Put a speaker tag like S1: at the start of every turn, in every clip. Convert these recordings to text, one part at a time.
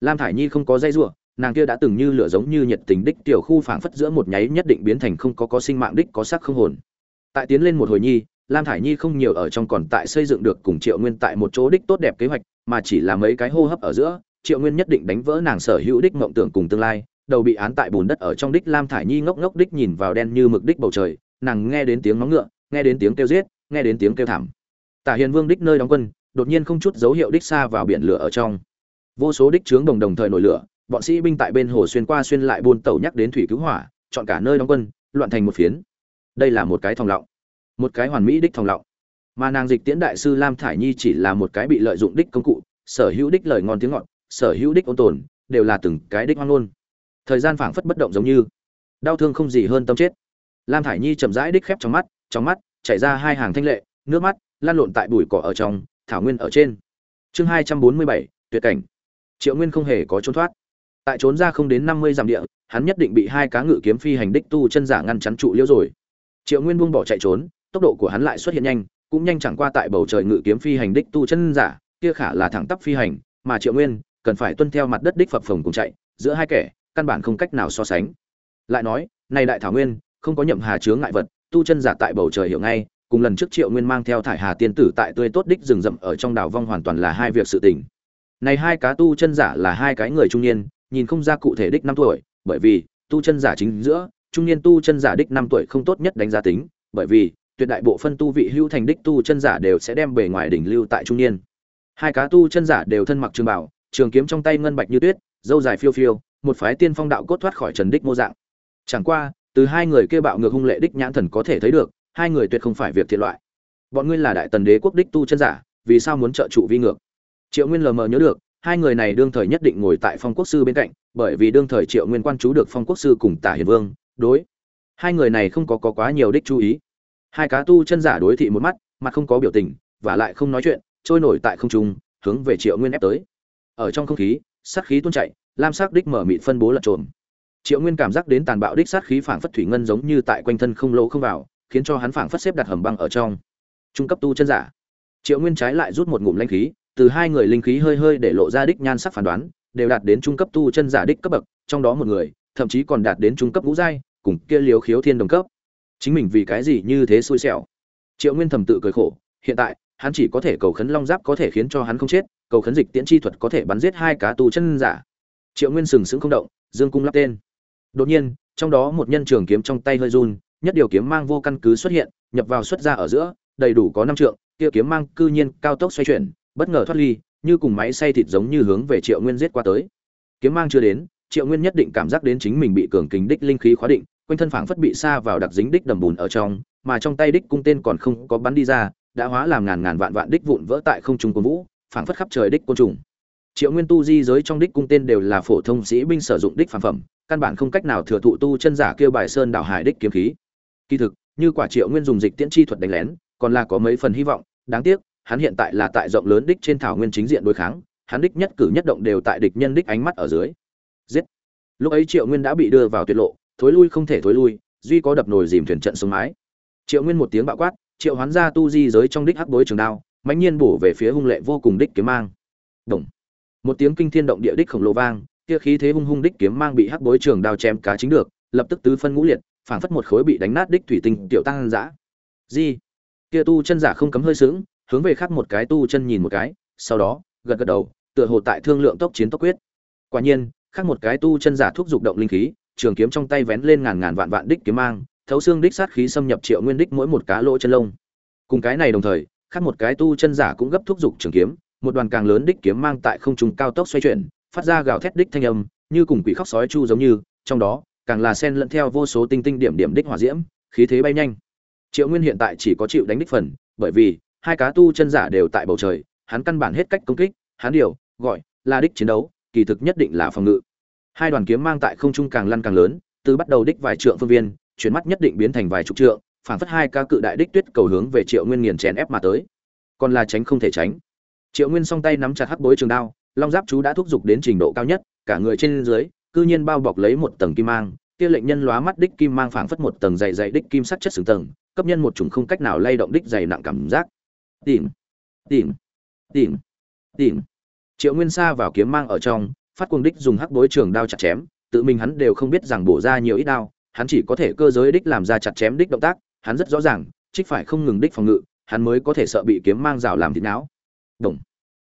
S1: lam thải nhi không có dây giụa nàng kia đã từng như lửa giống như nhiệt tình đích tiểu khu phảng phất giữa một nháy nhất định biến thành không có có sinh mạng đích có sắc không hồn. Tại tiến lên một hồi nhi, lam thải nhi không nhiều ở trong còn tại xây dựng được cùng triệu nguyên tại một chỗ đích tốt đẹp kế hoạch, mà chỉ là mấy cái hô hấp ở giữa, triệu nguyên nhất định đánh vỡ nàng sở hữu đích mộng tưởng cùng tương lai, đầu bị án tại bùn đất ở trong đích lam thải nhi ngốc ngốc đích nhìn vào đen như mực đích bầu trời, nàng nghe đến tiếng móng ngựa, nghe đến tiếng kêu giết, nghe đến tiếng kêu thảm. Tả hiền vương đích nơi đóng quân, đột nhiên không chút dấu hiệu đích xa vào biển lửa ở trong vô số đích trướng đồng đồng thời nổi lửa, bọn sĩ binh tại bên hồ xuyên qua xuyên lại buôn tàu nhắc đến thủy cứu hỏa, chọn cả nơi đóng quân, loạn thành một phiến. Đây là một cái thòng lọng, một cái hoàn mỹ đích thòng lọng. Mà nàng dịch tiễn đại sư lam thải nhi chỉ là một cái bị lợi dụng đích công cụ, sở hữu đích lời ngon tiếng ngọt, sở hữu đích ôn tồn, đều là từng cái đích hoang ngôn. Thời gian phảng phất bất động giống như, đau thương không gì hơn tâm chết. Lam thải nhi chậm rãi đích khép trong mắt trong mắt chảy ra hai hàng thanh lệ, nước mắt lan lộn tại bụi cỏ ở trong, thảo nguyên ở trên. Chương hai trăm bốn mươi bảy, tuyệt cảnh triệu nguyên không hề có trốn thoát. Tại trốn ra không đến năm mươi dặm địa, hắn nhất định bị hai cá ngự kiếm phi hành đích tu chân giả ngăn chắn trụ liễu rồi. Triệu nguyên buông bỏ chạy trốn, tốc độ của hắn lại xuất hiện nhanh, cũng nhanh chẳng qua tại bầu trời ngự kiếm phi hành đích tu chân giả, kia khả là thẳng tắp phi hành, mà triệu nguyên cần phải tuân theo mặt đất đích phập phồng cùng chạy, giữa hai kẻ, căn bản không cách nào so sánh. Lại nói, này đại thảo nguyên, không có nhậm hà chướng ngại vật, tu chân giả tại bầu trời hiểu ngay, cùng lần trước triệu nguyên mang theo thải hà tiên tử tại tươi tốt đích rừng rậm ở trong đảo vong hoàn toàn là hai việc sự tình này hai cá tu chân giả là hai cái người trung niên, nhìn không ra cụ thể đích năm tuổi, bởi vì tu chân giả chính giữa, trung niên tu chân giả đích năm tuổi không tốt nhất đánh giá tính, bởi vì tuyệt đại bộ phân tu vị hưu thành đích tu chân giả đều sẽ đem bề ngoài đỉnh lưu tại trung niên. Hai cá tu chân giả đều thân mặc trường bảo, trường kiếm trong tay ngân bạch như tuyết dâu dài phiêu phiêu, một phái tiên phong đạo cốt thoát khỏi trần đích mô dạng. Chẳng qua, từ hai người kia bạo ngược hung lệ đích nhãn thần có thể thấy được, hai người tuyệt không phải việc thiện loại. Bọn ngươi là đại tần đế quốc đích tu chân giả, vì sao muốn trợ trụ vi ngược? Triệu nguyên lờ mờ nhớ được hai người này đương thời nhất định ngồi tại phong quốc sư bên cạnh bởi vì đương thời triệu nguyên quan chú được phong quốc sư cùng tả hiền vương đối. Hai người này không có, có quá nhiều đích chú ý. Hai cá tu chân giả đối thị một mắt mặt không có biểu tình và lại không nói chuyện trôi nổi tại không trung hướng về triệu nguyên ép tới. Ở trong không khí sát khí tuôn chạy lam sắc đích mở mịt phân bố lật trộm triệu nguyên cảm giác đến tàn bạo đích sát khí phảng phất thủy ngân giống như tại quanh thân không lỗ không vào khiến cho hắn phảng phất xếp đặt hầm băng ở trong. Trung cấp tu chân giả. Triệu nguyên trái lại rút một ngụm lanh khí từ hai người linh khí hơi hơi để lộ ra đích nhan sắc phán đoán, đều đạt đến trung cấp tu chân giả đích cấp bậc, trong đó một người, thậm chí còn đạt đến trung cấp ngũ giai, cùng kia liếu khiếu thiên đồng cấp. Chính mình vì cái gì như thế xui xẻo? Triệu nguyên thầm tự cười khổ, hiện tại, hắn chỉ có thể cầu khấn long giáp có thể khiến cho hắn không chết, cầu khấn dịch tiễn chi thuật có thể bắn giết hai cá tu chân giả. Triệu nguyên sừng sững không động, dương cung lắp tên. Đột nhiên, trong đó một nhân trường kiếm trong tay hơi run, nhất điều kiếm mang vô căn cứ xuất hiện, nhập vào xuất ra ở giữa, đầy đủ có năm trượng, kia kiếm mang cư nhiên cao tốc xoay chuyển bất ngờ thoát ly, như cùng máy xay thịt giống như hướng về triệu nguyên giết qua tới. Kiếm mang chưa đến, triệu nguyên nhất định cảm giác đến chính mình bị cường kính đích linh khí khóa định, quanh thân phảng phất bị xa vào đặc dính đích đầm bùn ở trong, mà trong tay đích cung tên còn không có bắn đi ra, đã hóa làm ngàn ngàn vạn vạn đích vụn vỡ tại không trung cuồn vũ, phảng phất khắp trời đích côn trùng. Triệu nguyên tu di giới trong đích cung tên đều là phổ thông sĩ binh sử dụng đích phản phẩm, căn bản không cách nào thừa thụ tu chân giả kêu bài sơn đảo hải đích kiếm khí. Kỳ thực, như quả triệu nguyên dùng dịch tiễn chi thuật đánh lén, còn là có mấy phần hy vọng, đáng tiếc hắn hiện tại là tại rộng lớn đích trên thảo nguyên chính diện đối kháng, hắn đích nhất cử nhất động đều tại địch nhân đích ánh mắt ở dưới. Giết! Lúc ấy triệu nguyên đã bị đưa vào tuyệt lộ, thối lui không thể thối lui, duy có đập nồi dìm thuyền trận xuống mái. Triệu nguyên một tiếng bạo quát, triệu hoán ra tu di giới trong đích hắc bối trường đao, mãnh nhiên bổ về phía hung lệ vô cùng đích kiếm mang. Đồng! Một tiếng kinh thiên động địa đích khổng lồ vang, kia khí thế hung hung đích kiếm mang bị hắc bối trường đao chém cá chính được, lập tức tứ phân ngũ liệt, phảng phất một khối bị đánh nát đích thủy tinh tiểu tăng dã. Di! Kia tu chân giả không cấm hơi sướng hướng về khác một cái tu chân nhìn một cái, sau đó, gật gật đầu, tựa hồ tại thương lượng tốc chiến tốc quyết. Quả nhiên, khác một cái tu chân giả thúc dục động linh khí, trường kiếm trong tay vén lên ngàn ngàn vạn vạn đích kiếm mang, thấu xương đích sát khí xâm nhập triệu nguyên đích mỗi một cá lỗ chân lông. Cùng cái này đồng thời, khác một cái tu chân giả cũng gấp thúc dục trường kiếm, một đoàn càng lớn đích kiếm mang tại không trung cao tốc xoay chuyển, phát ra gào thét đích thanh âm, như cùng quỷ khóc sói chu giống như, trong đó, càng là sen lẫn theo vô số tinh tinh điểm điểm đích hỏa diễm, khí thế bay nhanh. Triệu nguyên hiện tại chỉ có chịu đánh đích phần, bởi vì hai cá tu chân giả đều tại bầu trời, hắn căn bản hết cách công kích, hắn điều, gọi, là đích chiến đấu, kỳ thực nhất định là phòng ngự. Hai đoàn kiếm mang tại không trung càng lăn càng lớn, từ bắt đầu đích vài trượng phương viên, chuyển mắt nhất định biến thành vài chục trượng, phản phất hai ca cự đại đích tuyết cầu hướng về triệu nguyên nghiền chèn ép mà tới. Còn là tránh không thể tránh. Triệu nguyên song tay nắm chặt hắc bối trường đao, long giáp chú đã thúc giục đến trình độ cao nhất, cả người trên dưới, cư nhiên bao bọc lấy một tầng kim mang, kia lệnh nhân lóa mắt đích kim mang phảng phất một tầng dày dày đích kim sắc chất xứng tầng, cấp nhân một chủng không cách nào lay động đích dày nặng cảm giác tìm. Tìm. Tìm. Tìm. Triệu nguyên xa vào kiếm mang ở trong, phát cuồng đích dùng hắc bối trường đao chặt chém, tự mình hắn đều không biết rằng bổ ra nhiều ít đao, hắn chỉ có thể cơ giới đích làm ra chặt chém đích động tác, hắn rất rõ ràng, trích phải không ngừng đích phòng ngự, hắn mới có thể sợ bị kiếm mang rào làm thịt não. Đồng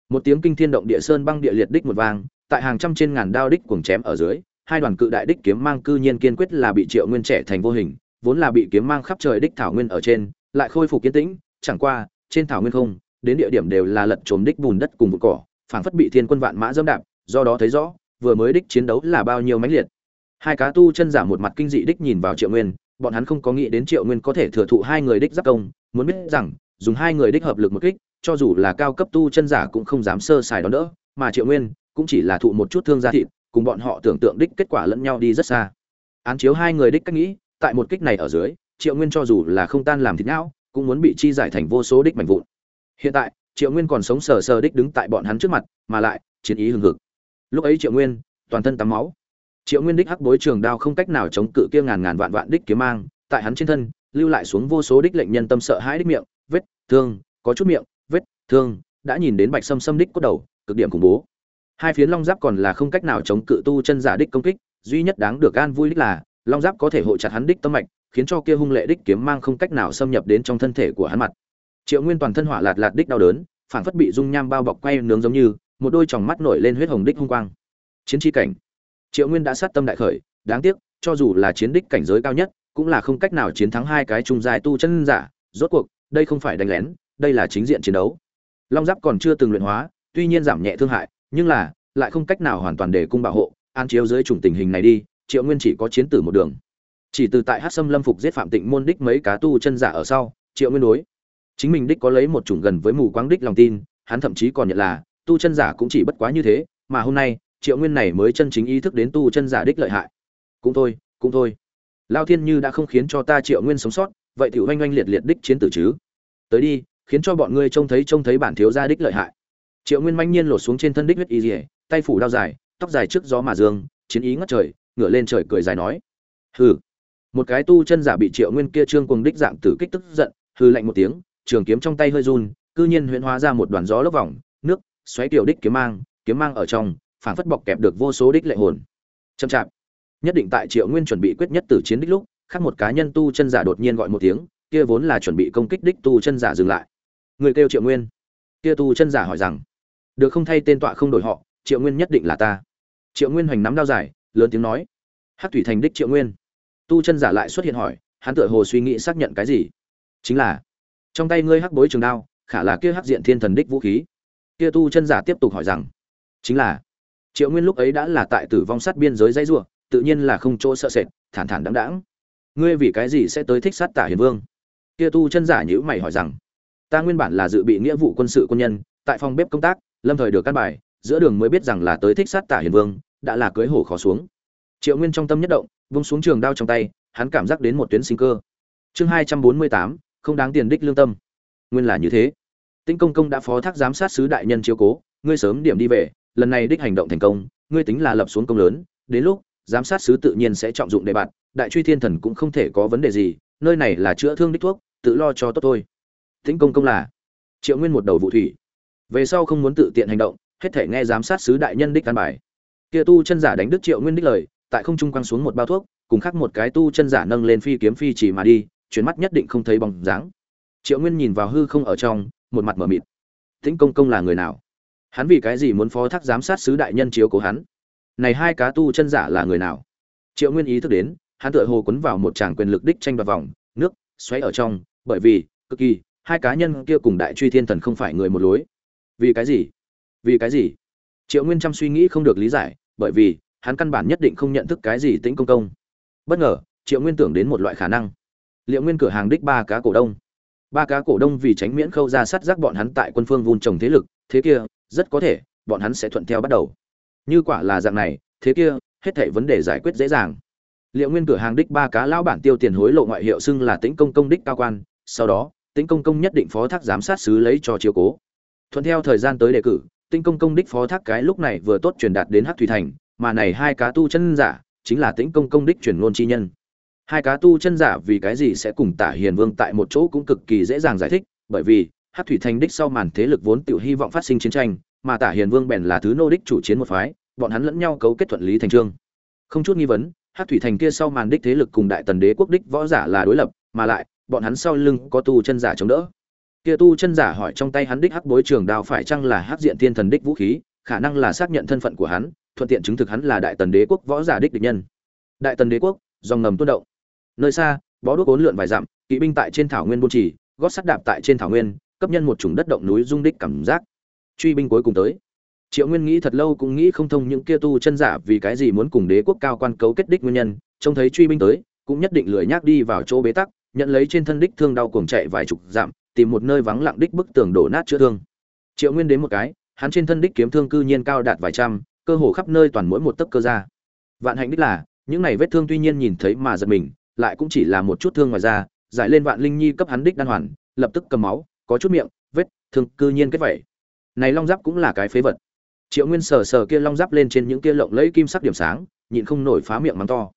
S1: một tiếng kinh thiên động địa sơn băng địa liệt đích một vang, tại hàng trăm trên ngàn đao đích cuồng chém ở dưới, hai đoàn cự đại đích kiếm mang cư nhiên kiên quyết là bị triệu nguyên trẻ thành vô hình, vốn là bị kiếm mang khắp trời đích thảo nguyên ở trên, lại khôi phục kiến tĩnh, chẳng qua trên thảo nguyên không, đến địa điểm đều là lật trồm đích bùn đất cùng vụ cỏ, phảng phất bị thiên quân vạn mã dẫm đạp, do đó thấy rõ, vừa mới đích chiến đấu là bao nhiêu mãnh liệt. Hai cá tu chân giả một mặt kinh dị đích nhìn vào triệu nguyên, bọn hắn không có nghĩ đến triệu nguyên có thể thừa thụ hai người đích giáp công, muốn biết rằng, dùng hai người đích hợp lực một kích, cho dù là cao cấp tu chân giả cũng không dám sơ xài đón đỡ, mà triệu nguyên cũng chỉ là thụ một chút thương gia thịt, cùng bọn họ tưởng tượng đích kết quả lẫn nhau đi rất xa. Án chiếu hai người đích cách nghĩ, tại một kích này ở dưới, triệu nguyên cho dù là không tan làm thịt não cũng muốn bị chi giải thành vô số đích mạnh vụn. Hiện tại, triệu nguyên còn sống sờ sờ đích đứng tại bọn hắn trước mặt, mà lại, chiến ý hừng hực. Lúc ấy triệu nguyên, toàn thân tắm máu. Triệu nguyên đích hắc bối trường đao không cách nào chống cự kia ngàn ngàn vạn vạn đích kiếm mang, tại hắn trên thân, lưu lại xuống vô số đích lệnh nhân tâm sợ hãi đích miệng, vết thương, có chút miệng, vết thương, đã nhìn đến bạch sâm sâm đích cốt đầu, cực điểm khủng bố. Hai phiến long giáp còn là không cách nào chống cự tu chân giả đích công kích, duy nhất đáng được an vui đích là, long giáp có thể hộ chặt hắn đích tâm mạch khiến cho kia hung lệ đích kiếm mang không cách nào xâm nhập đến trong thân thể của hắn mặt. Triệu nguyên toàn thân hỏa lạt lạt đích đau đớn phản phất bị dung nham bao bọc quay nướng giống như, một đôi tròng mắt nổi lên huyết hồng đích hung quang. Chiến chi cảnh. Triệu nguyên đã sát tâm đại khởi, đáng tiếc, cho dù là chiến đích cảnh giới cao nhất, cũng là không cách nào chiến thắng hai cái trung giai tu chân giả, rốt cuộc, đây không phải đánh lén, đây là chính diện chiến đấu. Long giáp còn chưa từng luyện hóa, tuy nhiên giảm nhẹ thương hại, nhưng là, lại không cách nào hoàn toàn để cung bảo hộ an chiếu dưới chủng tình hình này đi, triệu nguyên chỉ có chiến tử một đường chỉ từ tại hát sâm lâm phục giết phạm tịnh môn đích mấy cá tu chân giả ở sau, triệu nguyên đối. Chính mình đích có lấy một chủng gần với mù quáng đích lòng tin, hắn thậm chí còn nhận là, tu chân giả cũng chỉ bất quá như thế, mà hôm nay, triệu nguyên này mới chân chính ý thức đến tu chân giả đích lợi hại. Cũng thôi cũng thôi. Lao thiên như đã không khiến cho ta triệu nguyên sống sót, vậy thì oanh oanh liệt liệt đích chiến tử chứ? Tới đi, khiến cho bọn ngươi trông thấy trông thấy bản thiếu gia đích lợi hại. Triệu nguyên manh nhiên lột xuống trên thân đích huyết y dỉa tay phủ đao dài, tóc dài trước gió mà dương, chiến ý ngất trời, ngửa lên trời cười dài nói. Hừ một cái tu chân giả bị triệu nguyên kia trương cuồng đích dạng tử kích tức giận hư lạnh một tiếng, trường kiếm trong tay hơi run, cư nhiên huyễn hóa ra một đoàn gió lốc vòng, nước, xoáy tiểu đích kiếm mang kiếm mang ở trong, phảng phất bọc kẹp được vô số đích lệ hồn. Chậm chạp. Nhất định tại triệu nguyên chuẩn bị quyết nhất tử chiến đích lúc, khác một cá nhân tu chân giả đột nhiên gọi một tiếng, kia vốn là chuẩn bị công kích đích tu chân giả dừng lại. Người kêu triệu nguyên. Kia tu chân giả hỏi rằng, được không thay tên tọa không đổi họ, triệu nguyên nhất định là ta. Triệu nguyên hoành nắm đao dài, lớn tiếng nói hát thủy thành đích triệu nguyên tu chân giả lại xuất hiện hỏi, hắn tựa hồ suy nghĩ xác nhận cái gì? Chính là, trong tay ngươi hắc bối trường đao, khả là kia hắc diện thiên thần đích vũ khí. Kia tu chân giả tiếp tục hỏi rằng, chính là, triệu nguyên lúc ấy đã là tại tử vong sát biên giới dãy ruộng tự nhiên là không chỗ sợ sệt, thản thản đáng đáng ngươi vì cái gì sẽ tới thích sát tả hiền vương? Kia tu chân giả nhữ mày hỏi rằng, ta nguyên bản là dự bị nghĩa vụ quân sự quân nhân, tại phòng bếp công tác, lâm thời được căn bài, giữa đường mới biết rằng là tới thích sát tả hiền vương, đã là cưới hổ khó xuống. Triệu nguyên trong tâm nhất động vung xuống trường đao trong tay, hắn cảm giác đến một tuyến sinh cơ. Chương hai trăm bốn mươi tám, không đáng tiền đích lương tâm. Nguyên là như thế. Tĩnh công công đã phó thác giám sát sứ đại nhân chiếu cố, ngươi sớm điểm đi về, lần này đích hành động thành công, ngươi tính là lập xuống công lớn, đến lúc, giám sát sứ tự nhiên sẽ trọng dụng đề bạt đại truy thiên thần cũng không thể có vấn đề gì, nơi này là chữa thương đích thuốc, tự lo cho tốt thôi. Tĩnh công công là triệu nguyên một đầu vụ thủy. Về sau không muốn tự tiện hành động, hết thể nghe giám sát sứ đại nhân đích căn bài. Kia tu chân giả đánh đức triệu nguyên đích lời tại không trung quăng xuống một bao thuốc, cùng khác một cái tu chân giả nâng lên phi kiếm phi chỉ mà đi, chuyển mắt nhất định không thấy bóng dáng. Triệu nguyên nhìn vào hư không ở trong, một mặt mở mịt. Tĩnh công công là người nào? Hắn vì cái gì muốn phó thác giám sát sứ đại nhân chiếu của hắn? Này hai cá tu chân giả là người nào? Triệu nguyên ý thức đến, hắn tựa hồ quấn vào một tràng quyền lực đích tranh đoạt vòng, nước, xoáy ở trong, bởi vì, cực kỳ, hai cá nhân kia cùng đại truy thiên thần không phải người một lối. Vì cái gì? Vì cái gì? Triệu nguyên chăm suy nghĩ không được lý giải, bởi vì hắn căn bản nhất định không nhận thức cái gì tĩnh công công. Bất ngờ, triệu nguyên tưởng đến một loại khả năng. Liệu nguyên cửa hàng đích ba cá cổ đông. Ba cá cổ đông vì tránh miễn khâu ra sát rác bọn hắn tại quân phương vun trồng thế lực, thế kia, rất có thể, bọn hắn sẽ thuận theo bắt đầu. Như quả là dạng này, thế kia, hết thảy vấn đề giải quyết dễ dàng. Liệu nguyên cửa hàng đích ba cá lão bản tiêu tiền hối lộ ngoại hiệu xưng là tĩnh công công đích cao quan, sau đó, tĩnh công công nhất định phó thác giám sát sứ lấy cho chiếu cố. Thuận theo thời gian tới đề cử, tĩnh công công đích phó thác cái lúc này vừa tốt truyền đạt đến hát thủy thành mà này hai cá tu chân giả chính là tĩnh công công đích truyền ngôn chi nhân. Hai cá tu chân giả vì cái gì sẽ cùng tả hiền vương tại một chỗ cũng cực kỳ dễ dàng giải thích, bởi vì hát thủy thành đích sau màn thế lực vốn tự hy vọng phát sinh chiến tranh, mà tả hiền vương bèn là thứ nô đích chủ chiến một phái, bọn hắn lẫn nhau cấu kết thuận lý thành trương. Không chút nghi vấn hát thủy thành kia sau màn đích thế lực cùng đại tần đế quốc đích võ giả là đối lập, mà lại, bọn hắn sau lưng có tu chân giả chống đỡ. Kia tu chân giả hỏi trong tay hắn đích hắc bối trường đao phải chăng là hắc diện thiên thần đích vũ khí, khả năng là xác nhận thân phận của hắn thuận tiện chứng thực hắn là đại tần đế quốc võ giả đích địch nhân. Đại tần đế quốc, dòng ngầm tuôn động. Nơi xa, bó đuốc ốn lượn vài dặm, kỵ binh tại trên thảo nguyên buôn trì, gót sắt đạp tại trên thảo nguyên, cấp nhân một chủng đất động núi dung đích cảm giác. Truy binh cuối cùng tới. Triệu nguyên nghĩ thật lâu cũng nghĩ không thông những kia tu chân giả vì cái gì muốn cùng đế quốc cao quan cấu kết đích nguyên nhân, trông thấy truy binh tới, cũng nhất định lười nhác đi vào chỗ bế tắc, nhận lấy trên thân đích thương đau cuồng chạy vài chục dặm, tìm một nơi vắng lặng đích bức tường đổ nát chữa thương. Triệu nguyên đến một cái, hắn trên thân đích kiếm thương cư nhiên cao đạt vài trăm cơ hồ khắp nơi toàn mỗi một tấc cơ ra vạn hạnh đích là, những này vết thương tuy nhiên nhìn thấy mà giật mình, lại cũng chỉ là một chút thương ngoài da, giải lên vạn linh nhi cấp hắn đích đan hoàn, lập tức cầm máu, có chút miệng, vết thương cư nhiên kết vậy. này long giáp cũng là cái phế vật. Triệu nguyên sờ sờ kia long giáp lên trên những kia lộng lẫy kim sắc điểm sáng, nhịn không nổi phá miệng mắng to.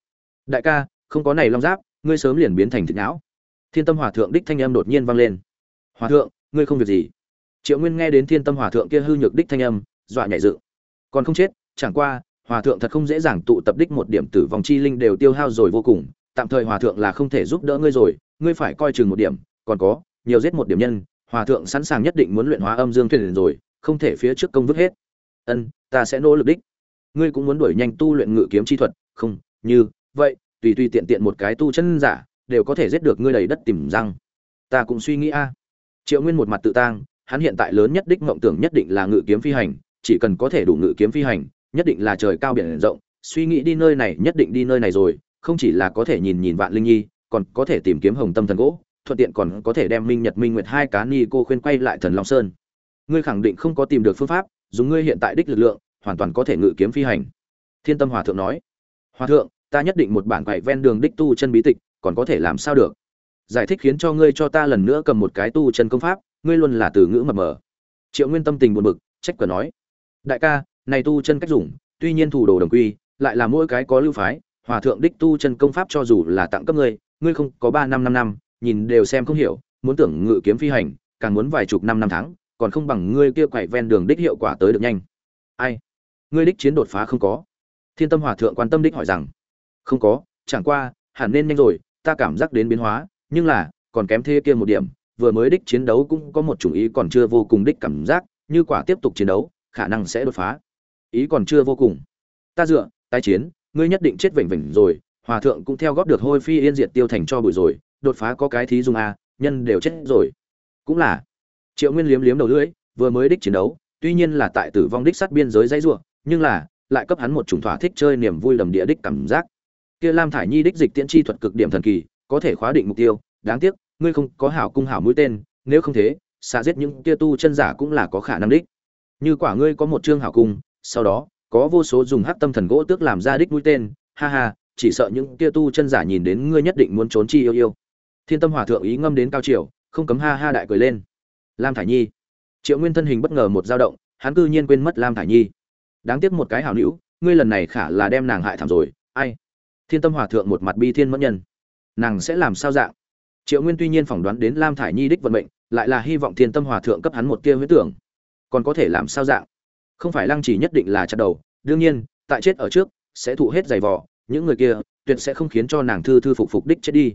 S1: Đại ca, không có này long giáp, ngươi sớm liền biến thành thịt nhão. thiên tâm hòa thượng đích thanh âm đột nhiên vang lên. Hòa thượng, ngươi không việc gì. Triệu nguyên nghe đến thiên tâm hòa thượng kia hư nhược đích thanh âm, dọa nhảy dựng còn không chết, chẳng qua, hòa thượng thật không dễ dàng tụ tập đích một điểm tử vong chi linh đều tiêu hao rồi vô cùng, tạm thời hòa thượng là không thể giúp đỡ ngươi rồi, ngươi phải coi chừng một điểm, còn có, nhiều giết một điểm nhân, hòa thượng sẵn sàng nhất định muốn luyện hóa âm dương thuyền rồi, không thể phía trước công vứt hết. Ân, ta sẽ nỗ lực đích. Ngươi cũng muốn đuổi nhanh tu luyện ngự kiếm chi thuật, không, như, vậy, tùy tùy tiện tiện một cái tu chân giả, đều có thể giết được ngươi đầy đất tìm răng. Ta cũng suy nghĩ a. Triệu nguyên một mặt tự tang, hắn hiện tại lớn nhất đích mộng tưởng nhất định là ngự kiếm phi hành chỉ cần có thể đủ ngự kiếm phi hành, nhất định là trời cao biển rộng, suy nghĩ đi nơi này nhất định đi nơi này rồi, không chỉ là có thể nhìn nhìn vạn linh nhi, còn có thể tìm kiếm hồng tâm thần gỗ, thuận tiện còn có thể đem minh nhật minh nguyệt hai cá ni cô khuyên quay lại thần long sơn. Ngươi khẳng định không có tìm được phương pháp, dùng ngươi hiện tại đích lực lượng, hoàn toàn có thể ngự kiếm phi hành. Thiên tâm hòa thượng nói. Hòa thượng, ta nhất định một bản quậy ven đường đích tu chân bí tịch, còn có thể làm sao được? Giải thích khiến cho ngươi cho ta lần nữa cầm một cái tu chân công pháp, ngươi luôn là từ ngữ mập mờ. Triệu nguyên tâm tình buồn bực, trách cờ nói đại ca, này tu chân cách dùng, tuy nhiên thủ đồ đồng quy, lại là mỗi cái có lưu phái, hòa thượng đích tu chân công pháp cho dù là tặng cấp ngươi ngươi không có ba năm năm năm, nhìn đều xem không hiểu, muốn tưởng ngự kiếm phi hành, càng muốn vài chục năm năm tháng, còn không bằng ngươi kia quậy ven đường đích hiệu quả tới được nhanh. Ai? Ngươi đích chiến đột phá không có. Thiên tâm hòa thượng quan tâm đích hỏi rằng. Không có, chẳng qua, hẳn nên nhanh rồi, ta cảm giác đến biến hóa, nhưng là, còn kém thế kia một điểm, vừa mới đích chiến đấu cũng có một chủ ý còn chưa vô cùng đích cảm giác, như quả tiếp tục chiến đấu khả năng sẽ đột phá. Ý còn chưa vô cùng. Ta dựa, tái chiến, ngươi nhất định chết vểnh vểnh rồi, hòa thượng cũng theo góp được hôi phi yên diệt tiêu thành cho bụi rồi, đột phá có cái thí dung a, nhân đều chết rồi. Cũng là, triệu nguyên liếm liếm đầu lưỡi, vừa mới đích chiến đấu, tuy nhiên là tại tử vong đích sát biên giới dãy ruộng, nhưng là, lại cấp hắn một chủng thỏa thích chơi niềm vui lầm địa đích cảm giác. Kia lam thải nhi đích dịch tiễn chi thuật cực điểm thần kỳ, có thể khóa định mục tiêu, đáng tiếc, ngươi không có hảo cung hảo mũi tên, nếu không thế, xạ giết những kia tu chân giả cũng là có khả năng đích như quả ngươi có một chương hảo cung, sau đó, có vô số dùng hát tâm thần gỗ tước làm ra đích mũi tên, ha ha, chỉ sợ những kia tu chân giả nhìn đến ngươi nhất định muốn trốn chi yêu yêu. Thiên tâm hòa thượng ý ngâm đến cao triều, không cấm ha ha đại cười lên. Lam thải nhi. Triệu nguyên thân hình bất ngờ một dao động, hắn cư nhiên quên mất lam thải nhi. Đáng tiếc một cái hảo nữ, ngươi lần này khả là đem nàng hại thảm rồi, ai? Thiên tâm hòa thượng một mặt bi thiên mẫn nhân. Nàng sẽ làm sao dạng? Triệu nguyên tuy nhiên phỏng đoán đến lam thải nhi đích vận mệnh, lại là hy vọng thiên tâm hòa thượng cấp hắn một tia huyết tưởng còn có thể làm sao dạng? Không phải lăng chỉ nhất định là chặt đầu, đương nhiên, tại chết ở trước, sẽ thụ hết giày vò, những người kia, tuyệt sẽ không khiến cho nàng thư thư phục phục đích chết đi.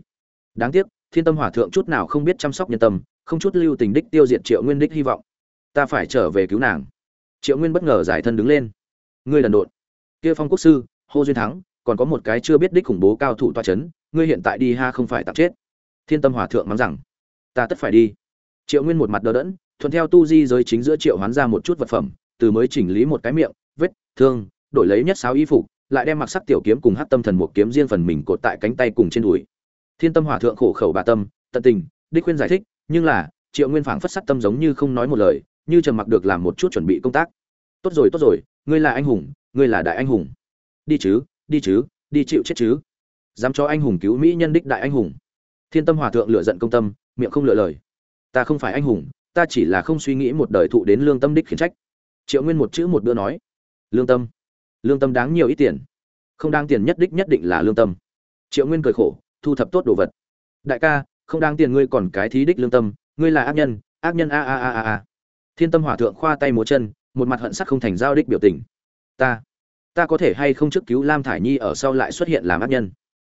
S1: Đáng tiếc, thiên tâm hòa thượng chút nào không biết chăm sóc nhân tâm, không chút lưu tình đích tiêu diệt triệu nguyên đích hy vọng. Ta phải trở về cứu nàng. Triệu nguyên bất ngờ giải thân đứng lên. Ngươi lần độn. Kia phong quốc sư, hô duyên thắng, còn có một cái chưa biết đích khủng bố cao thủ toa c h ấ n ngươi hiện tại đi ha không phải tạm chết. Thiên tâm hòa thượng mắng rằng, ta tất phải đi. Triệu nguyên một mặt đờ đẫn thuận theo tu di giới chính giữa triệu hoán ra một chút vật phẩm, từ mới chỉnh lý một cái miệng, vết, thương, đổi lấy nhất sáo y phục, lại đem mặc sắc tiểu kiếm cùng hát tâm thần một kiếm riêng phần mình cột tại cánh tay cùng trên đùi. Thiên tâm hòa thượng khổ khẩu bà tâm, tận tình, đích khuyên giải thích, nhưng là, triệu nguyên phảng phất sắc tâm giống như không nói một lời, như trầm mặc được làm một chút chuẩn bị công tác. Tốt rồi tốt rồi, ngươi là anh hùng, ngươi là đại anh hùng. Đi chứ đi chứ, đi chịu chết chứ. Dám cho anh hùng cứu mỹ nhân đích đại anh hùng. Thiên tâm hòa thượng lựa giận công tâm, miệng không lựa lời. Ta không phải anh hùng ta chỉ là không suy nghĩ một đời thụ đến lương tâm đích khiển trách. Triệu nguyên một chữ một bữa nói, lương tâm lương tâm đáng nhiều ít tiền, không đáng tiền nhất đích nhất định là lương tâm. Triệu nguyên cười khổ, thu thập tốt đồ vật. Đại ca, không đáng tiền ngươi còn cái thí đích lương tâm, ngươi là ác nhân ác nhân a a a a a. Thiên tâm hòa thượng khoa tay múa chân, một mặt hận sắc không thành giao đích biểu tình. Ta ta có thể hay không trước cứu lam thải nhi ở sau lại xuất hiện làm ác nhân?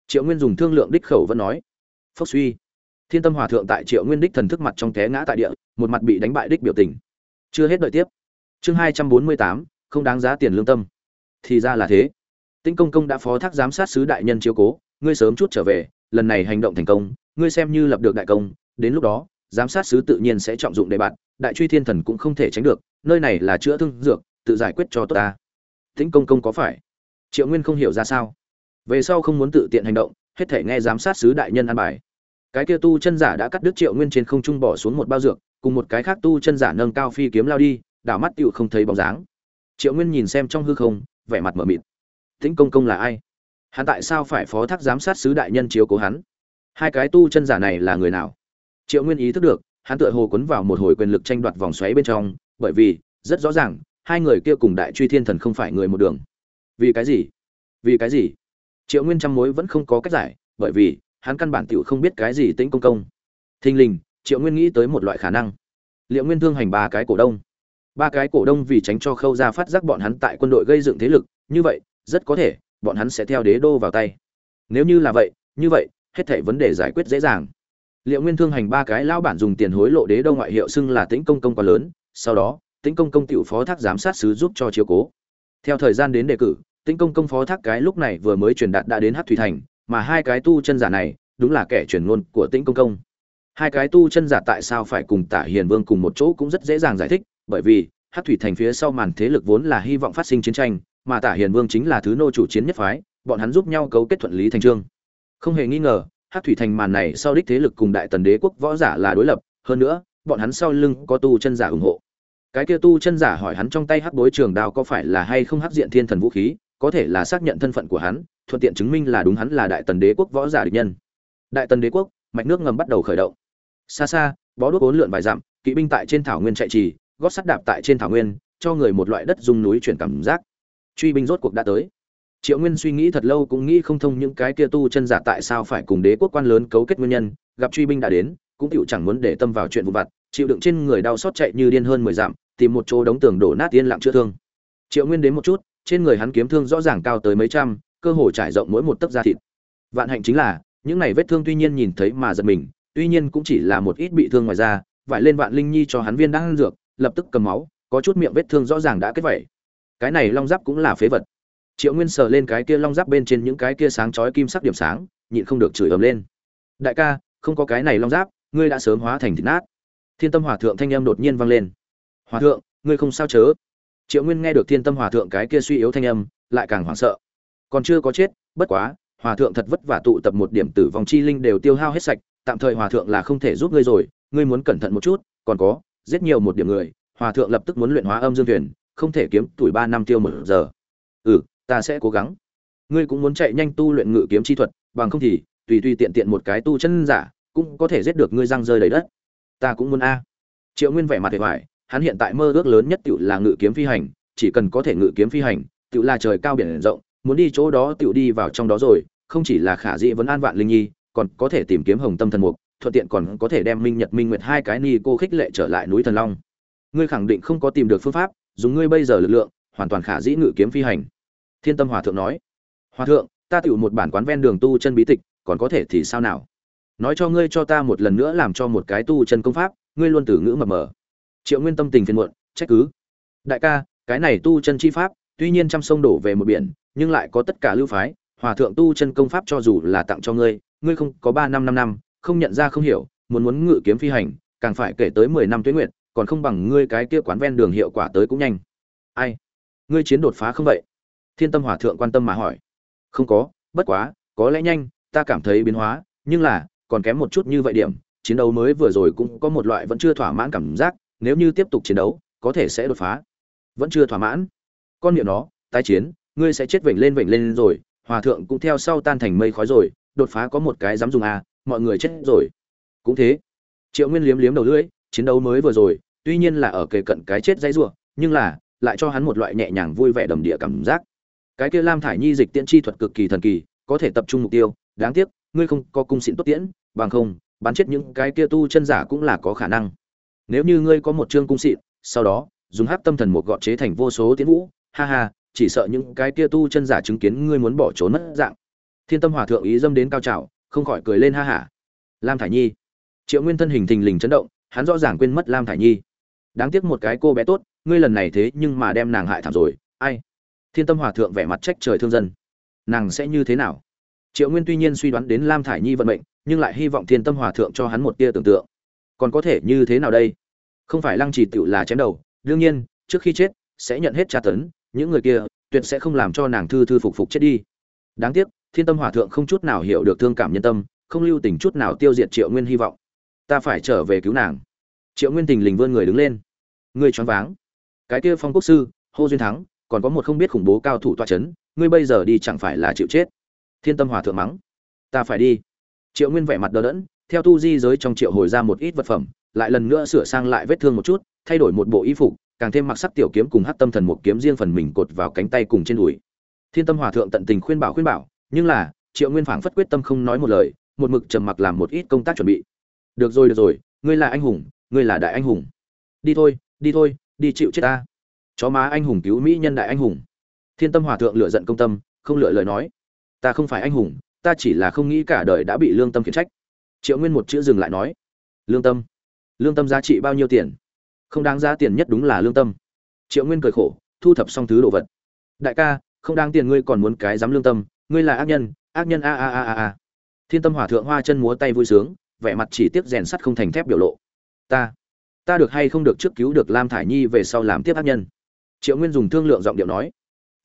S1: Triệu nguyên dùng thương lượng đích khẩu vẫn nói phốc suy thiên tâm hòa thượng tại triệu nguyên đích thần thức mặt trong té ngã tại địa, một mặt bị đánh bại đích biểu tình. Chưa hết đợi tiếp. Chương hai trăm bốn mươi tám, không đáng giá tiền lương tâm. Thì ra là thế. Tĩnh công công đã phó thác giám sát sứ đại nhân chiếu cố, ngươi sớm chút trở về, lần này hành động thành công, ngươi xem như lập được đại công, đến lúc đó, giám sát sứ tự nhiên sẽ trọng dụng đề bạn, đại truy thiên thần cũng không thể tránh được, nơi này là chữa thương dược, tự giải quyết cho tốt ta. Tĩnh công công có phải? Triệu nguyên không hiểu ra sao. Về sau không muốn tự tiện hành động, hết thể nghe giám sát sứ đại nhân an bài cái kia tu chân giả đã cắt đứt triệu nguyên trên không trung bỏ xuống một bao dược, cùng một cái khác tu chân giả nâng cao phi kiếm lao đi, đảo mắt tựu không thấy bóng dáng. Triệu nguyên nhìn xem trong hư không, vẻ mặt mở mịt. Tĩnh công công là ai? Hắn tại sao phải phó thác giám sát sứ đại nhân chiếu cố hắn? Hai cái tu chân giả này là người nào? Triệu nguyên ý thức được, hắn tựa hồ quấn vào một hồi quyền lực tranh đoạt vòng xoáy bên trong, bởi vì, rất rõ ràng, hai người kia cùng đại truy thiên thần không phải người một đường. Vì cái gì? Vì cái gì? Triệu nguyên trăm mối vẫn không có cách giải, bởi vì hắn căn bản tiểu không biết cái gì tĩnh công công. Thình lình, triệu nguyên nghĩ tới một loại khả năng. Liệu nguyên thương hành ba cái cổ đông. Ba cái cổ đông vì tránh cho khâu gia phát giác bọn hắn tại quân đội gây dựng thế lực, như vậy, rất có thể, bọn hắn sẽ theo đế đô vào tay. Nếu như là vậy, như vậy, hết thảy vấn đề giải quyết dễ dàng. Liệu nguyên thương hành ba cái lão bản dùng tiền hối lộ đế đô ngoại hiệu xưng là tĩnh công công quá lớn, sau đó, tĩnh công công tiểu phó thác giám sát sứ giúp cho chiếu cố. Theo thời gian đến đề cử, tĩnh công công phó thác cái lúc này vừa mới truyền đạt đã đến hắc thủy thành mà hai cái tu chân giả này, đúng là kẻ truyền ngôn của tĩnh công công. Hai cái tu chân giả tại sao phải cùng tả hiền vương cùng một chỗ cũng rất dễ dàng giải thích, bởi vì hát thủy thành phía sau màn thế lực vốn là hy vọng phát sinh chiến tranh, mà tả hiền vương chính là thứ nô chủ chiến nhất phái, bọn hắn giúp nhau cấu kết thuận lý thành trương. Không hề nghi ngờ hát thủy thành màn này sau đích thế lực cùng đại tần đế quốc võ giả là đối lập, hơn nữa, bọn hắn sau lưng có tu chân giả ủng hộ. Cái kia tu chân giả hỏi hắn trong tay hắc bối trường đao có phải là hay không hắc diện thiên thần vũ khí có thể là xác nhận thân phận của hắn, thuận tiện chứng minh là đúng hắn là đại tần đế quốc võ giả địch nhân. Đại tần đế quốc, mạch nước ngầm bắt đầu khởi động. Xa xa, bó đuốc bốn lượn vài dặm, kỵ binh tại trên thảo nguyên chạy trì, gót sắt đạp tại trên thảo nguyên, cho người một loại đất dung núi chuyển cảm giác. Truy binh rốt cuộc đã tới. Triệu nguyên suy nghĩ thật lâu cũng nghĩ không thông những cái kia tu chân giả tại sao phải cùng đế quốc quan lớn cấu kết nguyên nhân, gặp truy binh đã đến, cũng tựu chẳng muốn để tâm vào chuyện vụ vặt, chịu đựng trên người đau xót chạy như điên hơn mười dặm, tìm một chỗ đống tường đổ nát yên lặng chữa thương. Triệu nguyên đến một chút trên người hắn kiếm thương rõ ràng cao tới mấy trăm, cơ hồ trải rộng mỗi một tấc da thịt. Vạn hạnh chính là, những này vết thương tuy nhiên nhìn thấy mà giật mình, tuy nhiên cũng chỉ là một ít bị thương ngoài da, vải lên vạn linh nhi cho hắn viên đang dược, lập tức cầm máu, có chút miệng vết thương rõ ràng đã kết vảy. cái này long giáp cũng là phế vật. Triệu nguyên sờ lên cái kia long giáp bên trên những cái kia sáng chói kim sắc điểm sáng, nhịn không được chửi ầm lên. Đại ca, không có cái này long giáp, ngươi đã sớm hóa thành thịt nát. Thiên tâm hòa thượng thanh âm đột nhiên vang lên. Hòa thượng, ngươi không sao chớ triệu nguyên nghe được thiên tâm hòa thượng cái kia suy yếu thanh âm, lại càng hoảng sợ. Còn chưa có chết, bất quá, hòa thượng thật vất vả tụ tập một điểm tử vong chi linh đều tiêu hao hết sạch, tạm thời hòa thượng là không thể giúp ngươi rồi, ngươi muốn cẩn thận một chút, còn có, giết nhiều một điểm người, hòa thượng lập tức muốn luyện hóa âm dương thuyền, không thể kiếm tuổi ba năm tiêu một giờ. Ừ ta sẽ cố gắng. Ngươi cũng muốn chạy nhanh tu luyện ngự kiếm chi thuật, bằng không thì, tùy tùy tiện tiện một cái tu chân giả, cũng có thể giết được ngươi răng rơi đầy đất. Ta cũng muốn a. Triệu nguyên vẻ mặt hề hoài hắn hiện tại mơ ước lớn nhất tự là ngự kiếm phi hành, chỉ cần có thể ngự kiếm phi hành tự là trời cao biển rộng, muốn đi chỗ đó tự đi vào trong đó rồi, không chỉ là khả dĩ vẫn an vạn linh nhi, còn có thể tìm kiếm hồng tâm thần mục, thuận tiện còn có thể đem minh nhật minh nguyệt hai cái ni cô khích lệ trở lại núi thần long. Ngươi khẳng định không có tìm được phương pháp, dùng ngươi bây giờ lực lượng, hoàn toàn khả dĩ ngự kiếm phi hành. Thiên tâm hòa thượng nói. Hòa thượng, ta tựu một bản quán ven đường tu chân bí tịch, còn có thể thì sao nào? Nói cho ngươi cho ta một lần nữa làm cho một cái tu chân công pháp, ngươi luôn từ ngữ mập mờ triệu nguyên tâm tình phiền muộn, trách cứ. Đại ca, cái này tu chân chi pháp, tuy nhiên trăm sông đổ về một biển, nhưng lại có tất cả lưu phái, hòa thượng tu chân công pháp cho dù là tặng cho ngươi ngươi không có ba năm năm năm, không nhận ra không hiểu, muốn muốn ngự kiếm phi hành, càng phải kể tới mười năm tuyến nguyện còn không bằng ngươi cái kia quán ven đường hiệu quả tới cũng nhanh. Ai? Ngươi chiến đột phá không vậy? Thiên tâm hòa thượng quan tâm mà hỏi. Không có, bất quá, có lẽ nhanh, ta cảm thấy biến hóa, nhưng là, còn kém một chút như vậy điểm, chiến đấu mới vừa rồi cũng có một loại vẫn chưa thỏa mãn cảm giác nếu như tiếp tục chiến đấu, có thể sẽ đột phá. Vẫn chưa thỏa mãn. Con miệng nó tái chiến, ngươi sẽ chết vểnh lên vểnh lên rồi, hòa thượng cũng theo sau tan thành mây khói rồi, đột phá có một cái dám dùng à mọi người chết rồi. Cũng thế. Triệu nguyên liếm liếm đầu lưỡi, chiến đấu mới vừa rồi, tuy nhiên là ở kề cận cái chết dãy rủa, nhưng là, lại cho hắn một loại nhẹ nhàng vui vẻ đầm địa cảm giác. Cái kia lam thải nhi dịch tiễn chi thuật cực kỳ thần kỳ, có thể tập trung mục tiêu, đáng tiếc, ngươi không có cung xịn tốt tiễn, bằng không, bắn chết những cái kia tu chân giả cũng là có khả năng nếu như ngươi có một chương cung xịn, sau đó, dùng hát tâm thần một gọn chế thành vô số tiến vũ, ha ha, chỉ sợ những cái kia tu chân giả chứng kiến ngươi muốn bỏ trốn mất dạng. Thiên tâm hòa thượng ý dâm đến cao trào, không khỏi cười lên ha hả lam thải nhi. Triệu nguyên thân hình thình lình chấn động, hắn rõ ràng quên mất lam thải nhi. Đáng tiếc một cái cô bé tốt, ngươi lần này thế nhưng mà đem nàng hại thảm rồi, ai? Thiên tâm hòa thượng vẻ mặt trách trời thương dân. Nàng sẽ như thế nào? Triệu nguyên tuy nhiên suy đoán đến lam thải nhi vận mệnh, nhưng lại hy vọng thiên tâm hòa thượng cho hắn một tia tưởng tượng còn có thể như thế nào đây? Không phải lăng trì tựu là chém đầu, đương nhiên, trước khi chết, sẽ nhận hết tra tấn, những người kia, tuyệt sẽ không làm cho nàng thư thư phục phục chết đi. Đáng tiếc, thiên tâm hòa thượng không chút nào hiểu được thương cảm nhân tâm, không lưu tình chút nào tiêu diệt triệu nguyên hy vọng. Ta phải trở về cứu nàng. Triệu nguyên tình lình vươn người đứng lên. Ngươi choáng váng. Cái kia phong quốc sư, hô duyên thắng, còn có một không biết khủng bố cao thủ toa c h ấ n ngươi bây giờ đi chẳng phải là chịu chết. Thiên tâm hòa thượng mắng. Ta phải đi. Triệu nguyên vẻ mặt đờ đẫn theo tu di giới trong triệu hồi ra một ít vật phẩm, lại lần nữa sửa sang lại vết thương một chút, thay đổi một bộ y phục, càng thêm mặc sắc tiểu kiếm cùng hát tâm thần một kiếm riêng phần mình cột vào cánh tay cùng trên đùi. Thiên tâm hòa thượng tận tình khuyên bảo khuyên bảo, nhưng là, triệu nguyên phảng phất quyết tâm không nói một lời, một mực trầm mặc làm một ít công tác chuẩn bị. Được rồi được rồi, ngươi là anh hùng, ngươi là đại anh hùng. Đi thôi đi thôi, đi chịu chết ta. Chó má anh hùng cứu mỹ nhân đại anh hùng. Thiên tâm hòa thượng lựa giận công tâm, không lựa lời nói. Ta không phải anh hùng, ta chỉ là không nghĩ cả đời đã bị lương tâm khiển trách triệu nguyên một chữ dừng lại nói, lương tâm lương tâm giá trị bao nhiêu tiền? Không đáng giá tiền nhất đúng là lương tâm. Triệu nguyên cười khổ, thu thập xong thứ đồ vật. Đại ca, không đáng tiền ngươi còn muốn cái dám lương tâm, ngươi là ác nhân ác nhân a a a a a. Thiên tâm hòa thượng hoa chân múa tay vui sướng, vẻ mặt chỉ tiếc rèn sắt không thành thép biểu lộ. Ta ta được hay không được trước cứu được lam thải nhi về sau làm tiếp ác nhân? Triệu nguyên dùng thương lượng giọng điệu nói.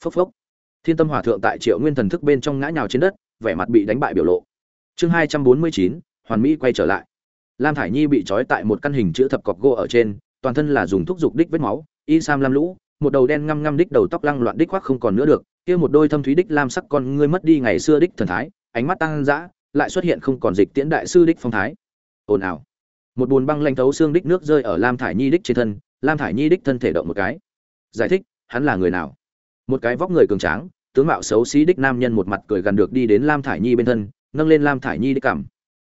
S1: Phốc phốc. Thiên tâm hòa thượng tại triệu nguyên thần thức bên trong ngã nhào trên đất, vẻ mặt bị đánh bại biểu lộ. Chương hai trăm bốn mươi chín hoàn mỹ quay trở lại. Lam thải nhi bị trói tại một căn hình chữ thập cọc gỗ ở trên, toàn thân là dùng thuốc dục đích vết máu, y sam lam lũ, một đầu đen ngăm ngăm đích đầu tóc lăng loạn đích khoác không còn nữa được, kia một đôi thâm thúy đích lam sắc con ngươi mất đi ngày xưa đích thần thái, ánh mắt tăng dã, lại xuất hiện không còn dịch tiễn đại sư đích phong thái. Ồn ào. Một bùn băng lanh thấu xương đích nước rơi ở lam thải nhi đích trên thân, lam thải nhi đích thân thể động một cái. Giải thích, hắn là người nào? Một cái vóc người cường tráng, tướng mạo xấu xí đích nam nhân một mặt cười gần được đi đến lam thải nhi bên thân, nâng lên lam thải nhi đích cảm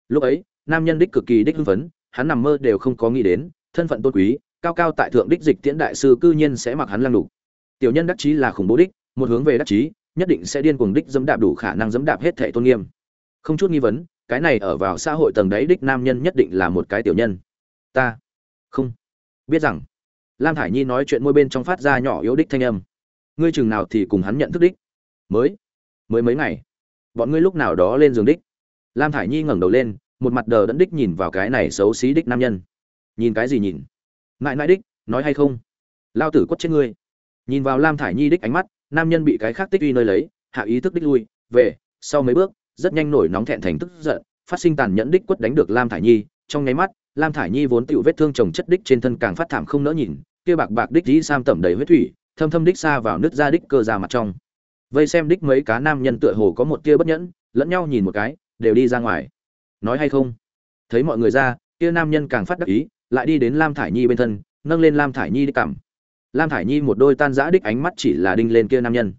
S1: lúc ấy, nam nhân đích cực kỳ đích hưng phấn, hắn nằm mơ đều không có nghĩ đến, thân phận tôn quý, cao cao tại thượng đích dịch tiễn đại sư cư nhiên sẽ mặc hắn lăng đủ tiểu nhân đắc chí là khủng bố đích, một hướng về đắc chí, nhất định sẽ điên cuồng đích dẫm đạp đủ khả năng dẫm đạp hết thể tôn nghiêm. Không chút nghi vấn, cái này ở vào xã hội tầng đấy đích nam nhân nhất định là một cái tiểu nhân. Ta, không, biết rằng, lam thải nhi nói chuyện môi bên trong phát ra nhỏ yếu đích thanh âm. Ngươi chừng nào thì cùng hắn nhận thức đích. Mới mới mấy ngày, bọn ngươi lúc nào đó lên giường đích lam thải nhi ngẩng đầu lên, một mặt đờ đẫn đích nhìn vào cái này xấu xí đích nam nhân. Nhìn cái gì nhìn? Mãi mãi đích, nói hay không? Lao tử quất chết ngươi. Nhìn vào lam thải nhi đích ánh mắt, nam nhân bị cái khác tích uy nơi lấy, hạ ý thức đích lui, về, sau mấy bước, rất nhanh nổi nóng thẹn thành tức giận, phát sinh tàn nhẫn đích quất đánh được lam thải nhi. Trong nháy mắt, lam thải nhi vốn tựu vết thương chồng chất đích trên thân càng phát thảm không nỡ nhìn, kia bạc bạc đích dĩ sam tẩm đầy huyết thủy, thâm thâm đích xa vào nước ra đích cơ ra mặt trong. Vây xem đích mấy cá nam nhân tựa hồ có một tia bất nhẫn, lẫn nhau nhìn một cái đều đi ra ngoài. Nói hay không? Thấy mọi người ra, kia nam nhân càng phát đắc ý, lại đi đến lam thải nhi bên thân, nâng lên lam thải nhi đi cảm lam thải nhi một đôi tan giã đích ánh mắt chỉ là đinh lên kia nam nhân.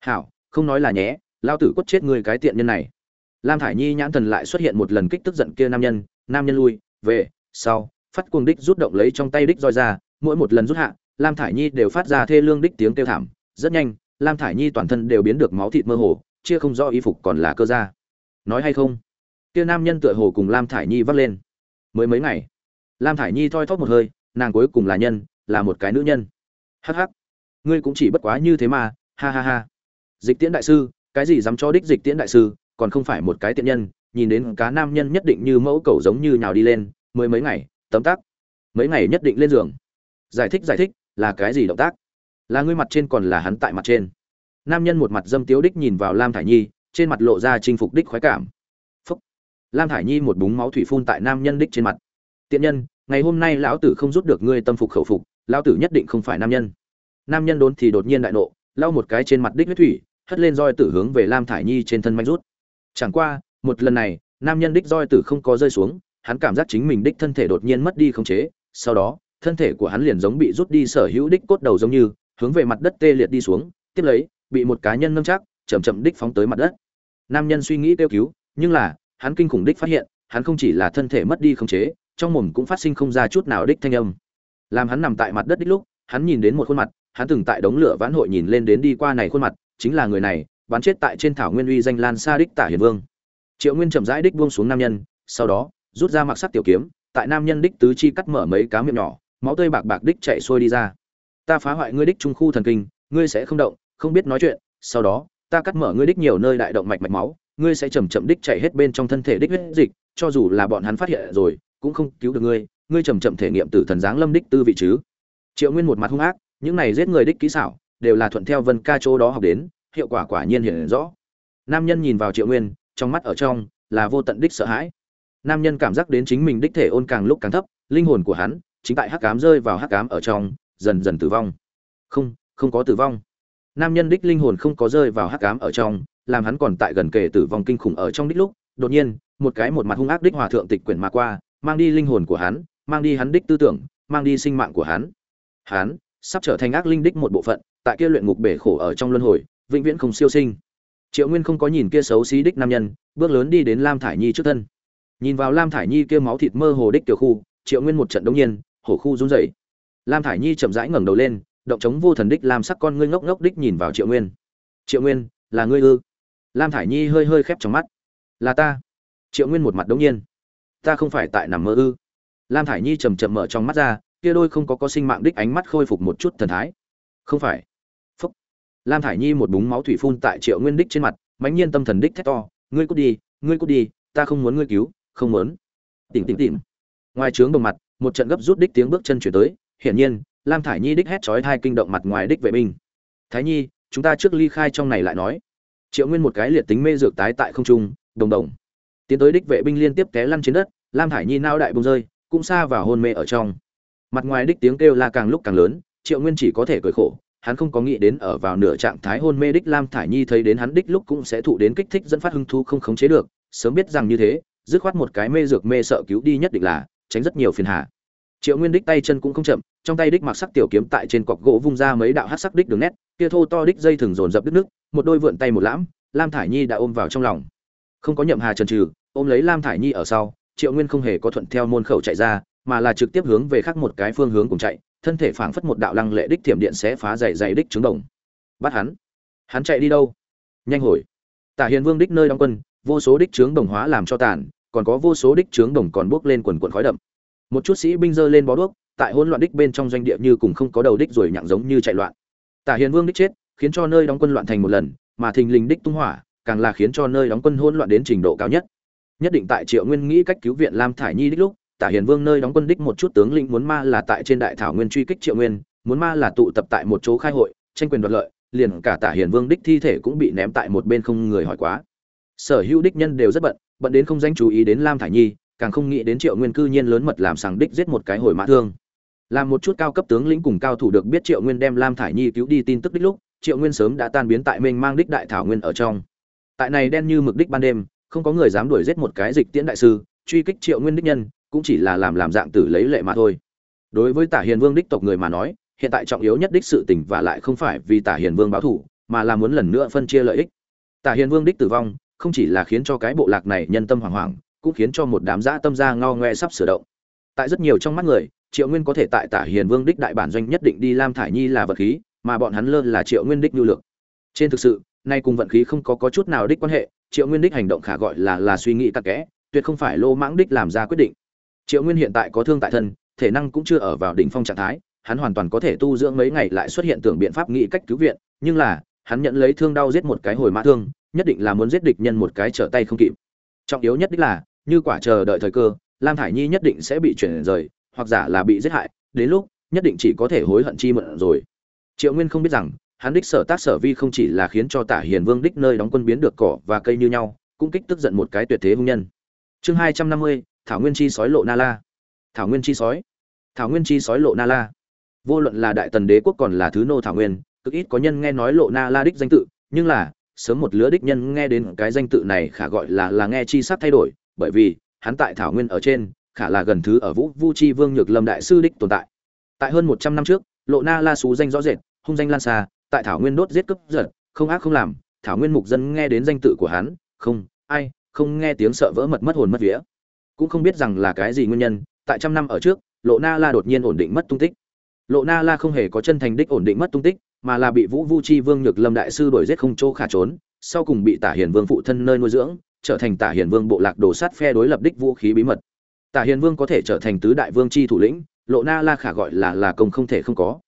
S1: Hảo, không nói là nhé, lao tử quất chết người cái tiện nhân này. Lam thải nhi nhãn thần lại xuất hiện một lần kích tức giận kia nam nhân nam nhân lui, về, sau, phát cuồng đích rút động lấy trong tay đích roi ra, mỗi một lần rút hạ, lam thải nhi đều phát ra thê lương đích tiếng kêu thảm. Rất nhanh, lam thải nhi toàn thân đều biến được máu thịt mơ hồ, chia không rõ y phục còn là cơ da nói hay không? Kia nam nhân tựa hồ cùng lam thải nhi vắt lên. Mới mấy ngày, lam thải nhi thoi thóp một hơi, nàng cuối cùng là nhân, là một cái nữ nhân. Hắc hắc, ngươi cũng chỉ bất quá như thế mà, ha ha ha. Dịch tiễn đại sư, cái gì dám cho đích dịch tiễn đại sư, còn không phải một cái tiện nhân, nhìn đến cá nam nhân nhất định như mẫu cầu giống như nhào đi lên, mới mấy ngày, tấm tắc. Mấy ngày nhất định lên giường. Giải thích giải thích, là cái gì động tác? Là ngươi mặt trên còn là hắn tại mặt trên. Nam nhân một mặt dâm tiếu đích nhìn vào lam thải nhi trên mặt lộ ra chinh phục đích khoái cảm. Phúc. Lam thải nhi một búng máu thủy phun tại nam nhân đích trên mặt. Tiện nhân, ngày hôm nay lão tử không rút được ngươi tâm phục khẩu phục, lão tử nhất định không phải nam nhân. Nam nhân đốn thì đột nhiên đại nộ, lau một cái trên mặt đích huyết thủy, hất lên roi tử hướng về lam thải nhi trên thân manh rút. Chẳng qua, một lần này, nam nhân đích roi tử không có rơi xuống, hắn cảm giác chính mình đích thân thể đột nhiên mất đi khống chế, sau đó, thân thể của hắn liền giống bị rút đi sở hữu đích cốt đầu giống như, hướng về mặt đất tê liệt đi xuống, tiếp lấy, bị một cá nhân nâng chắc chậm chậm đích phóng tới mặt đất. Nam nhân suy nghĩ kêu cứu, nhưng là, hắn kinh khủng đích phát hiện, hắn không chỉ là thân thể mất đi khống chế, trong mồm cũng phát sinh không ra chút nào đích thanh âm. Làm hắn nằm tại mặt đất đích lúc, hắn nhìn đến một khuôn mặt, hắn từng tại đống lửa vãn hội nhìn lên đến đi qua này khuôn mặt, chính là người này bán chết tại trên thảo nguyên uy danh lan xa đích tả hiền vương. Triệu nguyên chậm rãi đích buông xuống nam nhân, sau đó, rút ra mặc sắc tiểu kiếm, tại nam nhân đích tứ chi cắt mở mấy cá miệng nhỏ, máu tươi bạc bạc đích chạy xuôi đi ra. Ta phá hoại ngươi đích trung khu thần kinh, ngươi sẽ không động, không biết nói chuyện. Sau đó ta cắt mở ngươi đích nhiều nơi đại động mạch mạch máu, ngươi sẽ chậm chậm đích chạy hết bên trong thân thể đích huyết dịch, cho dù là bọn hắn phát hiện rồi, cũng không cứu được ngươi ngươi chậm chậm thể nghiệm tử thần giáng lâm đích tư vị chứ. Triệu nguyên một mặt hung ác, những này giết người đích kỹ xảo, đều là thuận theo vân ca chỗ đó học đến, hiệu quả quả nhiên hiển rõ. Nam nhân nhìn vào triệu nguyên, trong mắt ở trong, là vô tận đích sợ hãi. Nam nhân cảm giác đến chính mình đích thể ôn càng lúc càng thấp, linh hồn của hắn, chính tại hắc cám rơi vào hắc cám ở trong, dần dần tử vong. Không không có tử vong nam nhân đích linh hồn không có rơi vào hắc ám ở trong, làm hắn còn tại gần kề tử vong kinh khủng ở trong đích lúc, đột nhiên, một cái một mặt hung ác đích hòa thượng tịch quyển mà qua, mang đi linh hồn của hắn, mang đi hắn đích tư tưởng, mang đi sinh mạng của hắn. Hắn sắp trở thành ác linh đích một bộ phận, tại kia luyện ngục bể khổ ở trong luân hồi, vĩnh viễn không siêu sinh. Triệu nguyên không có nhìn kia xấu xí đích nam nhân, bước lớn đi đến lam thải nhi trước thân. Nhìn vào lam thải nhi kia máu thịt mơ hồ đích tiểu khu, triệu nguyên một trận đông nhiên, hổ khu run rẩy. Lam thải nhi chậm rãi ngẩng đầu lên động chống vô thần đích làm sắc con ngươi ngốc ngốc đích nhìn vào triệu nguyên. Triệu nguyên, là ngươi ư? Lam thải nhi hơi hơi khép trong mắt. Là ta. Triệu nguyên một mặt đông nhiên. Ta không phải tại nằm mơ ư? Lam thải nhi chầm chậm mở trong mắt ra, kia đôi không có có sinh mạng đích ánh mắt khôi phục một chút thần thái. Không phải. Phúc. Lam thải nhi một búng máu thủy phun tại triệu nguyên đích trên mặt, mãnh nhiên tâm thần đích thét to. Ngươi cút đi, ngươi cút đi, ta không muốn ngươi cứu, không muốn. Tỉnh tỉnh tỉnh. Ngoài trướng đồng mặt, một trận gấp rút đích tiếng bước chân chuyển tới, hiển nhiên lam thải nhi đích hét chói thai kinh động mặt ngoài đích vệ binh. Thái nhi, chúng ta trước ly khai trong này lại nói. Triệu nguyên một cái liệt tính mê dược tái tại không trung, đồng đồng. Tiến tới đích vệ binh liên tiếp té lăn trên đất, lam thải nhi nao đại bông rơi, cũng xa vào hôn mê ở trong. Mặt ngoài đích tiếng kêu la càng lúc càng lớn, triệu nguyên chỉ có thể cười khổ, hắn không có nghĩ đến ở vào nửa trạng thái hôn mê đích lam thải nhi thấy đến hắn đích lúc cũng sẽ thụ đến kích thích dẫn phát hưng thu không khống chế được, sớm biết rằng như thế, dứt khoát một cái mê dược mê sợ cứu đi nhất định là, tránh rất nhiều phiền hà triệu nguyên đích tay chân cũng không chậm, trong tay đích mặc sắc tiểu kiếm tại trên cọc gỗ vung ra mấy đạo hát sắc đích đường nét, kia thô to đích dây thừng dồn dập đứt nước, một đôi vượn tay một lãm, lam thải nhi đã ôm vào trong lòng. Không có nhậm hà trần trừ ôm lấy lam thải nhi ở sau, triệu nguyên không hề có thuận theo môn khẩu chạy ra, mà là trực tiếp hướng về khác một cái phương hướng cùng chạy, thân thể phảng phất một đạo lăng lệ đích thiểm điện sẽ phá dày dày đích trứng đồng. Bắt hắn. Hắn chạy đi đâu? Nhanh hồi. Tả hiền vương đích nơi đóng quân, vô số đích trướng đồng hóa làm cho tàn, còn có vô số đích trướng đồng còn bốc lên quần quần khói đậm một chút sĩ binh dơ lên bó đuốc, tại hỗn loạn đích bên trong doanh địa như cùng không có đầu đích rồi nhặng giống như chạy loạn. Tả hiền vương đích chết, khiến cho nơi đóng quân loạn thành một lần, mà thình lình đích tung hỏa, càng là khiến cho nơi đóng quân hỗn loạn đến trình độ cao nhất. Nhất định tại triệu nguyên nghĩ cách cứu viện lam thải nhi đích lúc, tả hiền vương nơi đóng quân đích một chút tướng lĩnh muốn ma là tại trên đại thảo nguyên truy kích triệu nguyên, muốn ma là tụ tập tại một chỗ khai hội, tranh quyền đoạt lợi, liền cả tả hiền vương đích thi thể cũng bị ném tại một bên không người hỏi quá. Sở hữu đích nhân đều rất bận bận đến không danh chú ý đến lam thải nhi càng không nghĩ đến triệu nguyên cư nhiên lớn mật làm sàng đích giết một cái hồi mã thương. Làm một chút cao cấp tướng lĩnh cùng cao thủ được biết triệu nguyên đem lam thải nhi cứu đi tin tức đích lúc, triệu nguyên sớm đã tan biến tại mênh mang đích đại thảo nguyên ở trong. Tại này đen như mực đích ban đêm, không có người dám đuổi giết một cái dịch tiễn đại sư, truy kích triệu nguyên đích nhân, cũng chỉ là làm làm dạng tử lấy lệ mà thôi. Đối với tả hiền vương đích tộc người mà nói, hiện tại trọng yếu nhất đích sự tình và lại không phải vì tả hiền vương báo thủ mà là muốn lần nữa phân chia lợi ích. Tả hiền vương đích tử vong, không chỉ là khiến cho cái bộ lạc này nhân tâm hoảng hoảng cũng khiến cho một đám dã tâm gia ngao ngoe sắp sửa động. Tại rất nhiều trong mắt người triệu nguyên có thể tại tả hiền vương đích đại bản doanh nhất định đi lam thải nhi là vật khí mà bọn hắn lơ là triệu nguyên đích nhu lượng. trên thực sự nay cùng vận khí không có, có chút nào đích quan hệ triệu nguyên đích hành động khả gọi là là suy nghĩ tắc kẽ tuyệt không phải lô mãng đích làm ra quyết định. Triệu nguyên hiện tại có thương tại thân thể năng cũng chưa ở vào đỉnh phong trạng thái hắn hoàn toàn có thể tu dưỡng mấy ngày lại xuất hiện tưởng biện pháp nghĩ cách cứu viện nhưng là hắn nhận lấy thương đau giết một cái hồi mã thương nhất định là muốn giết địch nhân một cái trở tay không kịp. Trọng yếu nhất đích là như quả chờ đợi thời cơ, lam thải nhi nhất định sẽ bị chuyển rời, hoặc giả là bị giết hại, đến lúc, nhất định chỉ có thể hối hận chi mượn rồi. Triệu nguyên không biết rằng, hắn đích sở tác sở vi không chỉ là khiến cho tả hiền vương đích nơi đóng quân biến được cỏ và cây như nhau, cũng kích tức giận một cái tuyệt thế hung nhân. Chương hai trăm năm mươi, thảo nguyên chi sói lộ na la. Thảo nguyên chi sói. Thảo nguyên chi sói lộ na la. Vô luận là đại tần đế quốc còn là thứ nô thảo nguyên, cực ít có nhân nghe nói lộ na la đích danh tự, nhưng là, sớm một lứa đích nhân nghe đến cái danh tự này khả gọi là là nghe chi sắc thay đổi bởi vì, hắn tại thảo nguyên ở trên, khả là gần thứ ở vũ, vu chi vương nhược lâm đại sư đích tồn tại. Tại hơn một trăm năm trước, lộ na la xú danh rõ rệt, hung danh lan xa, tại thảo nguyên đốt giết cướp giật, không ác không làm, thảo nguyên mục dân nghe đến danh tự của hắn, không, ai, không nghe tiếng sợ vỡ mật mất hồn mất vía. Cũng không biết rằng là cái gì nguyên nhân, tại trăm năm ở trước, lộ na la đột nhiên ổn định mất tung tích. Lộ na la không hề có chân thành đích ổn định mất tung tích, mà là bị vũ vu chi vương nhược lâm đại sư đuổi giết không chỗ khả trốn, sau cùng bị tả hiền vương phụ thân nơi nuôi dưỡng trở thành tả hiền vương bộ lạc đồ sát phe đối lập đích vũ khí bí mật. Tả hiền vương có thể trở thành tứ đại vương chi thủ lĩnh, lộ na la khả gọi là là công không thể không có.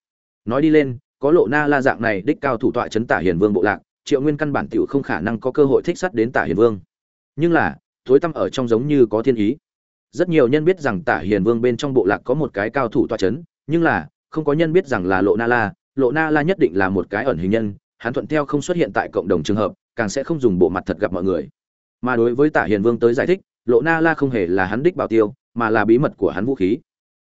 S1: Nói đi lên, có lộ na la dạng này đích cao thủ tọa chấn tả hiền vương bộ lạc, triệu nguyên căn bản tiểu không khả năng có cơ hội thích sát đến tả hiền vương. Nhưng là, tối tâm ở trong giống như có thiên ý. Rất nhiều nhân biết rằng tả hiền vương bên trong bộ lạc có một cái cao thủ tọa chấn, nhưng là, không có nhân biết rằng là lộ na la. Lộ na la nhất định là một cái ẩn hình nhân, hắn thuận theo không xuất hiện tại cộng đồng trường hợp, càng sẽ không dùng bộ mặt thật gặp mọi người mà đối với tả hiền vương tới giải thích, lộ na la không hề là hắn đích bảo tiêu, mà là bí mật của hắn vũ khí.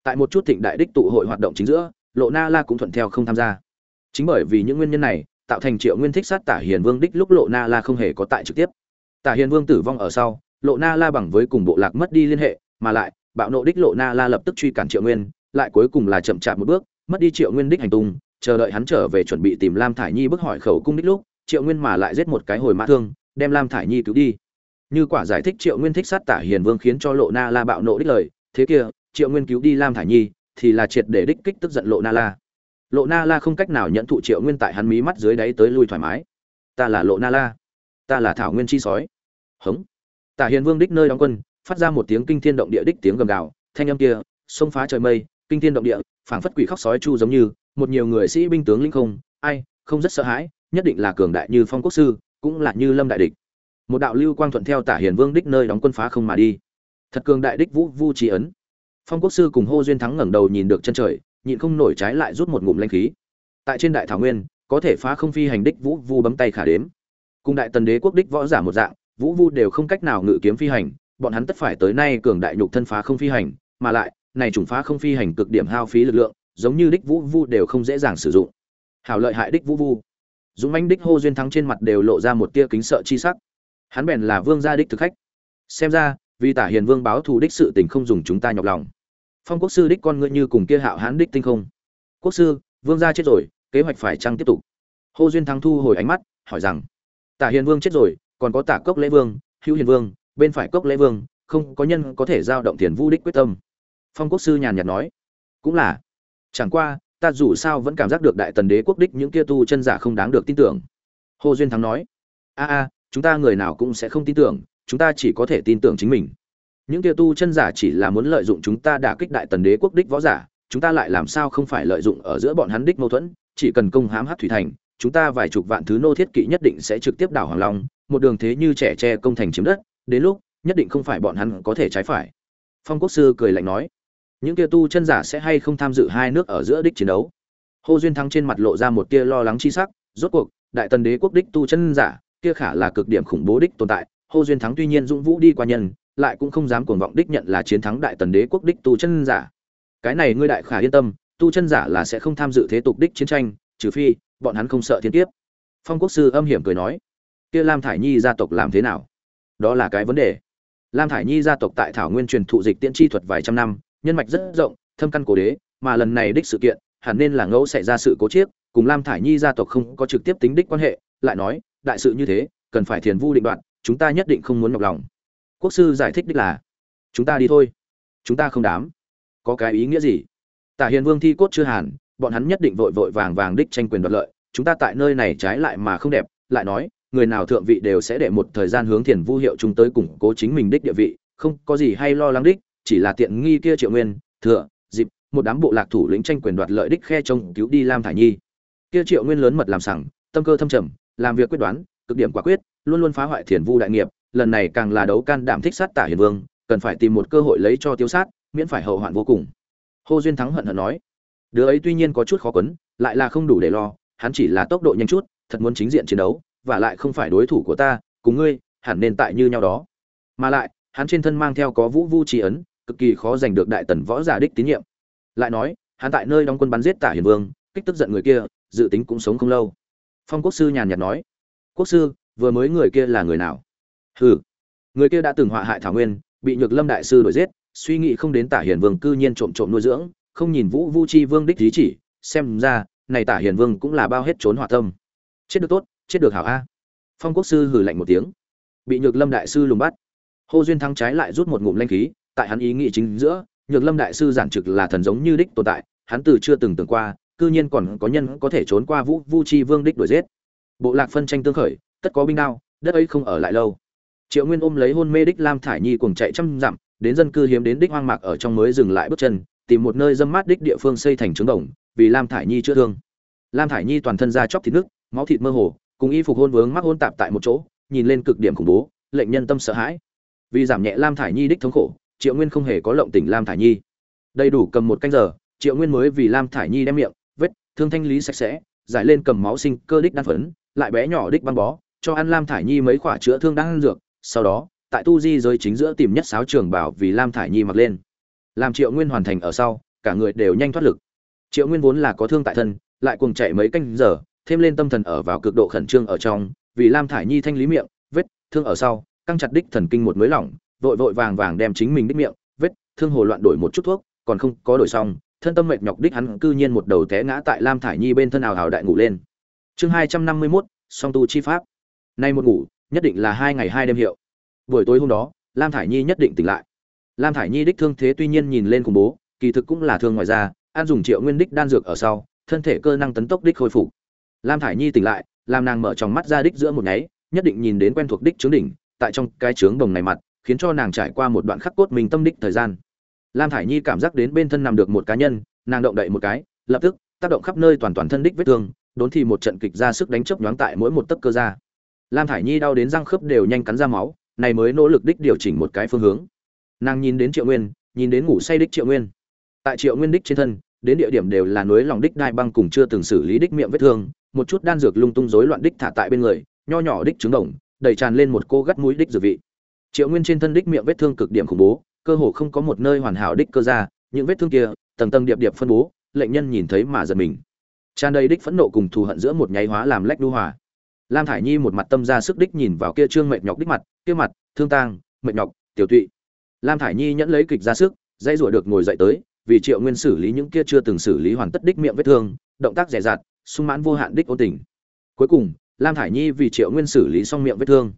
S1: Tại một chút thịnh đại đích tụ hội hoạt động chính giữa, lộ na la cũng thuận theo không tham gia. Chính bởi vì những nguyên nhân này, tạo thành triệu nguyên thích sát tả hiền vương đích lúc lộ na la không hề có tại trực tiếp. Tả hiền vương tử vong ở sau, lộ na la bằng với cùng bộ lạc mất đi liên hệ, mà lại, bạo nộ đích lộ na la lập tức truy cản triệu nguyên, lại cuối cùng là chậm chạp một bước, mất đi triệu nguyên đích hành tung, chờ đợi hắn trở về chuẩn bị tìm lam thải nhi bức hỏi khẩu cung đích lúc, triệu nguyên mà lại giết một cái hồi mã thương, đem lam thải nhi cứu đi như quả giải thích triệu nguyên thích sát tả hiền vương khiến cho lộ na la bạo nộ đích lời. Thế kia, triệu nguyên cứu đi lam thả nhi, thì là triệt để đích kích tức giận lộ na la. Lộ na la không cách nào nhận thụ triệu nguyên tại hắn mí mắt dưới đáy tới lui thoải mái. Ta là lộ na la. Ta là thảo nguyên chi sói. Hống. Tả hiền vương đích nơi đóng quân, phát ra một tiếng kinh thiên động địa đích tiếng gầm gào. Thanh âm kia xông phá trời mây, kinh thiên động địa, phảng phất quỷ khóc sói chu giống như, một nhiều người sĩ binh tướng linh không, ai, không rất sợ hãi, nhất định là cường đại như phong quốc sư, cũng là như lâm đại địch một đạo lưu quang thuận theo tả hiền vương đích nơi đóng quân phá không mà đi. Thật cường đại đích vũ vu trí ấn. Phong quốc sư cùng hô duyên thắng ngẩng đầu nhìn được chân trời, nhịn không nổi trái lại rút một ngụm lanh khí. Tại trên đại thảo nguyên, có thể phá không phi hành đích vũ vu bấm tay khả đếm. Cùng đại tần đế quốc đích võ giả một dạng, vũ vu đều không cách nào ngự kiếm phi hành, bọn hắn tất phải tới nay cường đại nhục thân phá không phi hành, mà lại, này trùng phá không phi hành cực điểm hao phí lực lượng, giống như đích vũ vu đều không dễ dàng sử dụng. Hảo lợi hại đích vũ vu. Dũng mãnh đích hô duyên thắng trên mặt đều lộ ra một tia kính sợ chi sắc hắn bèn là vương gia đích thực khách. Xem ra, vì tả hiền vương báo thù đích sự tình không dùng chúng ta nhọc lòng. Phong quốc sư đích con ngươi như cùng kia hạo hán đích tinh không. Quốc sư, vương gia chết rồi, kế hoạch phải chăng tiếp tục? Hô duyên thắng thu hồi ánh mắt, hỏi rằng, tả hiền vương chết rồi, còn có tả cốc lễ vương, hữu hiền vương, bên phải cốc lễ vương, không có nhân có thể giao động tiền vu đích quyết tâm. Phong quốc sư nhàn nhạt nói, cũng là. Chẳng qua, ta dù sao vẫn cảm giác được đại tần đế quốc đích những kia tu chân giả không đáng được tin tưởng. Hồ duyên thắng nói, a a chúng ta người nào cũng sẽ không tin tưởng, chúng ta chỉ có thể tin tưởng chính mình. Những kia tu chân giả chỉ là muốn lợi dụng chúng ta đả kích đại tần đế quốc đích võ giả, chúng ta lại làm sao không phải lợi dụng ở giữa bọn hắn đích mâu thuẫn, chỉ cần công hãm hát thủy thành, chúng ta vài chục vạn thứ nô thiết kỵ nhất định sẽ trực tiếp đảo hoàng long, một đường thế như trẻ tre công thành chiếm đất, đến lúc, nhất định không phải bọn hắn có thể trái phải. Phong quốc sư cười lạnh nói. Những kia tu chân giả sẽ hay không tham dự hai nước ở giữa đích chiến đấu? Hồ duyên thắng trên mặt lộ ra một tia lo lắng chi sắc, rốt cuộc, đại tần đế quốc đích tu chân giả kia khả là cực điểm khủng bố đích tồn tại, hồ duyên thắng tuy nhiên dũng vũ đi qua nhân, lại cũng không dám cuồng vọng đích nhận là chiến thắng đại tần đế quốc đích tu chân giả. Cái này ngươi đại khả yên tâm, tu chân giả là sẽ không tham dự thế tục đích chiến tranh, trừ phi, bọn hắn không sợ thiên kiếp. Phong quốc sư âm hiểm cười nói, kia lam thải nhi gia tộc làm thế nào? Đó là cái vấn đề. Lam thải nhi gia tộc tại thảo nguyên truyền thụ dịch tiễn chi thuật vài trăm năm, nhân mạch rất rộng, thâm căn cổ đế, mà lần này đích sự kiện, hẳn nên là ngẫu xảy ra sự cố chiếc, cùng lam thải nhi gia tộc không có trực tiếp tính đích quan hệ, lại nói đại sự như thế, cần phải thiền vu định đoạn chúng ta nhất định không muốn nhọc lòng. Quốc sư giải thích đích là, chúng ta đi thôi. Chúng ta không đám. Có cái ý nghĩa gì? Tả hiền vương thi cốt chưa hàn, bọn hắn nhất định vội vội vàng vàng đích tranh quyền đoạt lợi, chúng ta tại nơi này trái lại mà không đẹp, lại nói, người nào thượng vị đều sẽ để một thời gian hướng thiền vu hiệu chúng tới củng cố chính mình đích địa vị, không có gì hay lo lắng đích, chỉ là tiện nghi kia triệu nguyên, thừa, dịp, một đám bộ lạc thủ lĩnh tranh quyền đoạt lợi đích khe trông cứu đi lam thải nhi. Kia triệu nguyên lớn mật làm sẳng tâm cơ thâm trầm làm việc quyết đoán, cực điểm quả quyết, luôn luôn phá hoại thiền vu đại nghiệp, lần này càng là đấu can đảm thích sát tả hiền vương, cần phải tìm một cơ hội lấy cho tiêu sát, miễn phải hậu hoạn vô cùng. Hô duyên thắng hận hận nói, đứa ấy tuy nhiên có chút khó quấn, lại là không đủ để lo, hắn chỉ là tốc độ nhanh chút, thật muốn chính diện chiến đấu, và lại không phải đối thủ của ta, cùng ngươi, hẳn nên tại như nhau đó. Mà lại, hắn trên thân mang theo có vũ vu trí ấn, cực kỳ khó giành được đại tần võ giả đích tín nhiệm. Lại nói, hắn tại nơi đóng quân bắn giết tả hiền vương, kích tức giận người kia, dự tính cũng sống không lâu phong quốc sư nhàn nhạt nói, quốc sư, vừa mới người kia là người nào? Hừ. Người kia đã từng họa hại thảo nguyên, bị nhược lâm đại sư đuổi giết, suy nghĩ không đến tả hiền vương cư nhiên trộm trộm nuôi dưỡng, không nhìn vũ vu chi vương đích lý chỉ, xem ra, này tả hiền vương cũng là bao hết trốn hỏa tâm. Chết được tốt, chết được hảo a. Phong quốc sư hừ lạnh một tiếng, bị nhược lâm đại sư lùng bắt. Hô duyên thắng trái lại rút một ngụm lanh khí, tại hắn ý nghĩ chính giữa, nhược lâm đại sư giản trực là thần giống như đích tồn tại, hắn từ chưa từng tưởng qua cư nhiên còn có nhân có thể trốn qua vũ, vu chi vương đích đuổi giết. Bộ lạc phân tranh tương khởi, tất có binh đao, đất ấy không ở lại lâu. Triệu nguyên ôm lấy hôn mê đích lam thải nhi cùng chạy trăm dặm, đến dân cư hiếm đến đích hoang mạc ở trong mới dừng lại bước chân, tìm một nơi dâm mát đích địa phương xây thành trướng đồng, vì lam thải nhi chữa thương. Lam thải nhi toàn thân da chóc thịt nước máu thịt mơ hồ, cùng y phục hôn vướng mắc hôn tạp tại một chỗ, nhìn lên cực điểm khủng bố, lệnh nhân tâm sợ hãi. Vì giảm nhẹ lam thải nhi đích thống khổ, triệu nguyên không hề có lộng tỉnh lam thải nhi. Đầy đủ cầm một canh giờ, triệu nguyên mới vì lam thải nhi đem miệng thương thanh lý sạch sẽ, giải lên cầm máu sinh cơ đích đan phấn, lại bé nhỏ đích băng bó, cho ăn lam thải nhi mấy khỏa chữa thương đang dược, sau đó, tại tu di giới chính giữa tìm nhất sáo trường bảo vì lam thải nhi mặc lên. Làm triệu nguyên hoàn thành ở sau, cả người đều nhanh thoát lực. Triệu nguyên vốn là có thương tại thân, lại cuồng chạy mấy canh giờ, thêm lên tâm thần ở vào cực độ khẩn trương ở trong, vì lam thải nhi thanh lý miệng, vết thương ở sau, căng chặt đích thần kinh một mới lỏng, vội vội vàng vàng đem chính mình đích miệng, vết thương hồ loạn đổi một chút thuốc, còn không có đổi xong thân tâm mệt nhọc đích hắn cư nhiên một đầu té ngã tại lam thải nhi bên thân ảo ảo đại ngủ lên. Chương hai trăm năm mươi mốt, song tu chi pháp. Nay một ngủ, nhất định là hai ngày hai đêm hiệu. Buổi tối hôm đó, lam thải nhi nhất định tỉnh lại. Lam thải nhi đích thương thế tuy nhiên nhìn lên cùng bố, kỳ thực cũng là thương ngoài ra an dùng triệu nguyên đích đan dược ở sau, thân thể cơ năng tấn tốc đích khôi phục. Lam thải nhi tỉnh lại, làm nàng mở tròng mắt ra đích giữa một nháy, nhất định nhìn đến quen thuộc đích chướng đỉnh, tại trong cái chướng đồng này mặt, khiến cho nàng trải qua một đoạn khắc cốt mình tâm đích thời gian lam thải nhi cảm giác đến bên thân nằm được một cá nhân, nàng động đậy một cái, lập tức, tác động khắp nơi toàn toàn thân đích vết thương, đốn thì một trận kịch ra sức đánh chớp nhoáng tại mỗi một tấc cơ ra lam thải nhi đau đến răng khớp đều nhanh cắn ra máu, này mới nỗ lực đích điều chỉnh một cái phương hướng. Nàng nhìn đến triệu nguyên, nhìn đến ngủ say đích triệu nguyên. Tại triệu nguyên đích trên thân, đến địa điểm đều là núi lòng đích đai băng cùng chưa từng xử lý đích miệng vết thương, một chút đan dược lung tung rối loạn đích thả tại bên người, nho nhỏ đích trứng đồng, đầy tràn lên một cô gắt mũi đích dược vị. Triệu nguyên trên thân đích miệng vết thương cực điểm khủng bố cơ hồ không có một nơi hoàn hảo đích cơ ra, những vết thương kia, tầng tầng điệp điệp phân bố, lệnh nhân nhìn thấy mà giật mình. Tràn đầy đích phẫn nộ cùng thù hận giữa một nháy hóa làm lách đu hòa. Lam thải nhi một mặt tâm ra sức đích nhìn vào kia trương mệt nhọc đích mặt, kia mặt, thương tang, mệt nhọc, tiểu tụy. Lam thải nhi nhẫn lấy kịch ra sức dây rủa được ngồi dậy tới, vì triệu nguyên xử lý những kia chưa từng xử lý hoàn tất đích miệng vết thương, động tác rẻ rạt, sung mãn vô hạn đích ôn tình. Cuối cùng, lam thải nhi vì triệu nguyên xử lý xong miệng vết thương.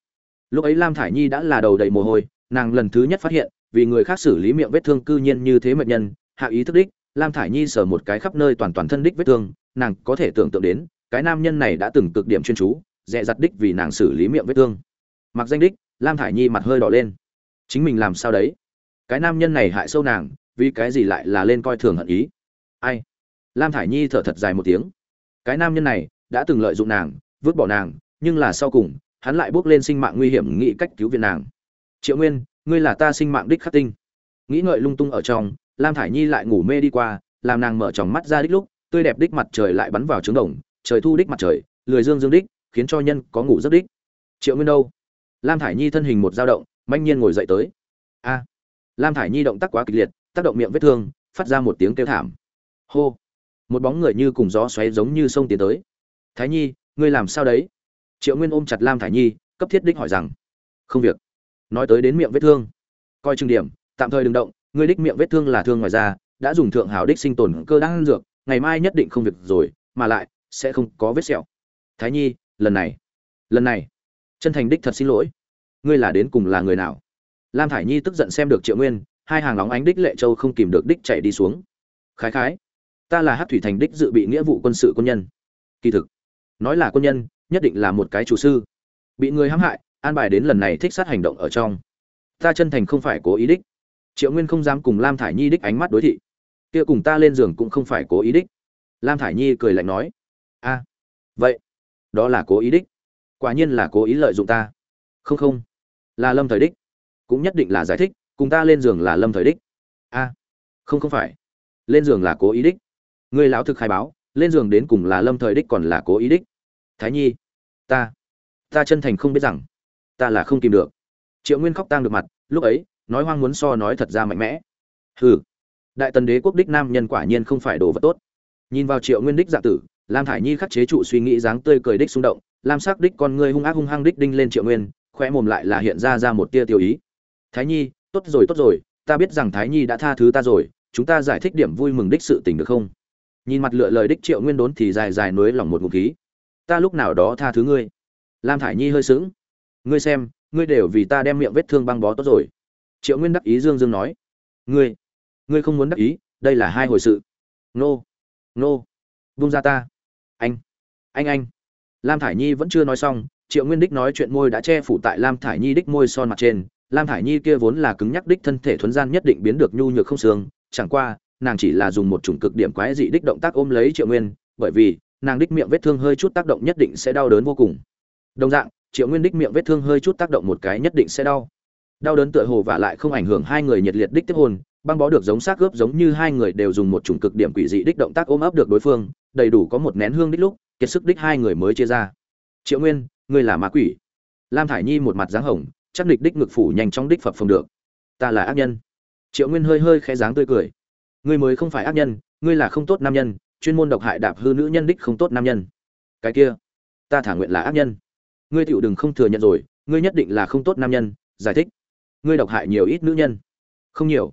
S1: Lúc ấy lam thải nhi đã là đầu đầy mồ hôi, nàng lần thứ nhất phát hiện vì người khác xử lý miệng vết thương cư nhiên như thế mệnh nhân, hạ ý thức đích, lam thải nhi sờ một cái khắp nơi toàn toàn thân đích vết thương, nàng có thể tưởng tượng đến, cái nam nhân này đã từng cực điểm chuyên chú dẹ dặt đích vì nàng xử lý miệng vết thương. Mặc danh đích, lam thải nhi mặt hơi đỏ lên. Chính mình làm sao đấy? Cái nam nhân này hại sâu nàng, vì cái gì lại là lên coi thường hận ý? Ai? Lam thải nhi thở thật dài một tiếng. Cái nam nhân này đã từng lợi dụng nàng, vứt bỏ nàng, nhưng là sau cùng, hắn lại bước lên sinh mạng nguy hiểm, nghĩ cách cứu viện nàng. Triệu nguyên ngươi là ta sinh mạng đích khắc tinh. Nghĩ ngợi lung tung ở trong, lam thải nhi lại ngủ mê đi qua, làm nàng mở tròng mắt ra đích lúc, tươi đẹp đích mặt trời lại bắn vào trứng đồng, trời thu đích mặt trời, lười dương dương đích, khiến cho nhân có ngủ rất đích. Triệu nguyên đâu? Lam thải nhi thân hình một dao động manh nhiên ngồi dậy tới. A! Lam thải nhi động tác quá kịch liệt, tác động miệng vết thương, phát ra một tiếng kêu thảm. Hô! Một bóng người như cùng gió xoáy giống như sông tiến tới. Thái nhi, ngươi làm sao đấy? Triệu nguyên ôm chặt lam thải nhi, cấp thiết đích hỏi rằng. Không việc nói tới đến miệng vết thương. Coi chừng điểm, tạm thời đừng động, ngươi đích miệng vết thương là thương ngoài da, đã dùng thượng hảo đích sinh tồn cơ đang dược, ngày mai nhất định không việc rồi, mà lại, sẽ không có vết sẹo. Thái nhi, lần này lần này, chân thành đích thật xin lỗi. Ngươi là đến cùng là người nào? Lam thải nhi tức giận xem được triệu nguyên, hai hàng nóng ánh đích lệ châu không kìm được đích chạy đi xuống. Khái khái, ta là hát thủy thành đích dự bị nghĩa vụ quân sự quân nhân. Kỳ thực, nói là quân nhân, nhất định là một cái chủ sư. Bị người hãm hại an bài đến lần này thích sát hành động ở trong. Ta chân thành không phải cố ý đích. Triệu nguyên không dám cùng lam thải nhi đích ánh mắt đối thị. Kia cùng ta lên giường cũng không phải cố ý đích. Lam thải nhi cười lạnh nói, a, vậy, đó là cố ý đích. Quả nhiên là cố ý lợi dụng ta. Không không, là lâm thời đích. Cũng nhất định là giải thích, cùng ta lên giường là lâm thời đích. A, không không phải. Lên giường là cố ý đích. Người lão thực khai báo, lên giường đến cùng là lâm thời đích còn là cố ý đích. Thái nhi, ta ta chân thành không biết rằng ta là không kìm được. Triệu nguyên khóc tang được mặt, lúc ấy, nói hoang muốn so nói thật ra mạnh mẽ. Hừ, đại tần đế quốc đích nam nhân quả nhiên không phải đồ vật tốt. Nhìn vào triệu nguyên đích dạ tử, lam thải nhi khắc chế trụ suy nghĩ dáng tươi cười đích xung động, lam sắc đích con ngươi hung ác hung hăng đích đinh lên triệu nguyên khoe mồm lại là hiện ra ra một tia tiêu ý. Thái nhi, tốt rồi tốt rồi, ta biết rằng thái nhi đã tha thứ ta rồi, chúng ta giải thích điểm vui mừng đích sự tình được không? Nhìn mặt lựa lời đích triệu nguyên đốn thì dài dài nối lòng một ngụ khí. Ta lúc nào đó tha thứ ngươi? Lam thải nhi hơi sững ngươi xem, ngươi đều vì ta đem miệng vết thương băng bó tốt rồi. Triệu nguyên đắc ý dương dương nói. Ngươi ngươi không muốn đắc ý, đây là hai hồi sự. Nô nô vung ra ta. Anh anh anh. Lam thải nhi vẫn chưa nói xong, triệu nguyên đích nói chuyện môi đã che phủ tại lam thải nhi đích môi son mặt trên. Lam thải nhi kia vốn là cứng nhắc đích thân thể thuấn gian nhất định biến được nhu nhược không xương. Chẳng qua, nàng chỉ là dùng một chủng cực điểm quái dị đích động tác ôm lấy triệu nguyên, bởi vì nàng đích miệng vết thương hơi chút tác động nhất định sẽ đau đớn vô cùng. Đồng dạng triệu nguyên đích miệng vết thương hơi chút tác động một cái nhất định sẽ đau. Đau đớn tựa hồ và lại không ảnh hưởng hai người nhiệt liệt đích tiếp hôn băng bó được giống xác ướp giống như hai người đều dùng một chủng cực điểm quỷ dị đích động tác ôm ấp được đối phương, đầy đủ có một nén hương đích lúc, kiệt sức đích hai người mới chia ra. Triệu nguyên, ngươi là ma quỷ. Lam thải nhi một mặt dáng hồng, chắc địch đích ngực phủ nhanh chóng đích phập phồng được. Ta là ác nhân. Triệu nguyên hơi hơi khẽ dáng tươi cười. Ngươi mới không phải ác nhân, ngươi là không tốt nam nhân, chuyên môn độc hại đạp hư nữ nhân đích không tốt nam nhân. Cái kia, ta thả nguyện là ác nhân ngươi tiểu đừng không thừa nhận rồi, ngươi nhất định là không tốt nam nhân, giải thích. Ngươi độc hại nhiều ít nữ nhân. Không nhiều.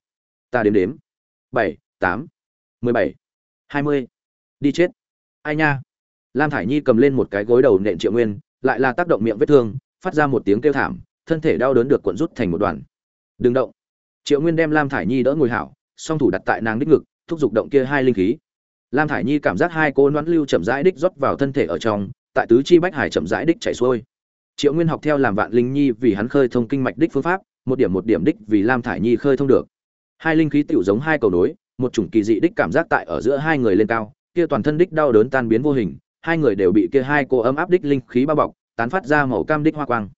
S1: Ta đếm đếm. Bảy, tám, mười bảy, hai mươi. Đi chết. Ai nha? Lam thải nhi cầm lên một cái gối đầu nện triệu nguyên, lại là tác động miệng vết thương, phát ra một tiếng kêu thảm, thân thể đau đớn được cuộn rút thành một đoàn. Đừng động. Triệu nguyên đem lam thải nhi đỡ ngồi hảo, song thủ đặt tại nàng đích ngực, thúc giục động kia hai linh khí. Lam thải nhi cảm giác hai cô noãn lưu chậm rãi đích rót vào thân thể ở trong, tại tứ chi bách hải chậm rãi đích chảy xuôi triệu nguyên học theo làm vạn linh nhi vì hắn khơi thông kinh mạch đích phương pháp, một điểm một điểm đích vì lam thải nhi khơi thông được. Hai linh khí tựu giống hai cầu nối, một chủng kỳ dị đích cảm giác tại ở giữa hai người lên cao, kia toàn thân đích đau đớn tan biến vô hình, hai người đều bị kia hai cô ấm áp đích linh khí bao bọc, tán phát ra màu cam đích hoa quang.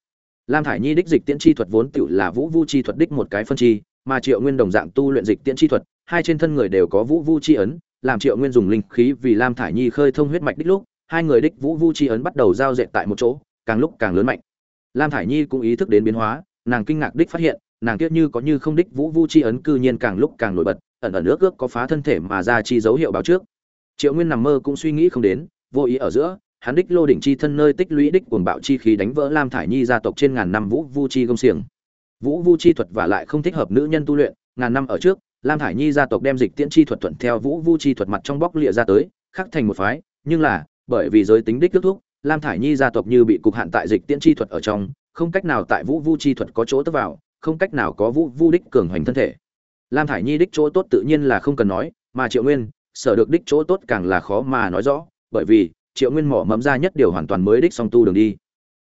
S1: Lam thải nhi đích dịch tiễn chi thuật vốn tựu là vũ vu chi thuật đích một cái phân chi, mà triệu nguyên đồng dạng tu luyện dịch tiễn chi thuật, hai trên thân người đều có vũ vu chi ấn, làm triệu nguyên dùng linh khí vì lam thải nhi khơi thông huyết mạch đích lúc, hai người đích vũ vu chi ấn bắt đầu giao dệt tại một chỗ càng lúc càng lớn mạnh. Lam thải nhi cũng ý thức đến biến hóa, nàng kinh ngạc đích phát hiện, nàng tiếc như có như không đích vũ vu chi ấn cư nhiên càng lúc càng nổi bật, ẩn ẩn ước ước có phá thân thể mà ra chi dấu hiệu báo trước. Triệu nguyên nằm mơ cũng suy nghĩ không đến, vô ý ở giữa, hắn đích lô đỉnh chi thân nơi tích lũy đích cuồng bạo chi khí đánh vỡ lam thải nhi gia tộc trên ngàn năm vũ vu chi công xiềng. Vũ vu chi thuật và lại không thích hợp nữ nhân tu luyện, ngàn năm ở trước, lam thải nhi gia tộc đem dịch tiễn chi thuật thuận theo vũ vu chi thuật mặt trong bóc lịa ra tới khắc thành một phái, nhưng là, bởi vì giới tính đích kết thúc lam thải nhi gia tộc như bị cục hạn tại dịch tiễn chi thuật ở trong, không cách nào tại vũ vu chi thuật có chỗ tức vào, không cách nào có vũ vu đích cường hoành thân thể. Lam thải nhi đích chỗ tốt tự nhiên là không cần nói, mà triệu nguyên, sở được đích chỗ tốt càng là khó mà nói rõ, bởi vì triệu nguyên mỏ mẫm ra nhất điều hoàn toàn mới đích song tu đường đi.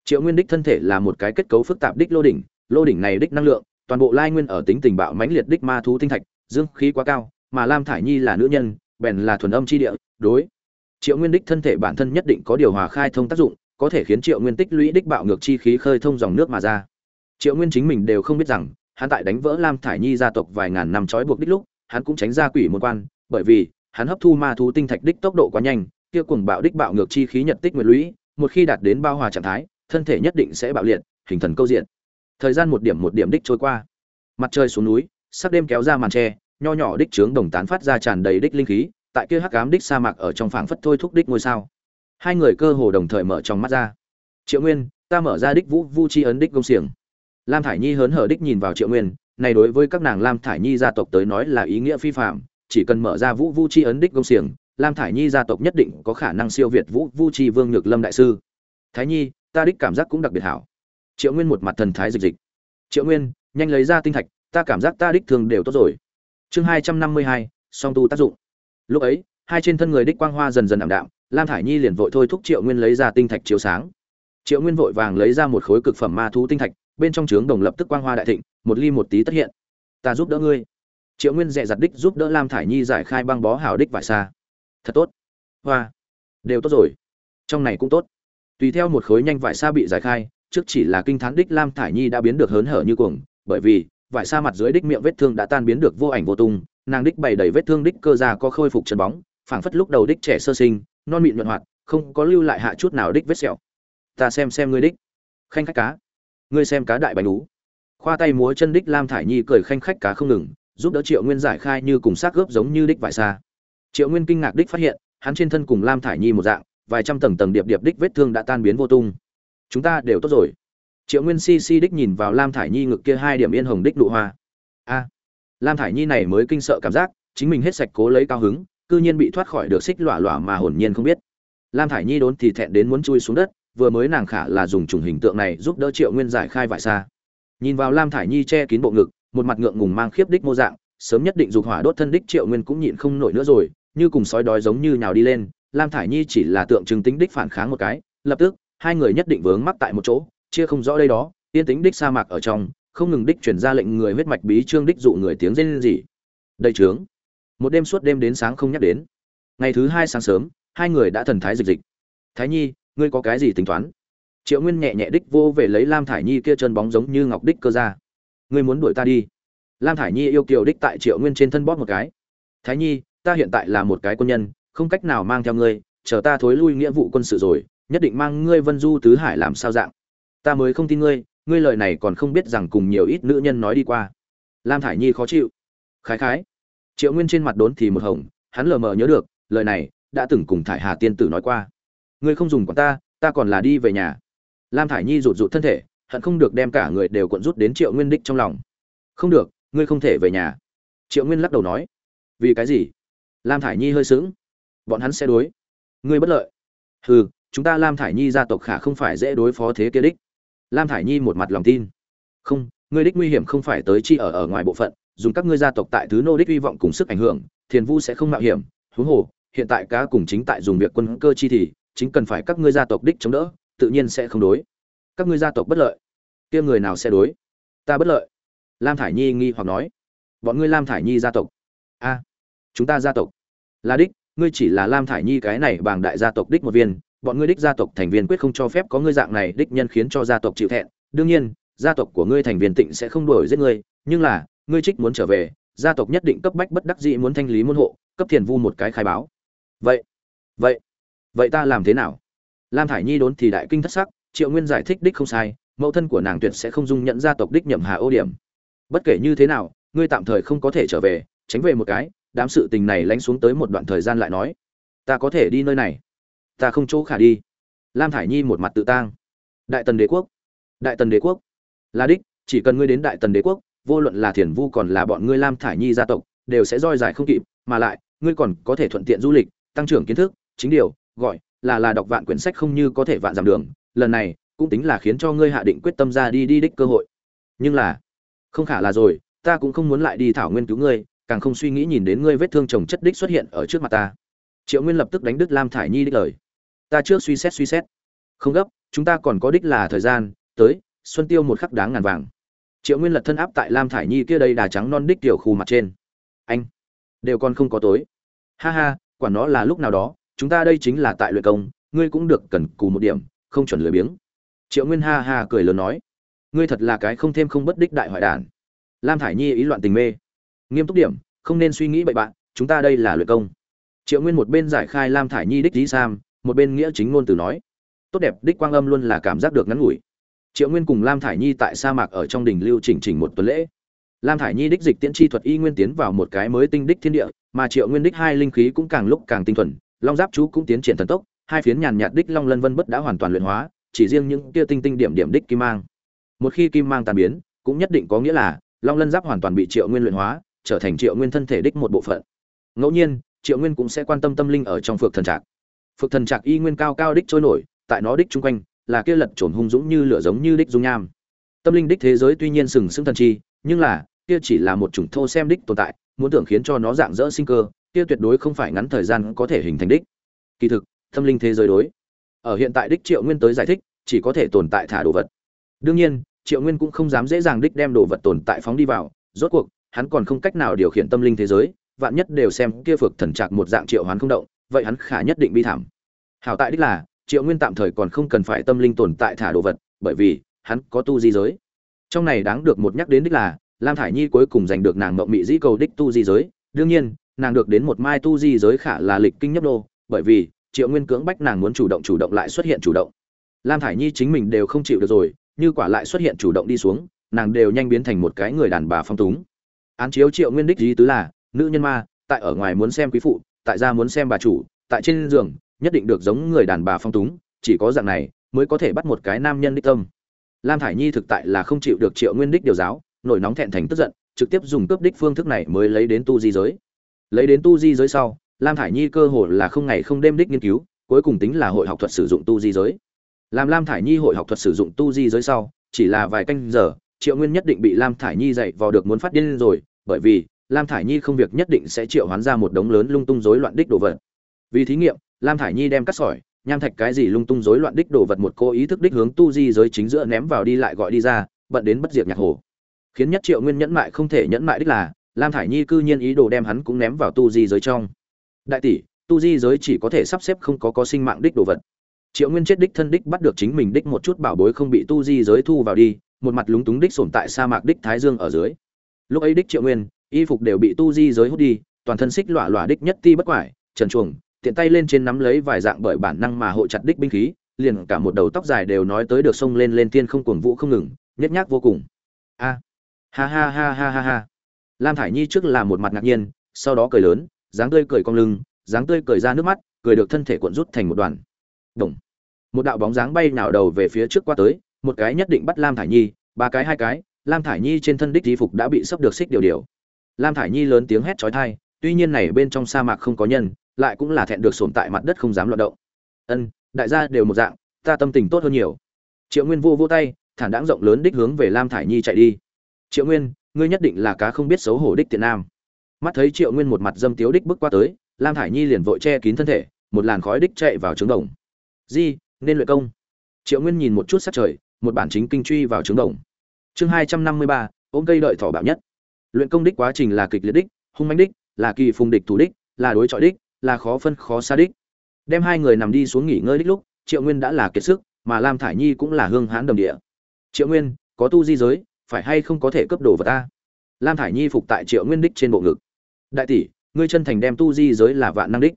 S1: Triệu nguyên đích thân thể là một cái kết cấu phức tạp đích lô đỉnh lô đỉnh này đích năng lượng, toàn bộ lai nguyên ở tính tình bạo mãnh liệt đích ma thú tinh thạch, dương khí quá cao, mà lam thải nhi là nữ nhân, bèn là thuần âm chi địa, đối triệu nguyên đích thân thể bản thân nhất định có điều hòa khai thông tác dụng, có thể khiến triệu nguyên tích lũy đích bạo ngược chi khí khơi thông dòng nước mà ra. Triệu nguyên chính mình đều không biết rằng, hắn tại đánh vỡ lam thải nhi gia tộc vài ngàn năm trói buộc đích lúc, hắn cũng tránh ra quỷ môn quan, bởi vì, hắn hấp thu ma thú tinh thạch đích tốc độ quá nhanh, kia cuồng bạo đích bạo ngược chi khí nhật tích nguyệt lũy, một khi đạt đến bao hòa trạng thái, thân thể nhất định sẽ bạo liệt, hình thần câu diện. Thời gian một điểm một điểm đích trôi qua. Mặt trời xuống núi sắc đêm kéo ra màn tre, nho nhỏ đích trướng đồng tán phát ra tràn đầy đích linh khí tại kia hắc ám đích sa mạc ở trong phảng phất thôi thúc đích ngôi sao. Hai người cơ hồ đồng thời mở trong mắt ra. Triệu nguyên, ta mở ra đích vũ, vu chi ấn đích công xiềng. Lam thải nhi hớn hở đích nhìn vào triệu nguyên, này đối với các nàng lam thải nhi gia tộc tới nói là ý nghĩa phi phạm chỉ cần mở ra vũ, vu chi ấn đích công xiềng, lam thải nhi gia tộc nhất định có khả năng siêu việt vũ, vu chi vương nhược lâm đại sư. Thái nhi, ta đích cảm giác cũng đặc biệt hảo. Triệu nguyên một mặt thần thái dịch dịch. Triệu nguyên, nhanh lấy ra tinh thạch, ta cảm giác ta đích thường đều tốt rồi. Chương hai trăm năm mươi hai, song tu tác dụng lúc ấy, hai trên thân người đích quang hoa dần dần ảm đạm, lam thải nhi liền vội thôi thúc triệu nguyên lấy ra tinh thạch chiếu sáng. Triệu nguyên vội vàng lấy ra một khối cực phẩm ma thú tinh thạch, bên trong trướng đồng lập tức quang hoa đại thịnh, một ly một tí tất hiện. Ta giúp đỡ ngươi. Triệu nguyên dẹ giặt đích giúp đỡ lam thải nhi giải khai băng bó hảo đích vải xa. Thật tốt. Hoa. Đều tốt rồi. Trong này cũng tốt. Tùy theo một khối nhanh vải xa bị giải khai, trước chỉ là kinh thán đích lam thải nhi đã biến được hớn hở như cuồng, bởi vì vải xa mặt dưới đích miệng vết thương đã tan biến được vô ảnh vô tung nàng đích bày đầy vết thương đích cơ ra có khôi phục chân bóng, phảng phất lúc đầu đích trẻ sơ sinh, non mịn nhuận hoạt, không có lưu lại hạ chút nào đích vết sẹo. Ta xem xem ngươi đích. Khanh khách cá. Ngươi xem cá đại bánh ú. Khoa tay múa chân đích lam thải nhi cười khanh khách cá không ngừng, giúp đỡ triệu nguyên giải khai như cùng xác gớp giống như đích vải xa triệu nguyên kinh ngạc đích phát hiện, hắn trên thân cùng lam thải nhi một dạng, vài trăm tầng tầng điệp điệp đích vết thương đã tan biến vô tung. Chúng ta đều tốt rồi. Triệu nguyên si si đích nhìn vào lam thải nhi ngực kia hai điểm yên hồng đích nụ hoa. A lam thải nhi này mới kinh sợ cảm giác, chính mình hết sạch cố lấy cao hứng, cư nhiên bị thoát khỏi được xích lọa lọa mà hồn nhiên không biết. Lam thải nhi đốn thì thẹn đến muốn chui xuống đất, vừa mới nàng khả là dùng chủng hình tượng này giúp đỡ triệu nguyên giải khai vải xa. Nhìn vào lam thải nhi che kín bộ ngực, một mặt ngượng ngùng mang khiếp đích mô dạng, sớm nhất định dục hỏa đốt thân đích triệu nguyên cũng nhịn không nổi nữa rồi, như cùng sói đói giống như nhào đi lên, lam thải nhi chỉ là tượng trưng tính đích phản kháng một cái, lập tức, hai người nhất định vướng mắc tại một chỗ, chia không rõ đây đó, yên tính đích sa mạc ở trong không ngừng đích chuyển ra lệnh người huyết mạch bí trương đích dụ người tiếng rên gì đây trướng. Một đêm suốt đêm đến sáng không nhắc đến. Ngày thứ hai sáng sớm, hai người đã thần thái dịch dịch. Thái nhi, ngươi có cái gì tính toán? Triệu nguyên nhẹ nhẹ đích vô về lấy lam thải nhi kia chân bóng giống như ngọc đích cơ ra. Ngươi muốn đuổi ta đi? Lam thải nhi yêu kiều đích tại triệu nguyên trên thân bóp một cái. Thái nhi, ta hiện tại là một cái quân nhân, không cách nào mang theo ngươi, chờ ta thối lui nghĩa vụ quân sự rồi, nhất định mang ngươi vân du tứ hải làm sao dạng. Ta mới không tin ngươi ngươi lời này còn không biết rằng cùng nhiều ít nữ nhân nói đi qua. Lam thải nhi khó chịu. Khái khái. Triệu nguyên trên mặt đốn thì một hồng, hắn lờ mờ nhớ được, lời này đã từng cùng thải hà tiên tử nói qua. Ngươi không dùng quản ta ta còn là đi về nhà. Lam thải nhi rụt rụt thân thể, hận không được đem cả người đều cuộn rút đến triệu nguyên đích trong lòng. Không được, ngươi không thể về nhà. Triệu nguyên lắc đầu nói. Vì cái gì? Lam thải nhi hơi sững. Bọn hắn sẽ đối. Ngươi bất lợi. Hừ, chúng ta lam thải nhi gia tộc khả không phải dễ đối phó thế kia đích lam thải nhi một mặt lòng tin. Không, ngươi đích nguy hiểm không phải tới chi ở ở ngoài bộ phận, dùng các ngươi gia tộc tại thứ nô đích hy vọng cùng sức ảnh hưởng, thiền vu sẽ không mạo hiểm, huống hồ, hiện tại cá cùng chính tại dùng việc quân cơ chi thì, chính cần phải các ngươi gia tộc đích chống đỡ, tự nhiên sẽ không đối. Các ngươi gia tộc bất lợi, kia người nào sẽ đối? Ta bất lợi. Lam thải nhi nghi hoặc nói. Bọn ngươi lam thải nhi gia tộc. A, chúng ta gia tộc. Là đích, ngươi chỉ là lam thải nhi cái này bảng đại gia tộc đích một viên bọn ngươi đích gia tộc thành viên quyết không cho phép có ngươi dạng này, đích nhân khiến cho gia tộc chịu thẹn. Đương nhiên, gia tộc của ngươi thành viên tịnh sẽ không đuổi giết ngươi, nhưng là, ngươi trích muốn trở về, gia tộc nhất định cấp bách bất đắc dĩ muốn thanh lý môn hộ, cấp thiền vu một cái khai báo. Vậy vậy vậy ta làm thế nào? Lam thải nhi đốn thì đại kinh thất sắc, triệu nguyên giải thích đích không sai, mẫu thân của nàng tuyệt sẽ không dung nhận gia tộc đích nhậm hà ô điểm. Bất kể như thế nào, ngươi tạm thời không có thể trở về, tránh về một cái, đám sự tình này lánh xuống tới một đoạn thời gian lại nói. Ta có thể đi nơi này ta không chỗ khả đi. Lam thải nhi một mặt tự tang. Đại tần đế quốc. Đại tần đế quốc. Là đích, chỉ cần ngươi đến đại tần đế quốc, vô luận là thiền vu còn là bọn ngươi lam thải nhi gia tộc, đều sẽ roi dài không kịp, mà lại, ngươi còn có thể thuận tiện du lịch, tăng trưởng kiến thức, chính điều, gọi là là đọc vạn quyển sách không như có thể vạn giảm đường. Lần này, cũng tính là khiến cho ngươi hạ định quyết tâm ra đi đi đích cơ hội. Nhưng là, không khả là rồi, ta cũng không muốn lại đi thảo nguyên cứu ngươi, càng không suy nghĩ nhìn đến ngươi vết thương chồng chất đích xuất hiện ở trước mặt ta. Triệu nguyên lập tức đánh đứt lam thải nhi đích lời ta trước suy xét suy xét. Không gấp, chúng ta còn có đích là thời gian, tới, xuân tiêu một khắc đáng ngàn vàng. Triệu nguyên lật thân áp tại lam thải nhi kia đây đà trắng non đích tiểu khu mặt trên. Anh, đều còn không có tối. Ha ha quản nó là lúc nào đó, chúng ta đây chính là tại luyện công, ngươi cũng được cần cù một điểm, không chuẩn lười biếng. Triệu nguyên ha ha cười lớn nói, ngươi thật là cái không thêm không bất đích đại hoại đản. Lam thải nhi ý loạn tình mê. Nghiêm túc điểm, không nên suy nghĩ bậy bạn, chúng ta đây là luyện công. Triệu nguyên một bên giải khai lam thải nhi đích lý sam một bên nghĩa chính ngôn từ nói, tốt đẹp, đích quang âm luôn là cảm giác được ngắn ngủi. Triệu nguyên cùng lam thải nhi tại sa mạc ở trong đình lưu chỉnh chỉnh một tuần lễ. Lam thải nhi đích dịch tiễn chi thuật y nguyên tiến vào một cái mới tinh đích thiên địa, mà triệu nguyên đích hai linh khí cũng càng lúc càng tinh thuần, long giáp chú cũng tiến triển thần tốc, hai phiến nhàn nhạt đích long lân vân bất đã hoàn toàn luyện hóa, chỉ riêng những kia tinh tinh điểm điểm đích kim mang. Một khi kim mang tàn biến, cũng nhất định có nghĩa là long lân giáp hoàn toàn bị triệu nguyên luyện hóa, trở thành triệu nguyên thân thể đích một bộ phận. Ngẫu nhiên, triệu nguyên cũng sẽ quan tâm tâm linh ở trong phược thần trạc phực thần trạc y nguyên cao cao đích trôi nổi, tại nó đích chung quanh, là kia lật trồn hung dũng như lửa giống như đích dung nham. Tâm linh đích thế giới tuy nhiên sừng sững thần chi, nhưng là, kia chỉ là một chủng thô xem đích tồn tại, muốn tưởng khiến cho nó dạng dỡ sinh cơ, kia tuyệt đối không phải ngắn thời gian có thể hình thành đích. Kỳ thực, tâm linh thế giới đối, ở hiện tại đích triệu nguyên tới giải thích, chỉ có thể tồn tại thả đồ vật. Đương nhiên, triệu nguyên cũng không dám dễ dàng đích đem đồ vật tồn tại phóng đi vào, rốt cuộc, hắn còn không cách nào điều khiển tâm linh thế giới, vạn nhất đều xem kia phược thần trạc một dạng triệu hoán không động vậy hắn khả nhất định bi thảm. Hảo tại đích là, triệu nguyên tạm thời còn không cần phải tâm linh tồn tại thả đồ vật, bởi vì, hắn có tu di giới. Trong này đáng được một nhắc đến đích là, lam thải nhi cuối cùng giành được nàng mộng mị dĩ cầu đích tu di giới. Đương nhiên, nàng được đến một mai tu di giới khả là lịch kinh nhấp đô, bởi vì, triệu nguyên cưỡng bách nàng muốn chủ động chủ động lại xuất hiện chủ động. Lam thải nhi chính mình đều không chịu được rồi, như quả lại xuất hiện chủ động đi xuống, nàng đều nhanh biến thành một cái người đàn bà phong túng. Án chiếu triệu nguyên đích di tứ là, nữ nhân ma, tại ở ngoài muốn xem quý phụ tại gia muốn xem bà chủ, tại trên giường, nhất định được giống người đàn bà phong túng, chỉ có dạng này mới có thể bắt một cái nam nhân đích tâm. Lam thải nhi thực tại là không chịu được triệu nguyên đích điều giáo, nổi nóng thẹn thành tức giận, trực tiếp dùng cướp đích phương thức này mới lấy đến tu di giới. Lấy đến tu di giới sau, lam thải nhi cơ hồ là không ngày không đêm đích nghiên cứu, cuối cùng tính là hội học thuật sử dụng tu di giới. Làm lam thải nhi hội học thuật sử dụng tu di giới sau, chỉ là vài canh giờ, triệu nguyên nhất định bị lam thải nhi dạy vào được muốn phát điên rồi, bởi vì lam thải nhi không việc nhất định sẽ triệu hoán ra một đống lớn lung tung rối loạn đích đồ vật. Vì thí nghiệm, lam thải nhi đem cắt sỏi, nham thạch cái gì lung tung rối loạn đích đồ vật một cô ý thức đích hướng tu di giới chính giữa ném vào đi lại gọi đi ra, bận đến bất diệt nhạc hồ. Khiến nhất triệu nguyên nhẫn mại không thể nhẫn mại đích là, lam thải nhi cư nhiên ý đồ đem hắn cũng ném vào tu di giới trong. Đại tỷ, tu di giới chỉ có thể sắp xếp không có có sinh mạng đích đồ vật. Triệu nguyên chết đích thân đích bắt được chính mình đích một chút bảo bối không bị tu di giới thu vào đi, một mặt lúng túng đích sổm tại sa mạc đích thái dương ở dưới. Lúc ấy đích triệu nguyên y phục đều bị tu di giới hút đi, toàn thân xích lọa lọa đích nhất ti bất quải, trần chuồng, tiện tay lên trên nắm lấy vài dạng bởi bản năng mà hộ chặt đích binh khí, liền cả một đầu tóc dài đều nói tới được sông lên lên tiên không cuồng vũ không ngừng nhất nhác vô cùng. A! Ha ha ha ha ha ha. Lam thải nhi trước là một mặt ngạc nhiên, sau đó cười lớn, dáng tươi cười cong lưng, dáng tươi cười ra nước mắt, cười được thân thể cuộn rút thành một đoàn. Đồng. một đạo bóng dáng bay nào đầu về phía trước qua tới, một cái nhất định bắt lam thải nhi, ba cái hai cái, lam thải nhi trên thân đích y phục đã bị sắp được xích điều điều lam thải nhi lớn tiếng hét chói tai, tuy nhiên này bên trong sa mạc không có nhân, lại cũng là thẹn được sồn tại mặt đất không dám loạt động. Ân, đại gia đều một dạng, ta tâm tình tốt hơn nhiều. Triệu nguyên vô vô tay, thản đáng rộng lớn đích hướng về lam thải nhi chạy đi. Triệu nguyên, ngươi nhất định là cá không biết xấu hổ đích tiện nam. Mắt thấy triệu nguyên một mặt dâm tiếu đích bước qua tới, lam thải nhi liền vội che kín thân thể, một làn khói đích chạy vào trứng đồng. Di, nên luyện công. Triệu nguyên nhìn một chút sát trời, một bản chính kinh truy vào trứng đồng. Chương hai trăm năm mươi ba, ôm cây đợi thỏ bạo nhất luyện công đích quá trình là kịch liệt đích, hung manh đích, là kỳ phùng địch thủ đích, là đối chọi đích, là khó phân khó xa đích. Đem hai người nằm đi xuống nghỉ ngơi đích lúc, triệu nguyên đã là kiệt sức, mà lam thải nhi cũng là hương hãn đồng địa. Triệu nguyên, có tu di giới, phải hay không có thể cấp đồ vật ta? Lam thải nhi phục tại triệu nguyên đích trên bộ ngực. Đại tỷ, ngươi chân thành đem tu di giới là vạn năng đích.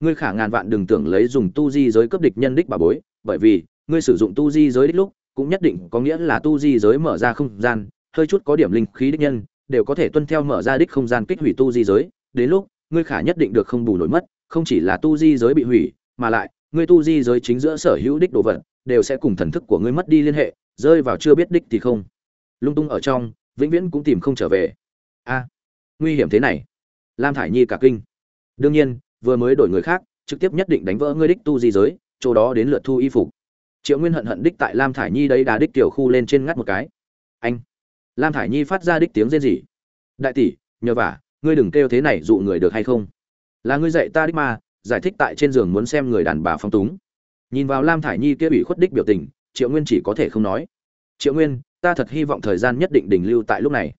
S1: Ngươi khả ngàn vạn đừng tưởng lấy dùng tu di giới cấp địch nhân đích bà bối, bởi vì, ngươi sử dụng tu di giới đích lúc, cũng nhất định có nghĩa là tu di giới mở ra không gian, hơi chút có điểm linh khí đích nhân đều có thể tuân theo mở ra đích không gian kích hủy tu di giới, đến lúc, ngươi khả nhất định được không bù nổi mất, không chỉ là tu di giới bị hủy, mà lại, ngươi tu di giới chính giữa sở hữu đích đồ vật, đều sẽ cùng thần thức của ngươi mất đi liên hệ, rơi vào chưa biết đích thì không. Lung tung ở trong, vĩnh viễn cũng tìm không trở về. A, nguy hiểm thế này. Lam thải nhi cả kinh. Đương nhiên, vừa mới đổi người khác, trực tiếp nhất định đánh vỡ ngươi đích tu di giới, chỗ đó đến lượt thu y phục. Triệu nguyên hận hận đích tại lam thải nhi đấy đá đích tiểu khu lên trên ngắt một cái. Anh lam thải nhi phát ra đích tiếng rên rỉ. Đại tỷ, nhờ vả, ngươi đừng kêu thế này dụ người được hay không? Là ngươi dạy ta đích mà giải thích tại trên giường muốn xem người đàn bà phong túng. Nhìn vào lam thải nhi kia bị khuất đích biểu tình, triệu nguyên chỉ có thể không nói. Triệu nguyên, ta thật hy vọng thời gian nhất định đình lưu tại lúc này.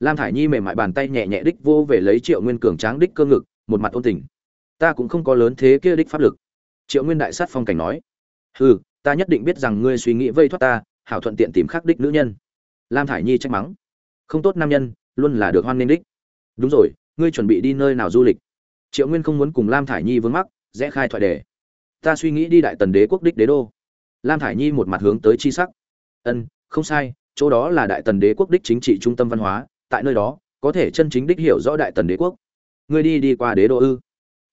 S1: Lam thải nhi mềm mại bàn tay nhẹ nhẹ đích vô về lấy triệu nguyên cường tráng đích cơ ngực, một mặt ôn tình. Ta cũng không có lớn thế kia đích pháp lực. Triệu nguyên đại sát phong cảnh nói. Hừ, ta nhất định biết rằng ngươi suy nghĩ vây thoát ta, hảo thuận tiện tìm khắc đích nữ nhân lam thải nhi trách mắng. Không tốt nam nhân, luôn là được hoan nghênh đích. Đúng rồi, ngươi chuẩn bị đi nơi nào du lịch? Triệu nguyên không muốn cùng lam thải nhi vướng mắc, rẽ khai thoại đề. Ta suy nghĩ đi đại tần đế quốc đích đế đô. Lam thải nhi một mặt hướng tới chi sắc. Ân, không sai, chỗ đó là đại tần đế quốc đích chính trị trung tâm văn hóa, tại nơi đó, có thể chân chính đích hiểu rõ đại tần đế quốc. Ngươi đi đi qua đế đô ư?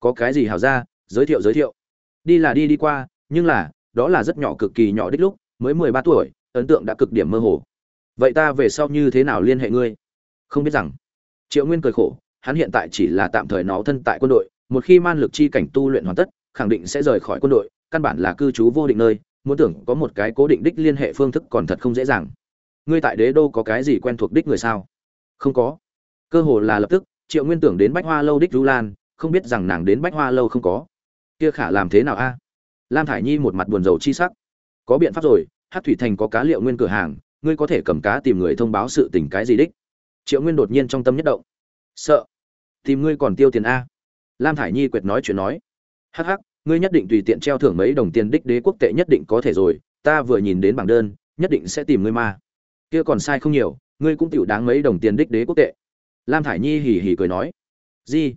S1: Có cái gì hảo ra, giới thiệu giới thiệu. Đi là đi đi qua, nhưng là, đó là rất nhỏ cực kỳ nhỏ đích lúc, mới mười ba tuổi, ấn tượng đã cực điểm mơ hồ vậy ta về sau như thế nào liên hệ ngươi? Không biết rằng. Triệu nguyên cười khổ, hắn hiện tại chỉ là tạm thời nó thân tại quân đội, một khi man lực chi cảnh tu luyện hoàn tất, khẳng định sẽ rời khỏi quân đội, căn bản là cư trú vô định nơi, muốn tưởng có một cái cố định đích liên hệ phương thức còn thật không dễ dàng. Ngươi tại đế đô có cái gì quen thuộc đích người sao? Không có. Cơ hồ là lập tức, triệu nguyên tưởng đến bách hoa lâu đích du lan, không biết rằng nàng đến bách hoa lâu không có. Kia khả làm thế nào a? Lam thải nhi một mặt buồn rầu chi sắc. Có biện pháp rồi hát thủy thành có cá liệu nguyên cửa hàng ngươi có thể cầm cá tìm người thông báo sự tình cái gì đích? Triệu nguyên đột nhiên trong tâm nhất động. Sợ. Tìm ngươi còn tiêu tiền a. Lam thải nhi quyệt nói chuyện nói. Hắc hắc, ngươi nhất định tùy tiện treo thưởng mấy đồng tiền đích đế quốc tệ nhất định có thể rồi. Ta vừa nhìn đến bảng đơn, nhất định sẽ tìm ngươi ma. Kia còn sai không nhiều, ngươi cũng tiểu đáng mấy đồng tiền đích đế quốc tệ. Lam thải nhi hỉ hỉ cười nói. Gì?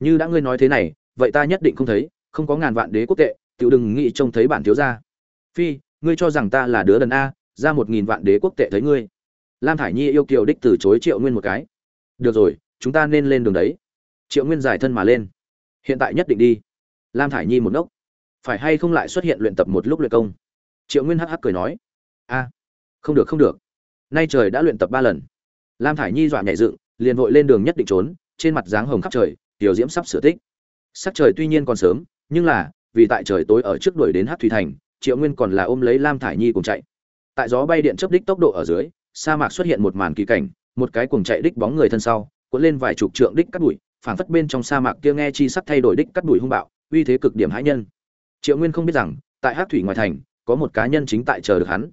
S1: Như đã ngươi nói thế này, vậy ta nhất định không thấy, không có ngàn vạn đế quốc tệ, tiểu đừng nghĩ trông thấy bản thiếu gia. Phi, ngươi cho rằng ta là đứa đần a ra một nghìn vạn đế quốc tệ thấy ngươi. Lam thải nhi yêu kiều đích từ chối triệu nguyên một cái. Được rồi chúng ta nên lên đường đấy. Triệu nguyên giải thân mà lên. Hiện tại nhất định đi. Lam thải nhi một nốc, phải hay không lại xuất hiện luyện tập một lúc luyện công? Triệu nguyên hắc hắc cười nói. A không được không được. Nay trời đã luyện tập ba lần. Lam thải nhi dọa nhảy dựng liền vội lên đường nhất định trốn trên mặt dáng hồng khắp trời tiểu diễm sắp sửa tích. Sắc trời tuy nhiên còn sớm nhưng là vì tại trời tối ở trước đuổi đến hát thủy thành triệu nguyên còn là ôm lấy lam thải nhi cùng chạy tại gió bay điện chấp đích tốc độ ở dưới, sa mạc xuất hiện một màn kỳ cảnh, một cái cuồng chạy đích bóng người thân sau cuốn lên vài chục trượng đích cắt đuổi phảng phất bên trong sa mạc kia nghe chi sắc thay đổi đích cắt đuổi hung bạo, uy thế cực điểm hãi nhân. Triệu nguyên không biết rằng, tại hát thủy ngoài thành, có một cá nhân chính tại chờ được hắn.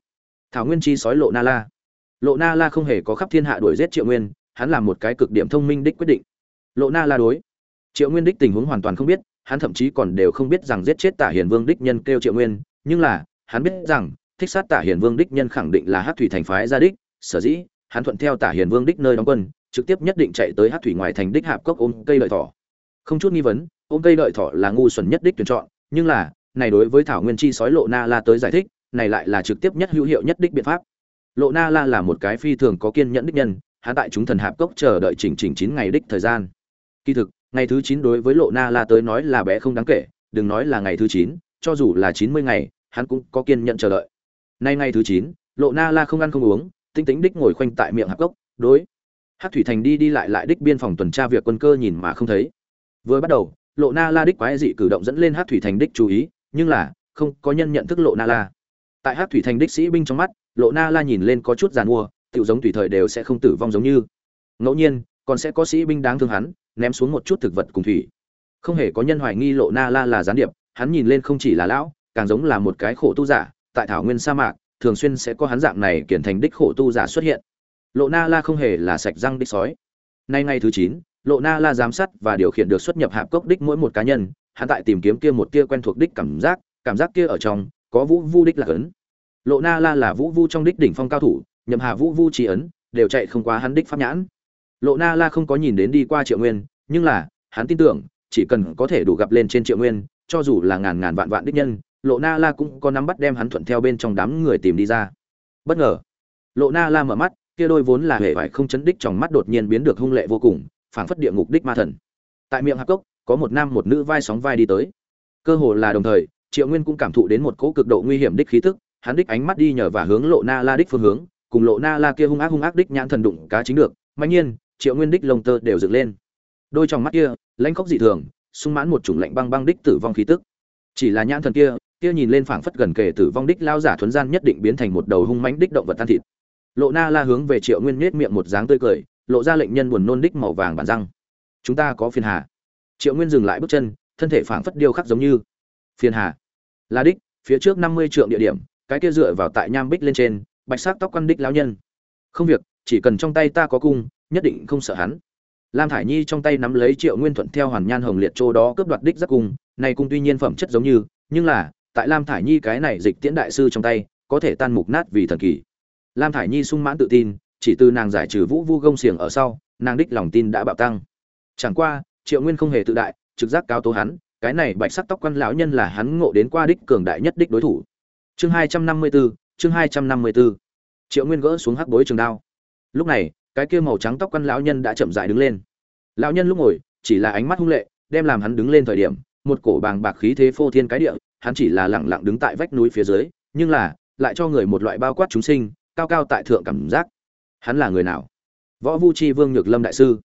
S1: Thảo nguyên chi sói lộ na la. Lộ na la không hề có khắp thiên hạ đuổi giết triệu nguyên, hắn làm một cái cực điểm thông minh đích quyết định. Lộ na la đối. Triệu nguyên đích tình huống hoàn toàn không biết, hắn thậm chí còn đều không biết rằng giết chết tả hiền vương đích nhân kêu triệu nguyên, nhưng là, hắn biết rằng thích sát tả hiền vương đích nhân khẳng định là hát thủy thành phái gia đích, sở dĩ, hắn thuận theo tả hiền vương đích nơi đóng quân, trực tiếp nhất định chạy tới hát thủy ngoài thành đích hạp cốc ôm cây lợi thỏ. Không chút nghi vấn, ôm cây lợi thỏ là ngu xuẩn nhất đích tuyển chọn, nhưng là, này đối với thảo nguyên chi sói lộ na la tới giải thích, này lại là trực tiếp nhất hữu hiệu nhất đích biện pháp. Lộ na la là một cái phi thường có kiên nhẫn đích nhân, hắn tại chúng thần hạp cốc chờ đợi chỉnh chỉnh chín ngày đích thời gian. Kỳ thực, ngày thứ chín đối với lộ na la tới nói là bé không đáng kể, đừng nói là ngày thứ chín, cho dù là chín mươi ngày, hắn cũng có kiên nhẫn chờ đợi nay ngày thứ chín, lộ na la không ăn không uống, tinh tính đích ngồi khoanh tại miệng hạp cốc đối. Hát thủy thành đi đi lại lại đích biên phòng tuần tra việc quân cơ nhìn mà không thấy. Vừa bắt đầu, lộ na la đích quái dị cử động dẫn lên hát thủy thành đích chú ý, nhưng là, không có nhân nhận thức lộ na la. Tại hát thủy thành đích sĩ binh trong mắt, lộ na la nhìn lên có chút giàn mua, tiểu giống tùy thời đều sẽ không tử vong giống như. Ngẫu nhiên, còn sẽ có sĩ binh đáng thương hắn, ném xuống một chút thực vật cùng thủy. Không hề có nhân hoài nghi lộ na la là gián điệp, hắn nhìn lên không chỉ là lão, càng giống là một cái khổ tu giả tại thảo nguyên sa mạc, thường xuyên sẽ có hắn dạng này kiển thành đích khổ tu giả xuất hiện. Lộ na la không hề là sạch răng đích sói. Nay ngày thứ chín, lộ na la giám sát và điều khiển được xuất nhập hạp cốc đích mỗi một cá nhân, hắn tại tìm kiếm kia một kia quen thuộc đích cảm giác cảm giác kia ở trong, có vũ vu đích là ấn. Lộ na la là vũ vu trong đích đỉnh phong cao thủ, nhậm hà vũ vu trí ấn, đều chạy không quá hắn đích pháp nhãn. Lộ na la không có nhìn đến đi qua triệu nguyên, nhưng là, hắn tin tưởng, chỉ cần có thể đủ gặp lên trên triệu nguyên, cho dù là ngàn ngàn vạn vạn đích nhân lộ na la cũng có nắm bắt đem hắn thuận theo bên trong đám người tìm đi ra. Bất ngờ, lộ na la mở mắt, kia đôi vốn là hệ vải không chấn đích trong mắt đột nhiên biến được hung lệ vô cùng, phảng phất địa ngục đích ma thần. Tại miệng hạp cốc, có một nam một nữ vai sóng vai đi tới. Cơ hồ là đồng thời, triệu nguyên cũng cảm thụ đến một cỗ cực độ nguy hiểm đích khí tức, hắn đích ánh mắt đi nhờ và hướng lộ na la đích phương hướng, cùng lộ na la kia hung ác hung ác đích nhãn thần đụng cá chính được, mạnh nhiên, triệu nguyên đích lông tơ đều dựng lên. Đôi trong mắt kia, lãnh khóc dị thường, sung mãn một chủng lạnh băng băng đích tử vong khí tức. Chỉ là nhãn thần kia kia nhìn lên phảng phất gần kề tử vong đích lao giả thuấn gian nhất định biến thành một đầu hung mãnh đích động vật tan thịt. Lộ na la hướng về triệu nguyên nết miệng một dáng tươi cười, lộ ra lệnh nhân buồn nôn đích màu vàng bản răng. Chúng ta có phiền hà. Triệu nguyên dừng lại bước chân, thân thể phảng phất điêu khắc giống như. Phiền hà. Là đích, phía trước năm mươi trượng địa điểm, cái kia dựa vào tại nham bích lên trên, bạch sắc tóc quan đích lão nhân. Không việc, chỉ cần trong tay ta có cung, nhất định không sợ hắn. Lam thải nhi trong tay nắm lấy triệu nguyên thuận theo hoàn nhan hồng liệt châu đó cướp đoạt đích giác cung, này cung tuy nhiên phẩm chất giống như, nhưng là tại lam thải nhi cái này dịch tiễn đại sư trong tay, có thể tan mục nát vì thần kỳ. Lam thải nhi sung mãn tự tin, chỉ từ nàng giải trừ vũ vu gông xiềng ở sau, nàng đích lòng tin đã bạo tăng. Chẳng qua, triệu nguyên không hề tự đại, trực giác cao tố hắn, cái này bạch sắc tóc quan lão nhân là hắn ngộ đến qua đích cường đại nhất đích đối thủ. Chương hai trăm năm mươi bốn chương hai trăm năm mươi bốn triệu nguyên gỡ xuống hắc bối trường đao. Lúc này, cái kia màu trắng tóc quan lão nhân đã chậm rãi đứng lên. Lão nhân lúc ngồi, chỉ là ánh mắt hung lệ, đem làm hắn đứng lên thời điểm, một cổ bàng bạc khí thế phô thiên cái địa hắn chỉ là lẳng lặng đứng tại vách núi phía dưới nhưng là lại cho người một loại bao quát chúng sinh cao cao tại thượng cảm giác. Hắn là người nào? Võ vu chi vương nhược lâm đại sư.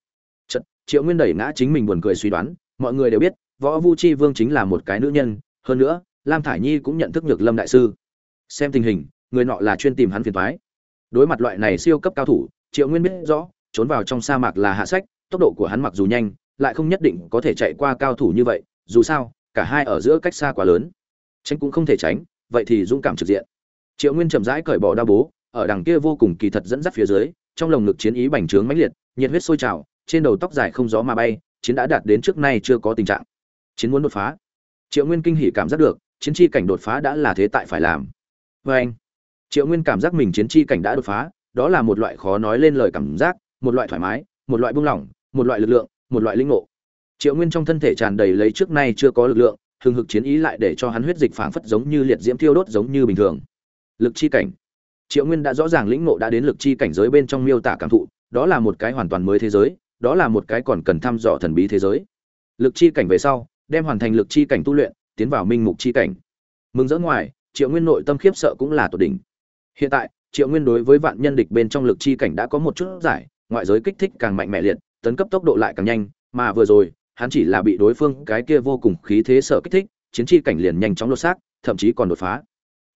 S1: Chật, triệu nguyên đẩy ngã chính mình buồn cười suy đoán mọi người đều biết võ vu chi vương chính là một cái nữ nhân hơn nữa lam thải nhi cũng nhận thức nhược lâm đại sư. Xem tình hình người nọ là chuyên tìm hắn phiền thoái đối mặt loại này siêu cấp cao thủ triệu nguyên biết rõ trốn vào trong sa mạc là hạ sách tốc độ của hắn mặc dù nhanh lại không nhất định có thể chạy qua cao thủ như vậy dù sao cả hai ở giữa cách xa quá lớn tránh cũng không thể tránh, vậy thì dũng cảm trực diện. Triệu nguyên chậm rãi cởi bỏ đa bố, ở đằng kia vô cùng kỳ thật dẫn dắt phía dưới, trong lồng ngực chiến ý bành trướng mãnh liệt, nhiệt huyết sôi trào, trên đầu tóc dài không gió mà bay, chiến đã đạt đến trước nay chưa có tình trạng. Chiến muốn đột phá. Triệu nguyên kinh hỉ cảm giác được, chiến chi cảnh đột phá đã là thế tại phải làm. Vê anh, triệu nguyên cảm giác mình chiến chi cảnh đã đột phá, đó là một loại khó nói lên lời cảm giác, một loại thoải mái, một loại buông lỏng, một loại lực lượng, một loại linh ngộ. Triệu nguyên trong thân thể tràn đầy lấy trước nay chưa có lực lượng hừng hực chiến ý lại để cho hắn huyết dịch phảng phất giống như liệt diễm thiêu đốt giống như bình thường. Lực chi cảnh. Triệu nguyên đã rõ ràng lĩnh ngộ đã đến lực chi cảnh giới bên trong miêu tả cảm thụ, đó là một cái hoàn toàn mới thế giới, đó là một cái còn cần thăm dò thần bí thế giới. Lực chi cảnh về sau, đem hoàn thành lực chi cảnh tu luyện, tiến vào minh mục chi cảnh. Mừng rỡ ngoài, triệu nguyên nội tâm khiếp sợ cũng là tột đỉnh. Hiện tại, triệu nguyên đối với vạn nhân địch bên trong lực chi cảnh đã có một chút giải, ngoại giới kích thích càng mạnh mẽ liệt, tấn cấp tốc độ lại càng nhanh, mà vừa rồi hắn chỉ là bị đối phương cái kia vô cùng khí thế sở kích thích, chiến chi cảnh liền nhanh chóng lột xác, thậm chí còn đột phá.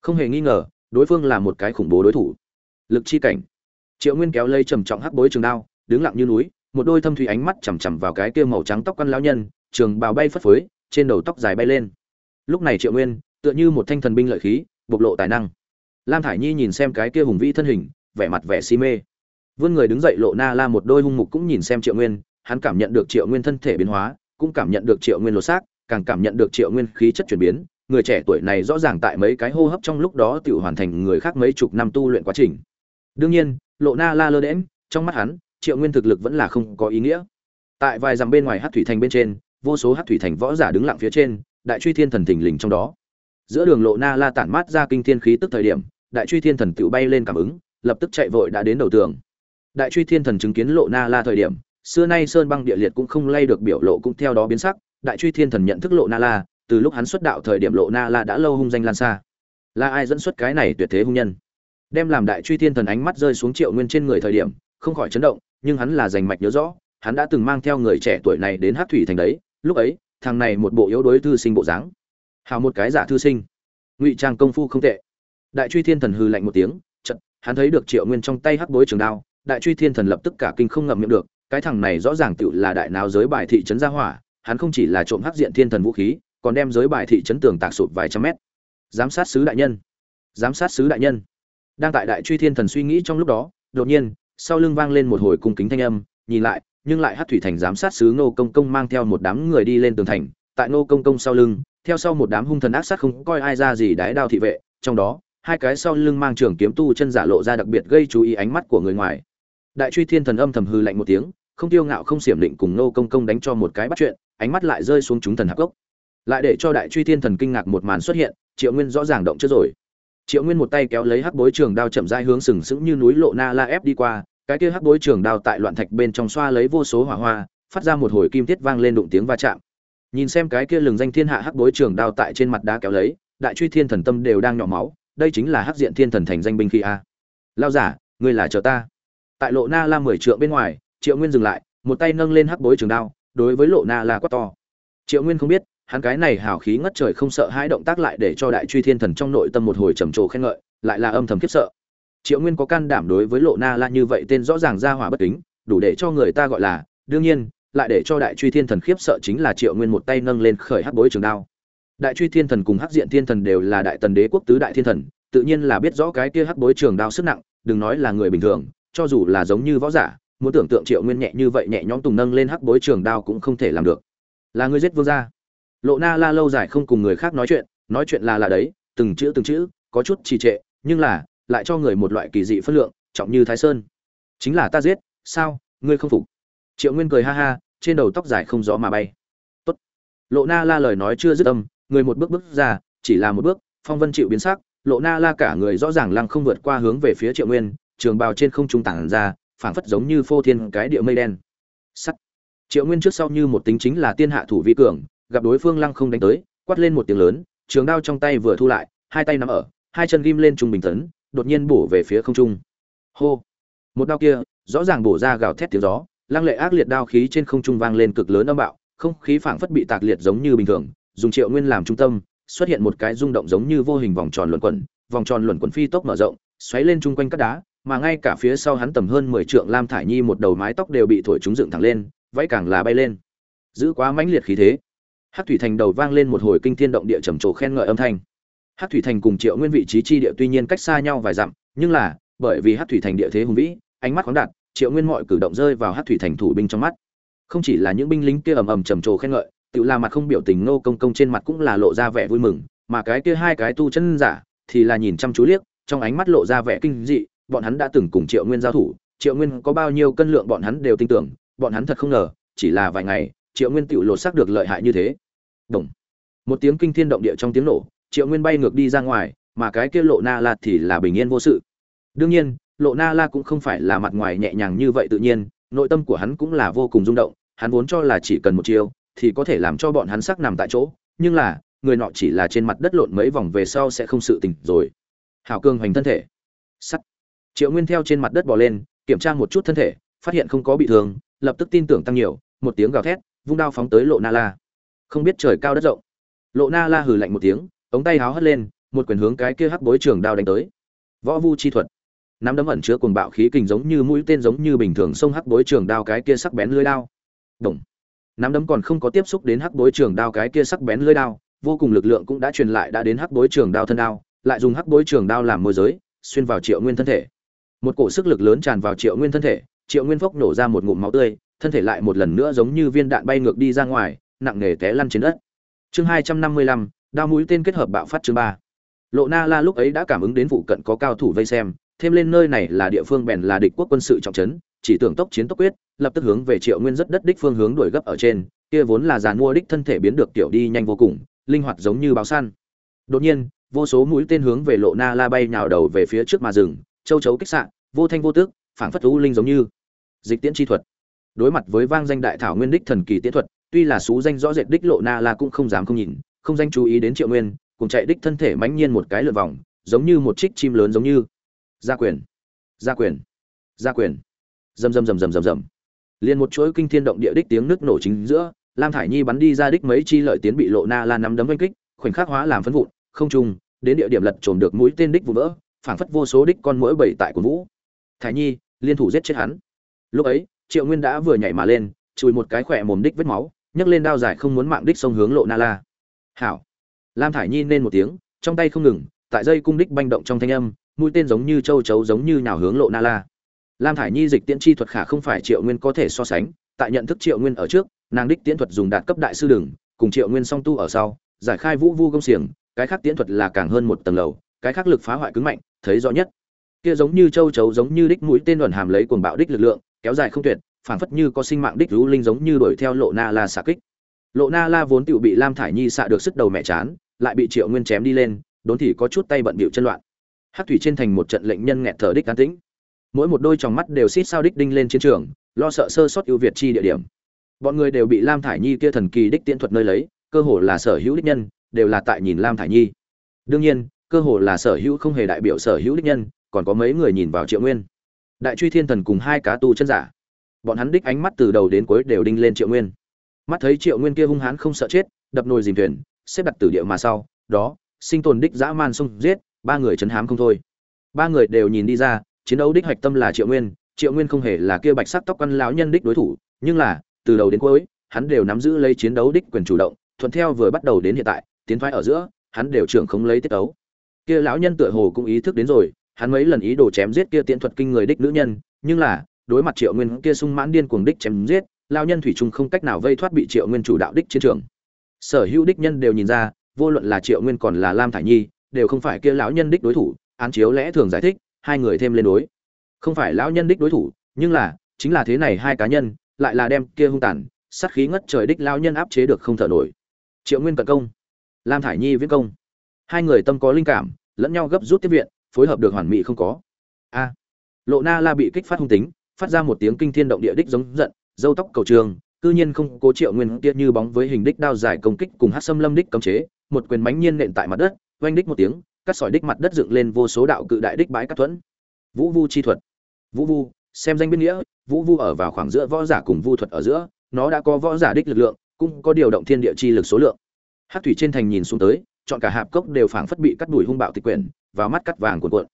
S1: Không hề nghi ngờ, đối phương là một cái khủng bố đối thủ. Lực chi cảnh. Triệu nguyên kéo lây trầm trọng hắc bối trường đao, đứng lặng như núi, một đôi thâm thủy ánh mắt chằm chằm vào cái kia màu trắng tóc quan lão nhân, trường bào bay phất phới, trên đầu tóc dài bay lên. Lúc này triệu nguyên, tựa như một thanh thần binh lợi khí, bộc lộ tài năng. Lam thải nhi nhìn xem cái kia hùng vĩ thân hình, vẻ mặt vẻ si mê. Vươn người đứng dậy lộ na la một đôi hung mục cũng nhìn xem triệu nguyên hắn cảm nhận được triệu nguyên thân thể biến hóa, cũng cảm nhận được triệu nguyên lột xác, càng cảm nhận được triệu nguyên khí chất chuyển biến. Người trẻ tuổi này rõ ràng tại mấy cái hô hấp trong lúc đó tự hoàn thành người khác mấy chục năm tu luyện quá trình. Đương nhiên, lộ na la lơ đễm trong mắt hắn, triệu nguyên thực lực vẫn là không có ý nghĩa. Tại vài dặm bên ngoài hát thủy thành bên trên, vô số hát thủy thành võ giả đứng lặng phía trên, đại truy thiên thần thình lình trong đó. Giữa đường lộ na la tản mát ra kinh thiên khí tức thời điểm, đại truy thiên thần tự bay lên cảm ứng, lập tức chạy vội đã đến đầu tường. Đại truy thiên thần chứng kiến lộ na la thời điểm xưa nay sơn băng địa liệt cũng không lay được biểu lộ cũng theo đó biến sắc, đại truy thiên thần nhận thức lộ na la, từ lúc hắn xuất đạo thời điểm lộ na la đã lâu hung danh lan xa. Là ai dẫn xuất cái này tuyệt thế hung nhân? Đem làm đại truy thiên thần ánh mắt rơi xuống triệu nguyên trên người thời điểm, không khỏi chấn động, nhưng hắn là giành mạch nhớ rõ, hắn đã từng mang theo người trẻ tuổi này đến hát thủy thành đấy, lúc ấy, thằng này một bộ yếu đối thư sinh bộ dáng. Hào một cái giả thư sinh. Ngụy trang công phu không tệ. Đại truy thiên thần hư lạnh một tiếng chật hắn thấy được triệu nguyên trong tay hắc bối trường đao, đại truy thiên thần lập tức cả kinh không ngậm miệng được cái thằng này rõ ràng tựu là đại nào giới bài thị trấn gia hỏa, hắn không chỉ là trộm hắc diện thiên thần vũ khí, còn đem giới bài thị trấn tường tạc sụp vài trăm mét. Giám sát sứ đại nhân. Giám sát sứ đại nhân. Đang tại đại truy thiên thần suy nghĩ trong lúc đó, đột nhiên, sau lưng vang lên một hồi cung kính thanh âm, nhìn lại, nhưng lại hát thủy thành giám sát sứ ngô công công mang theo một đám người đi lên tường thành. Tại ngô công công sau lưng, theo sau một đám hung thần ác sát không coi ai ra gì đái đao thị vệ, trong đó, hai cái sau lưng mang trường kiếm tu chân giả lộ ra đặc biệt gây chú ý ánh mắt của người ngoài. Đại truy thiên thần âm thầm hư lạnh một tiếng không tiêu ngạo không xiểm định cùng nô công công đánh cho một cái bắt chuyện, ánh mắt lại rơi xuống chúng thần hạc gốc. Lại để cho đại truy thiên thần kinh ngạc một màn xuất hiện, triệu nguyên rõ ràng động trước rồi. Triệu nguyên một tay kéo lấy hắc bối trường đao chậm rãi hướng sừng sững như núi lộ na la ép đi qua, cái kia hắc bối trường đao tại loạn thạch bên trong xoa lấy vô số hỏa hoa, phát ra một hồi kim thiết vang lên đụng tiếng va chạm. Nhìn xem cái kia lừng danh thiên hạ hắc bối trường đao tại trên mặt đá kéo lấy, đại truy thiên thần tâm đều đang nhỏ máu, đây chính là hắc diện thiên thần thành danh binh khí a. Lao giả, ngươi là chờ ta. Tại lộ na la mười trượng bên ngoài triệu nguyên dừng lại, một tay nâng lên hắc bối trường đao, đối với lộ na la quát to. Triệu nguyên không biết, hắn cái này hào khí ngất trời không sợ hai động tác lại để cho đại truy thiên thần trong nội tâm một hồi trầm trồ khen ngợi, lại là âm thầm khiếp sợ. Triệu nguyên có can đảm đối với lộ na la như vậy tên rõ ràng ra hỏa bất kính, đủ để cho người ta gọi là, đương nhiên, lại để cho đại truy thiên thần khiếp sợ chính là triệu nguyên một tay nâng lên khởi hắc bối trường đao. Đại truy thiên thần cùng hắc diện thiên thần đều là đại tần đế quốc tứ đại thiên thần, tự nhiên là biết rõ cái kia hắc bối trường đao sức nặng, đừng nói là người bình thường, cho dù là giống như võ giả muốn tưởng tượng triệu nguyên nhẹ như vậy nhẹ nhõm tùng nâng lên hắc bối trường đao cũng không thể làm được. Là ngươi giết vương gia. Lộ na la lâu dài không cùng người khác nói chuyện nói chuyện là là đấy, từng chữ từng chữ, có chút trì trệ, nhưng là lại cho người một loại kỳ dị phất lượng, trọng như thái sơn. Chính là ta giết, sao, ngươi không phục? Triệu nguyên cười ha ha, trên đầu tóc dài không gió mà bay. Tốt. lộ na la lời nói chưa dứt âm, người một bước bước ra, chỉ là một bước, phong vân chịu biến sắc, lộ na la cả người rõ ràng lăng không vượt qua hướng về phía triệu nguyên, trường bào trên không trung tản ra phảng phất giống như phô thiên cái địa mây đen. Sắt. Triệu nguyên trước sau như một tính chính là tiên hạ thủ vi cường, gặp đối phương lăng không đánh tới, quát lên một tiếng lớn, trường đao trong tay vừa thu lại, hai tay nắm ở, hai chân ghim lên trung bình tấn, đột nhiên bổ về phía không trung. Hô. Một đao kia, rõ ràng bổ ra gào thét tiếng gió, lăng lệ ác liệt đao khí trên không trung vang lên cực lớn âm bạo, không khí phảng phất bị tạc liệt giống như bình thường, dùng triệu nguyên làm trung tâm, xuất hiện một cái rung động giống như vô hình vòng tròn luẩn quẩn, vòng tròn luẩn quẩn phi tốc mở rộng, xoáy lên chung quanh các đá mà ngay cả phía sau hắn tầm hơn mười trượng lam thải nhi một đầu mái tóc đều bị thổi chúng dựng thẳng lên, váy càng là bay lên. Giữ quá mãnh liệt khí thế. Hát thủy thành đầu vang lên một hồi kinh thiên động địa trầm trồ khen ngợi âm thanh. Hát thủy thành cùng triệu nguyên vị trí chi địa tuy nhiên cách xa nhau vài dặm, nhưng là, bởi vì hát thủy thành địa thế hùng vĩ, ánh mắt khoáng đạt, triệu nguyên mọi cử động rơi vào hát thủy thành thủ binh trong mắt. Không chỉ là những binh lính kia ầm ầm trầm trồ khen ngợi, tự là mặt không biểu tình nô công công trên mặt cũng là lộ ra vẻ vui mừng, mà cái kia hai cái tu chân giả thì là nhìn chăm chú liếc, trong ánh mắt lộ ra vẻ kinh dị bọn hắn đã từng cùng triệu nguyên giao thủ, triệu nguyên có bao nhiêu cân lượng bọn hắn đều tin tưởng, bọn hắn thật không ngờ, chỉ là vài ngày, triệu nguyên tự lột xác được lợi hại như thế. Đồng. một tiếng kinh thiên động địa trong tiếng nổ, triệu nguyên bay ngược đi ra ngoài, mà cái kia lộ na la thì là bình yên vô sự. Đương nhiên, lộ na la cũng không phải là mặt ngoài nhẹ nhàng như vậy tự nhiên, nội tâm của hắn cũng là vô cùng rung động, hắn vốn cho là chỉ cần một chiêu, thì có thể làm cho bọn hắn sắc nằm tại chỗ, nhưng là, người nọ chỉ là trên mặt đất lộn mấy vòng về sau sẽ không sự tỉnh rồi. Hảo cương hoành thân thể. Sắt triệu nguyên theo trên mặt đất bò lên kiểm tra một chút thân thể phát hiện không có bị thương lập tức tin tưởng tăng nhiều một tiếng gào thét vung đao phóng tới lộ na la không biết trời cao đất rộng lộ na la hừ lạnh một tiếng ống tay háo hất lên một quyền hướng cái kia hắc bối trường đao đánh tới võ vu chi thuật nắm đấm ẩn chứa cuồng bạo khí kình giống như mũi tên giống như bình thường sông hắc bối trường đao cái kia sắc bén lưỡi đao. Đồng. Nắm đấm còn không có tiếp xúc đến hắc bối trường đao cái kia sắc bén lưỡi đao, vô cùng lực lượng cũng đã truyền lại đã đến hắc bối trường đao thân đao, lại dùng hắc bối trường đao làm môi giới, xuyên vào Triệu Nguyên thân thể. Một cổ sức lực lớn tràn vào Triệu Nguyên thân thể, Triệu Nguyên phốc nổ ra một ngụm máu tươi, thân thể lại một lần nữa giống như viên đạn bay ngược đi ra ngoài, nặng nề té lăn trên đất. Chương hai trăm năm mươi lăm đao mũi tên kết hợp bạo phát chương ba Lộ Na La lúc ấy đã cảm ứng đến vụ cận có cao thủ vây xem, thêm lên nơi này là địa phương bèn là địch quốc quân sự trọng trấn, chỉ tưởng tốc chiến tốc quyết, lập tức hướng về Triệu Nguyên rất đất đích phương hướng đuổi gấp ở trên, kia vốn là giàn mua đích thân thể biến được tiểu đi nhanh vô cùng, linh hoạt giống như báo săn. Đột nhiên, vô số mũi tên hướng về Lộ Na La bay nhào đầu về phía trước mà dừng, châu chấu kích sạn vô thanh vô tước, phảng phất u linh giống như dịch tiễn chi thuật. Đối mặt với vang danh đại thảo nguyên đích thần kỳ tiễn thuật, tuy là sú danh rõ rệt đích Lộ Na La cũng không dám không nhìn, không danh chú ý đến Triệu Nguyên, cùng chạy đích thân thể mãnh nhiên một cái lượn vòng, giống như một trích chim lớn giống như. Gia quyền, gia quyền, gia quyền. Rầm rầm rầm rầm rầm rầm. liền một chuỗi kinh thiên động địa đích tiếng nước nổ chính giữa, Lam Thải Nhi bắn đi ra đích mấy chi lợi tiến bị Lộ Na La nắm đấm oanh kích, khoảnh khắc hóa làm phấn vụn, không trung, đến địa điểm lật trồn được mũi tên đích vụ vỡ, phảng phất vô số đích con mũi bảy tại của vũ. Thái Nhi, liên thủ giết chết hắn. Lúc ấy, Triệu Nguyên đã vừa nhảy mà lên, chùi một cái khỏe mồm đích vết máu, nhấc lên đao dài không muốn mạng đích sông hướng Lộ Na La. "Hảo!" lam thải nhi nên một tiếng trong tay không ngừng tại dây cung đích banh động trong thanh âm mũi tên giống như châu chấu giống như nào hướng lộ na la lam thải nhi dịch tiễn chi thuật khả không phải triệu nguyên có thể so sánh tại nhận thức triệu nguyên ở trước nàng đích tiễn thuật dùng đạt cấp đại sư đường cùng triệu nguyên song tu ở sau giải khai vũ vu công xiềng cái khác tiễn thuật là càng hơn một tầng lầu cái khác lực phá hoại cứng mạnh thấy rõ nhất kia giống như châu chấu giống như đích mũi tên đoàn hàm lấy cuồng bạo đích lực lượng, kéo dài không tuyệt, phảng phất như có sinh mạng đích rú linh giống như đuổi theo lộ na la xạ kích. Lộ na la vốn tựu bị lam thải nhi xạ được sức đầu mẹ chán, lại bị triệu nguyên chém đi lên, đốn thì có chút tay bận bịu chân loạn. Hát thủy trên thành một trận lệnh nhân nghẹt thở đích an tĩnh. Mỗi một đôi tròng mắt đều xít sao đích đinh lên chiến trường, lo sợ sơ sót ưu việt chi địa điểm. Bọn người đều bị lam thải nhi kia thần kỳ đích tiễn thuật nơi lấy, cơ hồ là sở hữu đích nhân, đều là tại nhìn lam thải nhi. Đương nhiên, cơ hồ là sở hữu không hề đại biểu sở hữu đích nhân còn có mấy người nhìn vào triệu nguyên. Đại truy thiên thần cùng hai cá tu chân giả. Bọn hắn đích ánh mắt từ đầu đến cuối đều đinh lên triệu nguyên. Mắt thấy triệu nguyên kia hung hãn không sợ chết, đập nồi dìm thuyền, xếp đặt tử địa mà sau, đó, sinh tồn đích dã man xông giết, ba người chấn hám không thôi. Ba người đều nhìn đi ra, chiến đấu đích hoạch tâm là triệu nguyên triệu nguyên không hề là kia bạch sắc tóc căn lão nhân đích đối thủ, nhưng là, từ đầu đến cuối, hắn đều nắm giữ lấy chiến đấu đích quyền chủ động, thuận theo vừa bắt đầu đến hiện tại, tiến thoái ở giữa, hắn đều trưởng không lấy tiết đấu kia lão nhân tựa hồ cũng ý thức đến rồi hắn mấy lần ý đồ chém giết kia tiễn thuật kinh người đích nữ nhân, nhưng là, đối mặt triệu nguyên kia sung mãn điên cuồng đích chém giết, lão nhân thủy trung không cách nào vây thoát bị triệu nguyên chủ đạo đích chiến trường. Sở hữu đích nhân đều nhìn ra, vô luận là triệu nguyên còn là lam thải nhi, đều không phải kia lão nhân đích đối thủ, án chiếu lẽ thường giải thích, hai người thêm lên đối. Không phải lão nhân đích đối thủ, nhưng là, chính là thế này hai cá nhân, lại là đem kia hung tàn, sát khí ngất trời đích lão nhân áp chế được không thở nổi. Triệu nguyên cận công, lam thải nhi viễn công. Hai người tâm có linh cảm, lẫn nhau gấp rút tiếp viện phối hợp được hoàn mỹ không có. A. Lộ na la bị kích phát hung tính, phát ra một tiếng kinh thiên động địa đích giống giận, dâu tóc cầu trường, cư nhiên không cố triệu nguyên kia như bóng với hình đích đao dài công kích cùng hát xâm lâm đích cấm chế, một quyền bánh nhiên nện tại mặt đất, oanh đích một tiếng, cắt sỏi đích mặt đất dựng lên vô số đạo cự đại đích bãi cắt thuẫn. Vũ vu chi thuật. Vũ vu, xem danh biết nghĩa, vũ vu ở vào khoảng giữa võ giả cùng vu thuật ở giữa, nó đã có võ giả đích lực lượng, cũng có điều động thiên địa chi lực số lượng. Hát thủy trên thành nhìn xuống tới chọn cả hạp cốc đều phảng phất bị cắt đuổi hung bạo tịch quyển, vào mắt cắt vàng cuộn cuộn.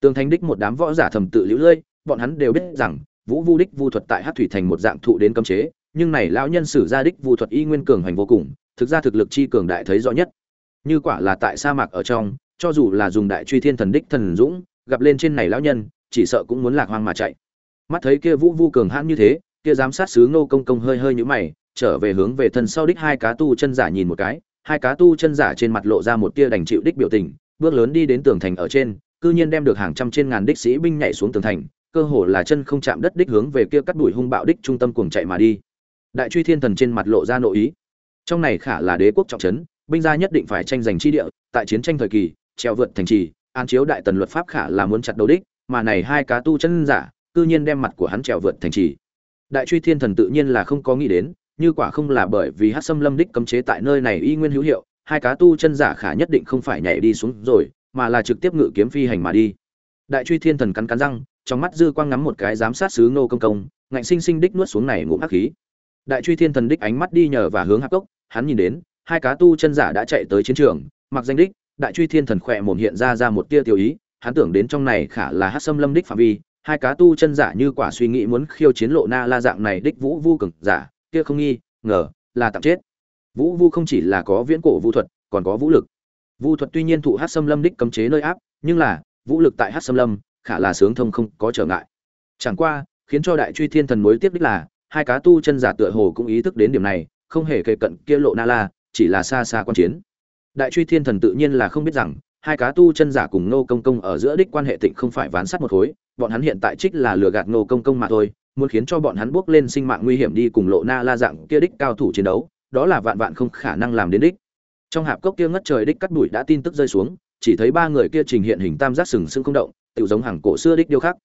S1: Tường thành đích một đám võ giả thầm tự liễu lơi, bọn hắn đều biết rằng, vũ vu đích vu thuật tại hát thủy thành một dạng thụ đến cấm chế, nhưng này lão nhân sử gia đích vu thuật y nguyên cường hành vô cùng, thực ra thực lực chi cường đại thấy rõ nhất. Như quả là tại sa mạc ở trong, cho dù là dùng đại truy thiên thần đích thần dũng, gặp lên trên này lão nhân, chỉ sợ cũng muốn lạc hoang mà chạy. Mắt thấy kia vũ vu cường hãn như thế, kia giám sát sứ ngô công công hơi hơi nhũ mày, trở về hướng về thân sau đích hai cá tu chân giả nhìn một cái hai cá tu chân giả trên mặt lộ ra một tia đành chịu đích biểu tình, bước lớn đi đến tường thành ở trên, cư nhiên đem được hàng trăm trên ngàn đích sĩ binh nhảy xuống tường thành, cơ hồ là chân không chạm đất đích hướng về kia cắt đuổi hung bạo đích trung tâm cuồng chạy mà đi. Đại truy thiên thần trên mặt lộ ra nội ý. Trong này khả là đế quốc trọng trấn, binh gia nhất định phải tranh giành chi địa, tại chiến tranh thời kỳ, treo vượt thành trì, an chiếu đại tần luật pháp khả là muốn chặt đầu đích, mà này hai cá tu chân giả, cư nhiên đem mặt của hắn trèo vượt thành trì. Đại truy thiên thần tự nhiên là không có nghĩ đến như quả không là bởi vì hát xâm lâm đích cấm chế tại nơi này y nguyên hữu hiệu, hai cá tu chân giả khả nhất định không phải nhảy đi xuống rồi, mà là trực tiếp ngự kiếm phi hành mà đi. Đại truy thiên thần cắn cắn răng, trong mắt dư quang ngắm một cái giám sát sứ nô công công, ngạnh sinh sinh đích nuốt xuống này ngụm hắc khí. Đại truy thiên thần đích ánh mắt đi nhờ và hướng hắc cốc, hắn nhìn đến, hai cá tu chân giả đã chạy tới chiến trường, mặc danh đích, đại truy thiên thần khỏe mồm hiện ra ra một tia tiêu ý, hắn tưởng đến trong này khả là hát xâm lâm đích phạm vi, hai cá tu chân giả như quả suy nghĩ muốn khiêu chiến lộ na la dạng này đích vũ vu cực giả kia không nghi, ngờ, là tạm chết. Vũ vu không chỉ là có viễn cổ vũ thuật, còn có vũ lực. Vũ thuật tuy nhiên thụ hát xâm lâm đích cấm chế nơi áp, nhưng là, vũ lực tại hát xâm lâm, khả là sướng thông không có trở ngại. Chẳng qua, khiến cho đại truy thiên thần nối tiếp đích là, hai cá tu chân giả tựa hồ cũng ý thức đến điểm này, không hề kề cận kia lộ na la, chỉ là xa xa quan chiến. Đại truy thiên thần tự nhiên là không biết rằng, hai cá tu chân giả cùng nô công công ở giữa đích quan hệ tịnh không phải ván sắt một khối, bọn hắn hiện tại trích là lừa gạt nô công công mà thôi muốn khiến cho bọn hắn bước lên sinh mạng nguy hiểm đi cùng lộ na la dạng kia đích cao thủ chiến đấu, đó là vạn vạn không khả năng làm đến đích. Trong hạp cốc kia ngất trời đích cắt đuổi đã tin tức rơi xuống, chỉ thấy ba người kia trình hiện hình tam giác sừng sững không động tự giống hàng cổ xưa đích điêu khắc.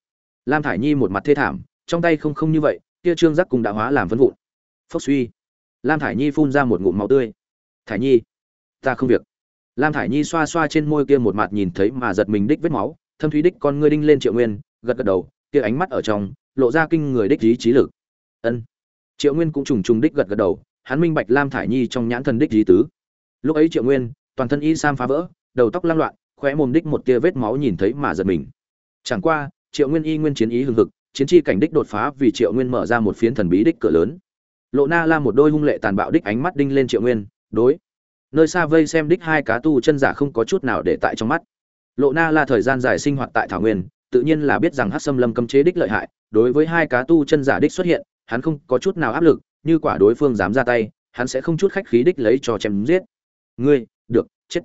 S1: Lam thải nhi một mặt thê thảm, trong tay không không như vậy, kia trương giác cùng đã hóa làm phân vụn. Phốc suy. Lam thải nhi phun ra một ngụm máu tươi. Thải nhi, ta không việc. Lam thải nhi xoa xoa trên môi kia một mặt nhìn thấy mà giật mình đích vết máu, thâm thúy đích con ngươi đinh lên triệu nguyên, gật gật đầu kia ánh mắt ở trong, lộ ra kinh người đích trí trí lực. Ân. Triệu nguyên cũng trùng trùng đích gật gật đầu, hắn minh bạch lam thải nhi trong nhãn thần đích trí tứ. Lúc ấy triệu nguyên, toàn thân y sam phá vỡ, đầu tóc lăng loạn, khóe mồm đích một tia vết máu nhìn thấy mà giật mình. Chẳng qua, triệu nguyên y nguyên chiến ý hừng hực, chiến chi cảnh đích đột phá vì triệu nguyên mở ra một phiến thần bí đích cửa lớn. Lộ na la một đôi hung lệ tàn bạo đích ánh mắt đinh lên triệu nguyên, đối. Nơi xa vây xem đích hai cá tu chân giả không có chút nào để tại trong mắt. Lộ na la thời gian dài sinh hoạt tại thảo nguyên tự nhiên là biết rằng hát xâm lâm cấm chế đích lợi hại, đối với hai cá tu chân giả đích xuất hiện, hắn không có chút nào áp lực, như quả đối phương dám ra tay, hắn sẽ không chút khách khí đích lấy cho chém giết. Ngươi, được, chết.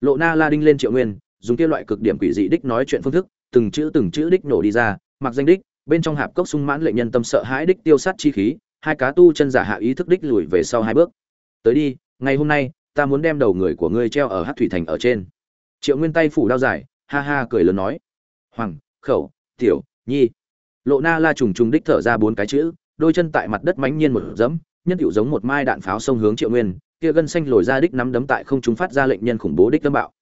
S1: Lộ na la đinh lên triệu nguyên, dùng kia loại cực điểm quỷ dị đích nói chuyện phương thức, từng chữ từng chữ đích nổ đi ra, mặc danh đích, bên trong hạp cốc sung mãn lệnh nhân tâm sợ hãi đích tiêu sát chi khí, hai cá tu chân giả hạ ý thức đích lùi về sau hai bước. Tới đi, ngày hôm nay, ta muốn đem đầu người của ngươi treo ở hát thủy thành ở trên. Triệu nguyên tay phủ đao dài, ha ha cười lớn nói. Hoàng khẩu, tiểu, nhi. Lộ na la trùng trùng đích thở ra bốn cái chữ, đôi chân tại mặt đất mãnh nhiên một dẫm, nhân tiểu giống một mai đạn pháo sông hướng triệu nguyên, kia gân xanh lồi ra đích nắm đấm tại không chúng phát ra lệnh nhân khủng bố đích tâm bạo.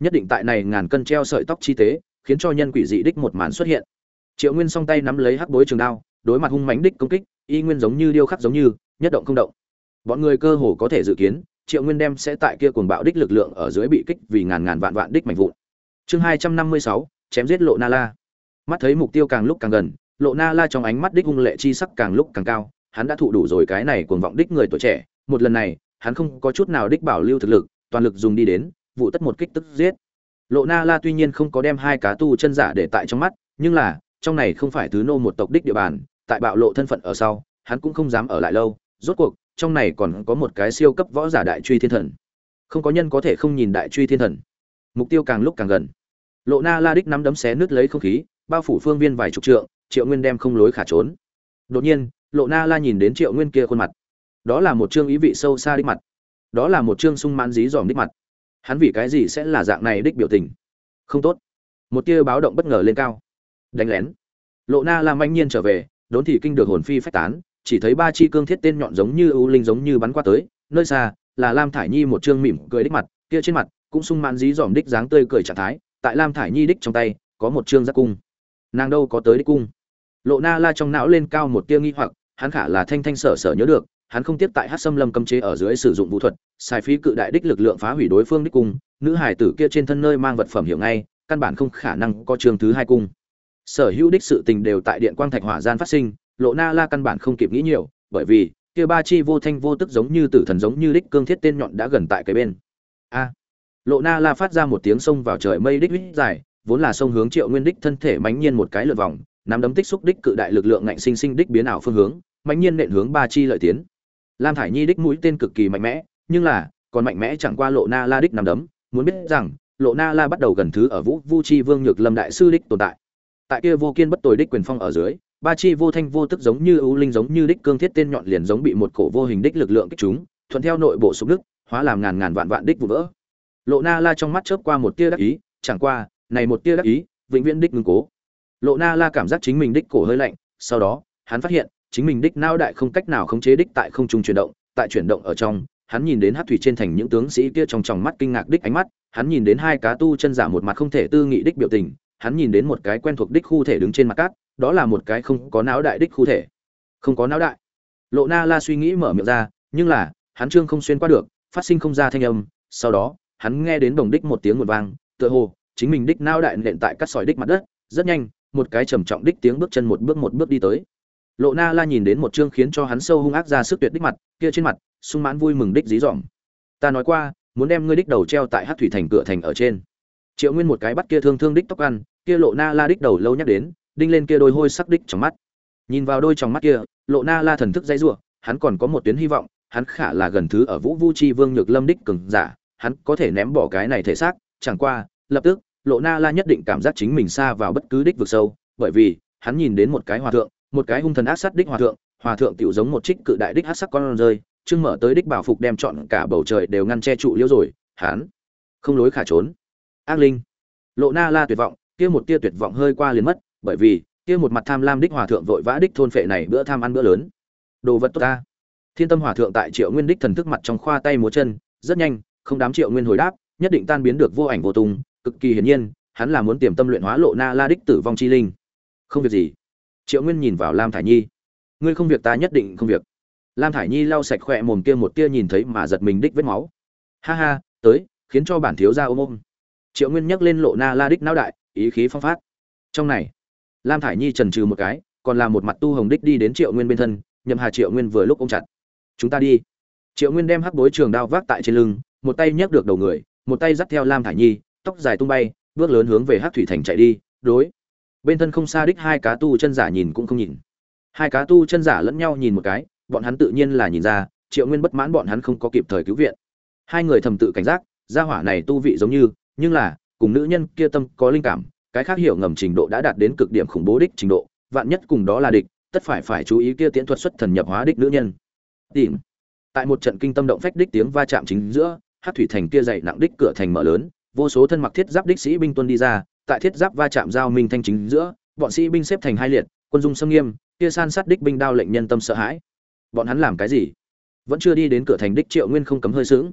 S1: Nhất định tại này ngàn cân treo sợi tóc chi tế, khiến cho nhân quỷ dị đích một màn xuất hiện. Triệu nguyên song tay nắm lấy hắc bối trường đao, đối mặt hung mãnh đích công kích, y nguyên giống như điêu khắc giống như, nhất động không động. Bọn người cơ hồ có thể dự kiến, triệu nguyên đem sẽ tại kia cuồng bạo đích lực lượng ở dưới bị kích vì ngàn ngàn vạn vạn đích mạnh vụn. Chương hai trăm năm mươi sáu, chém giết lộ na la mắt thấy mục tiêu càng lúc càng gần, lộ na la trong ánh mắt đích hung lệ chi sắc càng lúc càng cao, hắn đã thụ đủ rồi cái này cuồng vọng đích người tuổi trẻ, một lần này, hắn không có chút nào đích bảo lưu thực lực, toàn lực dùng đi đến, vụ tất một kích tức giết. Lộ na la tuy nhiên không có đem hai cá tu chân giả để tại trong mắt, nhưng là, trong này không phải thứ nô một tộc đích địa bàn, tại bạo lộ thân phận ở sau, hắn cũng không dám ở lại lâu, rốt cuộc, trong này còn có một cái siêu cấp võ giả đại truy thiên thần. Không có nhân có thể không nhìn đại truy thiên thần. Mục tiêu càng lúc càng gần. Lộ na la đích nắm đấm xé nứt lấy không khí bao phủ phương viên vài chục trượng, triệu nguyên đem không lối khả trốn. Đột nhiên, lộ na la nhìn đến triệu nguyên kia khuôn mặt. Đó là một chương ý vị sâu xa đích mặt. Đó là một chương sung mãn dí dòm đích mặt. Hắn vì cái gì sẽ là dạng này đích biểu tình? Không tốt. Một tia báo động bất ngờ lên cao. Đánh lén. Lộ na la manh nhiên trở về, đốn thì kinh được hồn phi phách tán, chỉ thấy ba chi cương thiết tên nhọn giống như ưu linh giống như bắn qua tới, nơi xa, là lam thải nhi một trương mỉm cười đích mặt, kia trên mặt cũng sung mãn dí dòm đích dáng tươi cười trạng thái, tại lam thải nhi đích trong tay, có một trương giác cung nàng đâu có tới đích cung. Lộ na la trong não lên cao một tia nghi hoặc, hắn khả là thanh thanh sở sở nhớ được, hắn không tiếp tại hát xâm lâm cấm chế ở dưới sử dụng vũ thuật, xài phí cự đại đích lực lượng phá hủy đối phương đích cung, nữ hải tử kia trên thân nơi mang vật phẩm hiểu ngay, căn bản không khả năng có trường thứ hai cung. Sở hữu đích sự tình đều tại điện quang thạch hỏa gian phát sinh, lộ na la căn bản không kịp nghĩ nhiều, bởi vì, kia ba chi vô thanh vô tức giống như tử thần giống như đích cương thiết tên nhọn đã gần tại cái bên. A. Lộ na la phát ra một tiếng sông vào trời mây đích huýt dài vốn là sông hướng triệu nguyên đích thân thể mãnh nhiên một cái lượt vòng, nắm đấm tích xúc đích cự đại lực lượng ngạnh sinh sinh đích biến ảo phương hướng, mãnh nhiên nện hướng ba chi lợi tiến. Lam thải nhi đích mũi tên cực kỳ mạnh mẽ, nhưng là, còn mạnh mẽ chẳng qua lộ na la đích nắm đấm, muốn biết rằng, lộ na la bắt đầu gần thứ ở vũ, vu chi vương nhược lâm đại sư đích tồn tại. Tại kia vô kiên bất tồi đích quyền phong ở dưới, ba chi vô thanh vô tức giống như ưu linh giống như đích cương thiết tên nhọn liền giống bị một cổ vô hình đích lực lượng kích chúng, thuận theo nội bộ sụp đức hóa làm ngàn ngàn vạn vạn đích vụ vỡ. Lộ na la trong mắt chớp qua một tia đắc ý, chẳng qua này một tia đắc ý, vĩnh viễn đích ngưng cố. Lộ na la cảm giác chính mình đích cổ hơi lạnh, sau đó, hắn phát hiện, chính mình đích nao đại không cách nào khống chế đích tại không trung chuyển động, tại chuyển động ở trong, hắn nhìn đến hát thủy trên thành những tướng sĩ kia trong tròng mắt kinh ngạc đích ánh mắt, hắn nhìn đến hai cá tu chân giả một mặt không thể tư nghị đích biểu tình, hắn nhìn đến một cái quen thuộc đích khu thể đứng trên mặt cát, đó là một cái không có não đại đích khu thể. Không có não đại. Lộ na la suy nghĩ mở miệng ra, nhưng là, hắn trương không xuyên qua được, phát sinh không ra thanh âm, sau đó, hắn nghe đến đồng đích một tiếng một vang, tựa hồ chính mình đích nao đại nện tại cắt sỏi đích mặt đất, rất nhanh, một cái trầm trọng đích tiếng bước chân một bước một bước đi tới. Lộ na la nhìn đến một chương khiến cho hắn sâu hung ác ra sức tuyệt đích mặt, kia trên mặt, sung mãn vui mừng đích dí dỏm. Ta nói qua, muốn đem ngươi đích đầu treo tại hát thủy thành cửa thành ở trên. Triệu nguyên một cái bắt kia thương thương đích tóc ăn, kia lộ na la đích đầu lâu nhắc đến, đinh lên kia đôi hôi sắc đích trong mắt. Nhìn vào đôi trong mắt kia, lộ na la thần thức dây giụa hắn còn có một tuyến hy vọng, hắn khả là gần thứ ở vũ vu chi vương nhược lâm đích cường giả, hắn có thể ném bỏ cái này thể xác, chẳng qua lập tức, lộ na la nhất định cảm giác chính mình xa vào bất cứ đích vực sâu, bởi vì, hắn nhìn đến một cái hòa thượng, một cái hung thần ác sát đích hòa thượng hòa thượng tiểu giống một trích cự đại đích hát sắc con rơi trưng mở tới đích bảo phục đem chọn cả bầu trời đều ngăn che trụ liễu rồi, hắn không lối khả trốn. Ác linh. Lộ na la tuyệt vọng, kia một tia tuyệt vọng hơi qua liền mất, bởi vì, kia một mặt tham lam đích hòa thượng vội vã đích thôn phệ này bữa tham ăn bữa lớn. Đồ vật tốt ta. Thiên tâm hòa thượng tại triệu nguyên đích thần thức mặt trong khoa tay múa chân, rất nhanh, không đám triệu nguyên hồi đáp, nhất định tan biến được vô ảnh vô tung cực kỳ hiển nhiên, hắn là muốn tiềm tâm luyện hóa lộ na la đích tử vong chi linh. Không việc gì. Triệu nguyên nhìn vào lam thải nhi. Ngươi không việc ta nhất định không việc. Lam thải nhi lau sạch khỏe mồm kia một tia nhìn thấy mà giật mình đích vết máu. Ha ha, tới, khiến cho bản thiếu ra ôm ôm. Triệu nguyên nhắc lên lộ na la đích não đại, ý khí phong phát. Trong này, lam thải nhi trần trừ một cái, còn là một mặt tu hồng đích đi đến triệu nguyên bên thân, nhậm hà triệu nguyên vừa lúc ôm chặt. Chúng ta đi. Triệu nguyên đem hắc bối trường đao vác tại trên lưng, một tay nhấc được đầu người, một tay dắt theo lam thải nhi tóc dài tung bay, bước lớn hướng về hắc thủy thành chạy đi, đối. Bên thân không xa đích hai cá tu chân giả nhìn cũng không nhìn. Hai cá tu chân giả lẫn nhau nhìn một cái, bọn hắn tự nhiên là nhìn ra, triệu nguyên bất mãn bọn hắn không có kịp thời cứu viện. Hai người thầm tự cảnh giác, gia hỏa này tu vị giống như, nhưng là, cùng nữ nhân kia tâm có linh cảm, cái khác hiểu ngầm trình độ đã đạt đến cực điểm khủng bố đích trình độ, vạn nhất cùng đó là địch, tất phải phải chú ý kia tiễn thuật xuất thần nhập hóa đích nữ nhân. Tìm. Tại một trận kinh tâm động phách đích tiếng va chạm chính giữa hát thủy thành kia dày nặng đích cửa thành mở lớn vô số thân mặc thiết giáp đích sĩ binh tuân đi ra, tại thiết giáp va chạm giao minh thanh chính giữa, bọn sĩ binh xếp thành hai liệt, quân dung sâm nghiêm, kia san sát đích binh đao lệnh nhân tâm sợ hãi. Bọn hắn làm cái gì? Vẫn chưa đi đến cửa thành đích triệu nguyên không cấm hơi sướng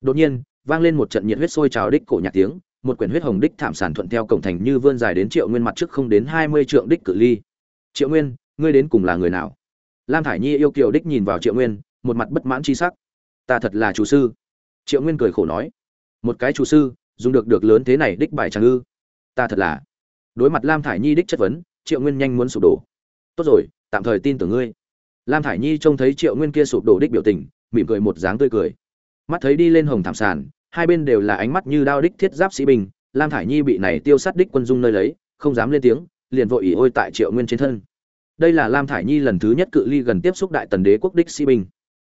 S1: đột nhiên, vang lên một trận nhiệt huyết sôi trào đích cổ nhạc tiếng, một quyển huyết hồng đích thảm sản thuận theo cổng thành như vươn dài đến triệu nguyên mặt trước không đến hai mươi trượng đích cự ly. Triệu nguyên, ngươi đến cùng là người nào? Lam thải nhi yêu kiều đích nhìn vào triệu nguyên, một mặt bất mãn chi sắc. Ta thật là chủ sư. Triệu nguyên cười khổ nói. Một cái chủ sư dùng được được lớn thế này đích bài trang ư? Ta thật là. Đối mặt lam thải nhi đích chất vấn, triệu nguyên nhanh muốn sụp đổ. Tốt rồi, tạm thời tin tưởng ngươi. Lam thải nhi trông thấy triệu nguyên kia sụp đổ đích biểu tình, mỉm cười một dáng tươi cười. Mắt thấy đi lên hồng thảm sàn, hai bên đều là ánh mắt như đao đích thiết giáp sĩ binh, lam thải nhi bị này tiêu sát đích quân dung nơi lấy, không dám lên tiếng, liền vội ỉ ôi tại triệu nguyên trên thân. Đây là lam thải nhi lần thứ nhất cự ly gần tiếp xúc đại tần đế quốc đích sĩ binh.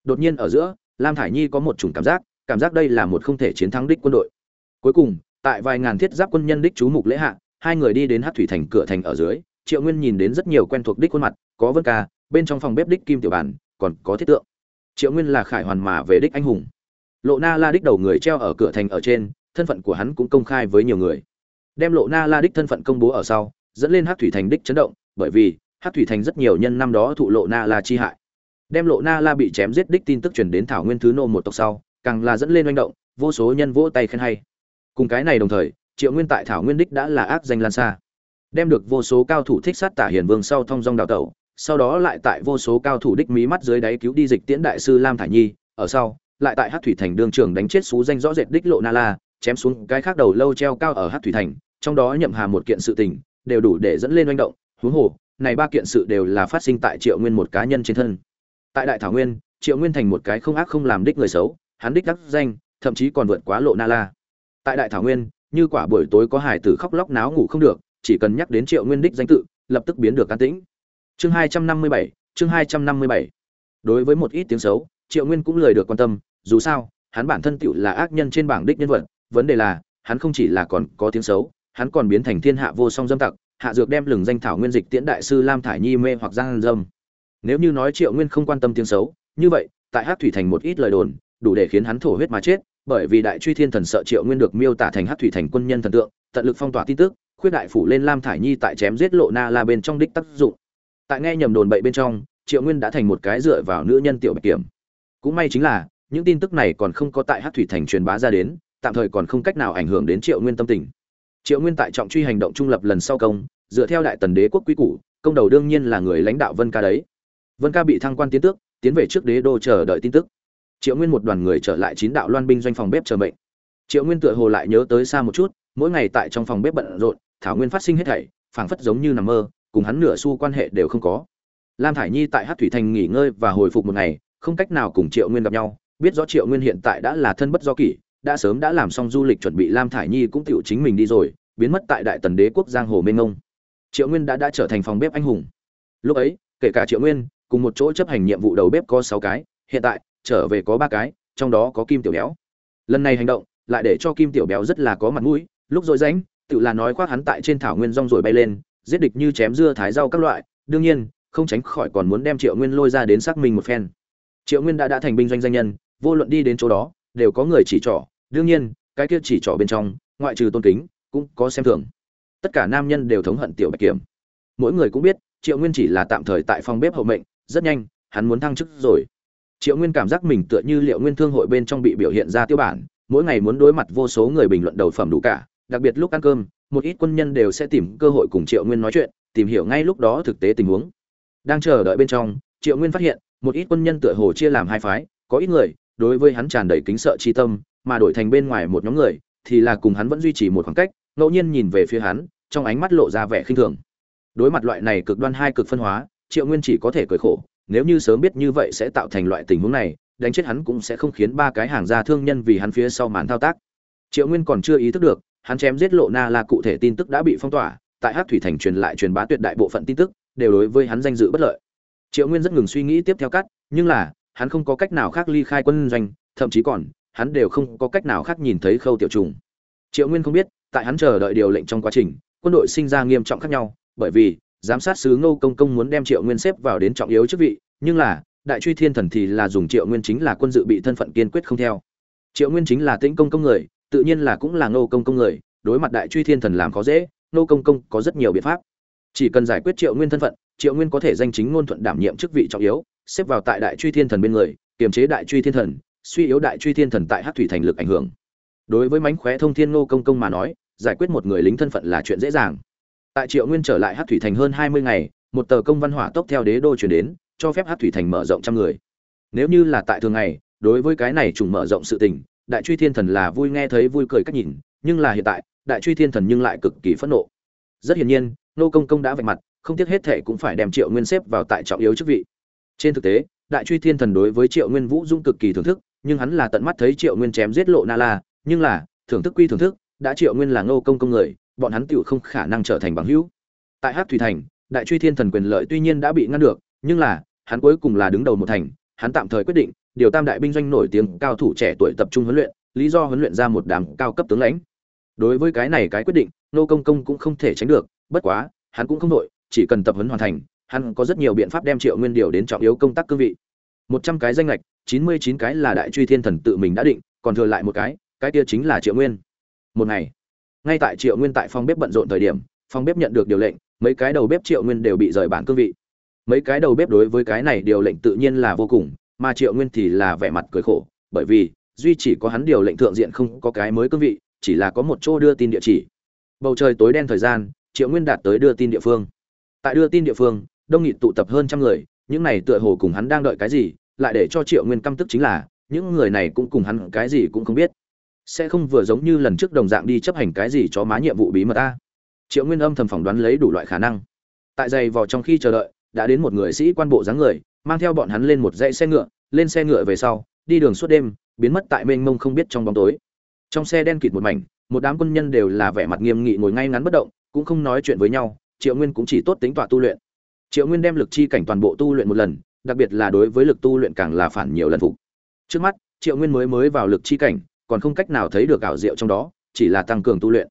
S1: Đột nhiên ở giữa, lam thải nhi có một chủng cảm giác cảm giác đây là một không thể chiến thắng đích quân đội cuối cùng, tại vài ngàn thiết giáp quân nhân đích chú mục lễ hạ, hai người đi đến hát thủy thành cửa thành ở dưới, triệu nguyên nhìn đến rất nhiều quen thuộc đích khuôn mặt, có vân ca, bên trong phòng bếp đích kim tiểu bản, còn có thiết tượng. Triệu nguyên là khải hoàn mà về đích anh hùng. Lộ na la đích đầu người treo ở cửa thành ở trên, thân phận của hắn cũng công khai với nhiều người. Đem lộ na la đích thân phận công bố ở sau, dẫn lên hát thủy thành đích chấn động, bởi vì, hát thủy thành rất nhiều nhân năm đó thụ lộ na la chi hại. Đem lộ na la bị chém giết đích tin tức truyền đến thảo nguyên thứ nô một tộc sau, càng là dẫn lên manh động, vô số nhân vỗ tay khen hay cùng cái này đồng thời, triệu nguyên tại thảo nguyên đích đã là ác danh lan xa. Đem được vô số cao thủ thích sát tả hiền vương sau thông dong đào tẩu, sau đó lại tại vô số cao thủ đích mí mắt dưới đáy cứu đi dịch tiễn đại sư lam thải nhi, ở sau, lại tại hát thủy thành đương trường đánh chết xú danh rõ rệt đích lộ na la, chém xuống cái khác đầu lâu treo cao ở hát thủy thành, trong đó nhậm hà một kiện sự tình, đều đủ để dẫn lên oanh động, huống hồ, này ba kiện sự đều là phát sinh tại triệu nguyên một cá nhân trên thân. Tại đại thảo nguyên, triệu nguyên thành một cái không ác không làm đích người xấu, hắn đích đắc danh, thậm chí còn vượt quá lộ na la tại đại thảo nguyên, như quả buổi tối có hải tử khóc lóc náo ngủ không được, chỉ cần nhắc đến triệu nguyên đích danh tự, lập tức biến được can tĩnh. Chương hai trăm năm mươi bảy, chương hai trăm năm mươi bảy. Đối với một ít tiếng xấu, triệu nguyên cũng lời được quan tâm, dù sao, hắn bản thân tựu là ác nhân trên bảng đích nhân vật, vấn đề là, hắn không chỉ là còn có tiếng xấu, hắn còn biến thành thiên hạ vô song dâm tặc, hạ dược đem lừng danh thảo nguyên dịch tiễn đại sư lam thải nhi mê hoặc giang dâm. Nếu như nói triệu nguyên không quan tâm tiếng xấu, như vậy, tại hát thủy thành một ít lời đồn, đủ để khiến hắn thổ huyết mà chết bởi vì đại truy thiên thần sợ triệu nguyên được miêu tả thành hát thủy thành quân nhân thần tượng, tận lực phong tỏa tin tức, khuyết đại phủ lên lam thải nhi tại chém giết lộ na la bên trong đích tác dụng. Tại nghe nhầm đồn bậy bên trong, triệu nguyên đã thành một cái dựa vào nữ nhân tiểu bạch kiểm. Cũng may chính là, những tin tức này còn không có tại hát thủy thành truyền bá ra đến, tạm thời còn không cách nào ảnh hưởng đến triệu nguyên tâm tình. Triệu nguyên tại trọng truy hành động trung lập lần sau công, dựa theo đại tần đế quốc quý củ, công đầu đương nhiên là người lãnh đạo vân ca đấy. Vân ca bị thăng quan tiến tước, tiến về trước đế đô chờ đợi tin tức triệu nguyên một đoàn người trở lại chín đạo loan binh doanh phòng bếp chờ mệnh. Triệu nguyên tựa hồ lại nhớ tới xa một chút, mỗi ngày tại trong phòng bếp bận rộn, thảo nguyên phát sinh hết thảy, phảng phất giống như nằm mơ, cùng hắn nửa xu quan hệ đều không có. Lam thải nhi tại hát thủy thành nghỉ ngơi và hồi phục một ngày, không cách nào cùng triệu nguyên gặp nhau, biết rõ triệu nguyên hiện tại đã là thân bất do kỷ, đã sớm đã làm xong du lịch chuẩn bị lam thải nhi cũng tựu chính mình đi rồi, biến mất tại đại tần đế quốc giang hồ mênh ngông triệu nguyên đã đã trở thành phòng bếp anh hùng. Lúc ấy, kể cả triệu nguyên, cùng một chỗ chấp hành nhiệm vụ đầu bếp có sáu cái, hiện tại trở về có ba cái, trong đó có kim tiểu béo. Lần này hành động, lại để cho kim tiểu béo rất là có mặt mũi, lúc dội rãnh, tự là nói khoác hắn tại trên thảo nguyên rong rồi bay lên, giết địch như chém dưa thái rau các loại, đương nhiên, không tránh khỏi còn muốn đem triệu nguyên lôi ra đến xác minh một phen. Triệu nguyên đã đã thành binh doanh danh nhân, vô luận đi đến chỗ đó, đều có người chỉ trỏ, đương nhiên, cái kia chỉ trỏ bên trong, ngoại trừ tôn kính, cũng có xem thường. Tất cả nam nhân đều thống hận tiểu bạch kiểm. Mỗi người cũng biết, triệu nguyên chỉ là tạm thời tại phòng bếp hậu mệnh, rất nhanh, hắn muốn thăng chức rồi triệu nguyên cảm giác mình tựa như liệu nguyên thương hội bên trong bị biểu hiện ra tiêu bản, mỗi ngày muốn đối mặt vô số người bình luận đầu phẩm đủ cả, đặc biệt lúc ăn cơm, một ít quân nhân đều sẽ tìm cơ hội cùng triệu nguyên nói chuyện, tìm hiểu ngay lúc đó thực tế tình huống. Đang chờ đợi bên trong, triệu nguyên phát hiện, một ít quân nhân tựa hồ chia làm hai phái, có ít người, đối với hắn tràn đầy kính sợ chi tâm, mà đổi thành bên ngoài một nhóm người, thì là cùng hắn vẫn duy trì một khoảng cách, ngẫu nhiên nhìn về phía hắn, trong ánh mắt lộ ra vẻ khinh thường. Đối mặt loại này cực đoan hai cực phân hóa, triệu nguyên chỉ có thể cười khổ nếu như sớm biết như vậy sẽ tạo thành loại tình huống này, đánh chết hắn cũng sẽ không khiến ba cái hàng gia thương nhân vì hắn phía sau màn thao tác. Triệu nguyên còn chưa ý thức được, hắn chém giết lộ na là cụ thể tin tức đã bị phong tỏa, tại hát thủy thành truyền lại truyền bá tuyệt đại bộ phận tin tức, đều đối với hắn danh dự bất lợi. Triệu nguyên rất ngừng suy nghĩ tiếp theo cắt, nhưng là, hắn không có cách nào khác ly khai quân doanh, thậm chí còn, hắn đều không có cách nào khác nhìn thấy khâu tiểu trùng. Triệu nguyên không biết, tại hắn chờ đợi điều lệnh trong quá trình, quân đội sinh ra nghiêm trọng khác nhau, bởi vì giám sát sứ ngô công công muốn đem triệu nguyên xếp vào đến trọng yếu chức vị, nhưng là, đại truy thiên thần thì là dùng triệu nguyên chính là quân dự bị thân phận kiên quyết không theo. Triệu nguyên chính là tĩnh công công người, tự nhiên là cũng là ngô công công người, đối mặt đại truy thiên thần làm khó dễ, ngô công công có rất nhiều biện pháp. Chỉ cần giải quyết triệu nguyên thân phận, triệu nguyên có thể danh chính ngôn thuận đảm nhiệm chức vị trọng yếu, xếp vào tại đại truy thiên thần bên người, kiềm chế đại truy thiên thần, suy yếu đại truy thiên thần tại Hắc thủy thành lực ảnh hưởng. Đối với mánh khóe thông thiên ngô công công mà nói, giải quyết một người lính thân phận là chuyện dễ dàng tại triệu nguyên trở lại hát thủy thành hơn hai mươi ngày, một tờ công văn hỏa tốc theo đế đô chuyển đến, cho phép hát thủy thành mở rộng trăm người. Nếu như là tại thường ngày, đối với cái này trùng mở rộng sự tình, đại truy thiên thần là vui nghe thấy vui cười cách nhìn, nhưng là hiện tại, đại truy thiên thần nhưng lại cực kỳ phẫn nộ. Rất hiển nhiên, nô công công đã vạch mặt, không tiếc hết thệ cũng phải đem triệu nguyên xếp vào tại trọng yếu chức vị. Trên thực tế, đại truy thiên thần đối với triệu nguyên vũ dung cực kỳ thưởng thức, nhưng hắn là tận mắt thấy triệu nguyên chém giết lộ na la, nhưng là, thưởng thức quy thưởng thức, đã triệu nguyên là ngô công công người bọn hắn tựu không khả năng trở thành bằng hữu. Tại hát thủy thành, đại truy thiên thần quyền lợi tuy nhiên đã bị ngăn được, nhưng là, hắn cuối cùng là đứng đầu một thành, hắn tạm thời quyết định, điều tam đại binh doanh nổi tiếng cao thủ trẻ tuổi tập trung huấn luyện, lý do huấn luyện ra một đám cao cấp tướng lãnh. Đối với cái này cái quyết định, nô công công cũng không thể tránh được, bất quá, hắn cũng không đội, chỉ cần tập huấn hoàn thành, hắn có rất nhiều biện pháp đem triệu nguyên điều đến trọng yếu công tác cương vị. Một trăm cái danh lệch chín mươi chín cái là đại truy thiên thần tự mình đã định, còn thừa lại một cái cái kia chính là triệu nguyên. Một ngày ngay tại triệu nguyên tại phòng bếp bận rộn thời điểm, phòng bếp nhận được điều lệnh, mấy cái đầu bếp triệu nguyên đều bị rời bản cương vị. Mấy cái đầu bếp đối với cái này điều lệnh tự nhiên là vô cùng, mà triệu nguyên thì là vẻ mặt cười khổ, bởi vì, duy chỉ có hắn điều lệnh thượng diện không có cái mới cương vị, chỉ là có một chỗ đưa tin địa chỉ. Bầu trời tối đen thời gian, triệu nguyên đạt tới đưa tin địa phương. Tại đưa tin địa phương, đông nghị tụ tập hơn trăm người, những này tựa hồ cùng hắn đang đợi cái gì, lại để cho triệu nguyên căm tức chính là, những người này cũng cùng hắn cái gì cũng không biết sẽ không vừa giống như lần trước đồng dạng đi chấp hành cái gì cho má nhiệm vụ bí mật ta triệu nguyên âm thầm phỏng đoán lấy đủ loại khả năng. Tại giày vò trong khi chờ đợi, đã đến một người sĩ quan bộ dáng người, mang theo bọn hắn lên một dãy xe ngựa, lên xe ngựa về sau, đi đường suốt đêm, biến mất tại mênh mông không biết trong bóng tối. Trong xe đen kịt một mảnh, một đám quân nhân đều là vẻ mặt nghiêm nghị ngồi ngay ngắn bất động, cũng không nói chuyện với nhau, triệu nguyên cũng chỉ tốt tính tọa tu luyện. Triệu nguyên đem lực chi cảnh toàn bộ tu luyện một lần, đặc biệt là đối với lực tu luyện càng là phản nhiều lần phục. Trước mắt, triệu nguyên mới mới vào lực chi cảnh còn không cách nào thấy được ảo diệu trong đó, chỉ là tăng cường tu luyện.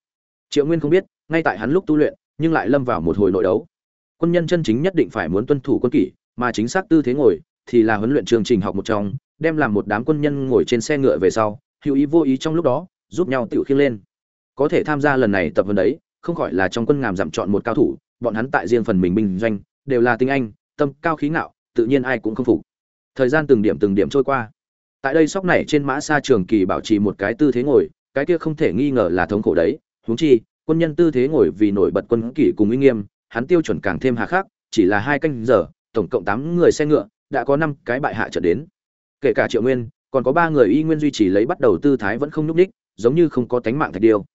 S1: Triệu nguyên không biết, ngay tại hắn lúc tu luyện, nhưng lại lâm vào một hồi nội đấu. Quân nhân chân chính nhất định phải muốn tuân thủ quân kỷ, mà chính xác tư thế ngồi, thì là huấn luyện chương trình học một trong, đem làm một đám quân nhân ngồi trên xe ngựa về sau, hữu ý vô ý trong lúc đó, giúp nhau tự khiêng lên. Có thể tham gia lần này tập huấn đấy, không khỏi là trong quân ngàm giảm chọn một cao thủ, bọn hắn tại riêng phần mình binh doanh, đều là tinh anh, tâm cao khí ngạo, tự nhiên ai cũng không phục. Thời gian từng điểm từng điểm trôi qua tại đây sóc này trên mã xa trường kỳ bảo trì một cái tư thế ngồi, cái kia không thể nghi ngờ là thống khổ đấy. Huống chi, quân nhân tư thế ngồi vì nổi bật quân kỷ cùng uy nghiêm, hắn tiêu chuẩn càng thêm hà khắc, chỉ là hai canh giờ, tổng cộng tám người xe ngựa, đã có năm cái bại hạ trở đến. Kể cả triệu nguyên, còn có ba người y nguyên duy trì lấy bắt đầu tư thái vẫn không nhúc ních giống như không có tánh mạng thạch điêu.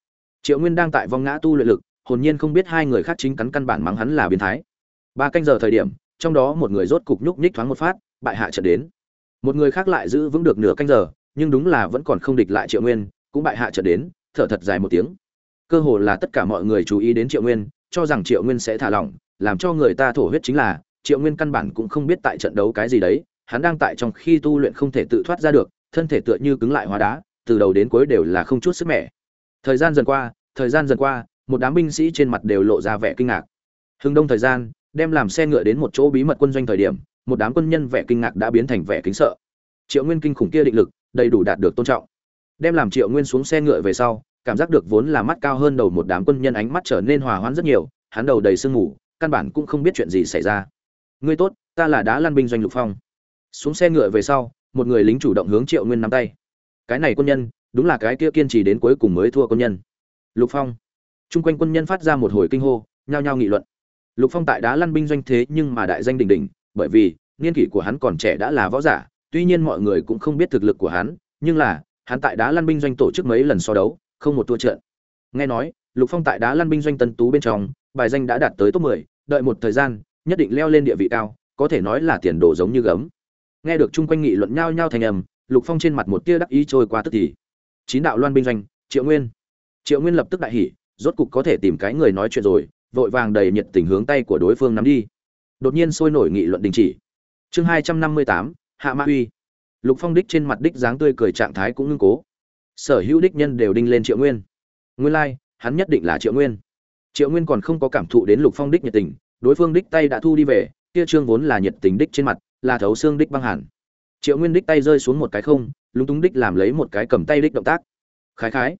S1: Triệu nguyên đang tại vong ngã tu luyện lực, hồn nhiên không biết hai người khác chính cắn căn bản mắng hắn là biến thái. Ba canh giờ thời điểm, trong đó một người rốt cục nhúc nhích thoáng một phát, bại hạ trận đến một người khác lại giữ vững được nửa canh giờ, nhưng đúng là vẫn còn không địch lại triệu nguyên, cũng bại hạ trận đến, thở thật dài một tiếng. Cơ hồ là tất cả mọi người chú ý đến triệu nguyên, cho rằng triệu nguyên sẽ thả lỏng, làm cho người ta thổ huyết chính là, triệu nguyên căn bản cũng không biết tại trận đấu cái gì đấy, hắn đang tại trong khi tu luyện không thể tự thoát ra được, thân thể tựa như cứng lại hóa đá, từ đầu đến cuối đều là không chút sức mẻ. Thời gian dần qua, thời gian dần qua, một đám binh sĩ trên mặt đều lộ ra vẻ kinh ngạc. Hưng đông thời gian, đem làm xe ngựa đến một chỗ bí mật quân doanh thời điểm một đám quân nhân vẻ kinh ngạc đã biến thành vẻ kính sợ. Triệu nguyên kinh khủng kia định lực, đầy đủ đạt được tôn trọng. Đem làm triệu nguyên xuống xe ngựa về sau, cảm giác được vốn là mắt cao hơn đầu một đám quân nhân ánh mắt trở nên hòa hoãn rất nhiều, hắn đầu đầy sương mù, căn bản cũng không biết chuyện gì xảy ra. Ngươi tốt, ta là đá lan binh doanh lục phong. Xuống xe ngựa về sau, một người lính chủ động hướng triệu nguyên nắm tay. Cái này quân nhân, đúng là cái kia kiên trì đến cuối cùng mới thua quân nhân. Lục phong. Chung quanh quân nhân phát ra một hồi kinh hô, nhao nhao nghị luận. Lục phong tại đá lăn binh doanh thế nhưng mà đại danh đỉnh đỉnh bởi vì niên kỷ của hắn còn trẻ đã là võ giả tuy nhiên mọi người cũng không biết thực lực của hắn nhưng là hắn tại đá lăn binh doanh tổ chức mấy lần so đấu không một thua trận. Nghe nói lục phong tại đá lăn binh doanh tân tú bên trong bài danh đã đạt tới top 10, đợi một thời gian nhất định leo lên địa vị cao có thể nói là tiền đồ giống như gấm. Nghe được chung quanh nghị luận nhao nhao thành ầm lục phong trên mặt một tia đắc ý trôi qua tức thì. Chín đạo loan binh doanh triệu nguyên. Triệu nguyên lập tức đại hỉ rốt cục có thể tìm cái người nói chuyện rồi vội vàng đầy nhiệt tình hướng tay của đối phương nắm đi đột nhiên sôi nổi nghị luận đình chỉ. Chương hai trăm năm mươi tám hạ mã uy. Lục phong đích trên mặt đích dáng tươi cười trạng thái cũng ngưng cố. Sở hữu đích nhân đều đinh lên triệu nguyên. Nguyên lai、like, hắn nhất định là triệu nguyên. Triệu nguyên còn không có cảm thụ đến lục phong đích nhiệt tình đối phương đích tay đã thu đi về kia trương vốn là nhiệt tình đích trên mặt là thấu xương đích băng hẳn. Triệu nguyên đích tay rơi xuống một cái không lúng túng đích làm lấy một cái cầm tay đích động tác. Khái khái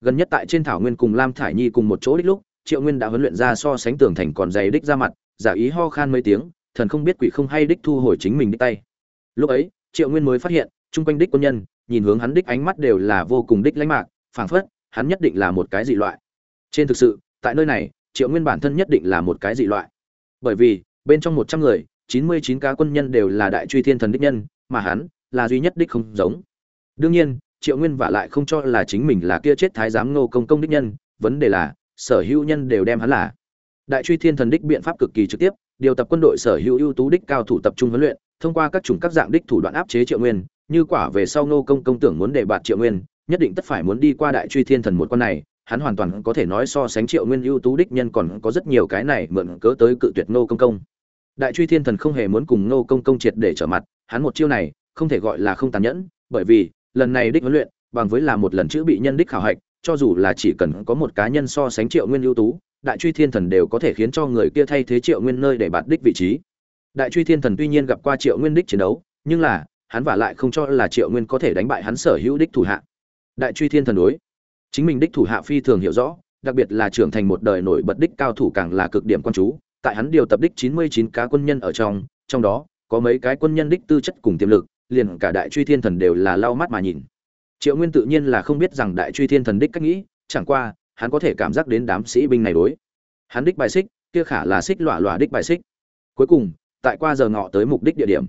S1: gần nhất tại trên thảo nguyên cùng lam thải nhi cùng một chỗ đích lúc triệu nguyên đã huấn luyện ra so sánh tường thành còn dày đích ra mặt, giả ý ho khan mấy tiếng, thần không biết quỷ không hay đích thu hồi chính mình đích tay. Lúc ấy, triệu nguyên mới phát hiện, chung quanh đích quân nhân, nhìn hướng hắn đích ánh mắt đều là vô cùng đích lãnh mạc, phảng phất, hắn nhất định là một cái dị loại. Trên thực sự, tại nơi này, triệu nguyên bản thân nhất định là một cái dị loại. Bởi vì, bên trong một trăm người, chín mươi chín cá quân nhân đều là đại truy thiên thần đích nhân, mà hắn là duy nhất đích không giống. Đương nhiên, triệu nguyên vả lại không cho là chính mình là kia chết thái giám ngô công công đích nhân, vấn đề là sở hữu nhân đều đem hắn là. Đại truy thiên thần đích biện pháp cực kỳ trực tiếp, điều tập quân đội sở hữu ưu tú đích cao thủ tập trung huấn luyện, thông qua các chủng các dạng đích thủ đoạn áp chế triệu nguyên, như quả về sau Nô công công tưởng muốn đề bạt triệu nguyên, nhất định tất phải muốn đi qua đại truy thiên thần một con này, hắn hoàn toàn có thể nói so sánh triệu nguyên ưu tú đích nhân còn có rất nhiều cái này mượn cớ tới cự tuyệt Nô công công. Đại truy thiên thần không hề muốn cùng Nô công công triệt để trở mặt, hắn một chiêu này, không thể gọi là không tàn nhẫn, bởi vì lần này đích huấn luyện, bằng với là một lần chữ bị nhân đích khảo hạch cho dù là chỉ cần có một cá nhân so sánh triệu nguyên ưu tú, đại truy thiên thần đều có thể khiến cho người kia thay thế triệu nguyên nơi để bạt đích vị trí. Đại truy thiên thần tuy nhiên gặp qua triệu nguyên đích chiến đấu, nhưng là, hắn vả lại không cho là triệu nguyên có thể đánh bại hắn sở hữu đích thủ hạ. Đại truy thiên thần đối, chính mình đích thủ hạ phi thường hiểu rõ, đặc biệt là trưởng thành một đời nổi bật đích cao thủ càng là cực điểm quan chú, tại hắn điều tập đích chín mươi chín cá quân nhân ở trong trong đó, có mấy cái quân nhân đích tư chất cùng tiềm lực, liền cả đại truy thiên thần đều là lau mắt mà nhìn triệu nguyên tự nhiên là không biết rằng đại truy thiên thần đích cách nghĩ, chẳng qua, hắn có thể cảm giác đến đám sĩ binh này đối. Hắn đích bài xích, kia khả là xích lọa lọa đích bài xích. Cuối cùng, tại qua giờ ngọ tới mục đích địa điểm.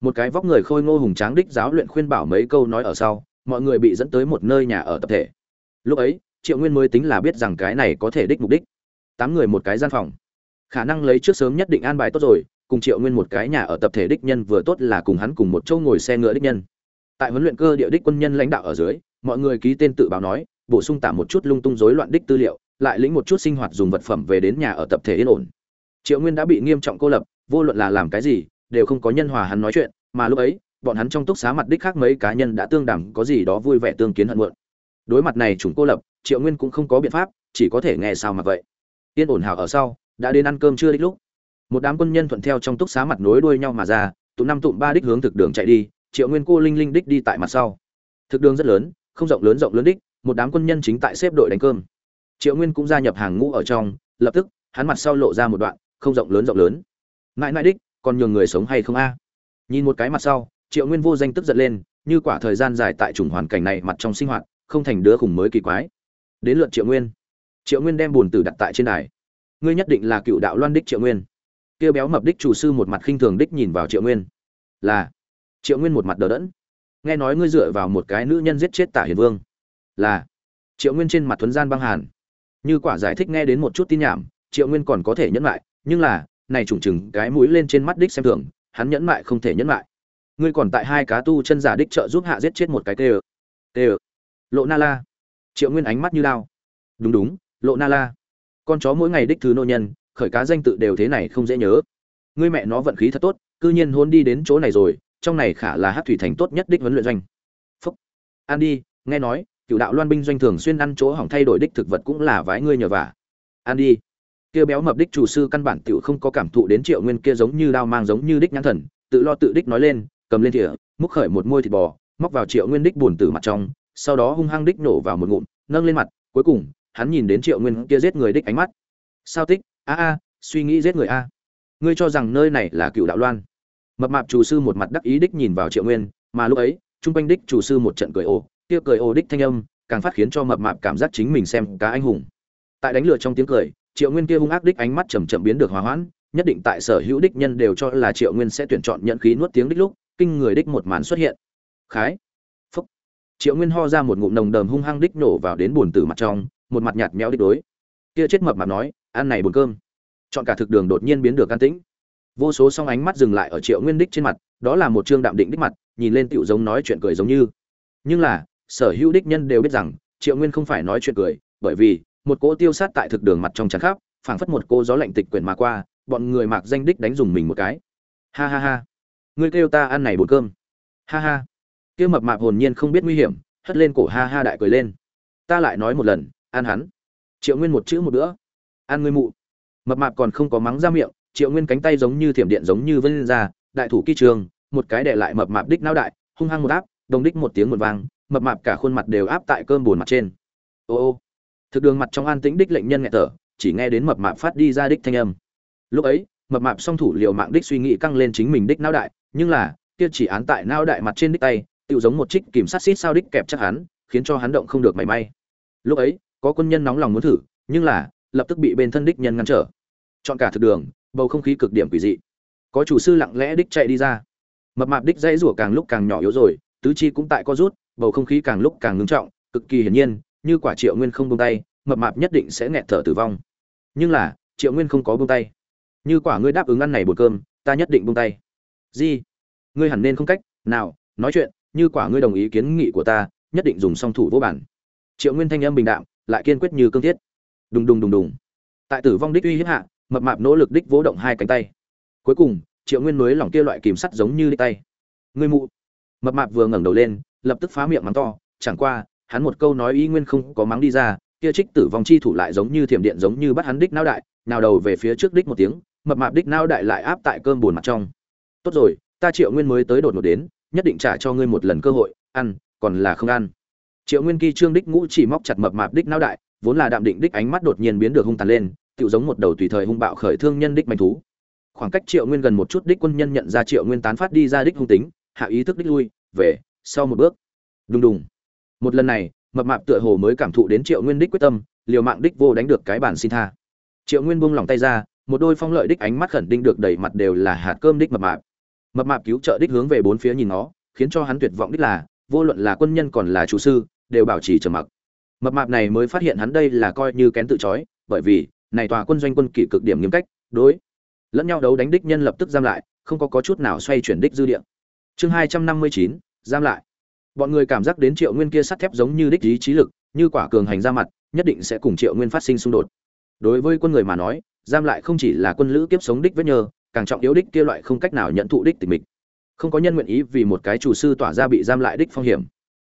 S1: Một cái vóc người khôi ngô hùng tráng đích giáo luyện khuyên bảo mấy câu nói ở sau, mọi người bị dẫn tới một nơi nhà ở tập thể. Lúc ấy, triệu nguyên mới tính là biết rằng cái này có thể đích mục đích. Tám người một cái gian phòng. Khả năng lấy trước sớm nhất định an bài tốt rồi, cùng triệu nguyên một cái nhà ở tập thể đích nhân vừa tốt là cùng hắn cùng một chỗ ngồi xe ngựa đích nhân tại huấn luyện cơ địa đích quân nhân lãnh đạo ở dưới, mọi người ký tên tự báo nói, bổ sung tả một chút lung tung rối loạn đích tư liệu, lại lĩnh một chút sinh hoạt dùng vật phẩm về đến nhà ở tập thể yên ổn. Triệu nguyên đã bị nghiêm trọng cô lập, vô luận là làm cái gì, đều không có nhân hòa hắn nói chuyện, mà lúc ấy, bọn hắn trong túc xá mặt đích khác mấy cá nhân đã tương đẳng có gì đó vui vẻ tương kiến hận muộn. Đối mặt này chúng cô lập, triệu nguyên cũng không có biện pháp, chỉ có thể nghe sao mà vậy. Yên ổn hào ở sau, đã đến ăn cơm chưa đích lúc. Một đám quân nhân thuận theo trong túc xá mặt nối đuôi nhau mà ra, tụ năm tụm ba đích hướng thực đường chạy đi triệu nguyên cô linh linh đích đi tại mặt sau. Thực đường rất lớn, không rộng lớn rộng lớn đích, một đám quân nhân chính tại xếp đội đánh cơm. Triệu nguyên cũng gia nhập hàng ngũ ở trong, lập tức, hắn mặt sau lộ ra một đoạn, không rộng lớn rộng lớn. Mãi mãi đích, còn nhường người sống hay không a? Nhìn một cái mặt sau, triệu nguyên vô danh tức giận lên, như quả thời gian dài tại chủng hoàn cảnh này mặt trong sinh hoạt, không thành đứa khủng mới kỳ quái. Đến lượt triệu nguyên. Triệu nguyên đem bùn tử đặt tại trên đài. Ngươi nhất định là cựu đạo loan đích triệu nguyên. Kia béo mập đích chủ sư một mặt khinh thường đích nhìn vào triệu nguyên. Là triệu nguyên một mặt đờ đẫn. Nghe nói ngươi dựa vào một cái nữ nhân giết chết tả hiền vương. Là. Triệu nguyên trên mặt thuấn gian băng hàn. Như quả giải thích nghe đến một chút tin nhảm, triệu nguyên còn có thể nhẫn lại, nhưng là, này trùng chừng cái mũi lên trên mắt đích xem thường, hắn nhẫn lại không thể nhẫn lại. Ngươi còn tại hai cá tu chân giả đích trợ giúp hạ giết chết một cái tê ờ tê ờ lộ na la. Triệu nguyên ánh mắt như lao đúng đúng, lộ na la. Con chó mỗi ngày đích thứ nô nhân, khởi cá danh tự đều thế này không dễ nhớ. Ngươi mẹ nó vận khí thật tốt, cư nhiên hôn đi đến chỗ này rồi trong này khả là hát thủy thành tốt nhất đích huấn luyện doanh. Phúc. An đi, nghe nói, cựu đạo loan binh doanh thường xuyên ăn chỗ hỏng thay đổi đích thực vật cũng là vái ngươi nhờ vả. An đi. Kia béo mập đích chủ sư căn bản tiểu không có cảm thụ đến triệu nguyên kia giống như đao mang giống như đích nhãn thần, tự lo tự đích nói lên, cầm lên thìa, múc khởi một môi thịt bò, móc vào triệu nguyên đích buồn từ mặt trong, sau đó hung hăng đích nổ vào một ngụm, nâng lên mặt, cuối cùng, hắn nhìn đến triệu nguyên kia giết người đích ánh mắt. Sao tích? A a, suy nghĩ giết người a. Ngươi cho rằng nơi này là cựu đạo loan? Mập mạp chủ sư một mặt đắc ý đích nhìn vào triệu nguyên, mà lúc ấy chung quanh đích chủ sư một trận cười ồ, kia cười ồ đích thanh âm, càng phát khiến cho mập mạp cảm giác chính mình xem cá anh hùng. Tại đánh lừa trong tiếng cười, triệu nguyên kia hung ác đích ánh mắt chầm chậm biến được hòa hoãn, nhất định tại sở hữu đích nhân đều cho là triệu nguyên sẽ tuyển chọn nhận khí nuốt tiếng đích lúc, kinh người đích một màn xuất hiện. Khái. Phúc. Triệu nguyên ho ra một ngụm nồng đờm hung hăng đích nổ vào đến buồn tử mặt trong, một mặt nhạt méo đích đối. Kia chết mập mạp nói, ăn này buồn cơm. Chọn cả thực đường đột nhiên biến được can tĩnh vô số song ánh mắt dừng lại ở triệu nguyên đích trên mặt, đó là một trương đạm định đích mặt, nhìn lên tựu giống nói chuyện cười giống như. Nhưng là, sở hữu đích nhân đều biết rằng, triệu nguyên không phải nói chuyện cười, bởi vì, một cỗ tiêu sát tại thực đường mặt trong trắng khắp, phảng phất một cô gió lạnh tịch quyển mà qua, bọn người mạc danh đích đánh dùng mình một cái. Ha ha ha. Ngươi kêu ta ăn này bột cơm. Ha ha. Kêu mập mạp hồn nhiên không biết nguy hiểm, hất lên cổ ha ha đại cười lên. Ta lại nói một lần, ăn hắn. Triệu nguyên một chữ một bữa. Ăn ngươi mụ. Mập mạp còn không có mắng ra miệng triệu nguyên cánh tay giống như thiểm điện giống như vân ra, đại thủ kỳ trường, một cái để lại mập mạp đích não đại, hung hăng một áp, đồng đích một tiếng một vang, mập mạp cả khuôn mặt đều áp tại cơm buồn mặt trên. Ô ô, thực đường mặt trong an tĩnh đích lệnh nhân nghẹt thở, chỉ nghe đến mập mạp phát đi ra đích thanh âm. Lúc ấy, mập mạp song thủ liều mạng đích suy nghĩ căng lên chính mình đích não đại, nhưng là, kia chỉ án tại não đại mặt trên đích tay tự giống một trích kìm sát xít sao đích kẹp chắc hắn, khiến cho hắn động không được mảy may. Lúc ấy, có quân nhân nóng lòng muốn thử, nhưng là, lập tức bị bên thân đích nhân ngăn trở. Chọn cả thực đường bầu không khí cực điểm quỷ dị. Có chủ sư lặng lẽ đích chạy đi ra. Mập mạp đích dãy rủa càng lúc càng nhỏ yếu rồi, tứ chi cũng tại co rút, bầu không khí càng lúc càng ngưng trọng, cực kỳ hiển nhiên, như quả triệu nguyên không buông tay, mập mạp nhất định sẽ nghẹt thở tử vong. Nhưng là, triệu nguyên không có buông tay. Như quả ngươi đáp ứng ăn này bột cơm, ta nhất định buông tay. Gì? Ngươi hẳn nên không cách nào nói chuyện, như quả ngươi đồng ý kiến nghị của ta, nhất định dùng song thủ vô bản. Triệu nguyên thanh âm bình đạm, lại kiên quyết như cương thiết. Đùng đùng đùng đùng. Tại tử vong đích uy hiếp hạ mập mạp nỗ lực đích vỗ động hai cánh tay. Cuối cùng, triệu nguyên mới lỏng kia loại kìm sắt giống như đích tay. Người mụ. Mập mạp vừa ngẩng đầu lên, lập tức phá miệng mắng to, chẳng qua, hắn một câu nói y nguyên không có mắng đi ra, kia trích tử vong chi thủ lại giống như thiểm điện giống như bắt hắn đích não đại, nào đầu về phía trước đích một tiếng, mập mạp đích não đại lại áp tại cơm buồn mặt trong. Tốt rồi, ta triệu nguyên mới tới đột ngột đến, nhất định trả cho ngươi một lần cơ hội, ăn, còn là không ăn. Triệu nguyên kỳ trương đích ngũ chỉ móc chặt mập mạp đích não đại, vốn là đạm định đích ánh mắt đột nhiên biến được hung tàn lên tự giống một đầu tùy thời hung bạo khởi thương nhân đích manh thú. Khoảng cách triệu nguyên gần một chút đích quân nhân nhận ra triệu nguyên tán phát đi ra đích hung tính, hạ ý thức đích lui, về, sau một bước. Đùng đùng. Một lần này, mập mạp tựa hồ mới cảm thụ đến triệu nguyên đích quyết tâm, liều mạng đích vô đánh được cái bản xin tha. Triệu nguyên buông lỏng tay ra, một đôi phong lợi đích ánh mắt khẩn đinh được đầy mặt đều là hạt cơm đích mập mạp. Mập mạp cứu trợ đích hướng về bốn phía nhìn nó khiến cho hắn tuyệt vọng đích là, vô luận là quân nhân còn là chủ sư, đều bảo trì trầm mặc. Mập mạp này mới phát hiện hắn đây là coi như kén tự trói, bởi vì này tòa quân doanh quân kỷ cực điểm nghiêm cách đối. Lẫn nhau đấu đánh đích nhân lập tức giam lại không có, có chút nào xoay chuyển đích dư địa. Chương hai trăm năm mươi chín giam lại. Bọn người cảm giác đến triệu nguyên kia sắt thép giống như đích ý trí lực như quả cường hành ra mặt nhất định sẽ cùng triệu nguyên phát sinh xung đột. Đối với quân người mà nói giam lại không chỉ là quân lữ kiếp sống đích với nhơ càng trọng yếu đích kia loại không cách nào nhận thụ đích tình mình không có nhân nguyện ý vì một cái chủ sư tỏa ra bị giam lại đích phong hiểm.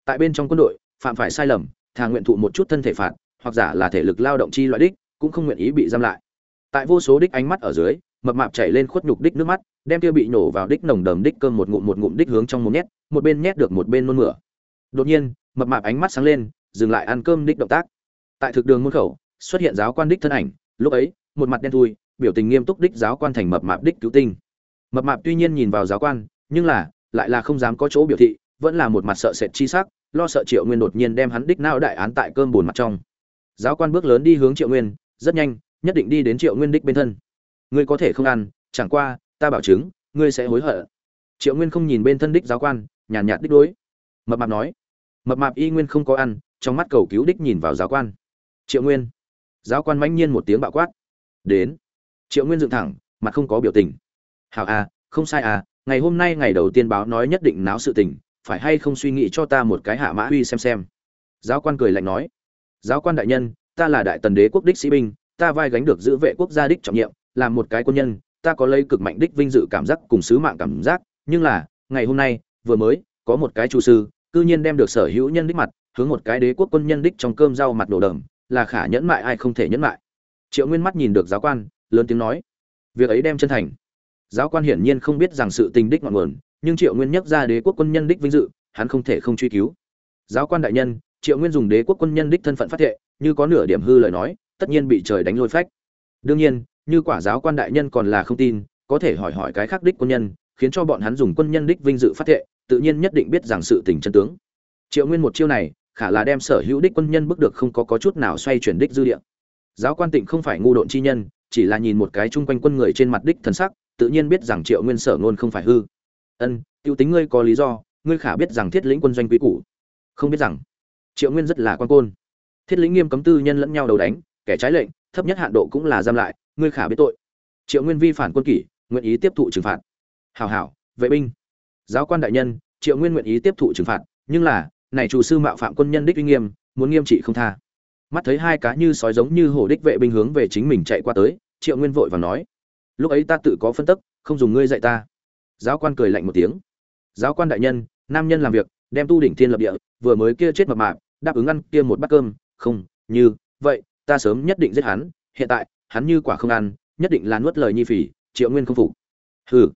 S1: Tại bên trong quân đội phạm phải sai lầm thà nguyện thụ một chút thân thể phạt hoặc giả là thể lực lao động chi loại đích cũng không nguyện ý bị giam lại. Tại vô số đích ánh mắt ở dưới, mập mạp chảy lên khuất nhục đích nước mắt, đem kia bị nổ vào đích nồng đầm đích cơm một ngụm một ngụm đích hướng trong một nhét, một bên nhét được một bên nôn mửa. Đột nhiên, mập mạp ánh mắt sáng lên, dừng lại ăn cơm đích động tác. Tại thực đường môn khẩu, xuất hiện giáo quan đích thân ảnh, lúc ấy, một mặt đen thui, biểu tình nghiêm túc đích giáo quan thành mập mạp đích cứu tinh. Mập mạp tuy nhiên nhìn vào giáo quan, nhưng là, lại là không dám có chỗ biểu thị, vẫn là một mặt sợ sệt chi sắc, lo sợ triệu nguyên đột nhiên đem hắn đích não đại án tại cơm bùn mặt trong. Giáo quan bước lớn đi hướng triệu nguyên rất nhanh, nhất định đi đến triệu nguyên đích bên thân. Ngươi có thể không ăn, chẳng qua, ta bảo chứng, ngươi sẽ hối hận. Triệu nguyên không nhìn bên thân đích giáo quan, nhàn nhạt đích đối. Mập mạp nói. Mập mạp y nguyên không có ăn, trong mắt cầu cứu đích nhìn vào giáo quan. Triệu nguyên. Giáo quan mãnh nhiên một tiếng bạo quát. Đến. Triệu nguyên dựng thẳng, mặt không có biểu tình. Hảo à không sai à ngày hôm nay ngày đầu tiên báo nói nhất định náo sự tình, phải hay không suy nghĩ cho ta một cái hạ mã uy xem xem. Giáo quan cười lạnh nói. Giáo quan đại nhân ta là đại tần đế quốc đích sĩ binh, ta vai gánh được giữ vệ quốc gia đích trọng nhiệm làm một cái quân nhân, ta có lấy cực mạnh đích vinh dự cảm giác cùng sứ mạng cảm giác, nhưng là, ngày hôm nay, vừa mới, có một cái chủ sư, cư nhiên đem được sở hữu nhân đích mặt, hướng một cái đế quốc quân nhân đích trong cơm rau mặt đổ đầm, là khả nhẫn mại ai không thể nhẫn mại. Triệu nguyên mắt nhìn được giáo quan, lớn tiếng nói, việc ấy đem chân thành. Giáo quan hiển nhiên không biết rằng sự tình đích ngọn nguồn, nhưng triệu nguyên nhắc ra đế quốc quân nhân đích vinh dự, hắn không thể không truy cứu. Giáo quan đại nhân, triệu nguyên dùng đế quốc quân nhân đích thân phận phát thệ như có nửa điểm hư lời nói tất nhiên bị trời đánh lôi phách. Đương nhiên như quả giáo quan đại nhân còn là không tin có thể hỏi hỏi cái khác đích quân nhân khiến cho bọn hắn dùng quân nhân đích vinh dự phát thệ tự nhiên nhất định biết rằng sự tình chân tướng. Triệu nguyên một chiêu này khả là đem sở hữu đích quân nhân bức được không có, có chút nào xoay chuyển đích dư địa. Giáo quan tịnh không phải ngu độn chi nhân chỉ là nhìn một cái chung quanh quân người trên mặt đích thần sắc tự nhiên biết rằng triệu nguyên sở ngôn không phải hư. Ân tiêu tính ngươi có lý do ngươi khả biết rằng thiết lĩnh quân doanh quý cũ không biết rằng triệu nguyên rất là quan côn thiết lĩnh nghiêm cấm tư nhân lẫn nhau đầu đánh, kẻ trái lệnh, thấp nhất hạn độ cũng là giam lại, ngươi khả biết tội. Triệu nguyên vi phản quân kỷ, nguyện ý tiếp thụ trừng phạt. Hảo hảo, vệ binh. Giáo quan đại nhân, triệu nguyên nguyện ý tiếp thụ trừng phạt, nhưng là, này chủ sư mạo phạm quân nhân đích uy nghiêm, muốn nghiêm trị không tha. Mắt thấy hai cá như sói giống như hổ đích vệ binh hướng về chính mình chạy qua tới, triệu nguyên vội và nói, lúc ấy ta tự có phân tức, không dùng ngươi dạy ta. Giáo quan cười lạnh một tiếng. Giáo quan đại nhân, nam nhân làm việc, đem tu đỉnh thiên lập địa, vừa mới kia chết mập mạp, đáp ứng ăn kia một bát cơm không, như vậy, ta sớm nhất định giết hắn, hiện tại, hắn như quả không ăn, nhất định là nuốt lời nhi phỉ, triệu nguyên không phục. Hừ.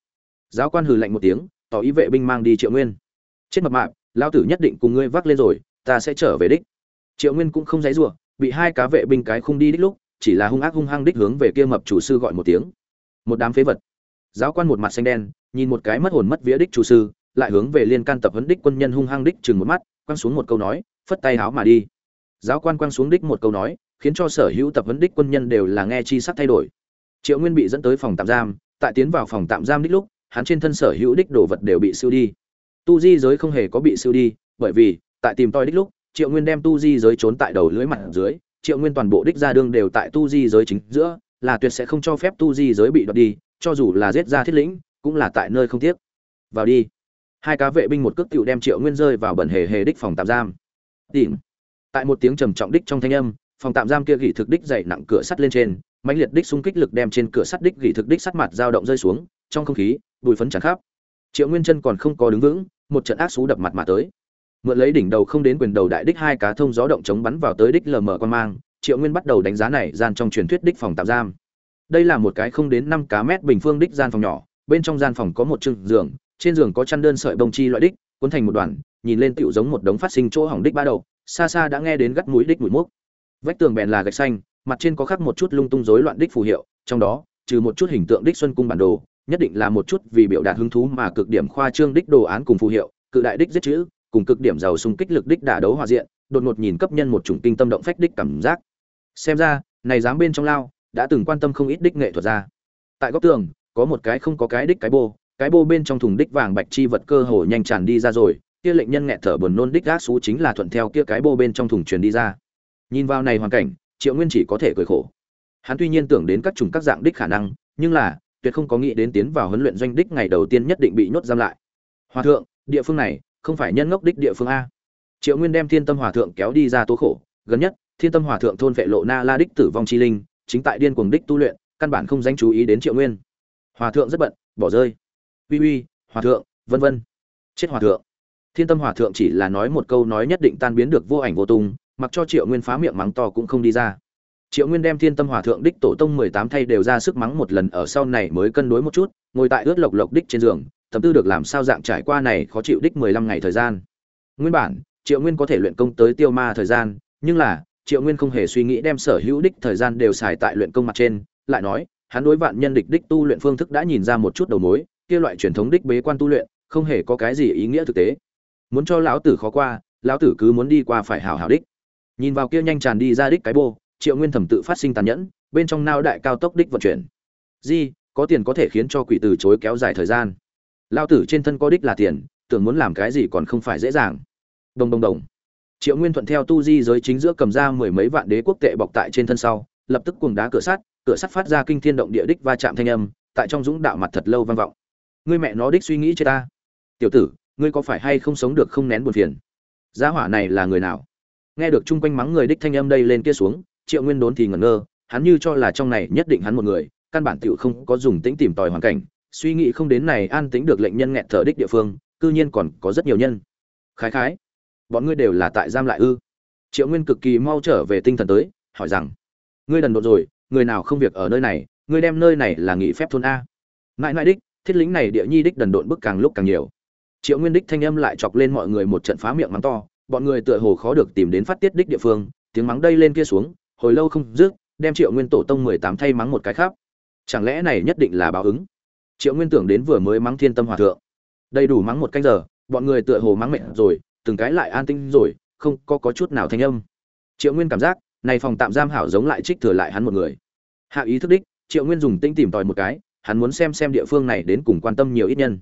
S1: Giáo quan hừ lạnh một tiếng, tỏ ý vệ binh mang đi triệu nguyên. Chết mập mạp lao tử nhất định cùng ngươi vác lên rồi, ta sẽ trở về đích. Triệu nguyên cũng không dãy rủa, bị hai cá vệ binh cái không đi đích lúc, chỉ là hung ác hung hăng đích hướng về kia mập chủ sư gọi một tiếng. Một đám phế vật. Giáo quan một mặt xanh đen, nhìn một cái mất hồn mất vía đích chủ sư, lại hướng về liên can tập huấn đích quân nhân hung hăng đích chừng một mắt, quăng xuống một câu nói, phất tay háo mà đi giáo quan quăng xuống đích một câu nói, khiến cho sở hữu tập huấn đích quân nhân đều là nghe chi sắc thay đổi. Triệu nguyên bị dẫn tới phòng tạm giam, tại tiến vào phòng tạm giam đích lúc, hắn trên thân sở hữu đích đồ vật đều bị siêu đi. Tu di giới không hề có bị siêu đi, bởi vì, tại tìm toi đích lúc, triệu nguyên đem tu di giới trốn tại đầu lưới mặt dưới, triệu nguyên toàn bộ đích ra đương đều tại tu di giới chính giữa, là tuyệt sẽ không cho phép tu di giới bị đoạt đi, cho dù là giết ra thiết lĩnh, cũng là tại nơi không tiếc. Vào đi. Hai cá vệ binh một cước cựu đem triệu nguyên rơi vào bẩn hề hề đích phòng tạm giam. Tìm tại một tiếng trầm trọng đích trong thanh âm, phòng tạm giam kia gỉ thực đích dày nặng cửa sắt lên trên, mãnh liệt đích xung kích lực đem trên cửa sắt đích gỉ thực đích sắt mặt dao động rơi xuống, trong không khí, bụi phấn tràn khắp. Triệu nguyên chân còn không có đứng vững, một trận ác xú đập mặt mà tới. Mượn lấy đỉnh đầu không đến quyền đầu đại đích hai cá thông gió động chống bắn vào tới đích lờ mờ quan mang, triệu nguyên bắt đầu đánh giá này gian trong truyền thuyết đích phòng tạm giam. Đây là một cái không đến năm cá mét bình phương đích gian phòng nhỏ, bên trong gian phòng có một chừng giường, trên giường có chăn đơn sợi bông chi loại đích, cuốn thành một đoàn, nhìn lên tựu giống một đống phát sinh chỗ hỏng đích ba đầu xa xa đã nghe đến gắt mũi đích mũi mốc. Vách tường bèn là gạch xanh, mặt trên có khắc một chút lung tung rối loạn đích phù hiệu, trong đó, trừ một chút hình tượng đích xuân cung bản đồ, nhất định là một chút vì biểu đạt hứng thú mà cực điểm khoa trương đích đồ án cùng phù hiệu, cự đại đích giết chữ, cùng cực điểm giàu xung kích lực đích đả đấu hòa diện, đột ngột nhìn cấp nhân một chủng kinh tâm động phách đích cảm giác. Xem ra, này dám bên trong lao, đã từng quan tâm không ít đích nghệ thuật ra tại góc tường, có một cái không có cái đích cái bô cái bô bên trong thùng đích vàng bạch chi vật cơ hồ nhanh tràn đi ra rồi kia lệnh nhân nghẹt thở buồn nôn đích gác xú chính là thuận theo kia cái bô bên trong thùng truyền đi ra. Nhìn vào này hoàn cảnh, triệu nguyên chỉ có thể cười khổ. Hắn tuy nhiên tưởng đến các chủng các dạng đích khả năng, nhưng là, tuyệt không có nghĩ đến tiến vào huấn luyện doanh đích ngày đầu tiên nhất định bị nhốt giam lại. Hòa thượng, địa phương này, không phải nhân ngốc đích địa phương a. Triệu nguyên đem thiên tâm hòa thượng kéo đi ra tố khổ. Gần nhất, thiên tâm hòa thượng thôn vệ lộ na la đích tử vong chi linh, chính tại điên cuồng đích tu luyện, căn bản không dánh chú ý đến triệu nguyên. Hòa thượng rất bận, bỏ rơi. Uy uy, hòa thượng, vân vân. Chết hòa thượng thiên tâm hòa thượng chỉ là nói một câu nói nhất định tan biến được vô ảnh vô tung, mặc cho triệu nguyên phá miệng mắng to cũng không đi ra. Triệu nguyên đem thiên tâm hòa thượng đích tổ tông mười tám thay đều ra sức mắng một lần ở sau này mới cân đối một chút, ngồi tại ướt lộc lộc đích trên giường tâm tư được làm sao dạng trải qua này khó chịu đích mười lăm ngày thời gian. Nguyên bản, triệu nguyên có thể luyện công tới tiêu ma thời gian, nhưng là, triệu nguyên không hề suy nghĩ đem sở hữu đích thời gian đều xài tại luyện công mặt trên, lại nói, hắn đối vạn nhân địch đích tu luyện phương thức đã nhìn ra một chút đầu mối, kia loại truyền thống đích bế quan tu luyện, không hề có cái gì ý nghĩa thực tế muốn cho lão tử khó qua, lão tử cứ muốn đi qua phải hảo hảo đích. Nhìn vào kia nhanh tràn đi ra đích cái bô, triệu nguyên thẩm tự phát sinh tàn nhẫn, bên trong nao đại cao tốc đích vận chuyển. Di, có tiền có thể khiến cho quỷ từ chối kéo dài thời gian. Lao tử trên thân có đích là tiền, tưởng muốn làm cái gì còn không phải dễ dàng. Đồng đồng đồng. Triệu nguyên thuận theo tu di giới chính giữa cầm ra mười mấy vạn đế quốc tệ bọc tại trên thân sau, lập tức cuồng đá cửa sắt cửa sắt phát ra kinh thiên động địa đích va chạm thanh âm, tại trong dũng đạo mặt thật lâu vang vọng. Ngươi mẹ nó đích suy nghĩ cho ta. Tiểu tử ngươi có phải hay không sống được không nén buồn phiền? Gia hỏa này là người nào? Nghe được chung quanh mắng người đích thanh âm đây lên kia xuống, triệu nguyên đốn thì ngẩn ngơ, hắn như cho là trong này nhất định hắn một người, căn bản tiểu không có dùng tĩnh tìm tòi hoàn cảnh, suy nghĩ không đến này an tĩnh được lệnh nhân nghẹn thở đích địa phương, cư nhiên còn có rất nhiều nhân. Khái khái, bọn ngươi đều là tại giam lại ư? Triệu nguyên cực kỳ mau trở về tinh thần tới, hỏi rằng, ngươi đần độn rồi, người nào không việc ở nơi này, ngươi đem nơi này là nghỉ phép thôn a. Mãi mãi đích, thiết lính này địa nhi đích đần độn bức càng lúc càng nhiều triệu nguyên đích thanh âm lại chọc lên mọi người một trận phá miệng mắng to bọn người tựa hồ khó được tìm đến phát tiết đích địa phương tiếng mắng đây lên kia xuống hồi lâu không dứt đem triệu nguyên tổ tông mười tám thay mắng một cái khác chẳng lẽ này nhất định là báo ứng? Triệu nguyên tưởng đến vừa mới mắng thiên tâm hòa thượng. Đầy đủ mắng một canh giờ bọn người tựa hồ mắng mệt rồi từng cái lại an tinh rồi không có, có chút nào thanh âm. Triệu nguyên cảm giác này phòng tạm giam hảo giống lại trích thừa lại hắn một người. Hạ ý thức đích triệu nguyên dùng tinh tìm tòi một cái hắn muốn xem xem địa phương này đến cùng quan tâm nhiều ít nhân.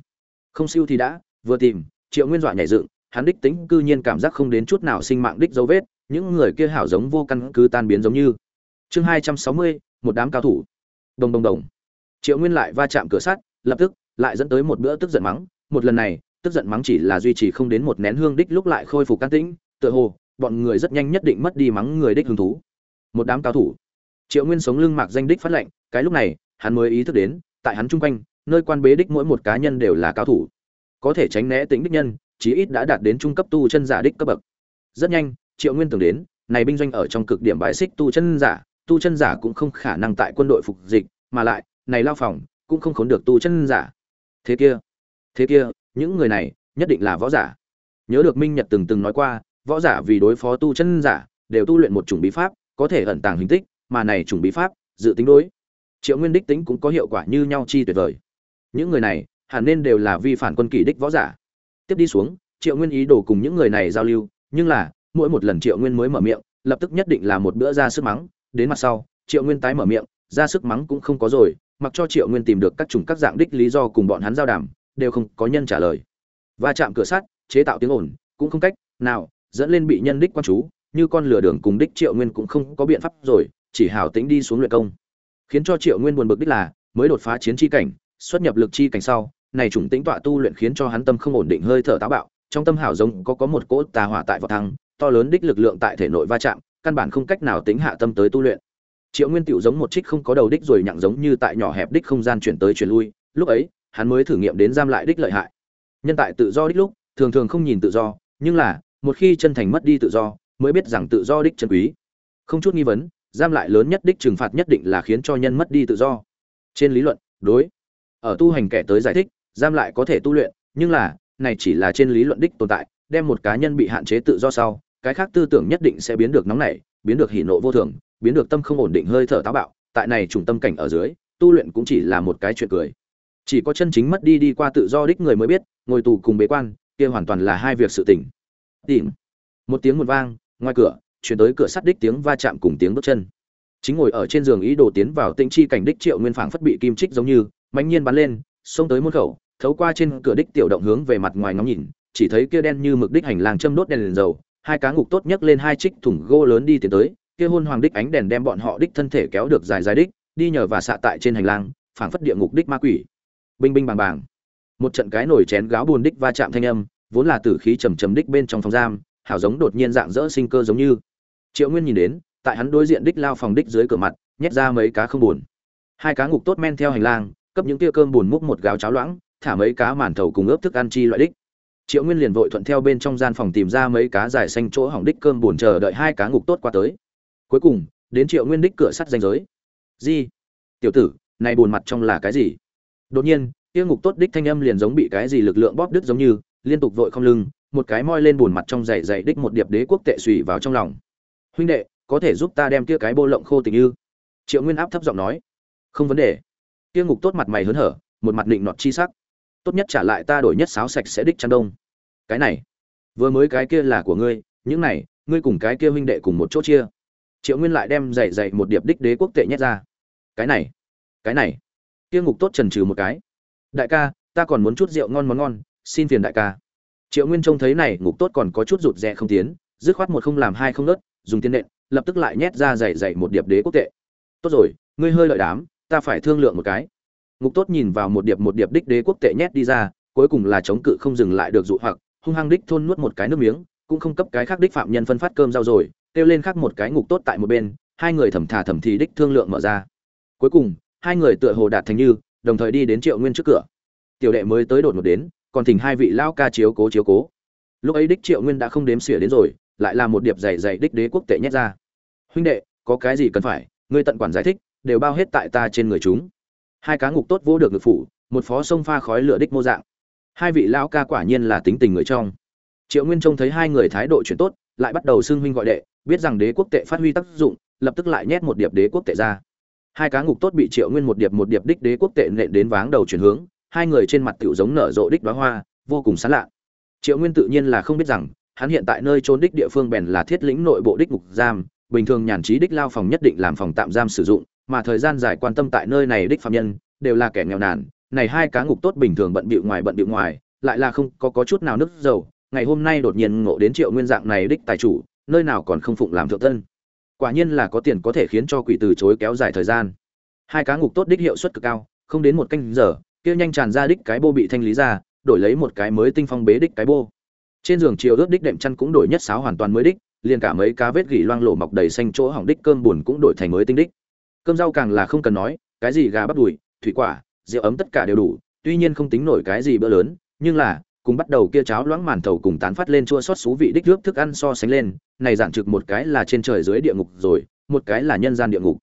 S1: Không siêu thì đã vừa tìm, triệu nguyên dọa nhảy dựng, hắn đích tính cư nhiên cảm giác không đến chút nào sinh mạng đích dấu vết, những người kia hảo giống vô căn cứ tan biến giống như. Chương hai trăm sáu mươi, một đám cao thủ. Đồng đồng đồng. Triệu nguyên lại va chạm cửa sắt, lập tức, lại dẫn tới một bữa tức giận mắng, một lần này, tức giận mắng chỉ là duy trì không đến một nén hương đích lúc lại khôi phục can tĩnh, tựa hồ, bọn người rất nhanh nhất định mất đi mắng người đích hứng thú. Một đám cao thủ. Triệu nguyên sống lưng mạc danh đích phát lệnh, cái lúc này, hắn mới ý thức đến, tại hắn chung quanh, nơi quan bế đích mỗi một cá nhân đều là cao thủ có thể tránh né tính đích nhân, chí ít đã đạt đến trung cấp tu chân giả đích cấp bậc. Rất nhanh, triệu nguyên tưởng đến, này binh doanh ở trong cực điểm bãi xích tu chân giả, tu chân giả cũng không khả năng tại quân đội phục dịch, mà lại, này lao phòng, cũng không khốn được tu chân giả. Thế kia thế kia, những người này, nhất định là võ giả. Nhớ được minh nhật từng từng nói qua, võ giả vì đối phó tu chân giả, đều tu luyện một chủng bí pháp, có thể ẩn tàng hình tích, mà này chủng bí pháp, dự tính đối. Triệu nguyên đích tính cũng có hiệu quả như nhau chi tuyệt vời. Những người này hẳn nên đều là vi phản quân kỷ đích võ giả. Tiếp đi xuống, triệu nguyên ý đồ cùng những người này giao lưu, nhưng là, mỗi một lần triệu nguyên mới mở miệng, lập tức nhất định là một bữa ra sức mắng. Đến mặt sau, triệu nguyên tái mở miệng, ra sức mắng cũng không có rồi, mặc cho triệu nguyên tìm được các chủng các dạng đích lý do cùng bọn hắn giao đàm, đều không có nhân trả lời. Va chạm cửa sắt, chế tạo tiếng ồn, cũng không cách nào dẫn lên bị nhân đích quan chú, như con lửa đường cùng đích triệu nguyên cũng không có biện pháp rồi, chỉ hảo tính đi xuống luyện công. Khiến cho triệu nguyên buồn bực đích là, mới đột phá chiến chi cảnh, xuất nhập lực chi cảnh sau này chủng tĩnh tọa tu luyện khiến cho hắn tâm không ổn định hơi thở táo bạo, trong tâm hảo giống có có một cỗ tà hỏa tại vọt thăng, to lớn đích lực lượng tại thể nội va chạm, căn bản không cách nào tính hạ tâm tới tu luyện. Triệu nguyên tiểu giống một trích không có đầu đích rồi nhặng giống như tại nhỏ hẹp đích không gian chuyển tới chuyển lui, lúc ấy, hắn mới thử nghiệm đến giam lại đích lợi hại. Nhân tại tự do đích lúc, thường thường không nhìn tự do, nhưng là, một khi chân thành mất đi tự do, mới biết rằng tự do đích chân quý. Không chút nghi vấn, giam lại lớn nhất đích trừng phạt nhất định là khiến cho nhân mất đi tự do. Trên lý luận, đối, ở tu hành kẻ tới giải thích giam lại có thể tu luyện, nhưng là, này chỉ là trên lý luận đích tồn tại, đem một cá nhân bị hạn chế tự do sau, cái khác tư tưởng nhất định sẽ biến được nóng nảy, biến được hỉ nộ vô thường, biến được tâm không ổn định hơi thở táo bạo, tại này trùng tâm cảnh ở dưới, tu luyện cũng chỉ là một cái chuyện cười. Chỉ có chân chính mất đi đi qua tự do đích người mới biết, ngồi tù cùng bế quan, kia hoàn toàn là hai việc sự tình. Tìm. Một tiếng một vang, ngoài cửa, chuyển tới cửa sắt đích tiếng va chạm cùng tiếng bước chân. Chính ngồi ở trên giường ý đồ tiến vào tĩnh chi cảnh đích triệu nguyên phảng phất bị kim trích giống như, mãnh nhiên bắn lên, xông tới môn khẩu thấu qua trên cửa đích tiểu động hướng về mặt ngoài ngóng nhìn chỉ thấy kia đen như mực đích hành lang châm đốt đèn, đèn dầu hai cá ngục tốt nhất lên hai trích thùng gỗ lớn đi tiến tới kia hôn hoàng đích ánh đèn đem bọn họ đích thân thể kéo được dài dài đích đi nhờ và xạ tại trên hành lang phảng phất địa ngục đích ma quỷ. Binh binh bàng bàng. Một trận cái nổi chén gáo buồn đích va chạm thanh âm vốn là tử khí trầm trầm đích bên trong phòng giam hảo giống đột nhiên dạng dỡ sinh cơ giống như. Triệu nguyên nhìn đến tại hắn đối diện đích lao phòng đích dưới cửa mặt nhét ra mấy cá không buồn. Hai cá ngục tốt men theo hành lang cấp những tia cơm buồn múc một gáo cháo loãng thả mấy cá màn thầu cùng ướp thức ăn chi loại đích. Triệu nguyên liền vội thuận theo bên trong gian phòng tìm ra mấy cá dài xanh chỗ hỏng đích cơm buồn chờ đợi hai cá ngục tốt qua tới. Cuối cùng, đến triệu nguyên đích cửa sắt danh giới. Di, tiểu tử, này buồn mặt trong là cái gì? Đột nhiên, kia ngục tốt đích thanh âm liền giống bị cái gì lực lượng bóp đứt giống như, liên tục vội không lưng, một cái moi lên buồn mặt trong dày dày đích một điệp đế quốc tệ suy vào trong lòng. Huynh đệ, có thể giúp ta đem kia cái bô lộng khô tình ư? Triệu nguyên áp thấp giọng nói. Không vấn đề. Kia ngục tốt mặt mày hớn hở, một mặt định nọt chi sắc tốt nhất trả lại ta đổi nhất sáo sạch sẽ đích chăn đông. Cái này, vừa mới cái kia là của ngươi, những này, ngươi cùng cái kia huynh đệ cùng một chỗ chia. Triệu nguyên lại đem dạy dạy một điệp đích đế quốc tệ nhét ra. Cái này cái này. Kia ngục tốt trần trừ một cái. Đại ca, ta còn muốn chút rượu ngon món ngon, xin phiền đại ca. Triệu nguyên trông thấy này, ngục tốt còn có chút rụt rè không tiến, dứt khoát một không làm hai không nớt, dùng tiền nện, lập tức lại nhét ra dày dày một điệp đế quốc tệ. Tốt rồi, ngươi hơi lợi đám, ta phải thương lượng một cái ngục tốt nhìn vào một điệp một điệp đích đế quốc tệ nhét đi ra, cuối cùng là chống cự không dừng lại được dụ hoặc, hung hăng đích thôn nuốt một cái nước miếng, cũng không cấp cái khác đích phạm nhân phân phát cơm rau rồi, kêu lên khác một cái ngục tốt tại một bên, hai người thầm thà thầm thì đích thương lượng mở ra. Cuối cùng, hai người tựa hồ đạt thành như, đồng thời đi đến triệu nguyên trước cửa. Tiểu đệ mới tới đột ngột đến, còn thỉnh hai vị lao ca chiếu cố chiếu cố. Lúc ấy đích triệu nguyên đã không đếm xỉa đến rồi, lại là một điệp dày dày đích đế quốc tệ nhét ra. Huynh đệ, có cái gì cần phải? Ngươi tận quản giải thích, đều bao hết tại ta trên người chúng hai cá ngục tốt vô được ngực phủ, một phó sông pha khói lửa đích mô dạng. Hai vị lão ca quả nhiên là tính tình người trong. Triệu nguyên trông thấy hai người thái độ chuyển tốt, lại bắt đầu xưng huynh gọi đệ, biết rằng đế quốc tệ phát huy tác dụng, lập tức lại nhét một điệp đế quốc tệ ra. Hai cá ngục tốt bị triệu nguyên một điệp một điệp đích đế quốc tệ nện đến váng đầu chuyển hướng, hai người trên mặt tiểu giống nở rộ đích đóa hoa, vô cùng sán lạ. Triệu nguyên tự nhiên là không biết rằng, hắn hiện tại nơi trốn đích địa phương bèn là thiết lĩnh nội bộ đích ngục giam, bình thường nhàn trí đích lao phòng nhất định làm phòng tạm giam sử dụng mà thời gian dài quan tâm tại nơi này đích phạm nhân đều là kẻ nghèo nàn. Này hai cá ngục tốt bình thường bận bịu ngoài bận bịu ngoài lại là không có, có chút nào nứt dầu. Ngày hôm nay đột nhiên ngộ đến triệu nguyên dạng này đích tài chủ nơi nào còn không phụng làm thượng tân quả nhiên là có tiền có thể khiến cho quỷ từ chối kéo dài thời gian. Hai cá ngục tốt đích hiệu suất cực cao không đến một canh giờ kia nhanh tràn ra đích cái bô bị thanh lý ra đổi lấy một cái mới tinh phong bế đích cái bô. Trên giường chiều ướt đích đệm chăn cũng đổi nhất sáo hoàn toàn mới đích liền cả mấy cá vết gỉ loang lổ mọc đầy xanh chỗ hỏng đích cơm buồn cũng đổi thành mới tinh đích cơm rau càng là không cần nói, cái gì gà bắp đùi, thủy quả, rượu ấm tất cả đều đủ, tuy nhiên không tính nổi cái gì bữa lớn, nhưng là, cùng bắt đầu kia cháo loãng màn thầu cùng tán phát lên chua xót xú vị đích nước thức ăn so sánh lên, này giản trực một cái là trên trời dưới địa ngục rồi, một cái là nhân gian địa ngục.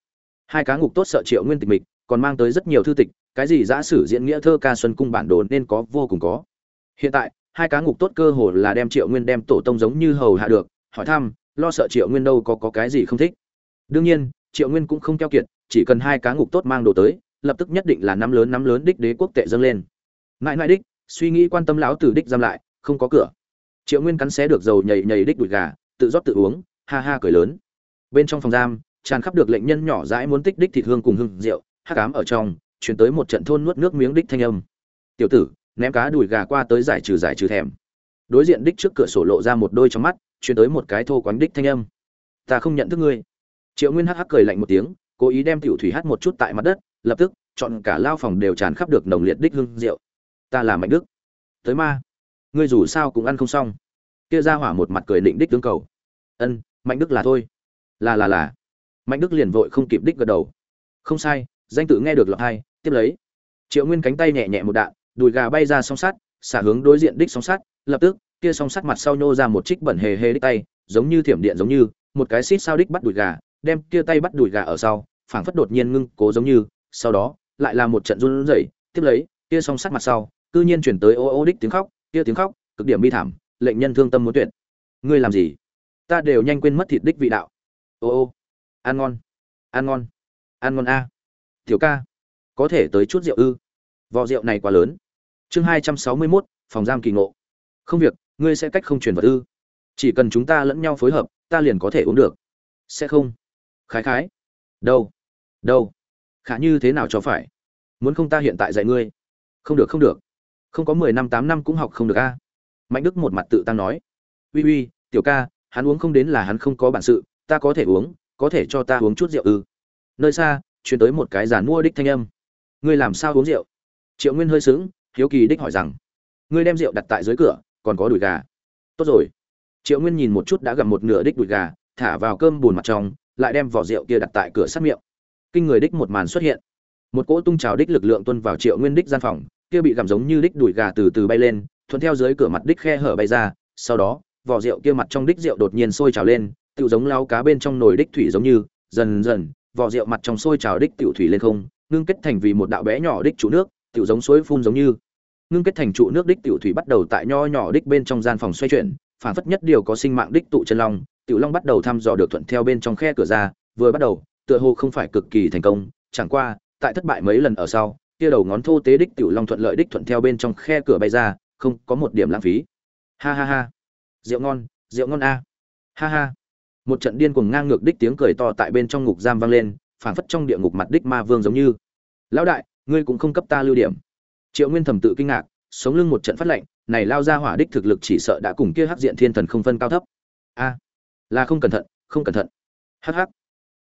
S1: Hai cá ngục tốt sợ triệu nguyên tịch mịch, còn mang tới rất nhiều thư tịch, cái gì giã sử diễn nghĩa thơ ca xuân cung bản đồ nên có vô cùng có. Hiện tại, hai cá ngục tốt cơ hồ là đem triệu nguyên đem tổ tông giống như hầu hạ được, hỏi thăm, lo sợ triệu nguyên đâu có có cái gì không thích. Đương nhiên triệu nguyên cũng không keo kiệt, chỉ cần hai cá ngục tốt mang đồ tới, lập tức nhất định là năm lớn năm lớn đích đế quốc tệ dâng lên. Mãi mãi đích, suy nghĩ quan tâm lão tử đích giam lại, không có cửa. Triệu nguyên cắn xé được dầu nhầy nhầy đích đùi gà, tự rót tự uống, ha ha cười lớn. Bên trong phòng giam, tràn khắp được lệnh nhân nhỏ dãi muốn tích đích thịt hương cùng hương rượu, hắc ám ở trong chuyển tới một trận thôn nuốt nước miếng đích thanh âm. Tiểu tử, ném cá đùi gà qua tới giải trừ giải trừ thèm. Đối diện đích trước cửa sổ lộ ra một đôi trong mắt chuyển tới một cái thô quánh đích thanh âm. Ta không nhận thức ngươi triệu nguyên hắc hắc cười lạnh một tiếng, cố ý đem tiểu thủy hát một chút tại mặt đất, lập tức, chọn cả lao phòng đều tràn khắp được nồng liệt đích hương rượu. Ta là mạnh đức. Tới ma. Ngươi dù sao cũng ăn không xong. Kia ra hỏa một mặt cười định đích tướng cầu. Ân, mạnh đức là thôi. Là là là. Mạnh đức liền vội không kịp đích gật đầu. Không sai, danh tự nghe được lọc hai, tiếp lấy. Triệu nguyên cánh tay nhẹ nhẹ một đạn, đùi gà bay ra song sắt, xả hướng đối diện đích song sắt, lập tức, kia song sắt mặt sau nhô ra một trích bẩn hề hề đích tay, giống như thiểm điện giống như, một cái xít sao đích bắt đùi gà đem kia tay bắt đùi gà ở sau, phảng phất đột nhiên ngưng cố giống như, sau đó, lại là một trận run rẩy, tiếp lấy kia song sắt mặt sau, cư nhiên chuyển tới ô ô đích tiếng khóc kia tiếng khóc, cực điểm bi thảm, lệnh nhân thương tâm muốn tuyệt. Ngươi làm gì? Ta đều nhanh quên mất thịt đích vị đạo. Ô ô, ăn ngon ăn ngon ăn ngon a. Tiểu ca, có thể tới chút rượu ư? Vò rượu này quá lớn. Chương hai trăm sáu mươi mốt, phòng giam kỳ ngộ. Không việc, ngươi sẽ cách không truyền vật ư? Chỉ cần chúng ta lẫn nhau phối hợp, ta liền có thể uống được. Sẽ không khái khái. Đâu? Đâu? Khả như thế nào cho phải? Muốn không ta hiện tại dạy ngươi? Không được không được. Không có mười năm, tám năm cũng học không được a. Mạnh đức một mặt tự tăng nói. Uy uy, tiểu ca, hắn uống không đến là hắn không có bản sự, ta có thể uống, có thể cho ta uống chút rượu ư. Nơi xa chuyển tới một cái giàn mua đích thanh âm. Ngươi làm sao uống rượu? Triệu nguyên hơi sững, hiếu kỳ đích hỏi rằng. Ngươi đem rượu đặt tại dưới cửa, còn có đùi gà. Tốt rồi. Triệu nguyên nhìn một chút đã gặm một nửa đích đùi gà, thả vào cơm bùn mặt trong lại đem vỏ rượu kia đặt tại cửa sát miệng. Kinh người đích một màn xuất hiện. Một cỗ tung trào đích lực lượng tuân vào triệu nguyên đích gian phòng, kia bị gặm giống như đích đùi gà từ từ bay lên, thuận theo dưới cửa mặt đích khe hở bay ra, sau đó, vỏ rượu kia mặt trong đích rượu đột nhiên sôi trào lên, tựu giống lao cá bên trong nồi đích thủy giống như, dần dần, vỏ rượu mặt trong sôi trào đích tiểu thủy lên không, ngưng kết thành vì một đạo bé nhỏ đích trụ nước, tựu giống suối phun giống như. Ngưng kết thành trụ nước đích tiểu thủy bắt đầu tại nho nhỏ đích bên trong gian phòng xoay chuyển, phản phất nhất điều có sinh mạng đích tụ chân long tiểu long bắt đầu thăm dò được thuận theo bên trong khe cửa ra, vừa bắt đầu, tựa hồ không phải cực kỳ thành công, chẳng qua, tại thất bại mấy lần ở sau, kia đầu ngón thô tế đích tiểu long thuận lợi đích thuận theo bên trong khe cửa bay ra, không có một điểm lãng phí. Ha ha ha. Rượu ngon rượu ngon a. Ha ha. Một trận điên cuồng ngang ngược đích tiếng cười to tại bên trong ngục giam vang lên, phảng phất trong địa ngục mặt đích ma vương giống như. Lão đại, ngươi cũng không cấp ta lưu điểm. Triệu nguyên thầm tự kinh ngạc, sống lưng một trận phát lệnh, này lao ra hỏa đích thực lực chỉ sợ đã cùng kia hắc diện thiên thần không phân cao thấp. A là không cẩn thận, không cẩn thận. Hắc hắc.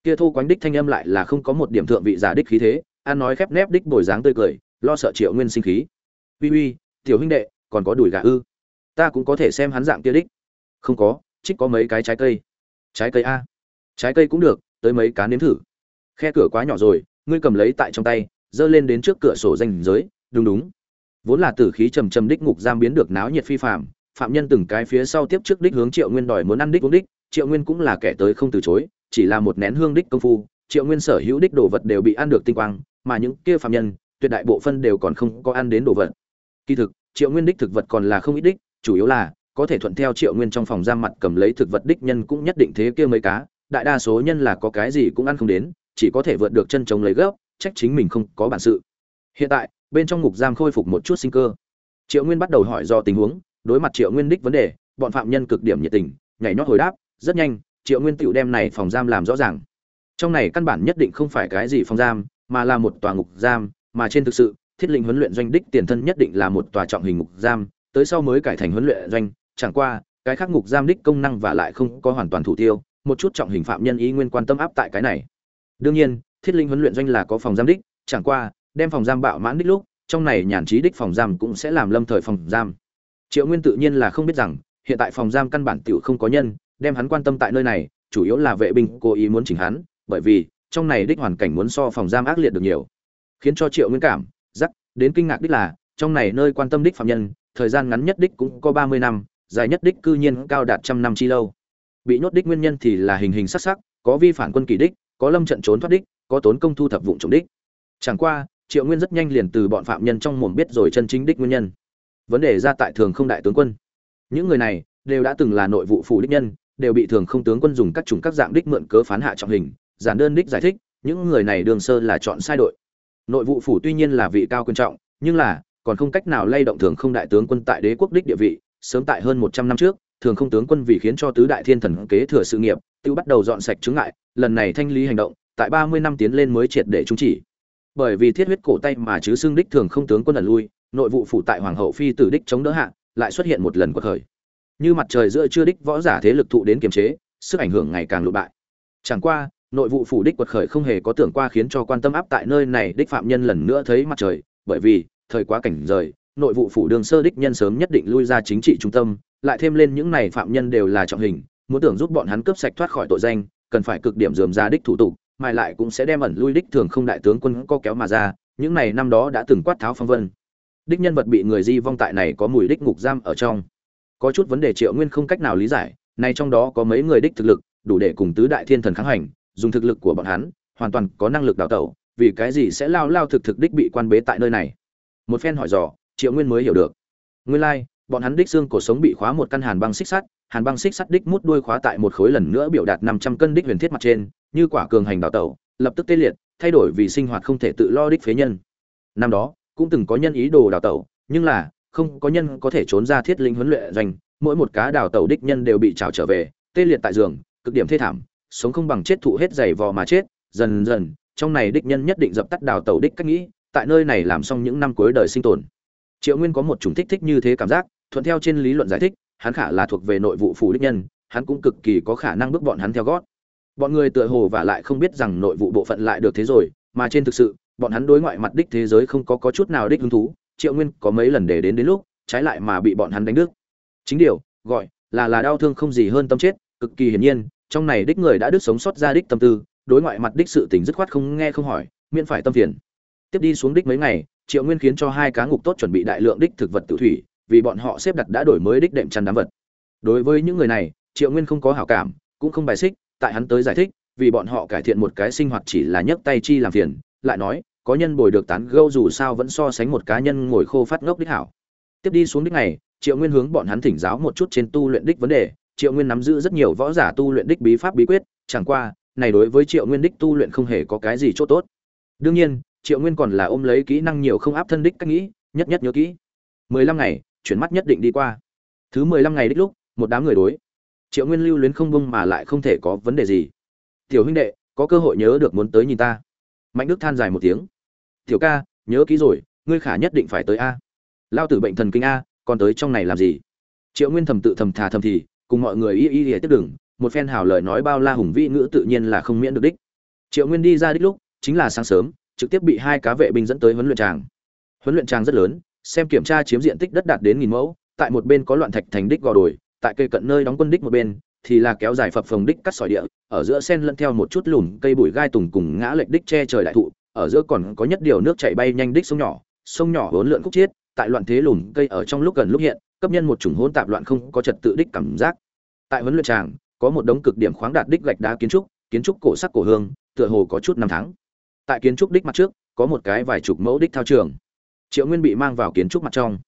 S1: Kia thu quánh đích thanh âm lại là không có một điểm thượng vị giả đích khí thế, an nói khép nép đích bồi dáng tươi cười, lo sợ triệu nguyên sinh khí. Uy uy, tiểu huynh đệ, còn có đùi gà ư? Ta cũng có thể xem hắn dạng kia đích. Không có trích có mấy cái trái cây. Trái cây a. Trái cây cũng được, tới mấy cá nếm thử. Khe cửa quá nhỏ rồi, ngươi cầm lấy tại trong tay, dơ lên đến trước cửa sổ danh giới, đúng đúng. Vốn là tử khí trầm trầm đích ngục giam biến được náo nhiệt phi phạm phạm nhân từng cái phía sau tiếp trước đích hướng triệu nguyên đòi muốn ăn đích uống đích triệu nguyên cũng là kẻ tới không từ chối, chỉ là một nén hương đích công phu, triệu nguyên sở hữu đích đồ vật đều bị ăn được tinh quang, mà những kia phạm nhân, tuyệt đại bộ phân đều còn không có ăn đến đồ vật. Kỳ thực, triệu nguyên đích thực vật còn là không ít đích, chủ yếu là, có thể thuận theo triệu nguyên trong phòng giam mặt cầm lấy thực vật đích nhân cũng nhất định thế kia mấy cá, đại đa số nhân là có cái gì cũng ăn không đến, chỉ có thể vượt được chân chống lấy gấp trách chính mình không có bản sự. Hiện tại, bên trong ngục giam khôi phục một chút sinh cơ. Triệu nguyên bắt đầu hỏi do tình huống, đối mặt triệu nguyên đích vấn đề, bọn phạm nhân cực điểm nhiệt tình, nhảy nhót hồi đáp rất nhanh, triệu nguyên tựu đem này phòng giam làm rõ ràng. Trong này căn bản nhất định không phải cái gì phòng giam, mà là một tòa ngục giam, mà trên thực sự, thiết lĩnh huấn luyện doanh đích tiền thân nhất định là một tòa trọng hình ngục giam, tới sau mới cải thành huấn luyện doanh, chẳng qua, cái khác ngục giam đích công năng và lại không có hoàn toàn thủ tiêu, một chút trọng hình phạm nhân ý nguyên quan tâm áp tại cái này. Đương nhiên, thiết linh huấn luyện doanh là có phòng giam đích, chẳng qua, đem phòng giam bạo mãn đích lúc, trong này nhàn trí đích phòng giam cũng sẽ làm lâm thời phòng giam. Triệu nguyên tự nhiên là không biết rằng, hiện tại phòng giam căn bản tiểu không có nhân đem hắn quan tâm tại nơi này, chủ yếu là vệ binh cố ý muốn chỉnh hắn, bởi vì trong này đích hoàn cảnh muốn so phòng giam ác liệt được nhiều. Khiến cho triệu nguyên cảm giác đến kinh ngạc đích là, trong này nơi quan tâm đích phạm nhân, thời gian ngắn nhất đích cũng có ba mươi năm, dài nhất đích cư nhiên cao đạt trăm năm chi lâu. Bị nhốt đích nguyên nhân thì là hình hình sắc sắc, có vi phản quân kỳ đích, có lâm trận trốn thoát đích, có tốn công thu thập vụ trộm đích. Chẳng qua, triệu nguyên rất nhanh liền từ bọn phạm nhân trong mồm biết rồi chân chính đích nguyên nhân. Vấn đề ra tại thường không đại tướng quân. Những người này đều đã từng là nội vụ phủ đích nhân đều bị thường không tướng quân dùng các chủng các dạng đích mượn cớ phán hạ trọng hình, giản đơn đích giải thích, những người này đường sơ là chọn sai đội. Nội vụ phủ tuy nhiên là vị cao quan trọng, nhưng là, còn không cách nào lay động thường không đại tướng quân tại đế quốc đích địa vị, sớm tại hơn một trăm năm trước, thường không tướng quân vì khiến cho tứ đại thiên thần kế thừa sự nghiệp, tự bắt đầu dọn sạch chứng ngại, lần này thanh lý hành động, tại ba mươi năm tiến lên mới triệt để trung chỉ. Bởi vì thiết huyết cổ tay mà chứ xương đích thường không tướng quân ẩn lui, nội vụ phủ tại hoàng hậu phi tử đích chống đỡ hạ, lại xuất hiện một lần quật khởi như mặt trời giữa chưa đích võ giả thế lực thụ đến kiềm chế, sức ảnh hưởng ngày càng lụt bại. Chẳng qua, nội vụ phủ đích quật khởi không hề có tưởng qua khiến cho quan tâm áp tại nơi này đích phạm nhân lần nữa thấy mặt trời, bởi vì, thời quá cảnh rời, nội vụ phủ đường sơ đích nhân sớm nhất định lui ra chính trị trung tâm, lại thêm lên những này phạm nhân đều là trọng hình, muốn tưởng giúp bọn hắn cướp sạch thoát khỏi tội danh, cần phải cực điểm dườm ra đích thủ tục mai lại cũng sẽ đem ẩn lui đích thường không đại tướng quân có kéo mà ra, những này năm đó đã từng quát tháo phong vân. Đích nhân vật bị người di vong tại này có mùi đích ngục giam ở trong có chút vấn đề triệu nguyên không cách nào lý giải này trong đó có mấy người đích thực lực đủ để cùng tứ đại thiên thần kháng hành dùng thực lực của bọn hắn hoàn toàn có năng lực đào tẩu vì cái gì sẽ lao lao thực thực đích bị quan bế tại nơi này? Một phen hỏi dò triệu nguyên mới hiểu được. Nguyên lai、like, bọn hắn đích xương cổ sống bị khóa một căn hàn băng xích sắt hàn băng xích sắt đích mút đuôi khóa tại một khối lần nữa biểu đạt năm trăm cân đích huyền thiết mặt trên như quả cường hành đào tẩu lập tức tê liệt thay đổi vì sinh hoạt không thể tự lo đích phế nhân. Năm đó cũng từng có nhân ý đồ đào tẩu nhưng là không có nhân có thể trốn ra thiết linh huấn luyện doanh mỗi một cá đào tẩu đích nhân đều bị trào trở về tê liệt tại giường cực điểm thê thảm sống không bằng chết thụ hết giày vò mà chết dần dần trong này đích nhân nhất định dập tắt đào tẩu đích cách nghĩ tại nơi này làm xong những năm cuối đời sinh tồn. Triệu nguyên có một chủng thích thích như thế cảm giác thuận theo trên lý luận giải thích hắn khả là thuộc về nội vụ phủ đích nhân hắn cũng cực kỳ có khả năng bước bọn hắn theo gót. Bọn người tựa hồ và lại không biết rằng nội vụ bộ phận lại được thế rồi mà trên thực sự bọn hắn đối ngoại mặt đích thế giới không có, có chút nào đích hứng thú triệu nguyên có mấy lần để đến đến lúc, trái lại mà bị bọn hắn đánh đứt. Chính điều, gọi là là đau thương không gì hơn tâm chết, cực kỳ hiển nhiên, trong này đích người đã đứt sống sót ra đích tâm tư, đối ngoại mặt đích sự tình dứt khoát không nghe không hỏi, miễn phải tâm phiền. Tiếp đi xuống đích mấy ngày, triệu nguyên khiến cho hai cá ngục tốt chuẩn bị đại lượng đích thực vật tự thủy, vì bọn họ xếp đặt đã đổi mới đích đệm chăn đám vật. Đối với những người này, triệu nguyên không có hảo cảm, cũng không bài xích, tại hắn tới giải thích, vì bọn họ cải thiện một cái sinh hoạt chỉ là nhấc tay chi làm phiền, lại nói có nhân bồi được tán gẫu dù sao vẫn so sánh một cá nhân ngồi khô phát ngốc đích hảo. Tiếp đi xuống đích này, triệu nguyên hướng bọn hắn thỉnh giáo một chút trên tu luyện đích vấn đề. Triệu nguyên nắm giữ rất nhiều võ giả tu luyện đích bí pháp bí quyết, chẳng qua, này đối với triệu nguyên đích tu luyện không hề có cái gì chỗ tốt. Đương nhiên, triệu nguyên còn là ôm lấy kỹ năng nhiều không áp thân đích cách nghĩ, nhất nhất nhớ kỹ. Mười lăm ngày, chuyển mắt nhất định đi qua. Thứ mười lăm ngày đích lúc, một đám người đối. Triệu nguyên lưu luyến không buông mà lại không thể có vấn đề gì. Tiểu huynh đệ, có cơ hội nhớ được muốn tới nhìn ta. Mạnh đức than dài một tiếng tiểu ca, nhớ kỹ rồi, ngươi khả nhất định phải tới a. Lao tử bệnh thần kinh a, còn tới trong này làm gì? Triệu nguyên thầm tự thầm thà thầm thì, cùng mọi người y y y tiếp đừng một phen hào lời nói bao la hùng vĩ ngữ tự nhiên là không miễn được đích. Triệu nguyên đi ra đích lúc, chính là sáng sớm, trực tiếp bị hai cá vệ binh dẫn tới huấn luyện tràng. Huấn luyện tràng rất lớn, xem kiểm tra chiếm diện tích đất đạt đến nghìn mẫu, tại một bên có loạn thạch thành đích gò đồi, tại cây cận nơi đóng quân đích một bên, thì là kéo dài phập phồng đích cắt sỏi địa, ở giữa sen lẫn theo một chút lùm cây bụi gai tùng cùng ngã lệch đích che trời đại thụ ở giữa còn có nhất điều nước chảy bay nhanh đích sông nhỏ sông nhỏ hỗn lượn khúc chiết, tại loạn thế lùm cây ở trong lúc gần lúc hiện, cấp nhân một chủng hỗn tạp loạn không có trật tự đích cảm giác. Tại huấn luyện tràng, có một đống cực điểm khoáng đạt đích gạch đá kiến trúc kiến trúc cổ sắc cổ hương, tựa hồ có chút năm tháng. Tại kiến trúc đích mặt trước, có một cái vài chục mẫu đích thao trường. Triệu nguyên bị mang vào kiến trúc mặt trong.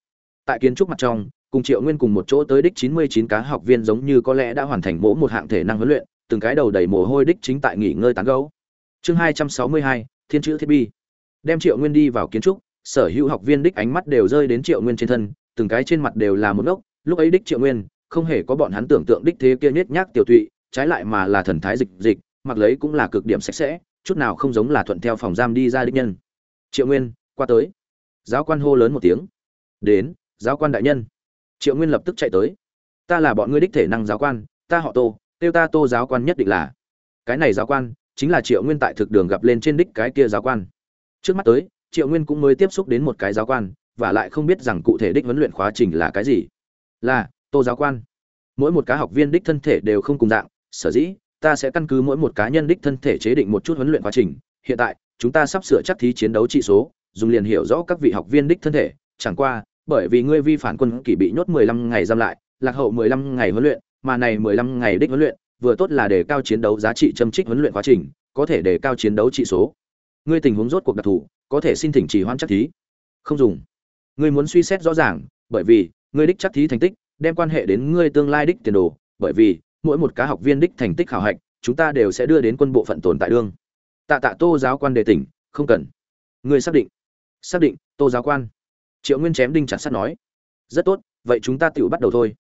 S1: Tại kiến trúc mặt trong, cùng triệu nguyên cùng một chỗ tới đích chín mươi chín cá học viên giống như có lẽ đã hoàn thành mỗi một hạng thể năng huấn luyện, từng cái đầu đầy mồ hôi đích chính tại nghỉ ngơi tán gẫu. chương hai trăm sáu mươi hai thiên chữ thiết bi. Đem triệu nguyên đi vào kiến trúc, sở hữu học viên đích ánh mắt đều rơi đến triệu nguyên trên thân, từng cái trên mặt đều là một ngốc. Lúc ấy đích triệu nguyên, không hề có bọn hắn tưởng tượng đích thế kia nhét nhác tiểu tụy, trái lại mà là thần thái dịch dịch, mặc lấy cũng là cực điểm sạch sẽ, chút nào không giống là thuận theo phòng giam đi ra đích nhân. Triệu nguyên, qua tới. Giáo quan hô lớn một tiếng. Đến, giáo quan đại nhân. Triệu nguyên lập tức chạy tới. Ta là bọn ngươi đích thể năng giáo quan, ta họ tô tiêu ta tô giáo quan nhất định là. Cái này giáo quan chính là triệu nguyên tại thực đường gặp lên trên đích cái kia giáo quan. Trước mắt tới, triệu nguyên cũng mới tiếp xúc đến một cái giáo quan, và lại không biết rằng cụ thể đích huấn luyện khóa trình là cái gì. Là, tô giáo quan. Mỗi một cá học viên đích thân thể đều không cùng dạng, sở dĩ, ta sẽ căn cứ mỗi một cá nhân đích thân thể chế định một chút huấn luyện quá trình. Hiện tại, chúng ta sắp sửa chắc thí chiến đấu trị số, dùng liền hiểu rõ các vị học viên đích thân thể. Chẳng qua, bởi vì ngươi vi phản quân kỷ bị nhốt 15 ngày giam lại, lạc hậu 15 ngày huấn luyện, mà này 15 ngày đích huấn luyện vừa tốt là đề cao chiến đấu giá trị châm trích huấn luyện quá trình, có thể đề cao chiến đấu trị số. Ngươi tình huống rốt cuộc đặc thù, có thể xin thỉnh trì hoãn chắc thí. Không dùng. Ngươi muốn suy xét rõ ràng, bởi vì, ngươi đích chắc thí thành tích, đem quan hệ đến ngươi tương lai đích tiền đồ, bởi vì, mỗi một cá học viên đích thành tích khảo hạch, chúng ta đều sẽ đưa đến quân bộ phận tồn tại đương. Tạ tạ tô giáo quan đề tỉnh, không cần. Ngươi xác định. Xác định, tô giáo quan. Triệu nguyên chém đinh chặt sắt nói. Rất tốt, vậy chúng ta tiểu bắt đầu thôi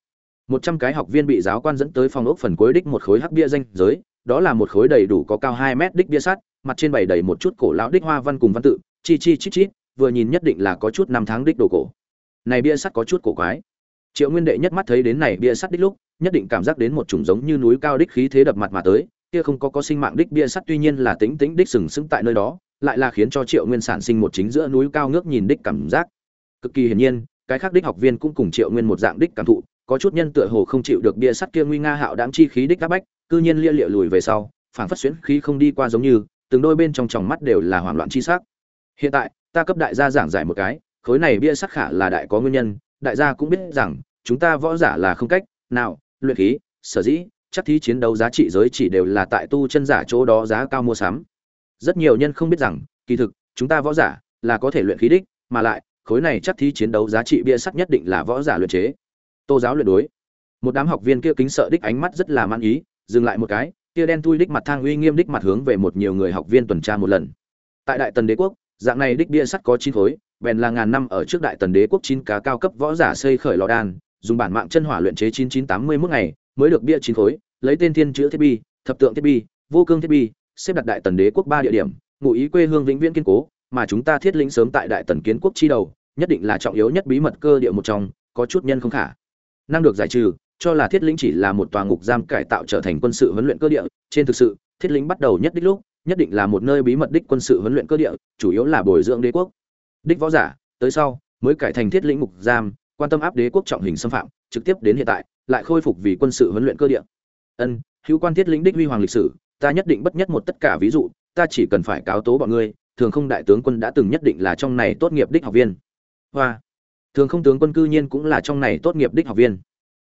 S1: một trăm cái học viên bị giáo quan dẫn tới phòng ốc phần cuối đích một khối hắc bia danh giới, đó là một khối đầy đủ có cao hai mét đích bia sắt, mặt trên bày đầy một chút cổ lão đích hoa văn cùng văn tự, chi chi chít chít, vừa nhìn nhất định là có chút năm tháng đích đồ cổ. Này bia sắt có chút cổ quái. Triệu nguyên đệ nhất mắt thấy đến này bia sắt đích lúc, nhất định cảm giác đến một chủng giống như núi cao đích khí thế đập mặt mà tới, kia không có có sinh mạng đích bia sắt tuy nhiên là tính tính đích sừng sững tại nơi đó, lại là khiến cho triệu nguyên sản sinh một chính giữa núi cao ngước nhìn đích cảm giác. Cực kỳ hiển nhiên, cái khác đích học viên cũng cùng triệu nguyên một dạng đích cảm thụ có chút nhân tựa hồ không chịu được bia sắt kia nguy nga hạo đáng chi khí đích áp bách, cư nhiên lia lịa lùi về sau, phảng phất xuyến khí không đi qua giống như, từng đôi bên trong tròng mắt đều là hoảng loạn chi sắc. Hiện tại, ta cấp đại gia giảng giải một cái, khối này bia sắt khả là đại có nguyên nhân, đại gia cũng biết rằng, chúng ta võ giả là không cách, nào, luyện khí, sở dĩ, chắc thí chiến đấu giá trị giới chỉ đều là tại tu chân giả chỗ đó giá cao mua sắm. Rất nhiều nhân không biết rằng, kỳ thực, chúng ta võ giả là có thể luyện khí đích, mà lại, khối này chắc thí chiến đấu giá trị bia sắt nhất định là võ giả luyện chế tô giáo luyện đối. Một đám học viên kia kính sợ đích ánh mắt rất là man ý, dừng lại một cái, kia đen tui đích mặt thang uy nghiêm đích mặt hướng về một nhiều người học viên tuần tra một lần. Tại đại tần đế quốc, dạng này đích bia sắt có chín khối, bèn là ngàn năm ở trước đại tần đế quốc chín cá cao cấp võ giả xây khởi lò đan, dùng bản mạng chân hỏa luyện chế chín chín tám mươi mức ngày, mới được bia chín khối, lấy tên thiên chữ thiết bi, thập tượng thiết bi, vô cương thiết bi, xếp đặt đại tần đế quốc ba địa điểm, ngụ ý quê hương vĩnh viễn kiên cố, mà chúng ta thiết lĩnh sớm tại đại tần kiến quốc chi đầu, nhất định là trọng yếu nhất bí mật cơ địa một trong, có chút nhân không khả năng được giải trừ, cho là thiết lĩnh chỉ là một tòa ngục giam cải tạo trở thành quân sự huấn luyện cơ địa. Trên thực sự, thiết lĩnh bắt đầu nhất đích lúc, nhất định là một nơi bí mật đích quân sự huấn luyện cơ địa, chủ yếu là bồi dưỡng đế quốc. Đích võ giả, tới sau, mới cải thành thiết lĩnh ngục giam, quan tâm áp đế quốc trọng hình xâm phạm, trực tiếp đến hiện tại, lại khôi phục vì quân sự huấn luyện cơ địa. Ân, hữu quan thiết lĩnh đích huy hoàng lịch sử, ta nhất định bất nhất một tất cả ví dụ, ta chỉ cần phải cáo tố bọn ngươi, thường không đại tướng quân đã từng nhất định là trong này tốt nghiệp đích học viên. Hoa thường không tướng quân cư nhiên cũng là trong này tốt nghiệp đích học viên.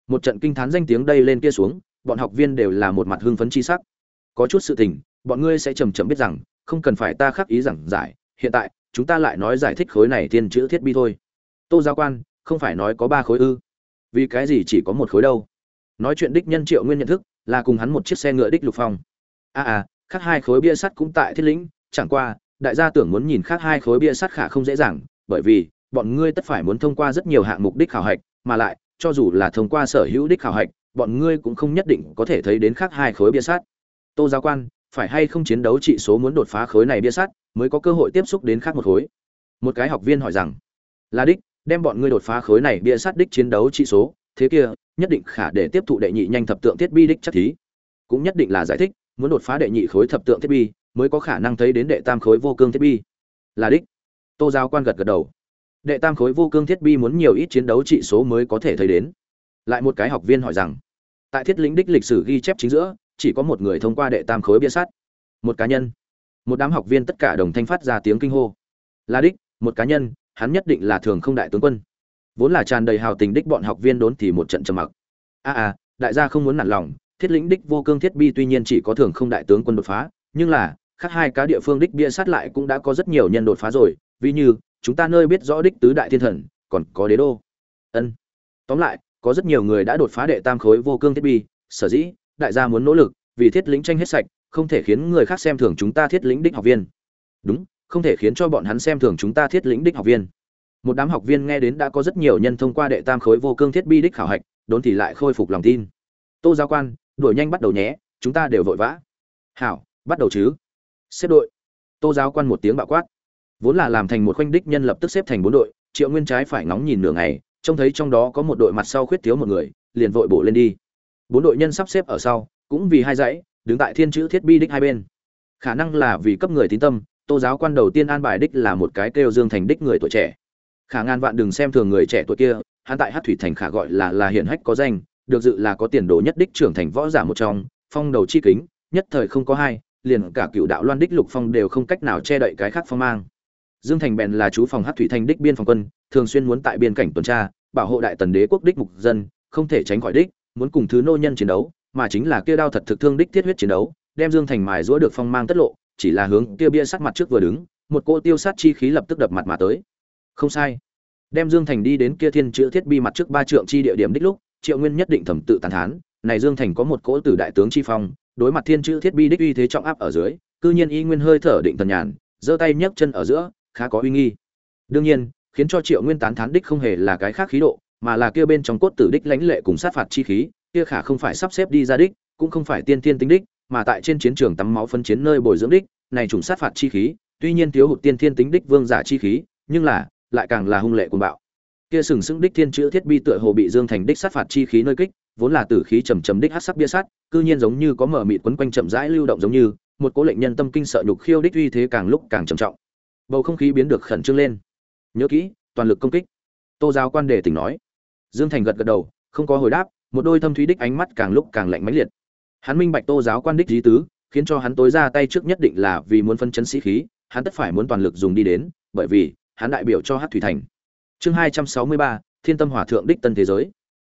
S1: Một trận kinh thán danh tiếng đây lên kia xuống bọn học viên đều là một mặt hưng phấn chi sắc. Có chút sự tình bọn ngươi sẽ chầm chậm biết rằng không cần phải ta khắc ý giảng giải hiện tại chúng ta lại nói giải thích khối này thiên chữ thiết bi thôi. Tô giáo quan không phải nói có ba khối ư? Vì cái gì chỉ có một khối đâu? Nói chuyện đích nhân triệu nguyên nhận thức là cùng hắn một chiếc xe ngựa đích lục phong. A à, à khác hai khối bia sắt cũng tại thiết lĩnh chẳng qua đại gia tưởng muốn nhìn khác hai khối bia sắt khả không dễ dàng bởi vì bọn ngươi tất phải muốn thông qua rất nhiều hạng mục đích khảo hạch, mà lại, cho dù là thông qua sở hữu đích khảo hạch, bọn ngươi cũng không nhất định có thể thấy đến khác hai khối bia sắt. Tô giáo quan, phải hay không chiến đấu trị số muốn đột phá khối này bia sắt, mới có cơ hội tiếp xúc đến khác một khối? Một cái học viên hỏi rằng. Là đích, đem bọn ngươi đột phá khối này bia sắt đích chiến đấu trị số, thế kia, nhất định khả để tiếp thụ đệ nhị nhanh thập tượng thiết bi đích chắc thí. Cũng nhất định là giải thích, muốn đột phá đệ nhị khối thập tượng thiết bi mới có khả năng thấy đến đệ tam khối vô cương thiết bi. là đích. Tô giáo quan gật gật đầu đệ tam khối vô cương thiết bi muốn nhiều ít chiến đấu trị số mới có thể thấy đến. Lại một cái học viên hỏi rằng, tại thiết lĩnh đích lịch sử ghi chép chính giữa, chỉ có một người thông qua đệ tam khối bia sát. Một cá nhân. Một đám học viên tất cả đồng thanh phát ra tiếng kinh hô. Là đích, một cá nhân, hắn nhất định là thường không đại tướng quân. Vốn là tràn đầy hào tình đích bọn học viên đốn thì một trận trầm mặc. A a đại gia không muốn nản lòng, thiết lĩnh đích vô cương thiết bi tuy nhiên chỉ có thường không đại tướng quân đột phá, nhưng là, khác hai cá địa phương đích bia sát lại cũng đã có rất nhiều nhân đột phá rồi, ví như chúng ta nơi biết rõ đích tứ đại thiên thần, còn có đế đô. Ân. Tóm lại, có rất nhiều người đã đột phá đệ tam khối vô cương thiết bi, sở dĩ, đại gia muốn nỗ lực, vì thiết lĩnh tranh hết sạch, không thể khiến người khác xem thường chúng ta thiết lĩnh đích học viên. Đúng, không thể khiến cho bọn hắn xem thường chúng ta thiết lĩnh đích học viên. Một đám học viên nghe đến đã có rất nhiều nhân thông qua đệ tam khối vô cương thiết bi đích khảo hạch, đốn thì lại khôi phục lòng tin. Tô giáo quan, đuổi nhanh bắt đầu nhé, chúng ta đều vội vã. Hảo, bắt đầu chứ. Xếp đội. Tô giáo quan một tiếng bạo quát vốn là làm thành một khoanh đích nhân lập tức xếp thành bốn đội, triệu nguyên trái phải ngóng nhìn nửa ngày, trông thấy trong đó có một đội mặt sau khuyết thiếu một người, liền vội bổ lên đi. Bốn đội nhân sắp xếp ở sau, cũng vì hai dãy, đứng tại thiên chữ thiết bi đích hai bên. Khả năng là vì cấp người tín tâm, tô giáo quan đầu tiên an bài đích là một cái kêu dương thành đích người tuổi trẻ. Khả ngàn vạn đừng xem thường người trẻ tuổi kia, hắn tại hát thủy thành khả gọi là là hiển hách có danh, được dự là có tiền đồ nhất đích trưởng thành võ giả một trong, phong đầu chi kính, nhất thời không có hai, liền cả cựu đạo loan đích lục phong đều không cách nào che đậy cái khác phong mang dương thành bèn là chú phòng hát thủy thành đích biên phòng quân, thường xuyên muốn tại biên cảnh tuần tra, bảo hộ đại tần đế quốc đích mục dân, không thể tránh khỏi đích, muốn cùng thứ nô nhân chiến đấu, mà chính là kia đao thật thực thương đích thiết huyết chiến đấu, đem dương thành mài giũa được phong mang tất lộ, chỉ là hướng kia bia sát mặt trước vừa đứng, một cô tiêu sát chi khí lập tức đập mặt mà tới. Không sai. Đem dương thành đi đến kia thiên chữ thiết bi mặt trước ba trượng chi địa điểm đích lúc, triệu nguyên nhất định thẩm tự tàn thán, này dương thành có một cỗ tử đại tướng chi phong, đối mặt thiên chữ thiết bi đích uy thế trọng áp ở dưới, cư nhiên y nguyên hơi thở định thần nhàn, giơ tay nhấc chân ở giữa khá có uy nghi. Đương nhiên, khiến cho triệu nguyên tán thán đích không hề là cái khác khí độ, mà là kia bên trong cốt tử đích lãnh lệ cùng sát phạt chi khí, kia khả không phải sắp xếp đi ra đích, cũng không phải tiên tiên tính đích, mà tại trên chiến trường tắm máu phân chiến nơi bồi dưỡng đích, này trùng sát phạt chi khí, tuy nhiên thiếu hụt tiên thiên tính đích vương giả chi khí, nhưng là, lại càng là hung lệ cuồng bạo. Kia sừng sững đích thiên chữ thiết bi tựa hồ bị dương thành đích sát phạt chi khí nơi kích, vốn là tử khí trầm trầm đích hắc sắc bia sát, cư nhiên giống như có mở mịt quấn quanh chậm rãi lưu động giống như, một cố lệnh nhân tâm kinh sợ nhục khiêu đích uy thế càng lúc càng trầm trọng bầu không khí biến được khẩn trương lên. Nhớ kỹ, toàn lực công kích. Tô giáo quan đề tỉnh nói. Dương thành gật gật đầu, không có hồi đáp, một đôi thâm thúy đích ánh mắt càng lúc càng lạnh mãnh liệt. Hắn minh bạch tô giáo quan đích lý tứ, khiến cho hắn tối ra tay trước nhất định là vì muốn phân chấn sĩ khí, hắn tất phải muốn toàn lực dùng đi đến, bởi vì, hắn đại biểu cho hát thủy thành. Chương hai trăm sáu mươi ba, thiên tâm hỏa thượng đích tân thế giới.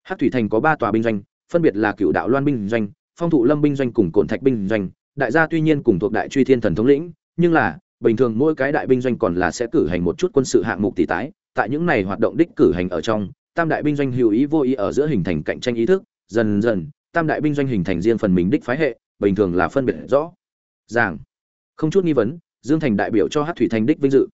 S1: Hát thủy thành có ba tòa binh doanh, phân biệt là cựu đạo loan binh doanh, phong thụ lâm binh doanh cùng cổn thạch binh doanh. Đại gia tuy nhiên cùng thuộc đại truy thiên thần thống lĩnh, nhưng là bình thường mỗi cái đại binh doanh còn là sẽ cử hành một chút quân sự hạng mục tỷ tái, tại những này hoạt động đích cử hành ở trong, tam đại binh doanh hữu ý vô ý ở giữa hình thành cạnh tranh ý thức, dần dần, tam đại binh doanh hình thành riêng phần mình đích phái hệ, bình thường là phân biệt rõ. Ràng không chút nghi vấn, dương thành đại biểu cho hát thủy thành đích vinh dự.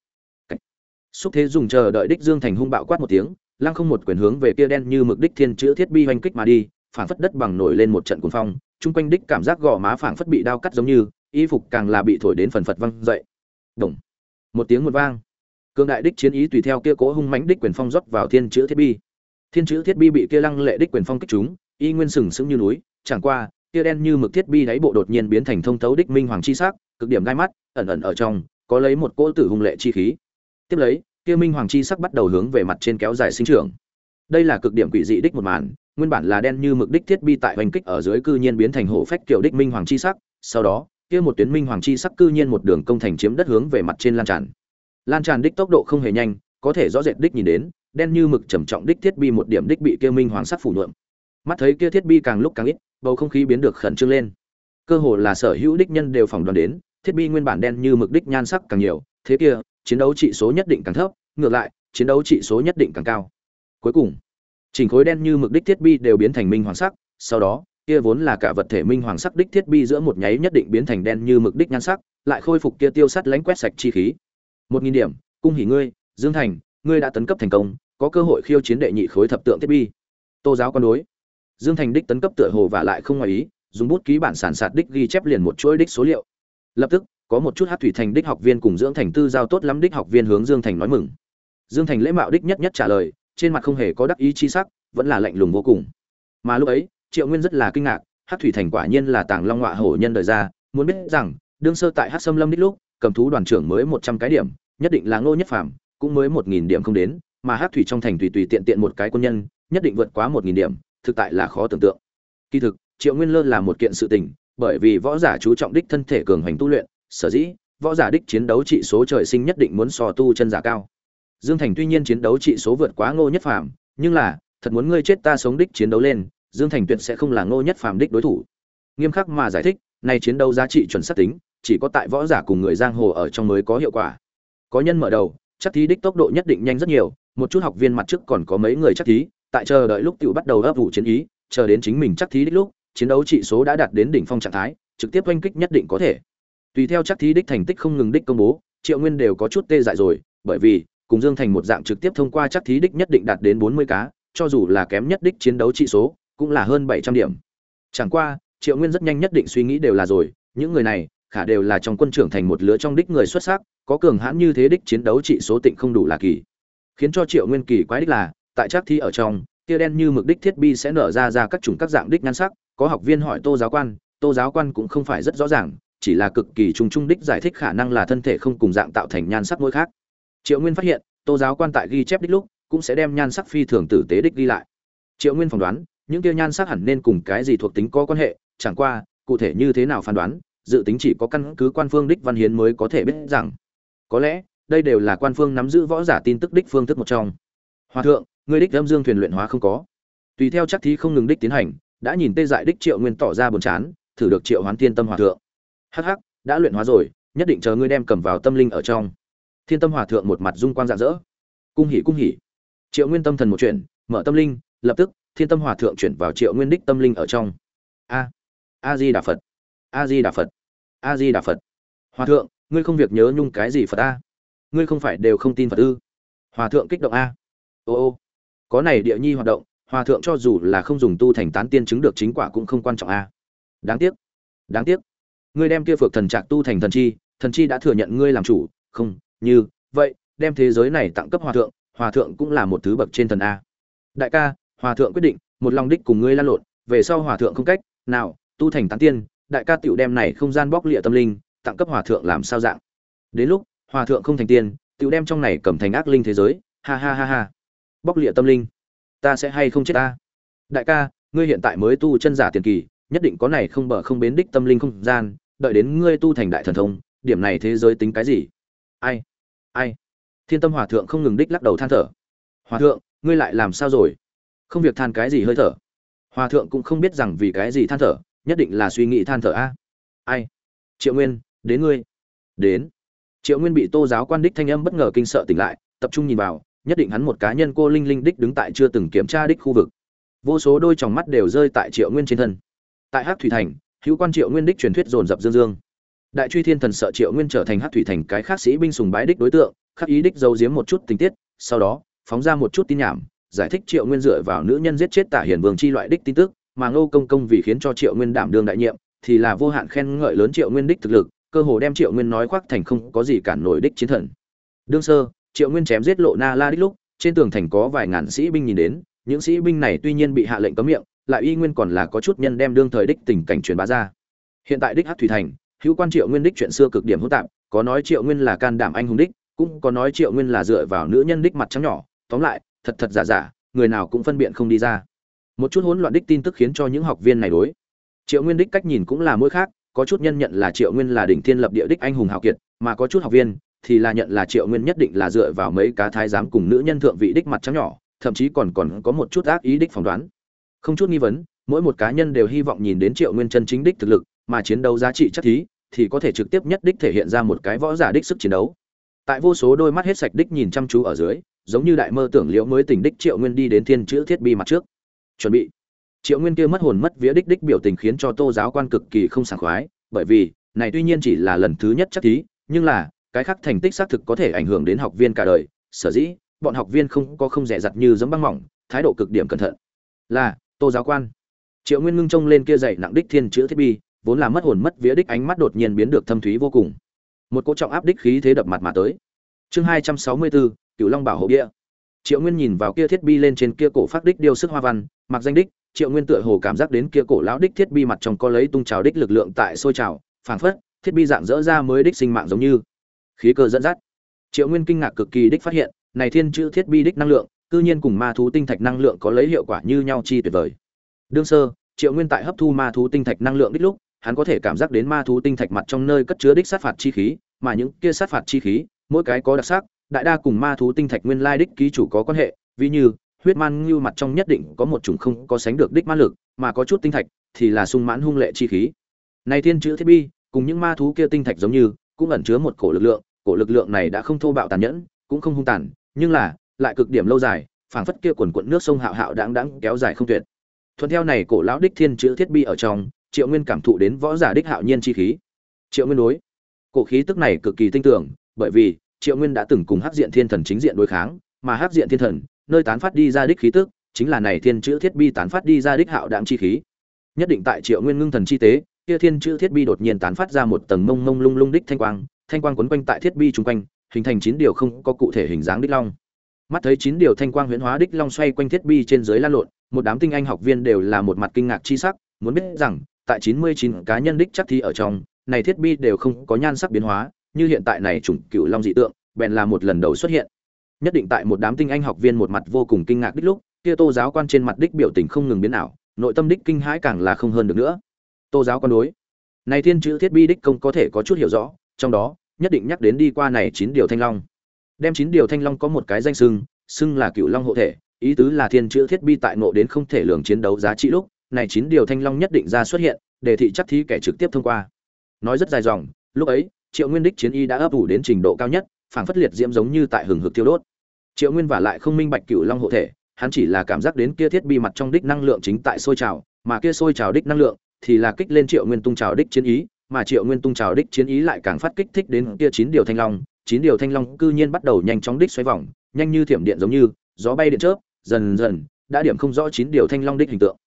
S1: Xúc thế dùng chờ đợi đích dương thành hung bạo quát một tiếng, lăng không một quyền hướng về kia đen như mực đích thiên chữ thiết bi oanh kích mà đi, phảng phất đất bằng nổi lên một trận cuồng phong, chung quanh đích cảm giác gò má phảng phất bị đao cắt giống như, y phục càng là bị thổi đến phần phật văng dậy đồng. Một tiếng một vang. Cương đại đích chiến ý tùy theo kia cố hung mãnh đích quyền phong rót vào thiên chữ thiết bi. Thiên chữ thiết bi bị kia lăng lệ đích quyền phong kích chúng y nguyên sừng sững như núi, chẳng qua, kia đen như mực thiết bi đáy bộ đột nhiên biến thành thông thấu đích minh hoàng chi sắc, cực điểm gai mắt, ẩn ẩn ở trong, có lấy một cỗ tử hung lệ chi khí. Tiếp lấy, kia minh hoàng chi sắc bắt đầu hướng về mặt trên kéo dài sinh trưởng. Đây là cực điểm quỷ dị đích một màn, nguyên bản là đen như mực đích thiết bi tại hoành kích ở dưới cư nhiên biến thành hổ phách kiểu đích minh hoàng chi sắc, sau đó kia một tuyến minh hoàng chi sắc cư nhiên một đường công thành chiếm đất hướng về mặt trên lan tràn. Lan tràn đích tốc độ không hề nhanh, có thể rõ rệt đích nhìn đến, đen như mực trầm trọng đích thiết bi một điểm đích bị kia minh hoàng sắc phủ nhuộm. Mắt thấy kia thiết bi càng lúc càng ít, bầu không khí biến được khẩn trương lên. Cơ hồ là sở hữu đích nhân đều phỏng đoán đến, thiết bị nguyên bản đen như mực đích nhan sắc càng nhiều, thế kia, chiến đấu trị số nhất định càng thấp, ngược lại, chiến đấu trị số nhất định càng cao. Cuối cùng, chỉnh khối đen như mực đích thiết bị đều biến thành minh hoàng sắc, sau đó kia vốn là cả vật thể minh hoàng sắc đích thiết bị giữa một nháy nhất định biến thành đen như mực đích nhan sắc, lại khôi phục kia tiêu sắt lánh quét sạch chi khí. Một nghìn điểm, cung hỉ ngươi, dương thành, ngươi đã tấn cấp thành công, có cơ hội khiêu chiến đệ nhị khối thập tượng thiết bị tô giáo quan đối. Dương thành đích tấn cấp tựa hồ và lại không ngoài ý, dùng bút ký bản sản sạt đích ghi chép liền một chuỗi đích số liệu. Lập tức, có một chút hát thủy thành đích học viên cùng dưỡng thành tư giao tốt lắm đích học viên hướng dương thành nói mừng. Dương thành lễ mạo đích nhất nhất trả lời, trên mặt không hề có đắc ý chi sắc, vẫn là lạnh lùng vô cùng. Mà lúc ấy triệu nguyên rất là kinh ngạc hát thủy thành quả nhiên là tàng long họa hổ nhân đời ra, muốn biết rằng, đương sơ tại hát xâm lâm đích lúc, cầm thú đoàn trưởng mới một trăm cái điểm, nhất định là ngô nhất phàm, cũng mới một nghìn điểm không đến, mà hát thủy trong thành tùy tùy tiện tiện một cái quân nhân, nhất định vượt quá một nghìn điểm, thực tại là khó tưởng tượng. Kỳ thực, triệu nguyên lơ là một kiện sự tình, bởi vì võ giả chú trọng đích thân thể cường hành tu luyện, sở dĩ, võ giả đích chiến đấu trị số trời sinh nhất định muốn so tu chân giả cao. Dương thành tuy nhiên chiến đấu trị số vượt quá ngô nhất phàm, nhưng là, thật muốn ngươi chết ta sống đích chiến đấu lên dương thành tuyệt sẽ không là ngô nhất phàm đích đối thủ. Nghiêm khắc mà giải thích này chiến đấu giá trị chuẩn xác tính, chỉ có tại võ giả cùng người giang hồ ở trong mới có hiệu quả. Có nhân mở đầu, chắc thí đích tốc độ nhất định nhanh rất nhiều, một chút học viên mặt trước còn có mấy người chắc thí, tại chờ đợi lúc tiểu bắt đầu ấp ủ chiến ý, chờ đến chính mình chắc thí đích lúc, chiến đấu trị số đã đạt đến đỉnh phong trạng thái, trực tiếp oanh kích nhất định có thể. Tùy theo chắc thí đích thành tích không ngừng đích công bố, triệu nguyên đều có chút tê dại rồi, bởi vì, cùng dương thành một dạng trực tiếp thông qua chắc thí đích nhất định đạt đến bốn mươi cá, cho dù là kém nhất đích chiến đấu trị số cũng là hơn bảy trăm điểm. Chẳng qua, triệu nguyên rất nhanh nhất định suy nghĩ đều là rồi, những người này, khả đều là trong quân trưởng thành một lứa trong đích người xuất sắc, có cường hãn như thế đích chiến đấu trị số tịnh không đủ là kỳ. Khiến cho triệu nguyên kỳ quái đích là, tại chắc thi ở trong, tia đen như mực đích thiết bi sẽ nở ra ra các chủng các dạng đích nhan sắc, có học viên hỏi tô giáo quan, tô giáo quan cũng không phải rất rõ ràng, chỉ là cực kỳ trùng trung đích giải thích khả năng là thân thể không cùng dạng tạo thành nhan sắc mỗi khác. Triệu nguyên phát hiện, tô giáo quan tại ghi chép đích lúc, cũng sẽ đem nhan sắc phi thường tử tế đích ghi lại. Triệu nguyên phỏng đoán những tiêu nhan sắc hẳn nên cùng cái gì thuộc tính có quan hệ, chẳng qua, cụ thể như thế nào phán đoán, dự tính chỉ có căn cứ quan phương đích văn hiến mới có thể biết rằng. Có lẽ, đây đều là quan phương nắm giữ võ giả tin tức đích phương thức một trong. Hòa thượng người đích âm dương thuyền luyện hóa không có. Tùy theo chắc thí không ngừng đích tiến hành, đã nhìn tê dại đích triệu nguyên tỏ ra buồn chán, thử được triệu hoán tiên tâm hòa thượng. Hh đã luyện hóa rồi, nhất định chờ ngươi đem cầm vào tâm linh ở trong. Thiên tâm hòa thượng một mặt dung quang rạng rỡ. Cung hỉ cung hỉ. Triệu nguyên tâm thần một chuyện mở tâm linh, lập tức thiên tâm hòa thượng chuyển vào triệu nguyên đích tâm linh ở trong. A a di đà phật, a di đà phật, a di đà phật. Hòa thượng, ngươi không việc nhớ nhung cái gì phật a? Ngươi không phải đều không tin phật ư? Hòa thượng kích động a. Ô ô, có này địa nhi hoạt động, hòa thượng cho dù là không dùng tu thành tán tiên chứng được chính quả cũng không quan trọng a. Đáng tiếc đáng tiếc. Ngươi đem kia phược thần trạc tu thành thần chi thần chi đã thừa nhận ngươi làm chủ, không, như vậy, đem thế giới này tặng cấp hòa thượng hòa thượng cũng là một thứ bậc trên thần a. Đại ca hòa thượng quyết định, một lòng đích cùng ngươi lan lộn, về sau hòa thượng không cách, nào, tu thành tán tiên, đại ca tiểu đem này không gian bóc lịa tâm linh, tặng cấp hòa thượng làm sao dạng. Đến lúc, hòa thượng không thành tiên, tiểu đem trong này cầm thành ác linh thế giới, ha ha ha ha. Bóc lịa tâm linh, ta sẽ hay không chết ta? Đại ca, ngươi hiện tại mới tu chân giả tiền kỳ, nhất định có này không bờ không bến đích tâm linh không gian, đợi đến ngươi tu thành đại thần thông, điểm này thế giới tính cái gì? Ai? Ai? Thiên tâm hòa thượng không ngừng đích lắc đầu than thở. Hòa thượng, ngươi lại làm sao rồi? Không việc than cái gì hơi thở. Hòa thượng cũng không biết rằng vì cái gì than thở, nhất định là suy nghĩ than thở a. Ai? Triệu nguyên, đến ngươi. Đến. Triệu nguyên bị tô giáo quan đích thanh âm bất ngờ kinh sợ tỉnh lại, tập trung nhìn vào, nhất định hắn một cá nhân cô linh linh đích đứng tại chưa từng kiểm tra đích khu vực. Vô số đôi tròng mắt đều rơi tại triệu nguyên trên thân. Tại hát thủy thành, hữu quan triệu nguyên đích truyền thuyết dồn dập dương dương. Đại truy thiên thần sợ triệu nguyên trở thành hát thủy thành cái khác sĩ binh sùng bái đích đối tượng, khắc ý đích giấu giếm một chút tình tiết, sau đó, phóng ra một chút tin nhảm giải thích triệu nguyên dựa vào nữ nhân giết chết tả hiền vương chi loại đích tin tức, mà ngô công công vì khiến cho triệu nguyên đảm đương đại nhiệm, thì là vô hạn khen ngợi lớn triệu nguyên đích thực lực, cơ hồ đem triệu nguyên nói khoác thành không có gì cản nổi đích chiến thần. Đương sơ, triệu nguyên chém giết lộ na la đích lúc, trên tường thành có vài ngàn sĩ binh nhìn đến, những sĩ binh này tuy nhiên bị hạ lệnh cấm miệng, lại y nguyên còn là có chút nhân đem đương thời đích tình cảnh truyền bá ra. Hiện tại đích hát thủy thành, hữu quan triệu nguyên đích chuyện xưa cực điểm hỗn tạp, có nói triệu nguyên là can đảm anh hùng đích, cũng có nói triệu nguyên là dựa vào nữ nhân đích mặt trắng nhỏ, tóm lại thật thật giả giả, người nào cũng phân biện không đi ra. Một chút hỗn loạn đích tin tức khiến cho những học viên này đối. Triệu nguyên đích cách nhìn cũng là mỗi khác, có chút nhân nhận là triệu nguyên là đỉnh thiên lập địa đích anh hùng hào kiệt, mà có chút học viên thì là nhận là triệu nguyên nhất định là dựa vào mấy cá thái giám cùng nữ nhân thượng vị đích mặt trắng nhỏ, thậm chí còn còn có một chút ác ý đích phỏng đoán. Không chút nghi vấn, mỗi một cá nhân đều hy vọng nhìn đến triệu nguyên chân chính đích thực lực, mà chiến đấu giá trị chắc thí thì có thể trực tiếp nhất đích thể hiện ra một cái võ giả đích sức chiến đấu. Tại vô số đôi mắt hết sạch đích nhìn chăm chú ở dưới giống như đại mơ tưởng liễu mới tỉnh đích triệu nguyên đi đến thiên chữ thiết bi mặt trước. Chuẩn bị. Triệu nguyên kia mất hồn mất vía đích đích biểu tình khiến cho tô giáo quan cực kỳ không sảng khoái, bởi vì, này tuy nhiên chỉ là lần thứ nhất chắc thí, nhưng là, cái khác thành tích xác thực có thể ảnh hưởng đến học viên cả đời. Sở dĩ, bọn học viên không có không rẻ rặt như giấm băng mỏng, thái độ cực điểm cẩn thận. Là, tô giáo quan. Triệu nguyên ngưng trông lên kia dậy nặng đích thiên chữ thiết bi, vốn là mất hồn mất vía đích ánh mắt đột nhiên biến được thâm thúy vô cùng. Một cỗ trọng áp đích khí thế đập mặt mà tới. Chương hai trăm sáu mươi bốn cựu long bảo hộ bia, triệu nguyên nhìn vào kia thiết bi lên trên kia cổ phát đích điêu sức hoa văn mặc danh đích triệu nguyên tựa hồ cảm giác đến kia cổ lão đích thiết bi mặt trong có lấy tung trào đích lực lượng tại sôi trào phảng phất thiết bi dạng dỡ ra mới đích sinh mạng giống như. Khí cơ dẫn dắt. Triệu nguyên kinh ngạc cực kỳ đích phát hiện này thiên chữ thiết bi đích năng lượng cư nhiên cùng ma thú tinh thạch năng lượng có lấy hiệu quả như nhau chi tuyệt vời. Đương sơ triệu nguyên tại hấp thu ma thú tinh thạch năng lượng đích lúc hắn có thể cảm giác đến ma thú tinh thạch mặt trong nơi cất chứa đích sát phạt chi khí mà những kia sát phạt chi khí mỗi cái có đặc sắc, đại đa cùng ma thú tinh thạch nguyên lai đích ký chủ có quan hệ, ví như, huyết man ngưu mặt trong nhất định có một chủng không có sánh được đích ma lực, mà có chút tinh thạch thì là sung mãn hung lệ chi khí. Này thiên chữ thiết bi, cùng những ma thú kia tinh thạch giống như, cũng ẩn chứa một cổ lực lượng, cổ lực lượng này đã không thô bạo tàn nhẫn, cũng không hung tàn, nhưng là, lại cực điểm lâu dài, phảng phất kia quần quận nước sông hạo hạo đáng đáng kéo dài không tuyệt. Thuận theo này cổ lão đích thiên chữ thiết bi ở trong, triệu nguyên cảm thụ đến võ giả đích hạo nhiên chi khí. Triệu nguyên đối, cổ khí tức này cực kỳ tinh tưởng bởi vì, triệu nguyên đã từng cùng hắc diện thiên thần chính diện đối kháng, mà hắc diện thiên thần, nơi tán phát đi ra đích khí tức, chính là này thiên chữ thiết bi tán phát đi ra đích hạo đạm chi khí. Nhất định tại triệu nguyên ngưng thần chi tế, kia thiên chữ thiết bi đột nhiên tán phát ra một tầng mông mông lung lung đích thanh quang thanh quang quấn quanh tại thiết bi chung quanh, hình thành chín điều không có cụ thể hình dáng đích long. Mắt thấy chín điều thanh quang huyễn hóa đích long xoay quanh thiết bi trên dưới lan lộn, một đám tinh anh học viên đều là một mặt kinh ngạc chi sắc, muốn biết rằng, tại chín mươi chín cá nhân đích chắc thi ở trong, này thiết bi đều không có nhan sắc biến hóa như hiện tại này chủng cựu long dị tượng, bèn là một lần đầu xuất hiện. Nhất định tại một đám tinh anh học viên một mặt vô cùng kinh ngạc đích lúc, kia tô giáo quan trên mặt đích biểu tình không ngừng biến ảo, nội tâm đích kinh hãi càng là không hơn được nữa. Tô giáo quan đối, này thiên chữ thiết bi đích công có thể có chút hiểu rõ, trong đó, nhất định nhắc đến đi qua này chín điều thanh long. Đem chín điều thanh long có một cái danh sưng xưng là cựu long hộ thể, ý tứ là thiên chữ thiết bi tại nộ đến không thể lường chiến đấu giá trị lúc, này chín điều thanh long nhất định ra xuất hiện đề thị chắc thí kẻ trực tiếp thông qua. Nói rất dài dòng, lúc ấy triệu nguyên đích chiến y đã ấp ủ đến trình độ cao nhất, phảng phất liệt diễm giống như tại hừng hực thiêu đốt. Triệu nguyên và lại không minh bạch cựu long hộ thể, hắn chỉ là cảm giác đến kia thiết bi mặt trong đích năng lượng chính tại sôi trào, mà kia sôi trào đích năng lượng thì là kích lên triệu nguyên tung trào đích chiến ý, mà triệu nguyên tung trào đích chiến ý lại càng phát kích thích đến kia chín điều thanh long. Chín điều thanh long cư nhiên bắt đầu nhanh chóng đích xoay vòng, nhanh như thiểm điện giống như, gió bay điện chớp, dần dần, đã điểm không rõ chín điều thanh long đích hình tượng.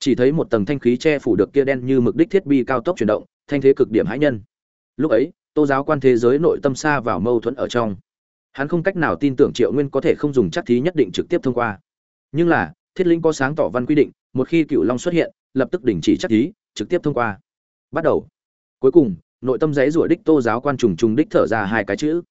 S1: Chỉ thấy một tầng thanh khí che phủ được kia đen như mực đích thiết bi cao tốc chuyển động, thanh thế cực điểm hãi nhân. Lúc ấy tô giáo quan thế giới nội tâm xa vào mâu thuẫn ở trong. Hắn không cách nào tin tưởng triệu nguyên có thể không dùng chắc thí nhất định trực tiếp thông qua. Nhưng là, thiết linh có sáng tỏ văn quy định, một khi cựu long xuất hiện, lập tức đình chỉ chắc thí, trực tiếp thông qua. Bắt đầu. Cuối cùng, nội tâm giấy rủa đích tô giáo quan trùng trùng đích thở ra hai cái chữ.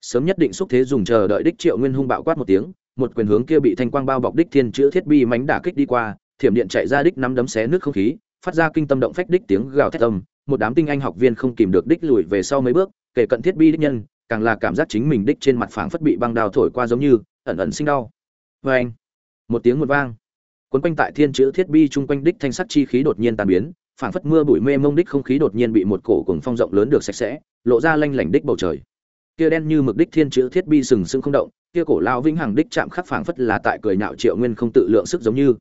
S1: Sớm nhất định xúc thế dùng chờ đợi đích triệu nguyên hung bạo quát một tiếng, một quyền hướng kia bị thanh quang bao bọc đích thiên chữ thiết bi mánh đả kích đi qua, thiểm điện chạy ra đích nắm đấm xé nước không khí, phát ra kinh tâm động phách đích tiếng gào thét tâm một đám tinh anh học viên không kìm được đích lùi về sau mấy bước, kể cận thiết bi đích nhân, càng là cảm giác chính mình đích trên mặt phảng phất bị băng đào thổi qua giống như, ẩn ẩn sinh đau. Vê anh một tiếng một vang. Quấn quanh tại thiên chữ thiết bi chung quanh đích thanh sắt chi khí đột nhiên tan biến, phảng phất mưa bụi mê mông đích không khí đột nhiên bị một cổ cùng phong rộng lớn được sạch sẽ, lộ ra lanh lảnh đích bầu trời. Kia đen như mực đích thiên chữ thiết bi sừng sững không động, kia cổ lao vĩnh hằng đích chạm khắc phảng phất là tại cười nhạo triệu nguyên không tự lượng sức giống như.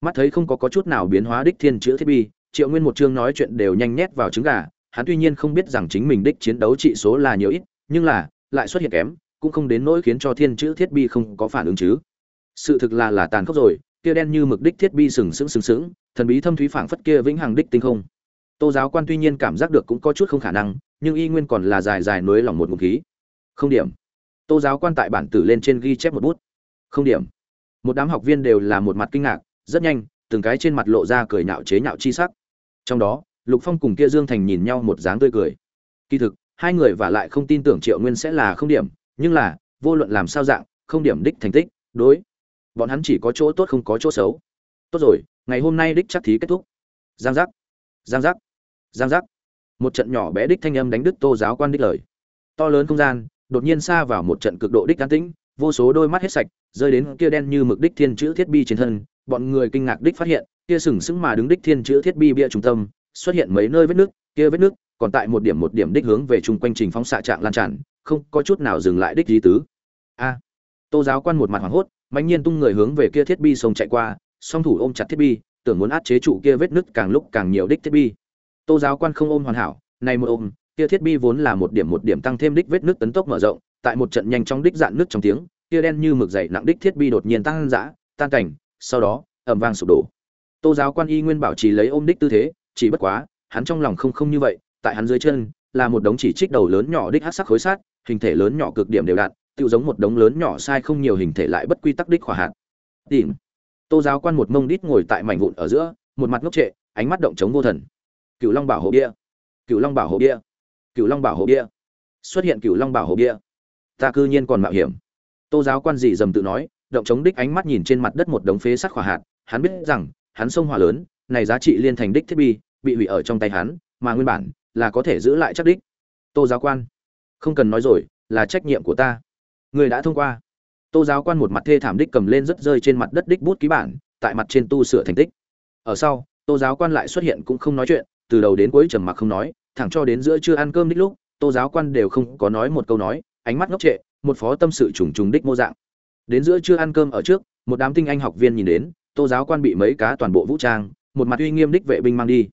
S1: Mắt thấy không có có chút nào biến hóa đích thiên chữ thiết bi triệu nguyên một chương nói chuyện đều nhanh nhét vào trứng gà, hắn tuy nhiên không biết rằng chính mình đích chiến đấu trị số là nhiều ít, nhưng là, lại xuất hiện kém, cũng không đến nỗi khiến cho thiên chữ thiết bi không có phản ứng chứ. Sự thực là là tàn khốc rồi, kia đen như mực đích thiết bi sừng sững sừng sững, thần bí thâm thúy phảng phất kia vĩnh hằng đích tinh không. Tô giáo quan tuy nhiên cảm giác được cũng có chút không khả năng, nhưng y nguyên còn là dài dài nối lòng một ngụm khí. Không điểm. Tô giáo quan tại bản tử lên trên ghi chép một bút. Không điểm. Một đám học viên đều là một mặt kinh ngạc, rất nhanh, từng cái trên mặt lộ ra cười nhạo chế nhạo chi sắc trong đó, lục phong cùng kia dương thành nhìn nhau một dáng tươi cười. Kỳ thực, hai người và lại không tin tưởng triệu nguyên sẽ là không điểm, nhưng là, vô luận làm sao dạng, không điểm đích thành tích, đối. Bọn hắn chỉ có chỗ tốt không có chỗ xấu. Tốt rồi, ngày hôm nay đích chắc thí kết thúc. Giang giác. Giang giác. Giang giác. Một trận nhỏ bé đích thanh âm đánh đứt tô giáo quan đích lời. To lớn không gian, đột nhiên xa vào một trận cực độ đích an tĩnh, vô số đôi mắt hết sạch, rơi đến kia đen như mực đích thiên chữ thiết bi trên thân, bọn người kinh ngạc đích phát hiện kia sừng sững mà đứng đích thiên chữ thiết bi bia trung tâm, xuất hiện mấy nơi vết nước, kia vết nước, còn tại một điểm một điểm đích hướng về chung quanh trình phóng xạ trạng lan tràn, không có chút nào dừng lại đích di tứ. A. Tô giáo quan một mặt hoảng hốt mạnh nhiên tung người hướng về kia thiết bi sông chạy qua, song thủ ôm chặt thiết bi, tưởng muốn át chế trụ kia vết nứt càng lúc càng nhiều đích thiết bi. Tô giáo quan không ôm hoàn hảo, này một ôm, kia thiết bi vốn là một điểm một điểm tăng thêm đích vết nứt tấn tốc mở rộng, tại một trận nhanh trong đích dạn nước trong tiếng, kia đen như mực dày nặng đích thiết bi đột nhiên tăng dã tan cảnh, sau đó ẩm vang sụp đổ tô giáo quan y nguyên bảo trì lấy ôm đích tư thế, chỉ bất quá, hắn trong lòng không không như vậy, tại hắn dưới chân, là một đống chỉ trích đầu lớn nhỏ đích hát sắc khối sát hình thể lớn nhỏ cực điểm đều đặn tự giống một đống lớn nhỏ sai không nhiều hình thể lại bất quy tắc đích khỏa hạt. Tìm. Tô giáo quan một mông đít ngồi tại mảnh vụn ở giữa, một mặt ngốc trệ, ánh mắt động chống vô thần. Cựu long bảo hộ bia. Cựu long bảo hộ bia. Cựu long bảo hộ bia. Xuất hiện cựu long bảo hộ bia. Ta cư nhiên còn mạo hiểm. Tô giáo quan dị dầm tự nói, động chống đích ánh mắt nhìn trên mặt đất một đống phế sắc hỏa hạt, hắn biết rằng hắn sông hỏa lớn, này giá trị liên thành đích thiết bị bị hủy ở trong tay hắn, mà nguyên bản là có thể giữ lại chắc đích. Tô giáo quan, không cần nói rồi, là trách nhiệm của ta. Người đã thông qua. Tô giáo quan một mặt thê thảm đích cầm lên rất rơi trên mặt đất đích bút ký bản, tại mặt trên tu sửa thành tích. Ở sau, tô giáo quan lại xuất hiện cũng không nói chuyện, từ đầu đến cuối trầm mặc không nói, thẳng cho đến giữa chưa ăn cơm đích lúc, tô giáo quan đều không có nói một câu nói, ánh mắt ngốc trệ, một phó tâm sự trùng trùng đích mô dạng. Đến giữa chưa ăn cơm ở trước, một đám tinh anh học viên nhìn đến tô giáo quan bị mấy cá toàn bộ vũ trang, một mặt uy nghiêm đích vệ binh mang đi.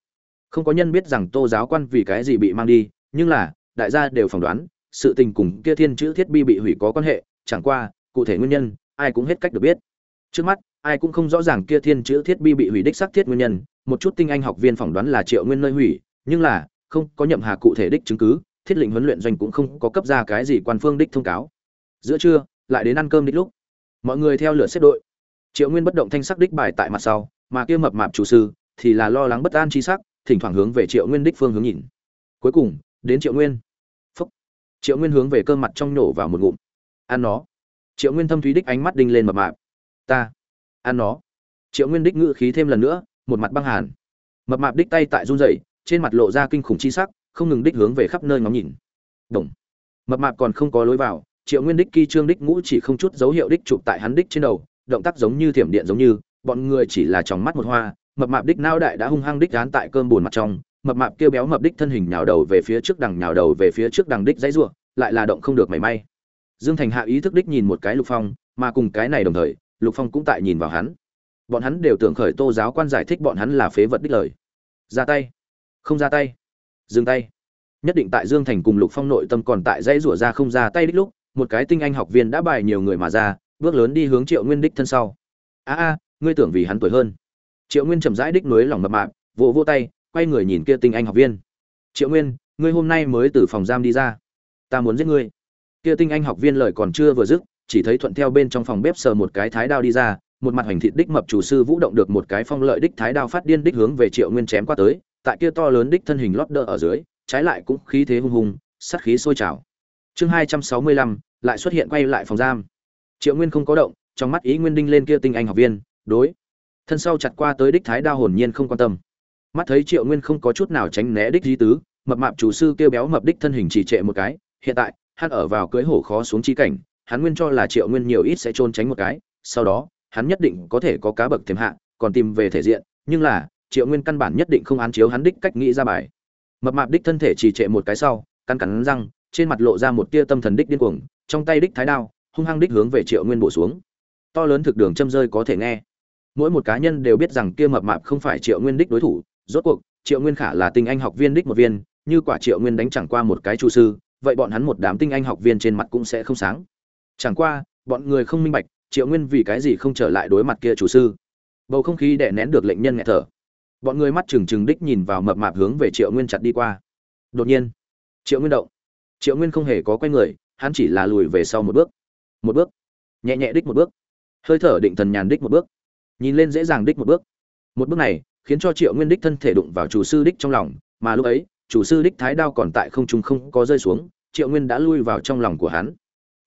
S1: Không có nhân biết rằng tô giáo quan vì cái gì bị mang đi, nhưng là, đại gia đều phỏng đoán, sự tình cùng kia thiên chữ thiết bi bị hủy có quan hệ, chẳng qua, cụ thể nguyên nhân, ai cũng hết cách được biết. Trước mắt, ai cũng không rõ ràng kia thiên chữ thiết bi bị hủy đích xác thiết nguyên nhân, một chút tinh anh học viên phỏng đoán là triệu nguyên nơi hủy, nhưng là, không có nhậm hà cụ thể đích chứng cứ, thiết lệnh huấn luyện doanh cũng không có cấp ra cái gì quan phương đích thông cáo. Giữa trưa, lại đến ăn cơm đích lúc. Mọi người theo lửa xếp đội triệu nguyên bất động thanh sắc đích bài tại mặt sau, mà kia mập mạp chủ sư thì là lo lắng bất an chi sắc, thỉnh thoảng hướng về triệu nguyên đích phương hướng nhìn. Cuối cùng, đến triệu nguyên. Phúc. Triệu nguyên hướng về cơ mặt trong nổ vào một ngụm. Ăn nó. Triệu nguyên thâm thúy đích ánh mắt đinh lên mập mạp. Ta. Ăn nó. Triệu nguyên đích ngự khí thêm lần nữa, một mặt băng hàn. Mập mạp đích tay tại run rẩy, trên mặt lộ ra kinh khủng chi sắc, không ngừng đích hướng về khắp nơi ngóng nhìn. Đồng. Mập mạp còn không có lối vào, triệu nguyên đích kỳ trương đích ngũ chỉ không chút dấu hiệu đích chụp tại hắn đích trên đầu động tác giống như thiểm điện giống như, bọn người chỉ là tròng mắt một hoa, mập mạp đích nao đại đã hung hăng đích dán tại cơm bùn mặt trong, mập mạp kêu béo mập đích thân hình nhào đầu về phía trước đằng nhào đầu về phía trước đằng đích dãy rủa lại là động không được mảy may. Dương thành hạ ý thức đích nhìn một cái lục phong, mà cùng cái này đồng thời, lục phong cũng tại nhìn vào hắn. Bọn hắn đều tưởng khởi tô giáo quan giải thích bọn hắn là phế vật đích lời. Ra tay. Không ra tay. Dừng tay. Nhất định tại dương thành cùng lục phong nội tâm còn tại dãy rủa ra không ra tay đích lúc, một cái tinh anh học viên đã bài nhiều người mà ra bước lớn đi hướng triệu nguyên đích thân sau. A a, ngươi tưởng vì hắn tuổi hơn. Triệu nguyên chậm rãi đích núi lòng mập mạp, vỗ vỗ tay, quay người nhìn kia tinh anh học viên. Triệu nguyên, ngươi hôm nay mới từ phòng giam đi ra. Ta muốn giết ngươi. Kia tinh anh học viên lời còn chưa vừa dứt, chỉ thấy thuận theo bên trong phòng bếp sờ một cái thái đao đi ra, một mặt hoành thịt đích mập chủ sư vũ động được một cái phong lợi đích thái đao phát điên đích hướng về triệu nguyên chém qua tới, tại kia to lớn đích thân hình lót đỡ ở dưới, trái lại cũng khí thế hung hùng, sát khí sôi trào. Chương hai trăm sáu mươi lăm, lại xuất hiện quay lại phòng giam triệu nguyên không có động, trong mắt ý nguyên đinh lên kia tinh anh học viên, đối. Thân sau chặt qua tới đích thái đao hồn nhiên không quan tâm. Mắt thấy triệu nguyên không có chút nào tránh né đích di tứ, mập mạp chủ sư kêu béo mập đích thân hình chỉ trệ một cái. Hiện tại, hắn ở vào cưới hổ khó xuống chi cảnh, hắn nguyên cho là triệu nguyên nhiều ít sẽ trôn tránh một cái, sau đó, hắn nhất định có thể có cá bậc thêm hạ, còn tìm về thể diện, nhưng là, triệu nguyên căn bản nhất định không án chiếu hắn đích cách nghĩ ra bài. Mập mạp đích thân thể chỉ trệ một cái sau căn cắn răng, trên mặt lộ ra một tia tâm thần đích điên cuồng, trong tay đích thái đao hung hăng đích hướng về triệu nguyên bổ xuống. To lớn thực đường châm rơi có thể nghe. Mỗi một cá nhân đều biết rằng kia mập mạp không phải triệu nguyên đích đối thủ, rốt cuộc, triệu nguyên khả là tinh anh học viên đích một viên, như quả triệu nguyên đánh chẳng qua một cái chu sư, vậy bọn hắn một đám tinh anh học viên trên mặt cũng sẽ không sáng. Chẳng qua, bọn người không minh bạch, triệu nguyên vì cái gì không trở lại đối mặt kia chủ sư. Bầu không khí đè nén được lệnh nhân nghẹt thở. Bọn người mắt trừng trừng đích nhìn vào mập mạp hướng về triệu nguyên chặt đi qua. Đột nhiên, triệu nguyên động. Triệu nguyên không hề có quay người, hắn chỉ là lùi về sau một bước một bước. Nhẹ nhẹ đích một bước. Hơi thở định thần nhàn đích một bước. Nhìn lên dễ dàng đích một bước. Một bước này khiến cho triệu nguyên đích thân thể đụng vào chủ sư đích trong lòng, mà lúc ấy, chủ sư đích thái đao còn tại không trung không có rơi xuống, triệu nguyên đã lui vào trong lòng của hắn.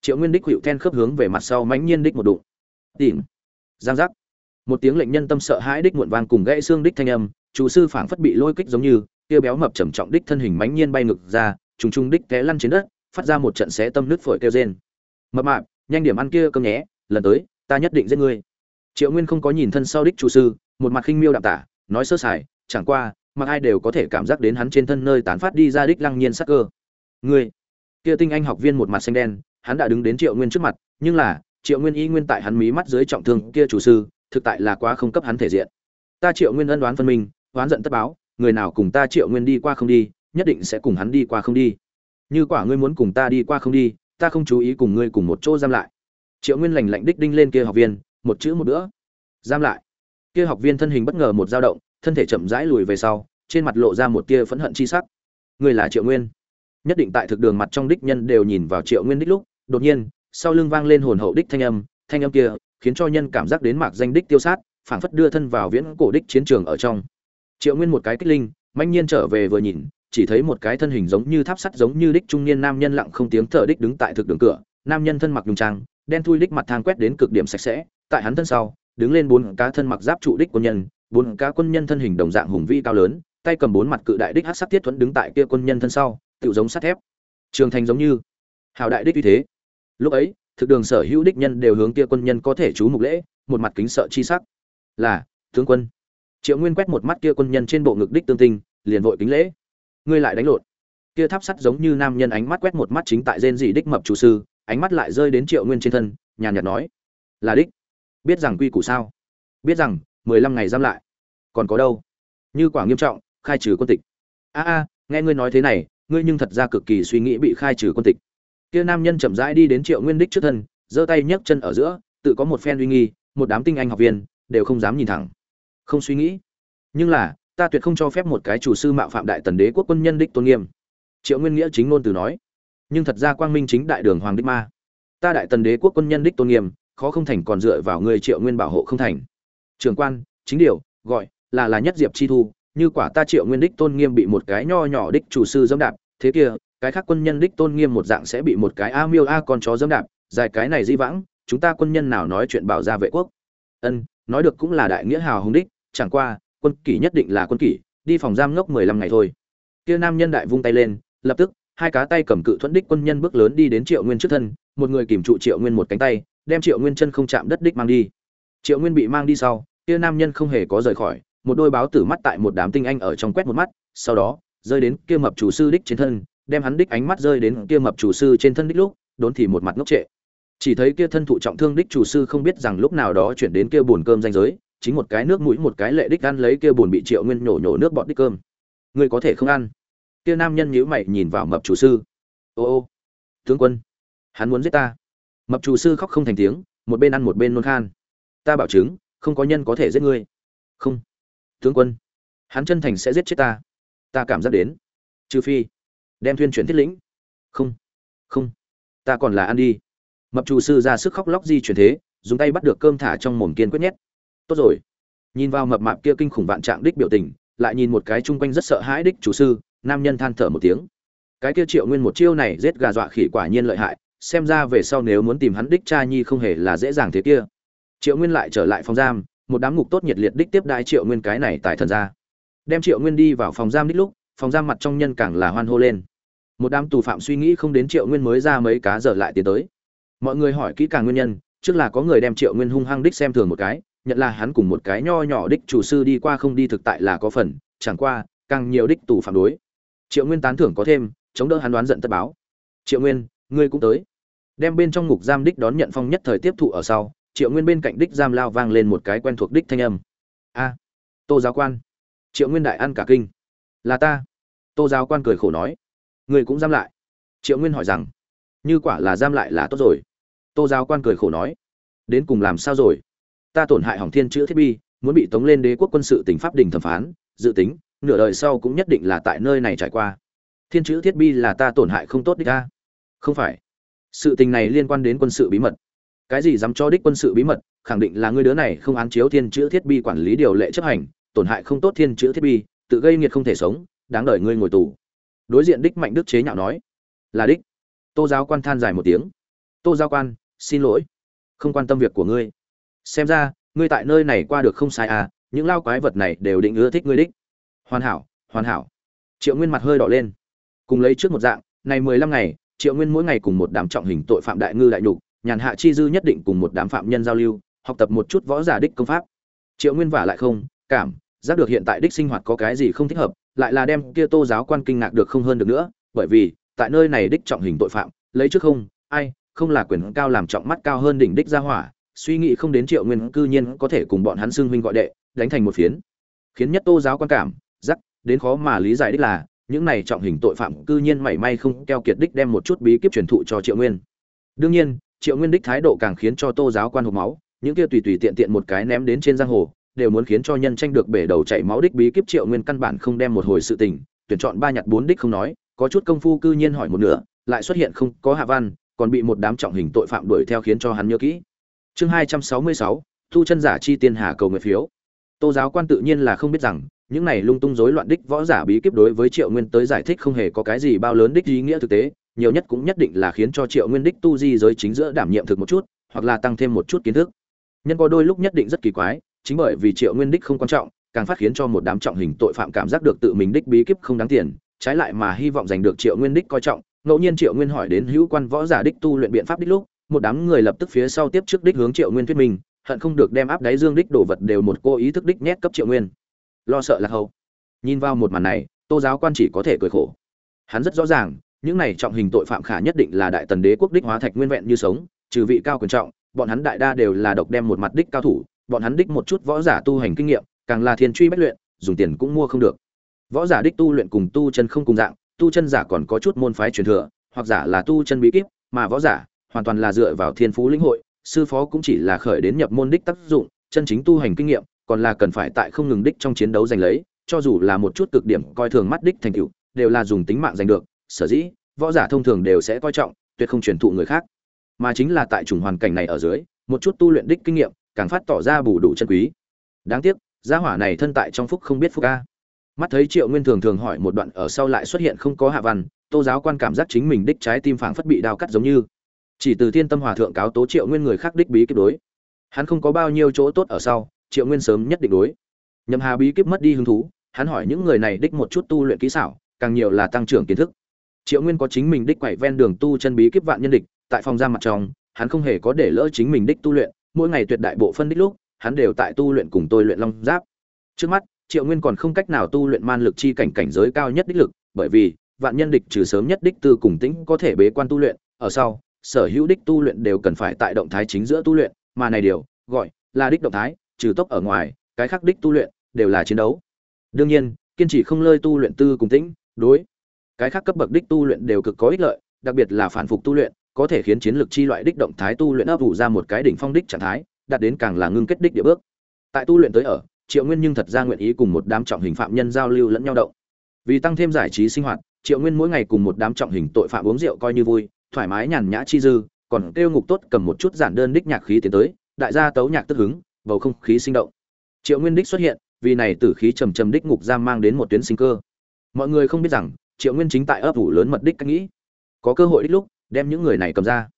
S1: Triệu nguyên đích hữu then khớp hướng về mặt sau mãnh nhiên đích một đụng. Tìm. Giang giác. Một tiếng lệnh nhân tâm sợ hãi đích muộn vang cùng gãy xương đích thanh âm, chủ sư phảng phất bị lôi kích giống như tiêu béo mập trầm trọng đích thân hình mãnh nhiên bay ngực ra, trùng trùng đích té lăn trên đất, phát ra một trận xé tâm nứt phổi kêu rên. Mập mạp nhanh điểm ăn kia cơm nhé, lần tới, ta nhất định giết ngươi. Triệu nguyên không có nhìn thân sau đích chủ sư, một mặt khinh miêu đạm tả, nói sơ sài, chẳng qua, mà ai đều có thể cảm giác đến hắn trên thân nơi tán phát đi ra đích lăng nhiên sắc cơ. Ngươi, kia tinh anh học viên một mặt xanh đen, hắn đã đứng đến triệu nguyên trước mặt, nhưng là, triệu nguyên y nguyên tại hắn mí mắt dưới trọng thương kia chủ sư, thực tại là quá không cấp hắn thể diện. Ta triệu nguyên ân đoán phân minh, oán giận tất báo, người nào cùng ta triệu nguyên đi qua không đi, nhất định sẽ cùng hắn đi qua không đi. Như quả ngươi muốn cùng ta đi qua không đi ta không chú ý cùng ngươi cùng một chỗ giam lại. Triệu nguyên lành lạnh đích đinh lên kia học viên, một chữ một bữa. Giam lại. Kia học viên thân hình bất ngờ một dao động, thân thể chậm rãi lùi về sau, trên mặt lộ ra một tia phẫn hận chi sắc. Ngươi là triệu nguyên. Nhất định tại thực đường mặt trong đích nhân đều nhìn vào triệu nguyên đích lúc, đột nhiên, sau lưng vang lên hồn hậu đích thanh âm thanh âm kia khiến cho nhân cảm giác đến mạc danh đích tiêu sát, phảng phất đưa thân vào viễn cổ đích chiến trường ở trong. Triệu nguyên một cái kích linh manh nhiên trở về vừa nhìn chỉ thấy một cái thân hình giống như tháp sắt giống như đích trung niên nam nhân lặng không tiếng thở đích đứng tại thực đường cửa. Nam nhân thân mặc nhung trang, đen thui đích mặt thang quét đến cực điểm sạch sẽ. Tại hắn thân sau, đứng lên bốn cá thân mặc giáp trụ đích quân nhân, bốn cá quân nhân thân hình đồng dạng hùng vĩ cao lớn, tay cầm bốn mặt cự đại đích hát sắc thiết thuẫn đứng tại kia quân nhân thân sau tự giống sắt thép. Trường thành giống như hào đại đích uy thế. Lúc ấy, thực đường sở hữu đích nhân đều hướng kia quân nhân có thể chú mục lễ, một mặt kính sợ chi sắc. Là, tướng quân. Triệu nguyên quét một mắt kia quân nhân trên bộ ngực đích tương tinh, liền vội kính lễ ngươi lại đánh lộn. Kia tháp sắt giống như nam nhân ánh mắt quét một mắt chính tại rên dị đích mập chủ sư, ánh mắt lại rơi đến triệu nguyên trên thân, nhàn nhạt nói, là đích. Biết rằng quy củ sao? Biết rằng, mười lăm ngày giam lại. Còn có đâu? Như quả nghiêm trọng, khai trừ quân tịch. A a, nghe ngươi nói thế này, ngươi nhưng thật ra cực kỳ suy nghĩ bị khai trừ quân tịch. Kia nam nhân chậm rãi đi đến triệu nguyên đích trước thân, giơ tay nhấc chân ở giữa, tự có một phen uy nghi, một đám tinh anh học viên, đều không dám nhìn thẳng. Không suy nghĩ. Nhưng là ta tuyệt không cho phép một cái chủ sư mạo phạm đại tần đế quốc quân nhân đích tôn nghiêm. Triệu nguyên nghĩa chính ngôn từ nói. Nhưng thật ra quang minh chính đại đường hoàng đích ma. Ta đại tần đế quốc quân nhân đích tôn nghiêm, khó không thành còn dựa vào người triệu nguyên bảo hộ không thành. Trường quan, chính điều, gọi, là là nhất diệp chi thu, như quả ta triệu nguyên đích tôn nghiêm bị một cái nho nhỏ đích chủ sư dẫm đạp, thế kia, cái khác quân nhân đích tôn nghiêm một dạng sẽ bị một cái a miêu a con chó dẫm đạp, dài cái này di vãng, chúng ta quân nhân nào nói chuyện bảo ra vệ quốc. Ân, nói được cũng là đại nghĩa hào hùng đích, chẳng qua quân kỷ nhất định là quân kỷ, đi phòng giam ngốc mười lăm ngày thôi. Kia nam nhân đại vung tay lên, lập tức, hai cá tay cầm cự thuẫn đích quân nhân bước lớn đi đến triệu nguyên trước thân, một người kìm trụ triệu nguyên một cánh tay, đem triệu nguyên chân không chạm đất đích mang đi. Triệu nguyên bị mang đi sau, kia nam nhân không hề có rời khỏi, một đôi báo tử mắt tại một đám tinh anh ở trong quét một mắt, sau đó, rơi đến kia mập chủ sư đích trên thân, đem hắn đích ánh mắt rơi đến kia mập chủ sư trên thân đích lúc, đốn thì một mặt ngốc trệ. Chỉ thấy kia thân thụ trọng thương đích chủ sư không biết rằng lúc nào đó chuyển đến kia buồn cơm danh giới chính một cái nước mũi, một cái lệ đích ăn lấy kia buồn bị triệu nguyên nhổ nhổ nước bọt đích cơm. Ngươi có thể không ăn. Kia nam nhân nhíu mày nhìn vào mập chủ sư. Ô ô, tướng quân, hắn muốn giết ta. Mập chủ sư khóc không thành tiếng, một bên ăn một bên nôn khan. Ta bảo chứng, không có nhân có thể giết ngươi. Không. Tướng quân, hắn chân thành sẽ giết chết ta. Ta cảm giác đến. Trừ phi, đem thuyên chuyển thiết lĩnh. Không. Không. Ta còn là ăn đi. Mập chủ sư ra sức khóc lóc di chuyển thế, dùng tay bắt được cơm thả trong mồm kiên quyết nhét tốt rồi. Nhìn vào mập mạp kia kinh khủng vạn trạng đích biểu tình, lại nhìn một cái chung quanh rất sợ hãi đích chủ sư, nam nhân than thở một tiếng. Cái kia triệu nguyên một chiêu này giết gà dọa khỉ quả nhiên lợi hại, xem ra về sau nếu muốn tìm hắn đích cha nhi không hề là dễ dàng thế kia. Triệu nguyên lại trở lại phòng giam, một đám ngục tốt nhiệt liệt đích tiếp đại triệu nguyên cái này tại thần gia đem triệu nguyên đi vào phòng giam đích lúc, phòng giam mặt trong nhân càng là hoan hô lên. Một đám tù phạm suy nghĩ không đến triệu nguyên mới ra mấy cá giờ lại tiến tới. Mọi người hỏi kỹ càng nguyên nhân, trước là có người đem triệu nguyên hung hăng đích xem thường một cái nhận là hắn cùng một cái nho nhỏ đích chủ sư đi qua không đi thực tại là có phần, chẳng qua, càng nhiều đích tù phạm đối. Triệu nguyên tán thưởng có thêm, chống đỡ hắn đoán giận tất báo. Triệu nguyên, ngươi cũng tới. Đem bên trong ngục giam đích đón nhận phong nhất thời tiếp thụ ở sau, triệu nguyên bên cạnh đích giam lao vang lên một cái quen thuộc đích thanh âm. A, tô giáo quan. Triệu nguyên đại ăn cả kinh. Là ta. Tô giáo quan cười khổ nói. Ngươi cũng giam lại. Triệu nguyên hỏi rằng. Như quả là giam lại là tốt rồi. Tô giáo quan cười khổ nói. Đến cùng làm sao rồi? Ta tổn hại hỏng thiên chữ thiết bi, muốn bị tống lên đế quốc quân sự tỉnh pháp đình thẩm phán, dự tính, nửa đời sau cũng nhất định là tại nơi này trải qua. Thiên chữ thiết bi là ta tổn hại không tốt đích ta không phải. Sự tình này liên quan đến quân sự bí mật. Cái gì dám cho đích quân sự bí mật, khẳng định là ngươi đứa này không án chiếu thiên chữ thiết bi quản lý điều lệ chấp hành, tổn hại không tốt thiên chữ thiết bi, tự gây nghiệt không thể sống, đáng đợi ngươi ngồi tù. Đối diện đích mạnh đức chế nhạo nói. Là đích. Tô giáo quan than dài một tiếng. Tô giáo quan, xin lỗi. Không quan tâm việc của ngươi xem ra, ngươi tại nơi này qua được không sai à những lao quái vật này đều định ưa thích ngươi đích. Hoàn hảo hoàn hảo. Triệu nguyên mặt hơi đỏ lên. Cùng lấy trước một dạng, này mười lăm ngày, triệu nguyên mỗi ngày cùng một đám trọng hình tội phạm đại ngư đại nhục, nhàn hạ chi dư nhất định cùng một đám phạm nhân giao lưu, học tập một chút võ giả đích công pháp. Triệu nguyên vả lại không, cảm, giác được hiện tại đích sinh hoạt có cái gì không thích hợp, lại là đem kia tô giáo quan kinh ngạc được không hơn được nữa, bởi vì, tại nơi này đích trọng hình tội phạm, lấy trước không, ai, không là quyền cao làm trọng mắt cao hơn đỉnh đích gia hỏa suy nghĩ không đến triệu nguyên cư nhiên có thể cùng bọn hắn xưng huynh gọi đệ, đánh thành một phiến. Khiến nhất tô giáo quan cảm giác đến khó mà lý giải đích là, những này trọng hình tội phạm cư nhiên mảy may không keo kiệt đích đem một chút bí kíp truyền thụ cho triệu nguyên. Đương nhiên, triệu nguyên đích thái độ càng khiến cho tô giáo quan hộp máu, những kia tùy tùy tiện tiện một cái ném đến trên giang hồ, đều muốn khiến cho nhân tranh được bể đầu chảy máu đích bí kíp triệu nguyên căn bản không đem một hồi sự tình, tuyển chọn ba nhặt bốn đích không nói, có chút công phu cư nhiên hỏi một nửa, lại xuất hiện không có hạ văn, còn bị một đám trọng hình tội phạm đuổi theo khiến cho hắn nhớ kỹ chương hai trăm sáu mươi sáu, thu chân giả chi tiên hà cầu nguyện phiếu. Tô giáo quan tự nhiên là không biết rằng, những này lung tung rối loạn đích võ giả bí kíp đối với triệu nguyên tới giải thích không hề có cái gì bao lớn đích ý nghĩa thực tế, nhiều nhất cũng nhất định là khiến cho triệu nguyên đích tu di giới chính giữa đảm nhiệm thực một chút, hoặc là tăng thêm một chút kiến thức. Nhân có đôi lúc nhất định rất kỳ quái, chính bởi vì triệu nguyên đích không quan trọng, càng phát khiến cho một đám trọng hình tội phạm cảm giác được tự mình đích bí kíp không đáng tiền, trái lại mà hy vọng giành được triệu nguyên đích coi trọng, ngẫu nhiên triệu nguyên hỏi đến hữu quan võ giả đích tu luyện biện pháp đích lúc một đám người lập tức phía sau tiếp trước đích hướng triệu nguyên thuyết minh, hận không được đem áp đáy dương đích đồ vật đều một cô ý thức đích nhét cấp triệu nguyên. Lo sợ là hậu. Nhìn vào một màn này, tô giáo quan chỉ có thể cười khổ. Hắn rất rõ ràng, những này trọng hình tội phạm khả nhất định là đại tần đế quốc đích hóa thạch nguyên vẹn như sống, trừ vị cao quyền trọng, bọn hắn đại đa đều là độc đem một mặt đích cao thủ, bọn hắn đích một chút võ giả tu hành kinh nghiệm, càng là thiên truy bất luyện, dùng tiền cũng mua không được. Võ giả đích tu luyện cùng tu chân không cùng dạng, tu chân giả còn có chút môn phái truyền thừa, hoặc giả là tu chân bí kíp, mà võ giả hoàn toàn là dựa vào thiên phú lĩnh hội, sư phó cũng chỉ là khởi đến nhập môn đích tác dụng, chân chính tu hành kinh nghiệm, còn là cần phải tại không ngừng đích trong chiến đấu giành lấy, cho dù là một chút cực điểm coi thường mắt đích thành tựu, đều là dùng tính mạng giành được, sở dĩ, võ giả thông thường đều sẽ coi trọng, tuyệt không truyền thụ người khác. Mà chính là tại chủng hoàn cảnh này ở dưới, một chút tu luyện đích kinh nghiệm, càng phát tỏ ra bù đủ chân quý. Đáng tiếc, gia hỏa này thân tại trong phúc không biết phúc a. Mắt thấy triệu nguyên thường thường hỏi một đoạn ở sau lại xuất hiện không có hạ văn, tô giáo quan cảm giác chính mình đích trái tim phảng phất bị đao cắt giống như chỉ từ thiên tâm hòa thượng cáo tố triệu nguyên người khác đích bí kíp đối. Hắn không có bao nhiêu chỗ tốt ở sau, triệu nguyên sớm nhất định đối. Nhậm hà bí kíp mất đi hứng thú, hắn hỏi những người này đích một chút tu luyện kỹ xảo, càng nhiều là tăng trưởng kiến thức. Triệu nguyên có chính mình đích quậy ven đường tu chân bí kíp vạn nhân địch, tại phòng ra mặt trong, hắn không hề có để lỡ chính mình đích tu luyện, mỗi ngày tuyệt đại bộ phân đích lúc, hắn đều tại tu luyện cùng tôi luyện long giáp. Trước mắt, triệu nguyên còn không cách nào tu luyện man lực chi cảnh cảnh giới cao nhất đích lực, bởi vì vạn nhân địch trừ sớm nhất đích tư cùng tĩnh có thể bế quan tu luyện, ở sau sở hữu đích tu luyện đều cần phải tại động thái chính giữa tu luyện, mà này điều, gọi là đích động thái, trừ tốc ở ngoài, cái khác đích tu luyện đều là chiến đấu. Đương nhiên, kiên trì không lơi tu luyện tư cùng tĩnh, đối cái khác cấp bậc đích tu luyện đều cực có ích lợi, đặc biệt là phản phục tu luyện, có thể khiến chiến lược chi loại đích động thái tu luyện ấp ủ ra một cái đỉnh phong đích trạng thái, đạt đến càng là ngưng kết đích địa bước. Tại tu luyện tới ở, triệu nguyên nhưng thật ra nguyện ý cùng một đám trọng hình phạm nhân giao lưu lẫn nhau động. Vì tăng thêm giải trí sinh hoạt, triệu nguyên mỗi ngày cùng một đám trọng hình tội phạm uống rượu coi như vui thoải mái nhàn nhã chi dư, còn kêu ngục tốt cầm một chút giản đơn đích nhạc khí tiến tới, đại gia tấu nhạc tức hứng, bầu không khí sinh động. Triệu nguyên đích xuất hiện, vì này tử khí trầm trầm đích ngục giam mang đến một tuyến sinh cơ. Mọi người không biết rằng, triệu nguyên chính tại ấp ủ lớn mật đích cách nghĩ. Có cơ hội đích lúc, đem những người này cầm ra.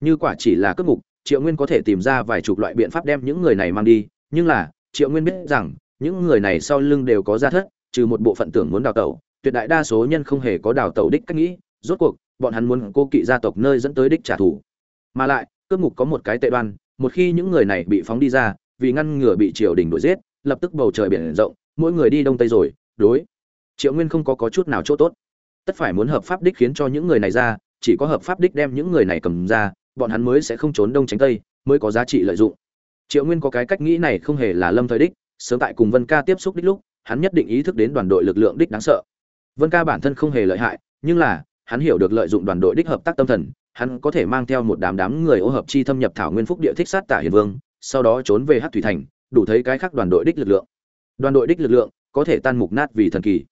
S1: Như quả chỉ là cướp ngục, triệu nguyên có thể tìm ra vài chục loại biện pháp đem những người này mang đi, nhưng là, triệu nguyên biết rằng, những người này sau lưng đều có gia thất, trừ một bộ phận tưởng muốn đào tẩu, tuyệt đại đa số nhân không hề có đào tẩu đích cách nghĩ, rốt cuộc bọn hắn muốn cô kỵ gia tộc nơi dẫn tới đích trả thù. Mà lại cướp ngục có một cái tệ đoan một khi những người này bị phóng đi ra vì ngăn ngừa bị triều đình đuổi giết lập tức bầu trời biển rộng mỗi người đi đông tây rồi đối. Triệu nguyên không có, có chút nào chỗ tốt. Tất phải muốn hợp pháp đích khiến cho những người này ra chỉ có hợp pháp đích đem những người này cầm ra bọn hắn mới sẽ không trốn đông tránh tây mới có giá trị lợi dụng. Triệu nguyên có cái cách nghĩ này không hề là lâm thời đích sớm tại cùng vân ca tiếp xúc đích lúc hắn nhất định ý thức đến đoàn đội lực lượng đích đáng sợ. Vân ca bản thân không hề lợi hại nhưng là hắn hiểu được lợi dụng đoàn đội đích hợp tác tâm thần, hắn có thể mang theo một đám đám người ô hợp chi thâm nhập thảo nguyên phúc địa thích sát tả hiền vương, sau đó trốn về hắc thủy thành, đủ thấy cái khác đoàn đội đích lực lượng. Đoàn đội đích lực lượng có thể tan mục nát vì thần kỳ.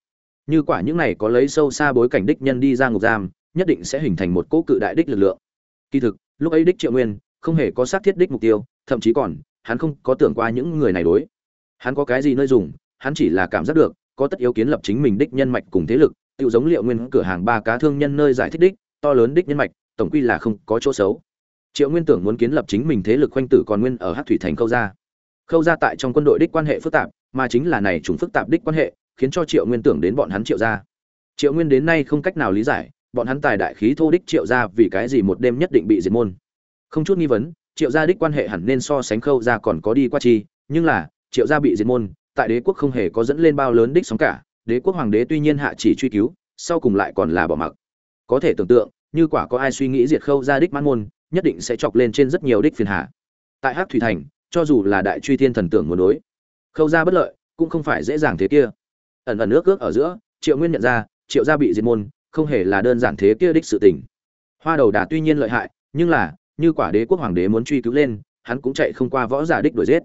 S1: Như quả những này có lấy sâu xa bối cảnh đích nhân đi ra ngục giam, nhất định sẽ hình thành một cỗ cự đại đích lực lượng. Kỳ thực, lúc ấy đích triệu nguyên không hề có xác thiết đích mục tiêu, thậm chí còn, hắn không có tưởng qua những người này đối. Hắn có cái gì nơi dùng, hắn chỉ là cảm giác được có tất yếu kiến lập chính mình đích nhân mạch cùng thế lực tự giống liệu nguyên cửa hàng ba cá thương nhân nơi giải thích đích, to lớn đích nhân mạch, tổng quy là không có chỗ xấu. Triệu nguyên tưởng muốn kiến lập chính mình thế lực khoanh tử còn nguyên ở hát thủy thành khâu gia. Khâu gia tại trong quân đội đích quan hệ phức tạp, mà chính là này chúng phức tạp đích quan hệ, khiến cho triệu nguyên tưởng đến bọn hắn triệu gia. Triệu nguyên đến nay không cách nào lý giải, bọn hắn tài đại khí thô đích triệu gia vì cái gì một đêm nhất định bị diệt môn. Không chút nghi vấn, triệu gia đích quan hệ hẳn nên so sánh khâu gia còn có đi qua chi, nhưng là, triệu gia bị diệt môn, tại đế quốc không hề có dẫn lên bao lớn đích sóng cả đế quốc hoàng đế tuy nhiên hạ chỉ truy cứu, sau cùng lại còn là bỏ mặc. Có thể tưởng tượng, như quả có ai suy nghĩ diệt khâu gia đích mãn môn, nhất định sẽ chọc lên trên rất nhiều đích phiền hà. Tại hắc thủy thành, cho dù là đại truy thiên thần tưởng muốn đối, khâu gia bất lợi, cũng không phải dễ dàng thế kia. Ẩn ẩn nước ước ở giữa, triệu nguyên nhận ra, triệu gia bị diệt môn, không hề là đơn giản thế kia đích sự tình. Hoa đầu đà tuy nhiên lợi hại, nhưng là, như quả đế quốc hoàng đế muốn truy cứu lên, hắn cũng chạy không qua võ giả đích đuổi giết.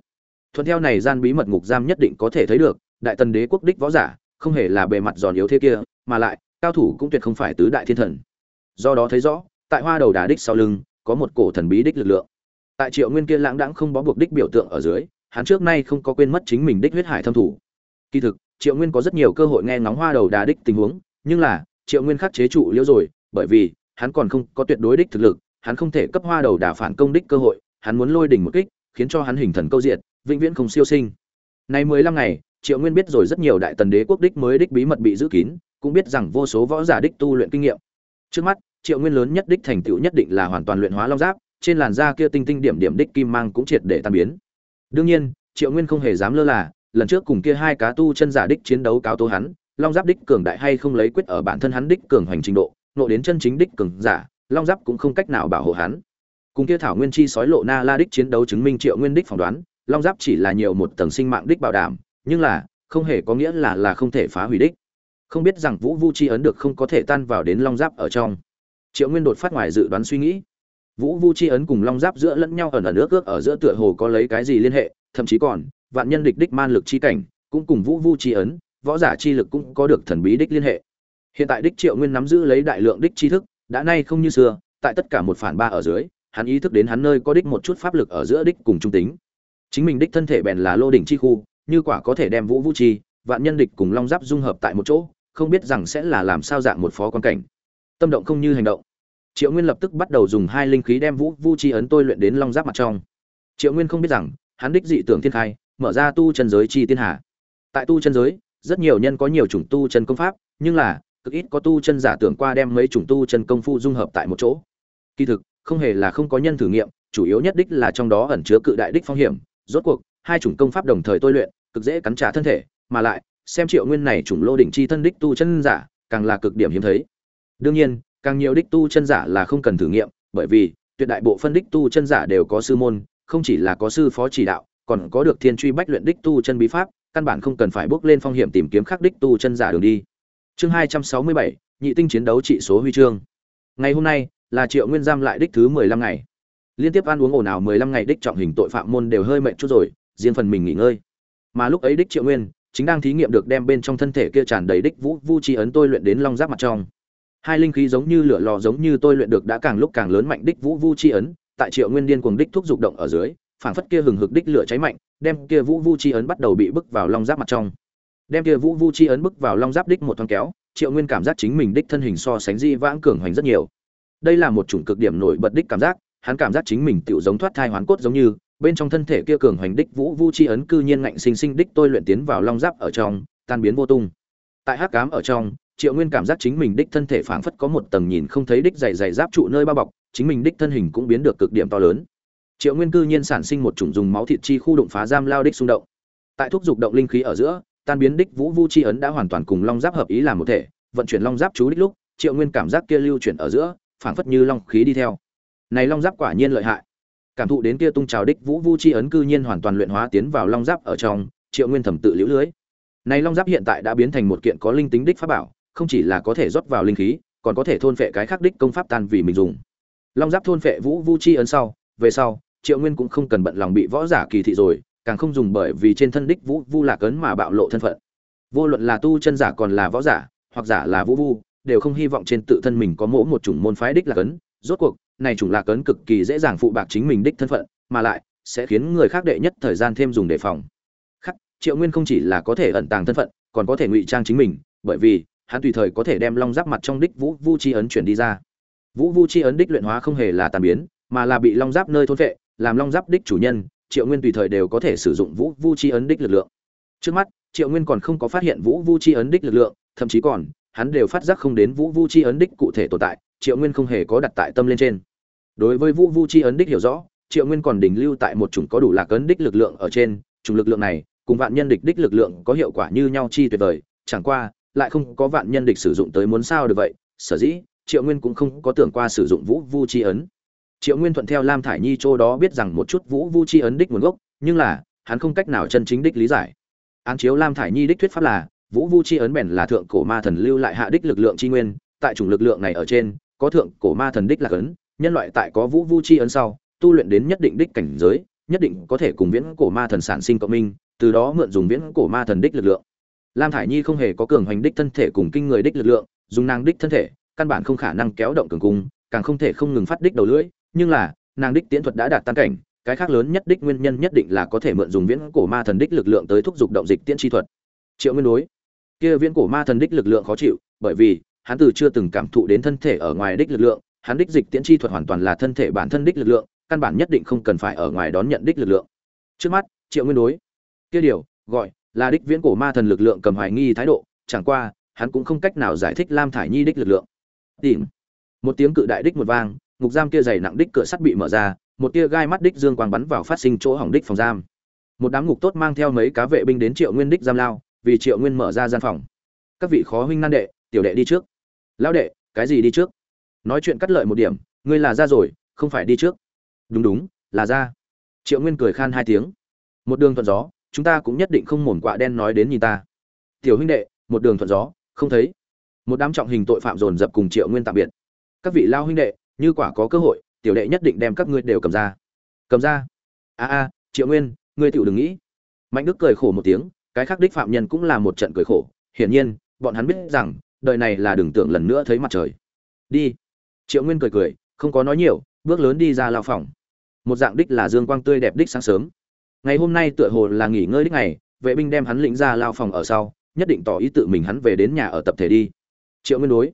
S1: Thuận theo này gian bí mật ngục giam nhất định có thể thấy được, đại tần đế quốc đích võ giả không hề là bề mặt giòn yếu thế kia, mà lại, cao thủ cũng tuyệt không phải tứ đại thiên thần. Do đó thấy rõ, tại hoa đầu đà đích sau lưng, có một cổ thần bí đích lực lượng. Tại triệu nguyên kia lãng đãng không bó buộc đích biểu tượng ở dưới, hắn trước nay không có quên mất chính mình đích huyết hải thâm thủ. Kỳ thực, triệu nguyên có rất nhiều cơ hội nghe ngóng hoa đầu đà đích tình huống, nhưng là, triệu nguyên khắc chế trụ liễu rồi, bởi vì, hắn còn không có tuyệt đối đích thực lực, hắn không thể cấp hoa đầu đà phản công đích cơ hội, hắn muốn lôi đỉnh một kích, khiến cho hắn hình thần câu diện vĩnh viễn không siêu sinh. Nay mười lăm ngày triệu nguyên biết rồi rất nhiều đại tần đế quốc đích mới đích bí mật bị giữ kín, cũng biết rằng vô số võ giả đích tu luyện kinh nghiệm. Trước mắt, triệu nguyên lớn nhất đích thành tựu nhất định là hoàn toàn luyện hóa long giáp, trên làn da kia tinh tinh điểm điểm đích kim mang cũng triệt để tan biến. Đương nhiên, triệu nguyên không hề dám lơ là, lần trước cùng kia hai cá tu chân giả đích chiến đấu cáo tố hắn, long giáp đích cường đại hay không lấy quyết ở bản thân hắn đích cường hoành trình độ, nộ đến chân chính đích cường giả, long giáp cũng không cách nào bảo hộ hắn. Cùng kia thảo nguyên chi sói lộ na la đích chiến đấu chứng minh triệu nguyên đích phỏng đoán, long giáp chỉ là nhiều một tầng sinh mạng đích bảo đảm nhưng là, không hề có nghĩa là là không thể phá hủy đích. Không biết rằng vũ vu chi ấn được không có thể tan vào đến long giáp ở trong. Triệu nguyên đột phát ngoài dự đoán suy nghĩ. Vũ vu chi ấn cùng long giáp giữa lẫn nhau ẩn ở nước ước ở giữa tựa hồ có lấy cái gì liên hệ, thậm chí còn, vạn nhân địch đích man lực chi cảnh, cũng cùng vũ vu chi ấn, võ giả chi lực cũng có được thần bí đích liên hệ. Hiện tại đích triệu nguyên nắm giữ lấy đại lượng đích tri thức, đã nay không như xưa, tại tất cả một phản ba ở dưới, hắn ý thức đến hắn nơi có đích một chút pháp lực ở giữa đích cùng trung tính. Chính mình đích thân thể bèn là lô đỉnh chi khu như quả có thể đem vũ vũ chi, vạn nhân địch cùng long giáp dung hợp tại một chỗ, không biết rằng sẽ là làm sao dạng một phó quan cảnh. Tâm động không như hành động. Triệu nguyên lập tức bắt đầu dùng hai linh khí đem vũ vũ chi ấn tôi luyện đến long giáp mặt trong. Triệu nguyên không biết rằng, hắn đích dị tưởng thiên khai, mở ra tu chân giới chi tiên hà. Tại tu chân giới, rất nhiều nhân có nhiều chủng tu chân công pháp, nhưng là, cực ít có tu chân giả tưởng qua đem mấy chủng tu chân công phu dung hợp tại một chỗ. Kỳ thực, không hề là không có nhân thử nghiệm, chủ yếu nhất đích là trong đó ẩn chứa cự đại đích phong hiểm. Rốt cuộc, hai chủng công pháp đồng thời tôi luyện cực dễ cắn trả thân thể, mà lại, xem triệu nguyên này chủng lô đỉnh chi thân đích tu chân giả, càng là cực điểm hiếm thấy. Đương nhiên, càng nhiều đích tu chân giả là không cần thử nghiệm, bởi vì, tuyệt đại bộ phân đích tu chân giả đều có sư môn, không chỉ là có sư phó chỉ đạo, còn có được thiên truy bách luyện đích tu chân bí pháp, căn bản không cần phải bước lên phong hiểm tìm kiếm khắc đích tu chân giả đường đi. Chương hai trăm sáu mươi bảy, nhị tinh chiến đấu trị số huy chương. Ngày hôm nay, là triệu nguyên giam lại đích thứ mười lăm ngày. Liên tiếp ăn uống ồn ào mười lăm ngày đích trọng hình tội phạm môn đều hơi mệt chút rồi, riêng phần mình nghỉ ngơi mà lúc ấy đích triệu nguyên chính đang thí nghiệm được đem bên trong thân thể kia tràn đầy đích vũ, vu chi ấn tôi luyện đến long giáp mặt trong. Hai linh khí giống như lửa lò giống như tôi luyện được đã càng lúc càng lớn mạnh đích vũ, vu chi ấn, tại triệu nguyên điên cuồng đích thúc dục động ở dưới, phảng phất kia hừng hực đích lửa cháy mạnh, đem kia vũ, vu chi ấn bắt đầu bị bức vào long giáp mặt trong. Đem kia vũ, vu chi ấn bức vào long giáp đích một thoáng kéo, triệu nguyên cảm giác chính mình đích thân hình so sánh di vãng cường hoành rất nhiều. Đây là một chủng cực điểm nổi bật đích cảm giác, hắn cảm giác chính mình tựu giống thoát thai hoán cốt giống như bên trong thân thể kia cường hoành đích vũ vu chi ấn cư nhiên ngạnh sinh sinh đích tôi luyện tiến vào long giáp ở trong, tan biến vô tung. Tại hắc cám ở trong, triệu nguyên cảm giác chính mình đích thân thể phảng phất có một tầng nhìn không thấy đích dày dày giáp trụ nơi bao bọc, chính mình đích thân hình cũng biến được cực điểm to lớn. Triệu nguyên cư nhiên sản sinh một chủng dùng máu thịt chi khu đụng phá giam lao đích xung động. Tại thúc dục động linh khí ở giữa, tan biến đích vũ vu chi ấn đã hoàn toàn cùng long giáp hợp ý làm một thể, vận chuyển long giáp chú đích lúc, triệu nguyên cảm giác kia lưu chuyển ở giữa, phảng phất như long khí đi theo. Này long giáp quả nhiên lợi hại cảm thụ đến kia tung trào đích vũ vu chi ấn cư nhiên hoàn toàn luyện hóa tiến vào long giáp ở trong, triệu nguyên thẩm tự liễu lưới. Này long giáp hiện tại đã biến thành một kiện có linh tính đích pháp bảo, không chỉ là có thể rót vào linh khí, còn có thể thôn phệ cái khác đích công pháp tan vì mình dùng. Long giáp thôn phệ vũ vu chi ấn sau, về sau, triệu nguyên cũng không cần bận lòng bị võ giả kỳ thị rồi, càng không dùng bởi vì trên thân đích vũ vu lạc ấn mà bạo lộ thân phận. Vô luận là tu chân giả còn là võ giả, hoặc giả là vũ vu, đều không hy vọng trên tự thân mình có mỗi một chủng môn phái đích lạc ấn, rốt cuộc này chủng lạc ấn cực kỳ dễ dàng phụ bạc chính mình đích thân phận, mà lại sẽ khiến người khác đệ nhất thời gian thêm dùng đề phòng. Khắc, triệu nguyên không chỉ là có thể ẩn tàng thân phận, còn có thể ngụy trang chính mình, bởi vì hắn tùy thời có thể đem long giáp mặt trong đích vũ vu chi ấn chuyển đi ra. Vũ vu chi ấn đích luyện hóa không hề là tàn biến, mà là bị long giáp nơi thôn vệ, làm long giáp đích chủ nhân, triệu nguyên tùy thời đều có thể sử dụng vũ vu chi ấn đích lực lượng. Trước mắt, triệu nguyên còn không có phát hiện vũ vu chi ấn đích lực lượng, thậm chí còn, hắn đều phát giác không đến vũ vu chi ấn đích cụ thể tồn tại triệu nguyên không hề có đặt tại tâm lên trên. Đối với vũ vu chi ấn đích hiểu rõ, triệu nguyên còn đình lưu tại một chủng có đủ lạc ấn đích lực lượng ở trên, chủng lực lượng này, cùng vạn nhân địch đích lực lượng có hiệu quả như nhau chi tuyệt vời, chẳng qua, lại không có vạn nhân địch sử dụng tới muốn sao được vậy, sở dĩ, triệu nguyên cũng không có tưởng qua sử dụng vũ vu chi ấn. Triệu nguyên thuận theo lam thải nhi châu đó biết rằng một chút vũ vu chi ấn đích nguồn gốc, nhưng là, hắn không cách nào chân chính đích lý giải. Án chiếu lam thải nhi đích thuyết pháp là, vũ vu chi ấn bèn là thượng cổ ma thần lưu lại hạ đích lực lượng chi nguyên, tại chủng lực lượng này ở trên có thượng cổ ma thần đích là ấn, nhân loại tại có vũ vu chi ấn sau, tu luyện đến nhất định đích cảnh giới, nhất định có thể cùng viễn cổ ma thần sản sinh cộng minh, từ đó mượn dùng viễn cổ ma thần đích lực lượng. Lam thải nhi không hề có cường hoành đích thân thể cùng kinh người đích lực lượng, dùng nàng đích thân thể, căn bản không khả năng kéo động cường cung, càng không thể không ngừng phát đích đầu lưỡi, nhưng là, nàng đích tiễn thuật đã đạt tan cảnh, cái khác lớn nhất đích nguyên nhân nhất định là có thể mượn dùng viễn cổ ma thần đích lực lượng tới thúc giục động dịch tiễn chi thuật. Triệu nguyên đối, kia viễn cổ ma thần đích lực lượng khó chịu, bởi vì hắn từ chưa từng cảm thụ đến thân thể ở ngoài đích lực lượng, hắn đích dịch tiễn chi thuật hoàn toàn là thân thể bản thân đích lực lượng, căn bản nhất định không cần phải ở ngoài đón nhận đích lực lượng. Trước mắt, triệu nguyên đối, kia điều, gọi là đích viễn cổ ma thần lực lượng cầm hoài nghi thái độ, chẳng qua, hắn cũng không cách nào giải thích lam thải nhi đích lực lượng. Tìm, một tiếng cự đại đích một vang, ngục giam kia dày nặng đích cửa sắt bị mở ra, một tia gai mắt đích dương quang bắn vào phát sinh chỗ hỏng đích phòng giam. Một đám ngục tốt mang theo mấy cá vệ binh đến triệu nguyên đích giam lao, vì triệu nguyên mở ra gian phòng. Các vị khó huynh nan đệ tiểu đệ đi trước. Lão đệ, cái gì đi trước? Nói chuyện cắt lợi một điểm, ngươi là ra rồi, không phải đi trước. Đúng đúng, là ra. Triệu nguyên cười khan hai tiếng. Một đường thuận gió, chúng ta cũng nhất định không mồn quạ đen nói đến nhìn ta. Tiểu huynh đệ, một đường thuận gió, không thấy. Một đám trọng hình tội phạm dồn dập cùng triệu nguyên tạm biệt. Các vị lao huynh đệ, như quả có cơ hội, tiểu đệ nhất định đem các ngươi đều cầm ra. Cầm ra? A a, triệu nguyên, ngươi tựu đừng nghĩ. Mạnh đức cười khổ một tiếng, cái khác đích phạm nhân cũng là một trận cười khổ. Hiển nhiên, bọn hắn biết rằng đời này là đừng tưởng lần nữa thấy mặt trời. Đi. Triệu nguyên cười cười, không có nói nhiều, bước lớn đi ra lao phòng. Một dạng đích là dương quang tươi đẹp đích sáng sớm. Ngày hôm nay tựa hồ là nghỉ ngơi đích ngày, vệ binh đem hắn lĩnh ra lao phòng ở sau, nhất định tỏ ý tự mình hắn về đến nhà ở tập thể đi. Triệu nguyên đối.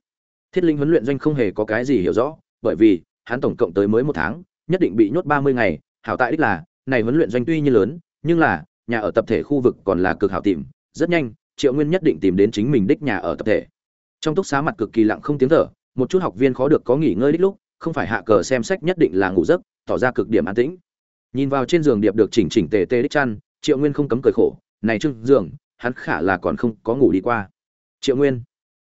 S1: Thiết linh huấn luyện doanh không hề có cái gì hiểu rõ, bởi vì, hắn tổng cộng tới mới một tháng, nhất định bị nhốt ba mươi ngày, hảo tại đích là, này huấn luyện doanh tuy như lớn, nhưng là, nhà ở tập thể khu vực còn là cực hảo tìm, rất nhanh, triệu nguyên nhất định tìm đến chính mình đích nhà ở tập thể trong túc xá mặt cực kỳ lặng không tiếng thở, một chút học viên khó được có nghỉ ngơi đích lúc, không phải hạ cờ xem sách nhất định là ngủ giấc, tỏ ra cực điểm an tĩnh. Nhìn vào trên giường điệp được chỉnh chỉnh tề tê đích chăn, triệu nguyên không cấm cười khổ, này trương giường, hắn khả là còn không có ngủ đi qua. Triệu nguyên?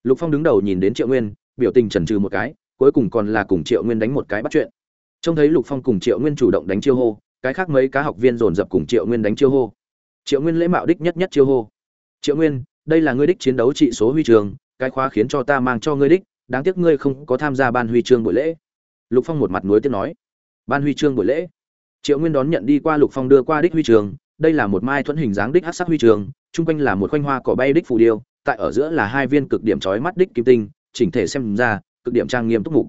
S1: Lục phong đứng đầu nhìn đến triệu nguyên, biểu tình trần trừ một cái, cuối cùng còn là cùng triệu nguyên đánh một cái bắt chuyện. Trông thấy lục phong cùng triệu nguyên chủ động đánh chiêu hô, cái khác mấy cá học viên dồn dập cùng triệu nguyên đánh chiêu hô. Triệu nguyên lễ mạo đích nhất nhất chiêu hô. Triệu nguyên, đây là ngươi đích chiến đấu trị số huy trường cái khóa khiến cho ta mang cho ngươi đích, đáng tiếc ngươi không có tham gia ban huy chương buổi lễ. Lục phong một mặt nối tiếc nói. Ban huy chương buổi lễ? Triệu nguyên đón nhận đi qua lục phong đưa qua đích huy trường đây là một mai thuẫn hình dáng đích hát sắc huy trường chung quanh là một khoanh hoa cỏ bay đích phù điêu, tại ở giữa là hai viên cực điểm chói mắt đích kim tinh, chỉnh thể xem ra, cực điểm trang nghiêm túc mục.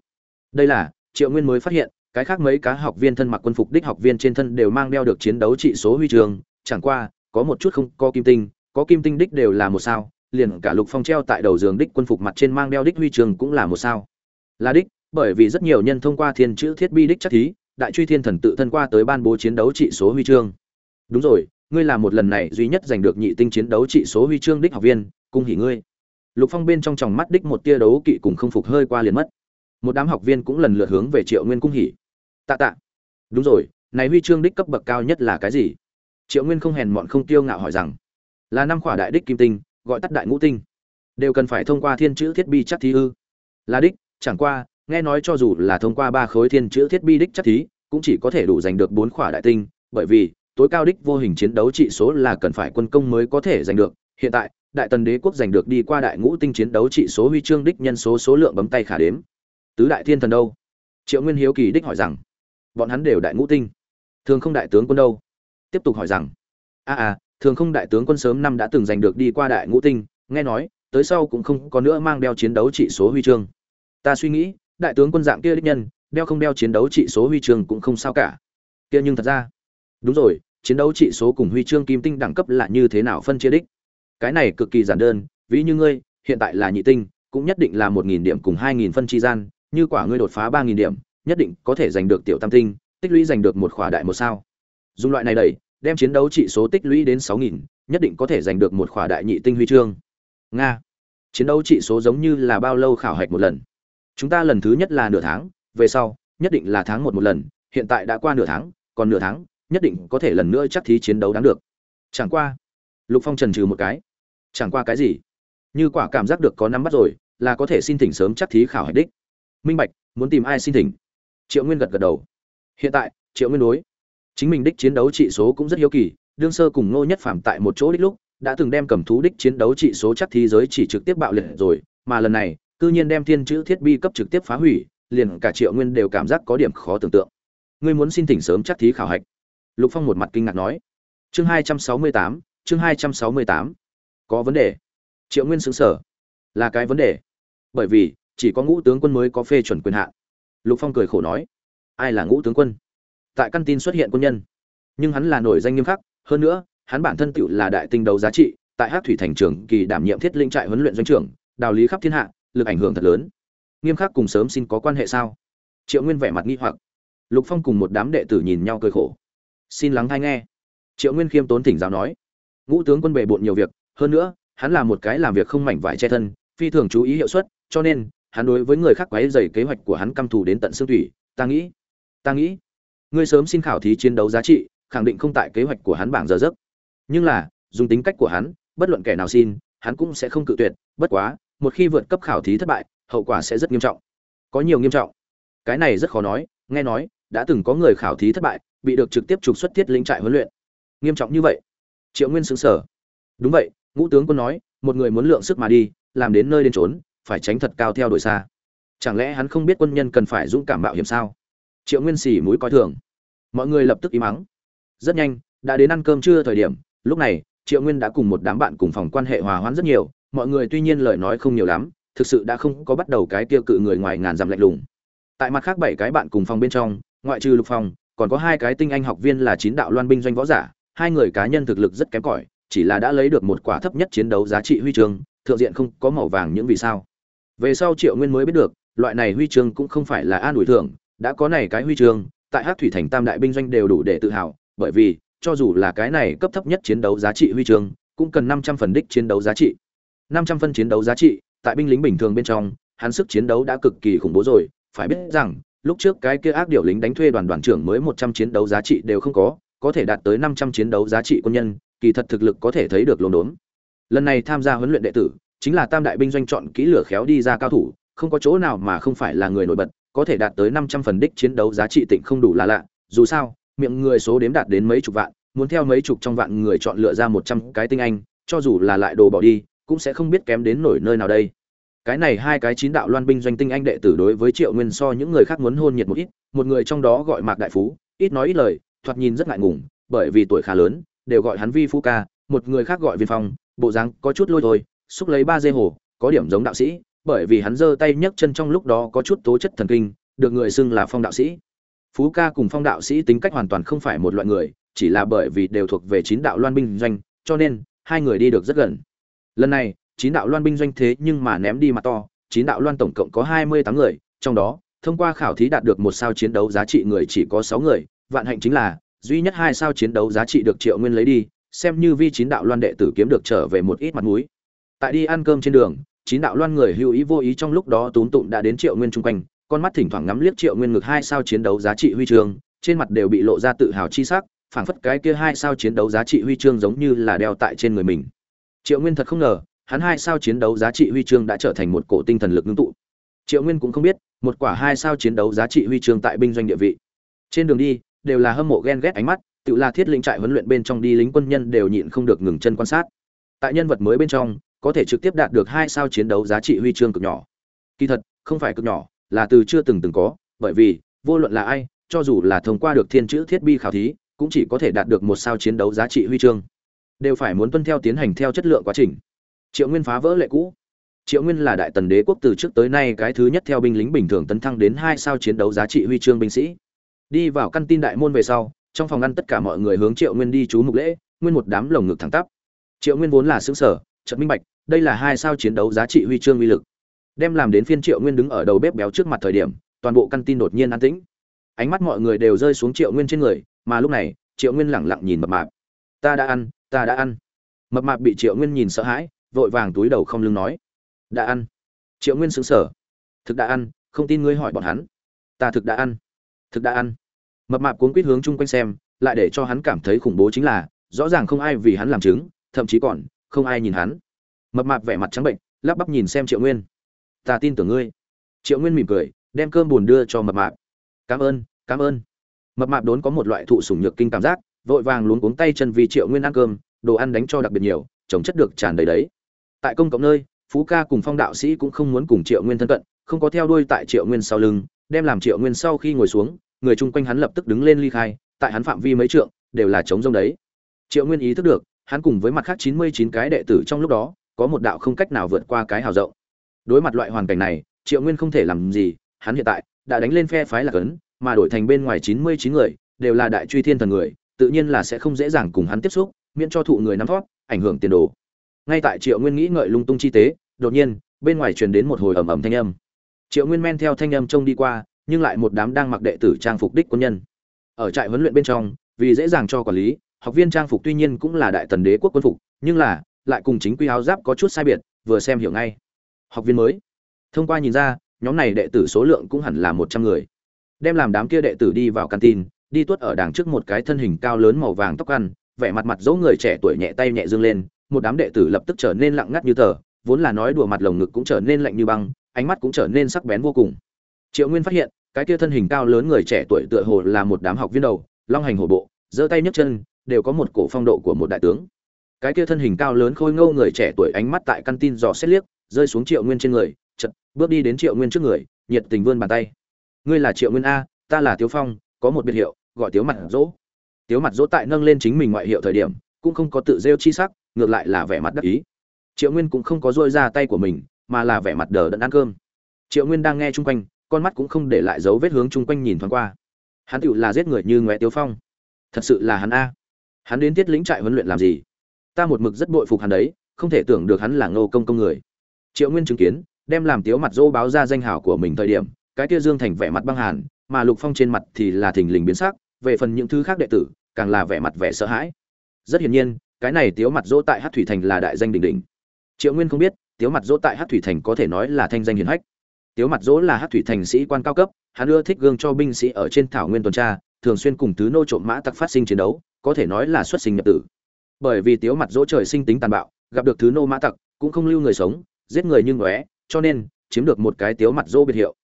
S1: Đây là, triệu nguyên mới phát hiện, cái khác mấy cá học viên thân mặc quân phục đích học viên trên thân đều mang đeo được chiến đấu trị số huy trường chẳng qua, có một chút không có kim tinh, có kim tinh đích đều là một sao liền cả lục phong treo tại đầu giường đích quân phục mặt trên mang đeo đích huy trường cũng là một sao. Là đích, bởi vì rất nhiều nhân thông qua thiên chữ thiết bi đích chắc thí, đại truy thiên thần tự thân qua tới ban bố chiến đấu trị số huy chương. Đúng rồi, ngươi là một lần này duy nhất giành được nhị tinh chiến đấu trị số huy chương đích học viên, cung hỉ ngươi. Lục phong bên trong tròng mắt đích một tia đấu kỵ cùng không phục hơi qua liền mất. Một đám học viên cũng lần lượt hướng về triệu nguyên cung hỉ. Tạ tạ. Đúng rồi, này huy chương đích cấp bậc cao nhất là cái gì? Triệu nguyên không hèn mọn không tiêu ngạo hỏi rằng. Là năm khỏa đại đích kim tinh gọi tắt đại ngũ tinh. Đều cần phải thông qua thiên chữ thiết bi chắc thí ư? Là đích chẳng qua nghe nói cho dù là thông qua ba khối thiên chữ thiết bi đích chắc thí cũng chỉ có thể đủ giành được bốn khỏa đại tinh bởi vì tối cao đích vô hình chiến đấu trị số là cần phải quân công mới có thể giành được. Hiện tại đại tần đế quốc giành được đi qua đại ngũ tinh chiến đấu trị số huy chương đích nhân số số lượng bấm tay khả đếm. Tứ đại thiên thần đâu? Triệu nguyên hiếu kỳ đích hỏi rằng. Bọn hắn đều đại ngũ tinh. Thường không đại tướng quân đâu? Tiếp tục hỏi rằng. A à, thường không đại tướng quân sớm năm đã từng giành được đi qua đại ngũ tinh, nghe nói, tới sau cũng không có nữa mang đeo chiến đấu trị số huy chương. Ta suy nghĩ, đại tướng quân dạng kia đích nhân, đeo không đeo chiến đấu trị số huy chương cũng không sao cả. Kia nhưng thật ra, đúng rồi, chiến đấu trị số cùng huy chương kim tinh đẳng cấp là như thế nào phân chia đích? Cái này cực kỳ giản đơn, ví như ngươi, hiện tại là nhị tinh, cũng nhất định là một nghìn điểm cùng hai nghìn phân chi gian, như quả ngươi đột phá ba nghìn điểm, nhất định có thể giành được tiểu tam tinh, tích lũy giành được một khỏa đại một sao. Dùng loại này đẩy đem chiến đấu trị số tích lũy đến sáu nghìn, nhất định có thể giành được một khỏa đại nhị tinh huy chương. Nga, chiến đấu trị số giống như là bao lâu khảo hạch một lần. Chúng ta lần thứ nhất là nửa tháng, về sau, nhất định là tháng một một lần, hiện tại đã qua nửa tháng, còn nửa tháng, nhất định có thể lần nữa chắc thí chiến đấu đáng được. Chẳng qua, lục phong trần trừ một cái. Chẳng qua cái gì? Như quả cảm giác được có nắm bắt rồi, là có thể xin thỉnh sớm chắc thí khảo hạch đích. Minh bạch, muốn tìm ai xin thỉnh? Triệu nguyên gật gật đầu. Hiện tại, triệu nguyên đối chính mình đích chiến đấu trị số cũng rất hiếu kỳ, đương sơ cùng ngô nhất phạm tại một chỗ đích lúc, đã từng đem cầm thú đích chiến đấu trị số chắc thí giới chỉ trực tiếp bạo liệt rồi, mà lần này, cư nhiên đem thiên chữ thiết bi cấp trực tiếp phá hủy, liền cả triệu nguyên đều cảm giác có điểm khó tưởng tượng. Ngươi muốn xin thỉnh sớm chắc thí khảo hạch. Lục phong một mặt kinh ngạc nói. Chương hai trăm sáu mươi tám, chương hai trăm sáu mươi tám. Có vấn đề. Triệu nguyên xứng sở là cái vấn đề. Bởi vì, chỉ có ngũ tướng quân mới có phê chuẩn quyền hạn. Lục phong cười khổ nói. Ai là ngũ tướng quân? Tại căn tin xuất hiện quân nhân. Nhưng hắn là nổi danh nghiêm khắc, hơn nữa, hắn bản thân tựu là đại tinh đấu giá trị, tại hát thủy thành trưởng kỳ đảm nhiệm thiết linh trại huấn luyện doanh trưởng, đào lý khắp thiên hạ, lực ảnh hưởng thật lớn. Nghiêm khắc cùng sớm xin có quan hệ sao? Triệu nguyên vẻ mặt nghi hoặc. Lục phong cùng một đám đệ tử nhìn nhau cười khổ. Xin lắng hay nghe. Triệu nguyên khiêm tốn thỉnh giáo nói. Ngũ tướng quân bề bộn nhiều việc, hơn nữa, hắn là một cái làm việc không mảnh vải che thân, phi thường chú ý hiệu suất, cho nên, hắn đối với người khác quấy dày kế hoạch của hắn căm thù đến tận xương thủy ta nghĩ ta nghĩ ngươi sớm xin khảo thí chiến đấu giá trị, khẳng định không tại kế hoạch của hắn bảng giờ giấc. Nhưng là, dùng tính cách của hắn, bất luận kẻ nào xin, hắn cũng sẽ không cự tuyệt, bất quá, một khi vượt cấp khảo thí thất bại, hậu quả sẽ rất nghiêm trọng. Có nhiều nghiêm trọng. Cái này rất khó nói, nghe nói, đã từng có người khảo thí thất bại, bị được trực tiếp trục xuất thiết lĩnh trại huấn luyện. Nghiêm trọng như vậy. Triệu nguyên xứng sở đúng vậy, ngũ tướng quân nói, một người muốn lượng sức mà đi, làm đến nơi đến trốn phải tránh thật cao theo đuổi xa. Chẳng lẽ hắn không biết quân nhân cần phải dũng cảm mạo hiểm sao? Triệu nguyên xỉ mũi coi thường. Mọi người lập tức im mắng rất nhanh, đã đến ăn cơm trưa thời điểm, lúc này, triệu nguyên đã cùng một đám bạn cùng phòng quan hệ hòa hoãn rất nhiều. Mọi người tuy nhiên lời nói không nhiều lắm, thực sự đã không có bắt đầu cái tiêu cự người ngoài ngàn dặm lạnh lùng. Tại mặt khác bảy cái bạn cùng phòng bên trong, ngoại trừ lục phòng còn có hai cái tinh anh học viên là chín đạo loan binh doanh võ giả, hai người cá nhân thực lực rất kém cỏi, chỉ là đã lấy được một quả thấp nhất chiến đấu giá trị huy chương, thượng diện không có màu vàng những vì sao. Về sau triệu nguyên mới biết được, loại này huy chương cũng không phải là an ủi thưởng đã có này cái huy chương, tại hát thủy thành tam đại binh doanh đều đủ để tự hào, bởi vì, cho dù là cái này cấp thấp nhất chiến đấu giá trị huy chương, cũng cần năm trăm phần đích chiến đấu giá trị. Năm trăm phân chiến đấu giá trị, tại binh lính bình thường bên trong, hắn sức chiến đấu đã cực kỳ khủng bố rồi. Phải biết rằng, lúc trước cái kia ác điều lính đánh thuê đoàn đoàn trưởng mới một trăm chiến đấu giá trị đều không có có thể đạt tới năm trăm chiến đấu giá trị quân nhân, kỳ thật thực lực có thể thấy được lồn đốn. Lần này tham gia huấn luyện đệ tử, chính là tam đại binh doanh chọn kỹ lửa khéo đi ra cao thủ, không có chỗ nào mà không phải là người nổi bật có thể đạt tới năm trăm phần đích chiến đấu giá trị tịnh không đủ là lạ. Dù sao, miệng người số đếm đạt đến mấy chục vạn, muốn theo mấy chục trong vạn người chọn lựa ra một trăm cái tinh anh, cho dù là lại đồ bỏ đi, cũng sẽ không biết kém đến nổi nơi nào đây. Cái này hai cái chín đạo loan binh doanh tinh anh đệ tử đối với triệu nguyên so những người khác muốn hôn nhiệt một ít, một người trong đó gọi mạc đại phú, ít nói ít lời, thoạt nhìn rất ngại ngùng, bởi vì tuổi khá lớn, đều gọi hắn vi phú ca, một người khác gọi viên phong, bộ dáng có chút lôi thôi, xúc lấy ba dê hổ có điểm giống đạo sĩ bởi vì hắn giơ tay nhấc chân trong lúc đó có chút tố chất thần kinh, được người xưng là phong đạo sĩ. Phú ca cùng phong đạo sĩ tính cách hoàn toàn không phải một loại người, chỉ là bởi vì đều thuộc về chín đạo loan binh doanh, cho nên, hai người đi được rất gần. Lần này, chín đạo loan binh doanh thế nhưng mà ném đi mà to, chín đạo loan tổng cộng có hai mươi tám người, trong đó, thông qua khảo thí đạt được một sao chiến đấu giá trị người chỉ có sáu người, vạn hạnh chính là, duy nhất hai sao chiến đấu giá trị được triệu nguyên lấy đi, xem như vi chín đạo loan đệ tử kiếm được trở về một ít mặt mũi. Tại đi ăn cơm trên đường chín đạo loan người hữu ý vô ý trong lúc đó túm tụm đã đến triệu nguyên chung quanh, con mắt thỉnh thoảng ngắm liếc triệu nguyên ngực hai sao chiến đấu giá trị huy chương, trên mặt đều bị lộ ra tự hào chi sắc, phảng phất cái kia hai sao chiến đấu giá trị huy chương giống như là đeo tại trên người mình. Triệu nguyên thật không ngờ, hắn hai sao chiến đấu giá trị huy chương đã trở thành một cổ tinh thần lực ngưng tụ. Triệu nguyên cũng không biết, một quả hai sao chiến đấu giá trị huy chương tại binh doanh địa vị. Trên đường đi, đều là hâm mộ ghen ghét ánh mắt, tự là thiết lĩnh trại huấn luyện bên trong đi lính quân nhân đều nhịn không được ngừng chân quan sát. Tại nhân vật mới bên trong có thể trực tiếp đạt được hai sao chiến đấu giá trị huy chương cực nhỏ. Kỳ thật, không phải cực nhỏ, là từ chưa từng từng có, bởi vì, vô luận là ai, cho dù là thông qua được thiên chữ thiết bi khảo thí, cũng chỉ có thể đạt được một sao chiến đấu giá trị huy chương. Đều phải muốn tuân theo tiến hành theo chất lượng quá trình. Triệu nguyên phá vỡ lệ cũ. Triệu nguyên là đại tần đế quốc từ trước tới nay cái thứ nhất theo binh lính bình thường tấn thăng đến hai sao chiến đấu giá trị huy chương binh sĩ. Đi vào căn tin đại môn về sau, trong phòng ăn tất cả mọi người hướng triệu nguyên đi chú mục lễ, nguyên một đám lồng ngực thẳng tắp. Triệu nguyên vốn là xứ sở trận minh bạch đây là hai sao chiến đấu giá trị huy chương uy lực. Đem làm đến phiên triệu nguyên đứng ở đầu bếp béo trước mặt thời điểm, toàn bộ căn tin đột nhiên an tĩnh. Ánh mắt mọi người đều rơi xuống triệu nguyên trên người, mà lúc này, triệu nguyên lẳng lặng nhìn mập mạp. Ta đã ăn, ta đã ăn. Mập mạp bị triệu nguyên nhìn sợ hãi, vội vàng túi đầu không lưng nói. Đã ăn. Triệu nguyên xứng sở thực đã ăn, không tin ngươi hỏi bọn hắn. Ta thực đã ăn. Thực đã ăn. Mập mạp cuốn quýt hướng chung quanh xem, lại để cho hắn cảm thấy khủng bố chính là, rõ ràng không ai vì hắn làm chứng, thậm chí còn không ai nhìn hắn mập mạp vẻ mặt trắng bệnh, lắp bắp nhìn xem triệu nguyên. Ta tin tưởng ngươi. Triệu nguyên mỉm cười, đem cơm bùn đưa cho mập mạp. Cảm ơn cảm ơn. Mập mạp đốn có một loại thụ sủng nhược kinh cảm giác, vội vàng luống cuống tay chân vì triệu nguyên ăn cơm, đồ ăn đánh cho đặc biệt nhiều chống chất được tràn đầy đấy. Tại công cộng nơi, phú ca cùng phong đạo sĩ cũng không muốn cùng triệu nguyên thân cận, không có theo đuôi tại triệu nguyên sau lưng, đem làm triệu nguyên sau khi ngồi xuống, người chung quanh hắn lập tức đứng lên ly khai, tại hắn phạm vi mấy trượng, đều là chống rông đấy. Triệu nguyên ý thức được, hắn cùng với mặt khác chín mươi chín cái đệ tử trong lúc đó có một đạo không cách nào vượt qua cái hào rộng. Đối mặt loại hoàn cảnh này, triệu nguyên không thể làm gì, hắn hiện tại đã đánh lên phe phái là cấn mà đổi thành bên ngoài chín mươi chín người, đều là đại truy thiên thần người, tự nhiên là sẽ không dễ dàng cùng hắn tiếp xúc, miễn cho thụ người nắm thoát, ảnh hưởng tiền đồ. Ngay tại triệu nguyên nghĩ ngợi lung tung chi tế, đột nhiên, bên ngoài truyền đến một hồi ầm ầm thanh âm. Triệu nguyên men theo thanh âm trông đi qua, nhưng lại một đám đang mặc đệ tử trang phục đích quân nhân. Ở trại huấn luyện bên trong, vì dễ dàng cho quản lý, học viên trang phục tuy nhiên cũng là đại tần đế quốc quân phục, nhưng là lại cùng chính quy áo giáp có chút sai biệt, vừa xem hiểu ngay. Học viên mới. Thông qua nhìn ra, nhóm này đệ tử số lượng cũng hẳn là một trăm người. Đem làm đám kia đệ tử đi vào canteen, đi tuốt ở đằng trước một cái thân hình cao lớn màu vàng tóc ăn, vẻ mặt mặt dỗ người trẻ tuổi nhẹ tay nhẹ dương lên, một đám đệ tử lập tức trở nên lặng ngắt như tờ, vốn là nói đùa mặt lồng ngực cũng trở nên lạnh như băng, ánh mắt cũng trở nên sắc bén vô cùng. Triệu nguyên phát hiện, cái kia thân hình cao lớn người trẻ tuổi tựa hồ là một đám học viên đầu, long hành hổ bộ, giơ tay nhấc chân, đều có một cổ phong độ của một đại tướng cái kia thân hình cao lớn khôi ngâu người trẻ tuổi ánh mắt tại căn tin dò xét liếc, rơi xuống triệu nguyên trên người chật bước đi đến triệu nguyên trước người, nhiệt tình vươn bàn tay. Ngươi là triệu nguyên a, ta là tiếu phong, có một biệt hiệu, gọi tiếu mặt dỗ. Tiếu mặt dỗ tại nâng lên chính mình ngoại hiệu thời điểm, cũng không có tự rêu chi sắc, ngược lại là vẻ mặt đắc ý. Triệu nguyên cũng không có dôi ra tay của mình, mà là vẻ mặt đờ đẫn ăn cơm. Triệu nguyên đang nghe chung quanh, con mắt cũng không để lại dấu vết hướng chung quanh nhìn thoáng qua. Hắn tựu là giết người như ngoé tiếu phong. Thật sự là hắn a. Hắn đến tiết lĩnh trại huấn luyện làm gì? Ta một mực rất bội phục hắn đấy, không thể tưởng được hắn là ngô công công người. Triệu nguyên chứng kiến, đem làm tiếu mặt dỗ báo ra danh hào của mình thời điểm, cái kia dương thành vẻ mặt băng hàn, mà lục phong trên mặt thì là thình lình biến sắc, về phần những thứ khác đệ tử, càng là vẻ mặt vẻ sợ hãi. Rất hiển nhiên, cái này tiếu mặt dỗ tại hát thủy thành là đại danh đỉnh đỉnh. Triệu nguyên không biết, tiếu mặt dỗ tại hát thủy thành có thể nói là thanh danh hiển hách. Tiếu mặt dỗ là hát thủy thành sĩ quan cao cấp, hắn ưa thích gương cho binh sĩ ở trên thảo nguyên tuần tra, thường xuyên cùng tứ nô trộm mã tặc phát sinh chiến đấu, có thể nói là xuất sinh nhập tử bởi vì tiếu mặt dỗ trời sinh tính tàn bạo, gặp được thứ nô mã tặc, cũng không lưu người sống, giết người như ngóe, cho nên, chiếm được một cái tiếu mặt dỗ biệt hiệu.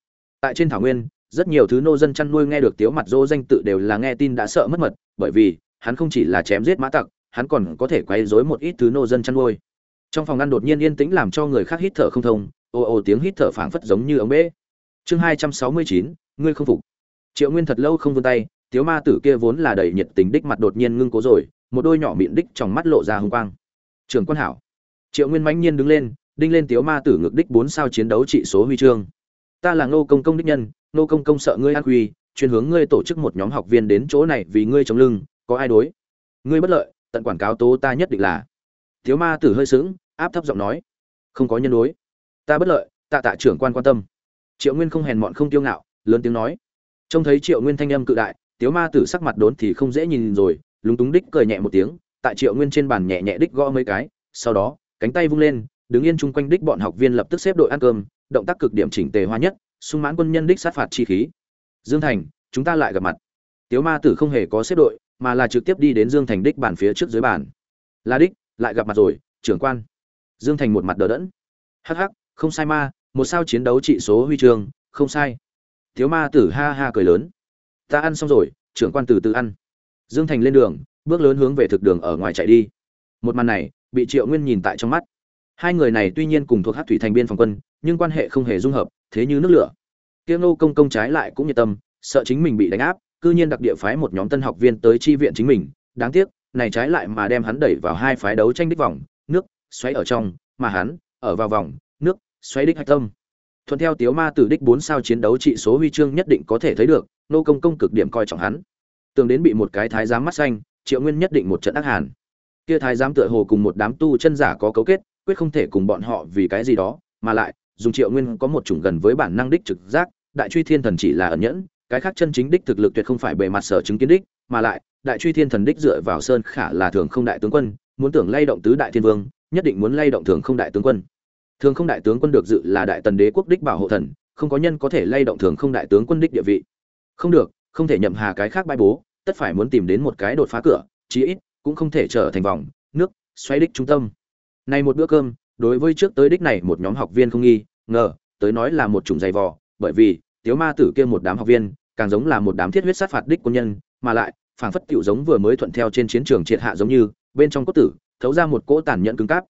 S1: Tại trên thảo nguyên, rất nhiều thứ nô dân chăn nuôi nghe được tiếu mặt dỗ danh tự đều là nghe tin đã sợ mất mật, bởi vì, hắn không chỉ là chém giết mã tặc, hắn còn có thể quấy rối một ít thứ nô dân chăn nuôi. Trong phòng ăn đột nhiên yên tĩnh làm cho người khác hít thở không thông ồ ồ tiếng hít thở phảng phất giống như ống bể chương hai trăm sáu mươi chín, ngươi không phục. Triệu nguyên thật lâu không vươn tay, tiếu ma tử kia vốn là đầy nhiệt tình đích mặt đột nhiên ngưng cố rồi một đôi nhỏ miệng đích trong mắt lộ ra hung quang. Trường quân hảo. Triệu nguyên mãnh nhiên đứng lên, đinh lên tiếu ma tử ngược đích bốn sao chiến đấu trị số huy chương. Ta là ngô công công đích nhân, ngô công công sợ ngươi an quy, chuyên hướng ngươi tổ chức một nhóm học viên đến chỗ này vì ngươi chống lưng, có ai đối? Ngươi bất lợi, tận quảng cáo tố ta nhất định là. Tiếu ma tử hơi sững, áp thấp giọng nói. Không có nhân đối. Ta bất lợi, tạ tạ trưởng quan quan tâm. Triệu nguyên không hèn mọn không tiêu ngạo, lớn tiếng nói. Trông thấy triệu nguyên thanh âm cự đại, tiếu ma tử sắc mặt đốn thì không dễ nhìn rồi lúng túng đích cười nhẹ một tiếng, tại triệu nguyên trên bàn nhẹ nhẹ đích gõ mấy cái, sau đó, cánh tay vung lên, đứng yên chung quanh đích bọn học viên lập tức xếp đội ăn cơm, động tác cực điểm chỉnh tề hoa nhất, sung mãn quân nhân đích sát phạt chi khí. Dương thành, chúng ta lại gặp mặt. Tiếu ma tử không hề có xếp đội, mà là trực tiếp đi đến dương thành đích bàn phía trước dưới bàn. La đích, lại gặp mặt rồi, trưởng quan. Dương thành một mặt đờ đẫn. Hắc hắc, không sai ma, một sao chiến đấu trị số huy chương, không sai. Thiếu ma tử ha ha cười lớn. Ta ăn xong rồi, trưởng quan từ từ ăn dương thành lên đường, bước lớn hướng về thực đường ở ngoài chạy đi. Một màn này, bị triệu nguyên nhìn tại trong mắt. Hai người này tuy nhiên cùng thuộc hát thủy thành biên phòng quân, nhưng quan hệ không hề dung hợp, thế như nước lửa. Tiêu nô công công trái lại cũng nhiệt tâm, sợ chính mình bị đánh áp, cư nhiên đặc địa phái một nhóm tân học viên tới chi viện chính mình. Đáng tiếc, này trái lại mà đem hắn đẩy vào hai phái đấu tranh đích vòng, nước, xoáy ở trong, mà hắn, ở vào vòng, nước, xoáy đích hạch tâm. Thuận theo tiếu ma tử đích bốn sao chiến đấu trị số huy chương nhất định có thể thấy được nô công công cực điểm coi trọng hắn tưởng đến bị một cái thái giám mắt xanh, triệu nguyên nhất định một trận ác hàn. Kia thái giám tựa hồ cùng một đám tu chân giả có cấu kết, quyết không thể cùng bọn họ vì cái gì đó, mà lại, dùng triệu nguyên có một chủng gần với bản năng đích trực giác, đại truy thiên thần chỉ là ẩn nhẫn, cái khác chân chính đích thực lực tuyệt không phải bề mặt sở chứng kiến đích, mà lại, đại truy thiên thần đích dựa vào sơn khả là thường không đại tướng quân, muốn tưởng lay động tứ đại thiên vương, nhất định muốn lay động thường không đại tướng quân. Thường không đại tướng quân được dự là đại tần đế quốc đích bảo hộ thần, không có nhân có thể lay động thường không đại tướng quân đích địa vị. Không được, không thể nhậm hà cái khác bãi bố tất phải muốn tìm đến một cái đột phá cửa, chí ít cũng không thể trở thành vòng, nước xoay đích trung tâm. Này một bữa cơm, đối với trước tới đích này một nhóm học viên không nghi, ngờ, tới nói là một chủng dày vò, bởi vì tiếu ma tử kia một đám học viên, càng giống là một đám thiết huyết sát phạt đích quân nhân, mà lại, phảng phất tiểu giống vừa mới thuận theo trên chiến trường triệt hạ giống như, bên trong cốt tử, thấu ra một cỗ tàn nhẫn cứng cáp.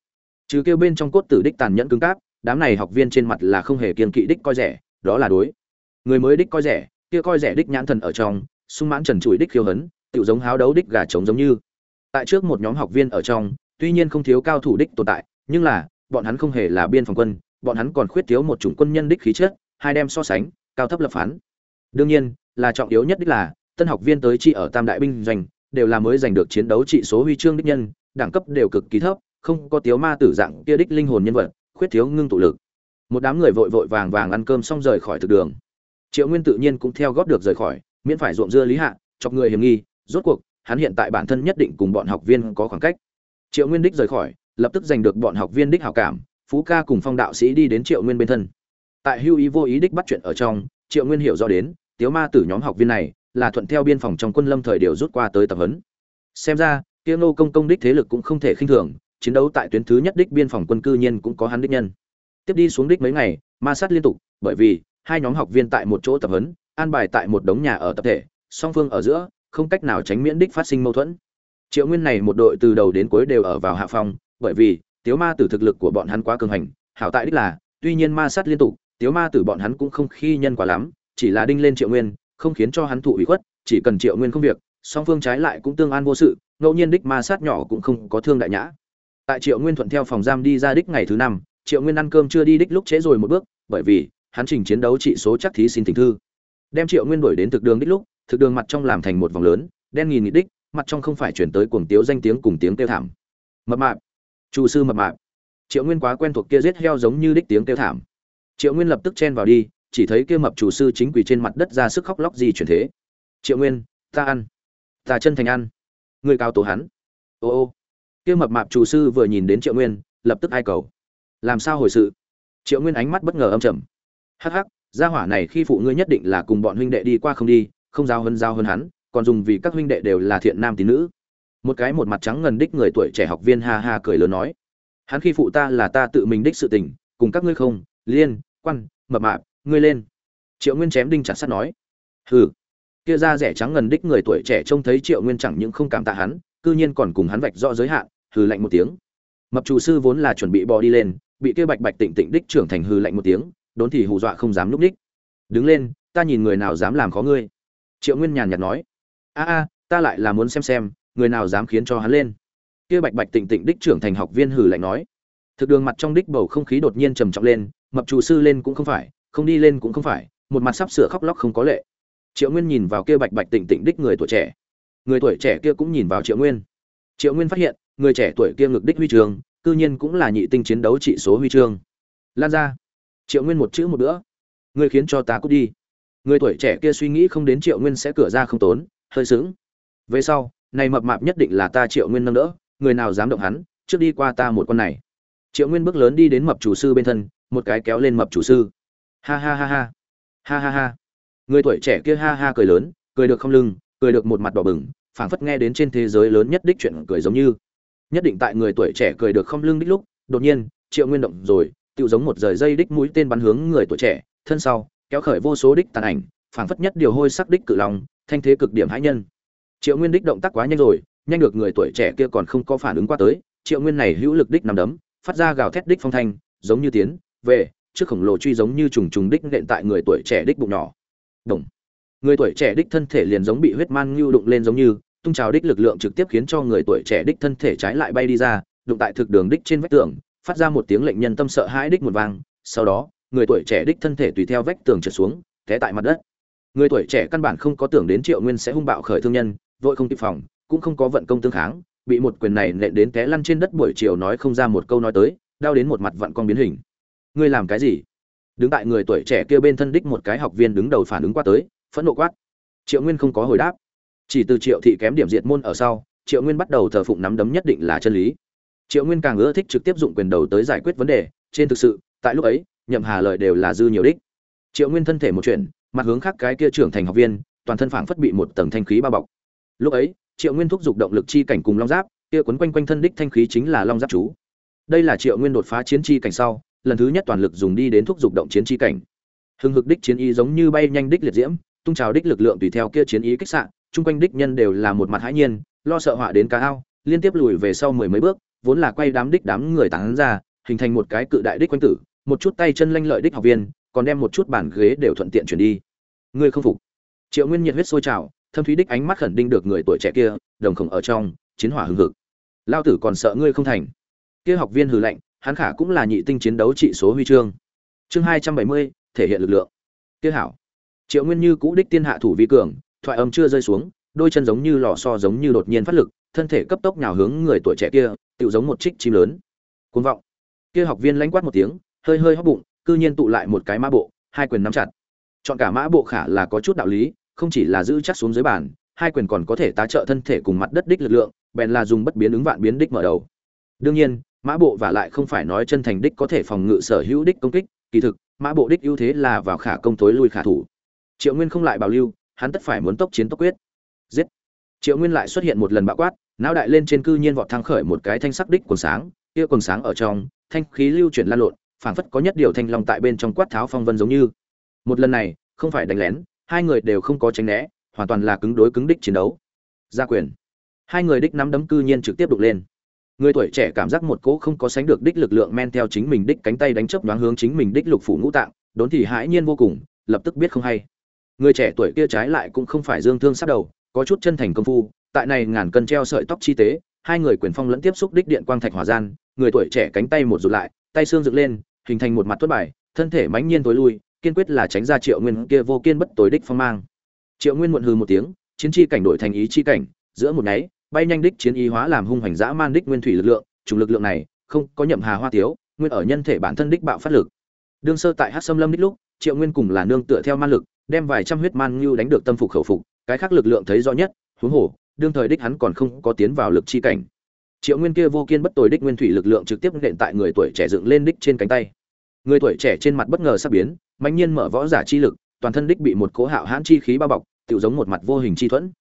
S1: Trừ kêu bên trong cốt tử đích tàn nhẫn cứng cáp, đám này học viên trên mặt là không hề kiên kỵ đích coi rẻ, đó là đối. Người mới đích coi rẻ, kia coi rẻ đích nhãn thần ở trong sung mãn trần trụi đích khiêu hấn tiểu giống háo đấu đích gà trống giống như. Tại trước một nhóm học viên ở trong, tuy nhiên không thiếu cao thủ đích tồn tại, nhưng là, bọn hắn không hề là biên phòng quân, bọn hắn còn khuyết thiếu một chủng quân nhân đích khí chất, hai đem so sánh, cao thấp lập phán. Đương nhiên, là trọng yếu nhất đích là, tân học viên tới chi ở tam đại binh doanh, đều là mới giành được chiến đấu trị số huy chương đích nhân, đẳng cấp đều cực kỳ thấp, không có tiếu ma tử dạng kia đích linh hồn nhân vật, khuyết thiếu ngưng tụ lực. Một đám người vội vội vàng vàng ăn cơm xong rời khỏi thực đường. Triệu nguyên tự nhiên cũng theo góp được rời khỏi miễn phải ruộng dưa lý hạ, chọc người hiểm nghi, rốt cuộc, hắn hiện tại bản thân nhất định cùng bọn học viên có khoảng cách. Triệu nguyên đích rời khỏi, lập tức giành được bọn học viên đích hảo cảm, phú ca cùng phong đạo sĩ đi đến triệu nguyên bên thân. Tại hưu ý vô ý đích bắt chuyện ở trong, triệu nguyên hiểu rõ đến, tiếu ma tử nhóm học viên này là thuận theo biên phòng trong quân lâm thời điều rút qua tới tập huấn. Xem ra, tiêu nô công công đích thế lực cũng không thể khinh thường, chiến đấu tại tuyến thứ nhất đích biên phòng quân cư nhiên cũng có hắn đích nhân. Tiếp đi xuống đích mấy ngày, ma sát liên tục, bởi vì hai nhóm học viên tại một chỗ tập huấn an bài tại một đống nhà ở tập thể, song phương ở giữa, không cách nào tránh miễn đích phát sinh mâu thuẫn. Triệu nguyên này một đội từ đầu đến cuối đều ở vào hạ phòng bởi vì, tiếu ma tử thực lực của bọn hắn quá cường hành, hảo tại đích là, tuy nhiên ma sát liên tục, tiếu ma tử bọn hắn cũng không khi nhân quá lắm, chỉ là đinh lên triệu nguyên, không khiến cho hắn thụ ủy khuất, chỉ cần triệu nguyên không việc, song phương trái lại cũng tương an vô sự, ngẫu nhiên đích ma sát nhỏ cũng không có thương đại nhã. Tại triệu nguyên thuận theo phòng giam đi ra đích ngày thứ năm, triệu nguyên ăn cơm chưa đi đích lúc trễ rồi một bước, bởi vì, hắn trình chiến đấu trị số chắc thí xin thỉnh thư đem triệu nguyên đuổi đến thực đường đích lúc, thực đường mặt trong làm thành một vòng lớn, đen nghìn nghị đích, mặt trong không phải chuyển tới cuồng tiếu danh tiếng cùng tiếng kêu thảm. Mập mạp. Chủ sư mập mạp. Triệu nguyên quá quen thuộc kia giết heo giống như đích tiếng kêu thảm. Triệu nguyên lập tức chen vào đi, chỉ thấy kia mập chủ sư chính quỳ trên mặt đất ra sức khóc lóc gì chuyển thế. Triệu nguyên, ta ăn. Ta chân thành ăn. Người cao tổ hắn. Ô ô. Kia mập mạp chủ sư vừa nhìn đến triệu nguyên, lập tức ai cầu. Làm sao hồi sự? Triệu nguyên ánh mắt bất ngờ âm trầm. Hắc hắc gia hỏa này khi phụ ngươi nhất định là cùng bọn huynh đệ đi qua không đi, không giao hơn giao hơn hắn, còn dùng vì các huynh đệ đều là thiện nam tín nữ. Một cái một mặt trắng ngần đích người tuổi trẻ học viên ha ha cười lớn nói, hắn khi phụ ta là ta tự mình đích sự tình, cùng các ngươi không, liên, quan, mập mạp, ngươi lên. Triệu nguyên chém đinh chặt sắt nói, hừ. Kia ra rẻ trắng ngần đích người tuổi trẻ trông thấy triệu nguyên chẳng những không cảm tạ hắn, cư nhiên còn cùng hắn vạch rõ giới hạn, hừ lạnh một tiếng. Mập chủ sư vốn là chuẩn bị bò đi lên, bị kia bạch bạch tịnh tịnh đích trưởng thành hừ lạnh một tiếng đốn thì hù dọa không dám núp đích đứng lên ta nhìn người nào dám làm khó ngươi. Triệu nguyên nhàn nhạt nói. A a ta lại là muốn xem xem người nào dám khiến cho hắn lên. Kia bạch bạch tịnh tịnh đích trưởng thành học viên hừ lạnh nói. Thực đường mặt trong đích bầu không khí đột nhiên trầm trọng lên mập chủ sư lên cũng không phải không đi lên cũng không phải một mặt sắp sửa khóc lóc không có lệ. Triệu nguyên nhìn vào kia bạch bạch tịnh tịnh đích người tuổi trẻ. Người tuổi trẻ kia cũng nhìn vào triệu nguyên. Triệu nguyên phát hiện người trẻ tuổi kia ngực đích huy trường, cư nhiên cũng là nhị tinh chiến đấu trị số huy chương. Lan ra triệu nguyên một chữ một bữa. Người khiến cho ta cút đi. Người tuổi trẻ kia suy nghĩ không đến triệu nguyên sẽ cửa ra không tốn, hơi sướng về sau, này mập mạp nhất định là ta triệu nguyên nâng đỡ, người nào dám động hắn, trước đi qua ta một con này. Triệu nguyên bước lớn đi đến mập chủ sư bên thân, một cái kéo lên mập chủ sư. Ha ha ha ha. Ha ha ha. Người tuổi trẻ kia ha ha cười lớn, cười được không lưng, cười được một mặt đỏ bừng, phảng phất nghe đến trên thế giới lớn nhất đích chuyện cười giống như. Nhất định tại người tuổi trẻ cười được không lưng đích lúc, đột nhiên, triệu nguyên động rồi tự giống một rời dây đích mũi tên bắn hướng người tuổi trẻ, thân sau, kéo khởi vô số đích tàn ảnh, phảng phất nhất điều hôi sắc đích cự lòng thanh thế cực điểm hãi nhân. Triệu nguyên đích động tác quá nhanh rồi, nhanh được người tuổi trẻ kia còn không có phản ứng qua tới, triệu nguyên này hữu lực đích nằm đấm, phát ra gào thét đích phong thanh, giống như tiến, về, trước khổng lồ truy giống như trùng trùng đích nện tại người tuổi trẻ đích bụng nhỏ. Đồng người tuổi trẻ đích thân thể liền giống bị huyết man ngưu đụng lên giống như, tung trào đích lực lượng trực tiếp khiến cho người tuổi trẻ đích thân thể trái lại bay đi ra, đụng tại thực đường đích trên vách tường phát ra một tiếng lệnh nhân tâm sợ hãi đích một vang, sau đó, người tuổi trẻ đích thân thể tùy theo vách tường trượt xuống, té tại mặt đất. Người tuổi trẻ căn bản không có tưởng đến triệu nguyên sẽ hung bạo khởi thương nhân, vội không kịp phòng, cũng không có vận công tương kháng, bị một quyền này nện đến té lăn trên đất buổi chiều nói không ra một câu nói tới, đau đến một mặt vặn con biến hình. Ngươi làm cái gì? Đứng tại người tuổi trẻ kia bên thân đích một cái học viên đứng đầu phản ứng qua tới, phẫn nộ quát. Triệu nguyên không có hồi đáp. Chỉ từ triệu thị kém điểm diệt môn ở sau, triệu nguyên bắt đầu thờ phụng nắm đấm nhất định là chân lý triệu nguyên càng ưa thích trực tiếp dụng quyền đầu tới giải quyết vấn đề, trên thực sự, tại lúc ấy, nhậm hà lợi đều là dư nhiều đích. Triệu nguyên thân thể một chuyện, mặt hướng khác cái kia trưởng thành học viên, toàn thân phảng phất bị một tầng thanh khí bao bọc. Lúc ấy, triệu nguyên thúc giục động lực chi cảnh cùng long giáp, kia quấn quanh quanh thân đích thanh khí chính là long giáp chú. Đây là triệu nguyên đột phá chiến chi cảnh sau, lần thứ nhất toàn lực dùng đi đến thúc giục động chiến chi cảnh. Hưng hực đích chiến ý giống như bay nhanh đích liệt diễm, tung trào đích lực lượng tùy theo kia chiến ý kích xạ, chung quanh đích nhân đều là một mặt hãi nhiên, lo sợ họa đến cá ao, liên tiếp lùi về sau mười mấy bước vốn là quay đám đích đám người tán ra, hình thành một cái cự đại đích quanh tử, một chút tay chân lanh lợi đích học viên, còn đem một chút bàn ghế đều thuận tiện chuyển đi. Ngươi không phục. Triệu nguyên nhiệt huyết sôi trào, thâm thúy đích ánh mắt khẩn đinh được người tuổi trẻ kia, đồng khổng ở trong, chiến hỏa hừng hực. Lao tử còn sợ ngươi không thành. Kia học viên hừ lạnh, hắn khả cũng là nhị tinh chiến đấu trị số huy chương. Chương hai trăm bảy mươi, thể hiện lực lượng. Kia hảo. Triệu nguyên như cũ đích tiên hạ thủ vi cường, thoại âm chưa rơi xuống, đôi chân giống như lò so giống như đột nhiên phát lực thân thể cấp tốc nhào hướng người tuổi trẻ kia tự giống một trích chim lớn. Côn vọng. Kia học viên lãnh quát một tiếng, hơi hơi hóc bụng, cư nhiên tụ lại một cái mã bộ, hai quyền nắm chặt. Chọn cả mã bộ khả là có chút đạo lý, không chỉ là giữ chắc xuống dưới bàn, hai quyền còn có thể tá trợ thân thể cùng mặt đất đích lực lượng, bèn là dùng bất biến ứng vạn biến đích mở đầu. Đương nhiên, mã bộ và lại không phải nói chân thành đích có thể phòng ngự sở hữu đích công kích, kỳ thực, mã bộ đích ưu thế là vào khả công tối lui khả thủ. Triệu nguyên không lại bảo lưu, hắn tất phải muốn tốc chiến tốc quyết. Giết triệu nguyên lại xuất hiện một lần bạo quát, não đại lên trên cư nhiên vọt thăng khởi một cái thanh sắc đích quần sáng, kia quần sáng ở trong, thanh khí lưu chuyển lan lộn, phảng phất có nhất điều thanh long tại bên trong quát tháo phong vân giống như. Một lần này, không phải đánh lén, hai người đều không có tránh né, hoàn toàn là cứng đối cứng đích chiến đấu. Gia quyền. Hai người đích nắm đấm cư nhiên trực tiếp đục lên. Người tuổi trẻ cảm giác một cỗ không có sánh được đích lực lượng men theo chính mình đích cánh tay đánh chấp đoán hướng chính mình đích lục phủ ngũ tạng, đốn thì hãi nhiên vô cùng, lập tức biết không hay. Người trẻ tuổi kia trái lại cũng không phải dương thương sát đầu có chút chân thành công phu, tại này ngàn cân treo sợi tóc chi tế, hai người quyền phong lẫn tiếp xúc đích điện quang thạch hỏa gian, người tuổi trẻ cánh tay một rụt lại, tay xương dựng lên, hình thành một mặt tuất bài, thân thể mãnh nhiên tối lui, kiên quyết là tránh ra triệu nguyên kia vô kiên bất tối đích phong mang. Triệu nguyên muộn hừ một tiếng, chiến chi cảnh đổi thành ý chi cảnh, giữa một nháy, bay nhanh đích chiến ý hóa làm hung hoành dã man đích nguyên thủy lực lượng chủng lực lượng này, không có nhậm hà hoa tiếu, nguyên ở nhân thể bản thân đích bạo phát lực. Đương sơ tại hát xâm lâm đích lúc, triệu nguyên cùng là nương tựa theo man lực, đem vài trăm huyết man ngưu đánh được tâm phục khẩu phục cái khác lực lượng thấy rõ nhất, huống hồ, đương thời đích hắn còn không có tiến vào lực chi cảnh. Triệu nguyên kia vô kiên bất tồi đích nguyên thủy lực lượng trực tiếp nện tại người tuổi trẻ dựng lên đích trên cánh tay. Người tuổi trẻ trên mặt bất ngờ sắp biến mạnh nhiên mở võ giả chi lực, toàn thân đích bị một cố hạo hãn chi khí bao bọc tự giống một mặt vô hình chi thuẫn.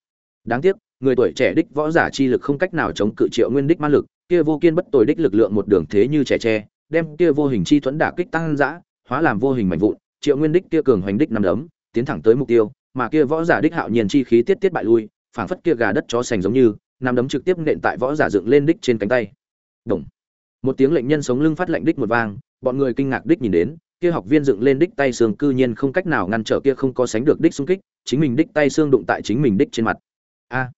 S1: Đáng tiếc, người tuổi trẻ đích võ giả chi lực không cách nào chống cự triệu nguyên đích ma lực, kia vô kiên bất tồi đích lực lượng một đường thế như trẻ tre, đem kia vô hình chi thuẫn đả kích tăng dã, hóa làm vô hình mạnh vụn, triệu nguyên đích kia cường hoành đích nằm đấm, tiến thẳng tới mục tiêu mà kia võ giả đích hạo nhiên chi khí tiết tiết bại lui phảng phất kia gà đất chó sành giống như nằm đấm trực tiếp nện tại võ giả dựng lên đích trên cánh tay. Đồng, một tiếng lệnh nhân sống lưng phát lệnh đích một vang bọn người kinh ngạc đích nhìn đến kia học viên dựng lên đích tay xương cư nhiên không cách nào ngăn trở kia không có sánh được đích xung kích chính mình đích tay xương đụng tại chính mình đích trên mặt. A.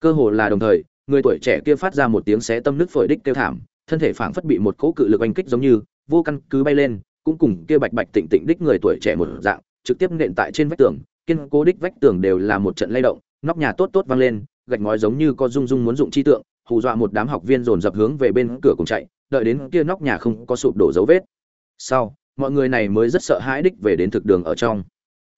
S1: Cơ hồ là đồng thời người tuổi trẻ kia phát ra một tiếng xé tâm nứt phổi đích kêu thảm thân thể phảng phất bị một cỗ cự lực oanh kích giống như vô căn cứ bay lên cũng cùng kia bạch bạch tịnh tịnh đích người tuổi trẻ một dạng trực tiếp nện tại trên vách tường kiên cố đích vách tường đều là một trận lay động, nóc nhà tốt tốt vang lên, gạch ngói giống như có rung rung muốn dụng chi tượng, hù dọa một đám học viên dồn dập hướng về bên cửa cùng chạy, đợi đến kia nóc nhà không có sụp đổ dấu vết. Sau, mọi người này mới rất sợ hãi đích về đến thực đường ở trong.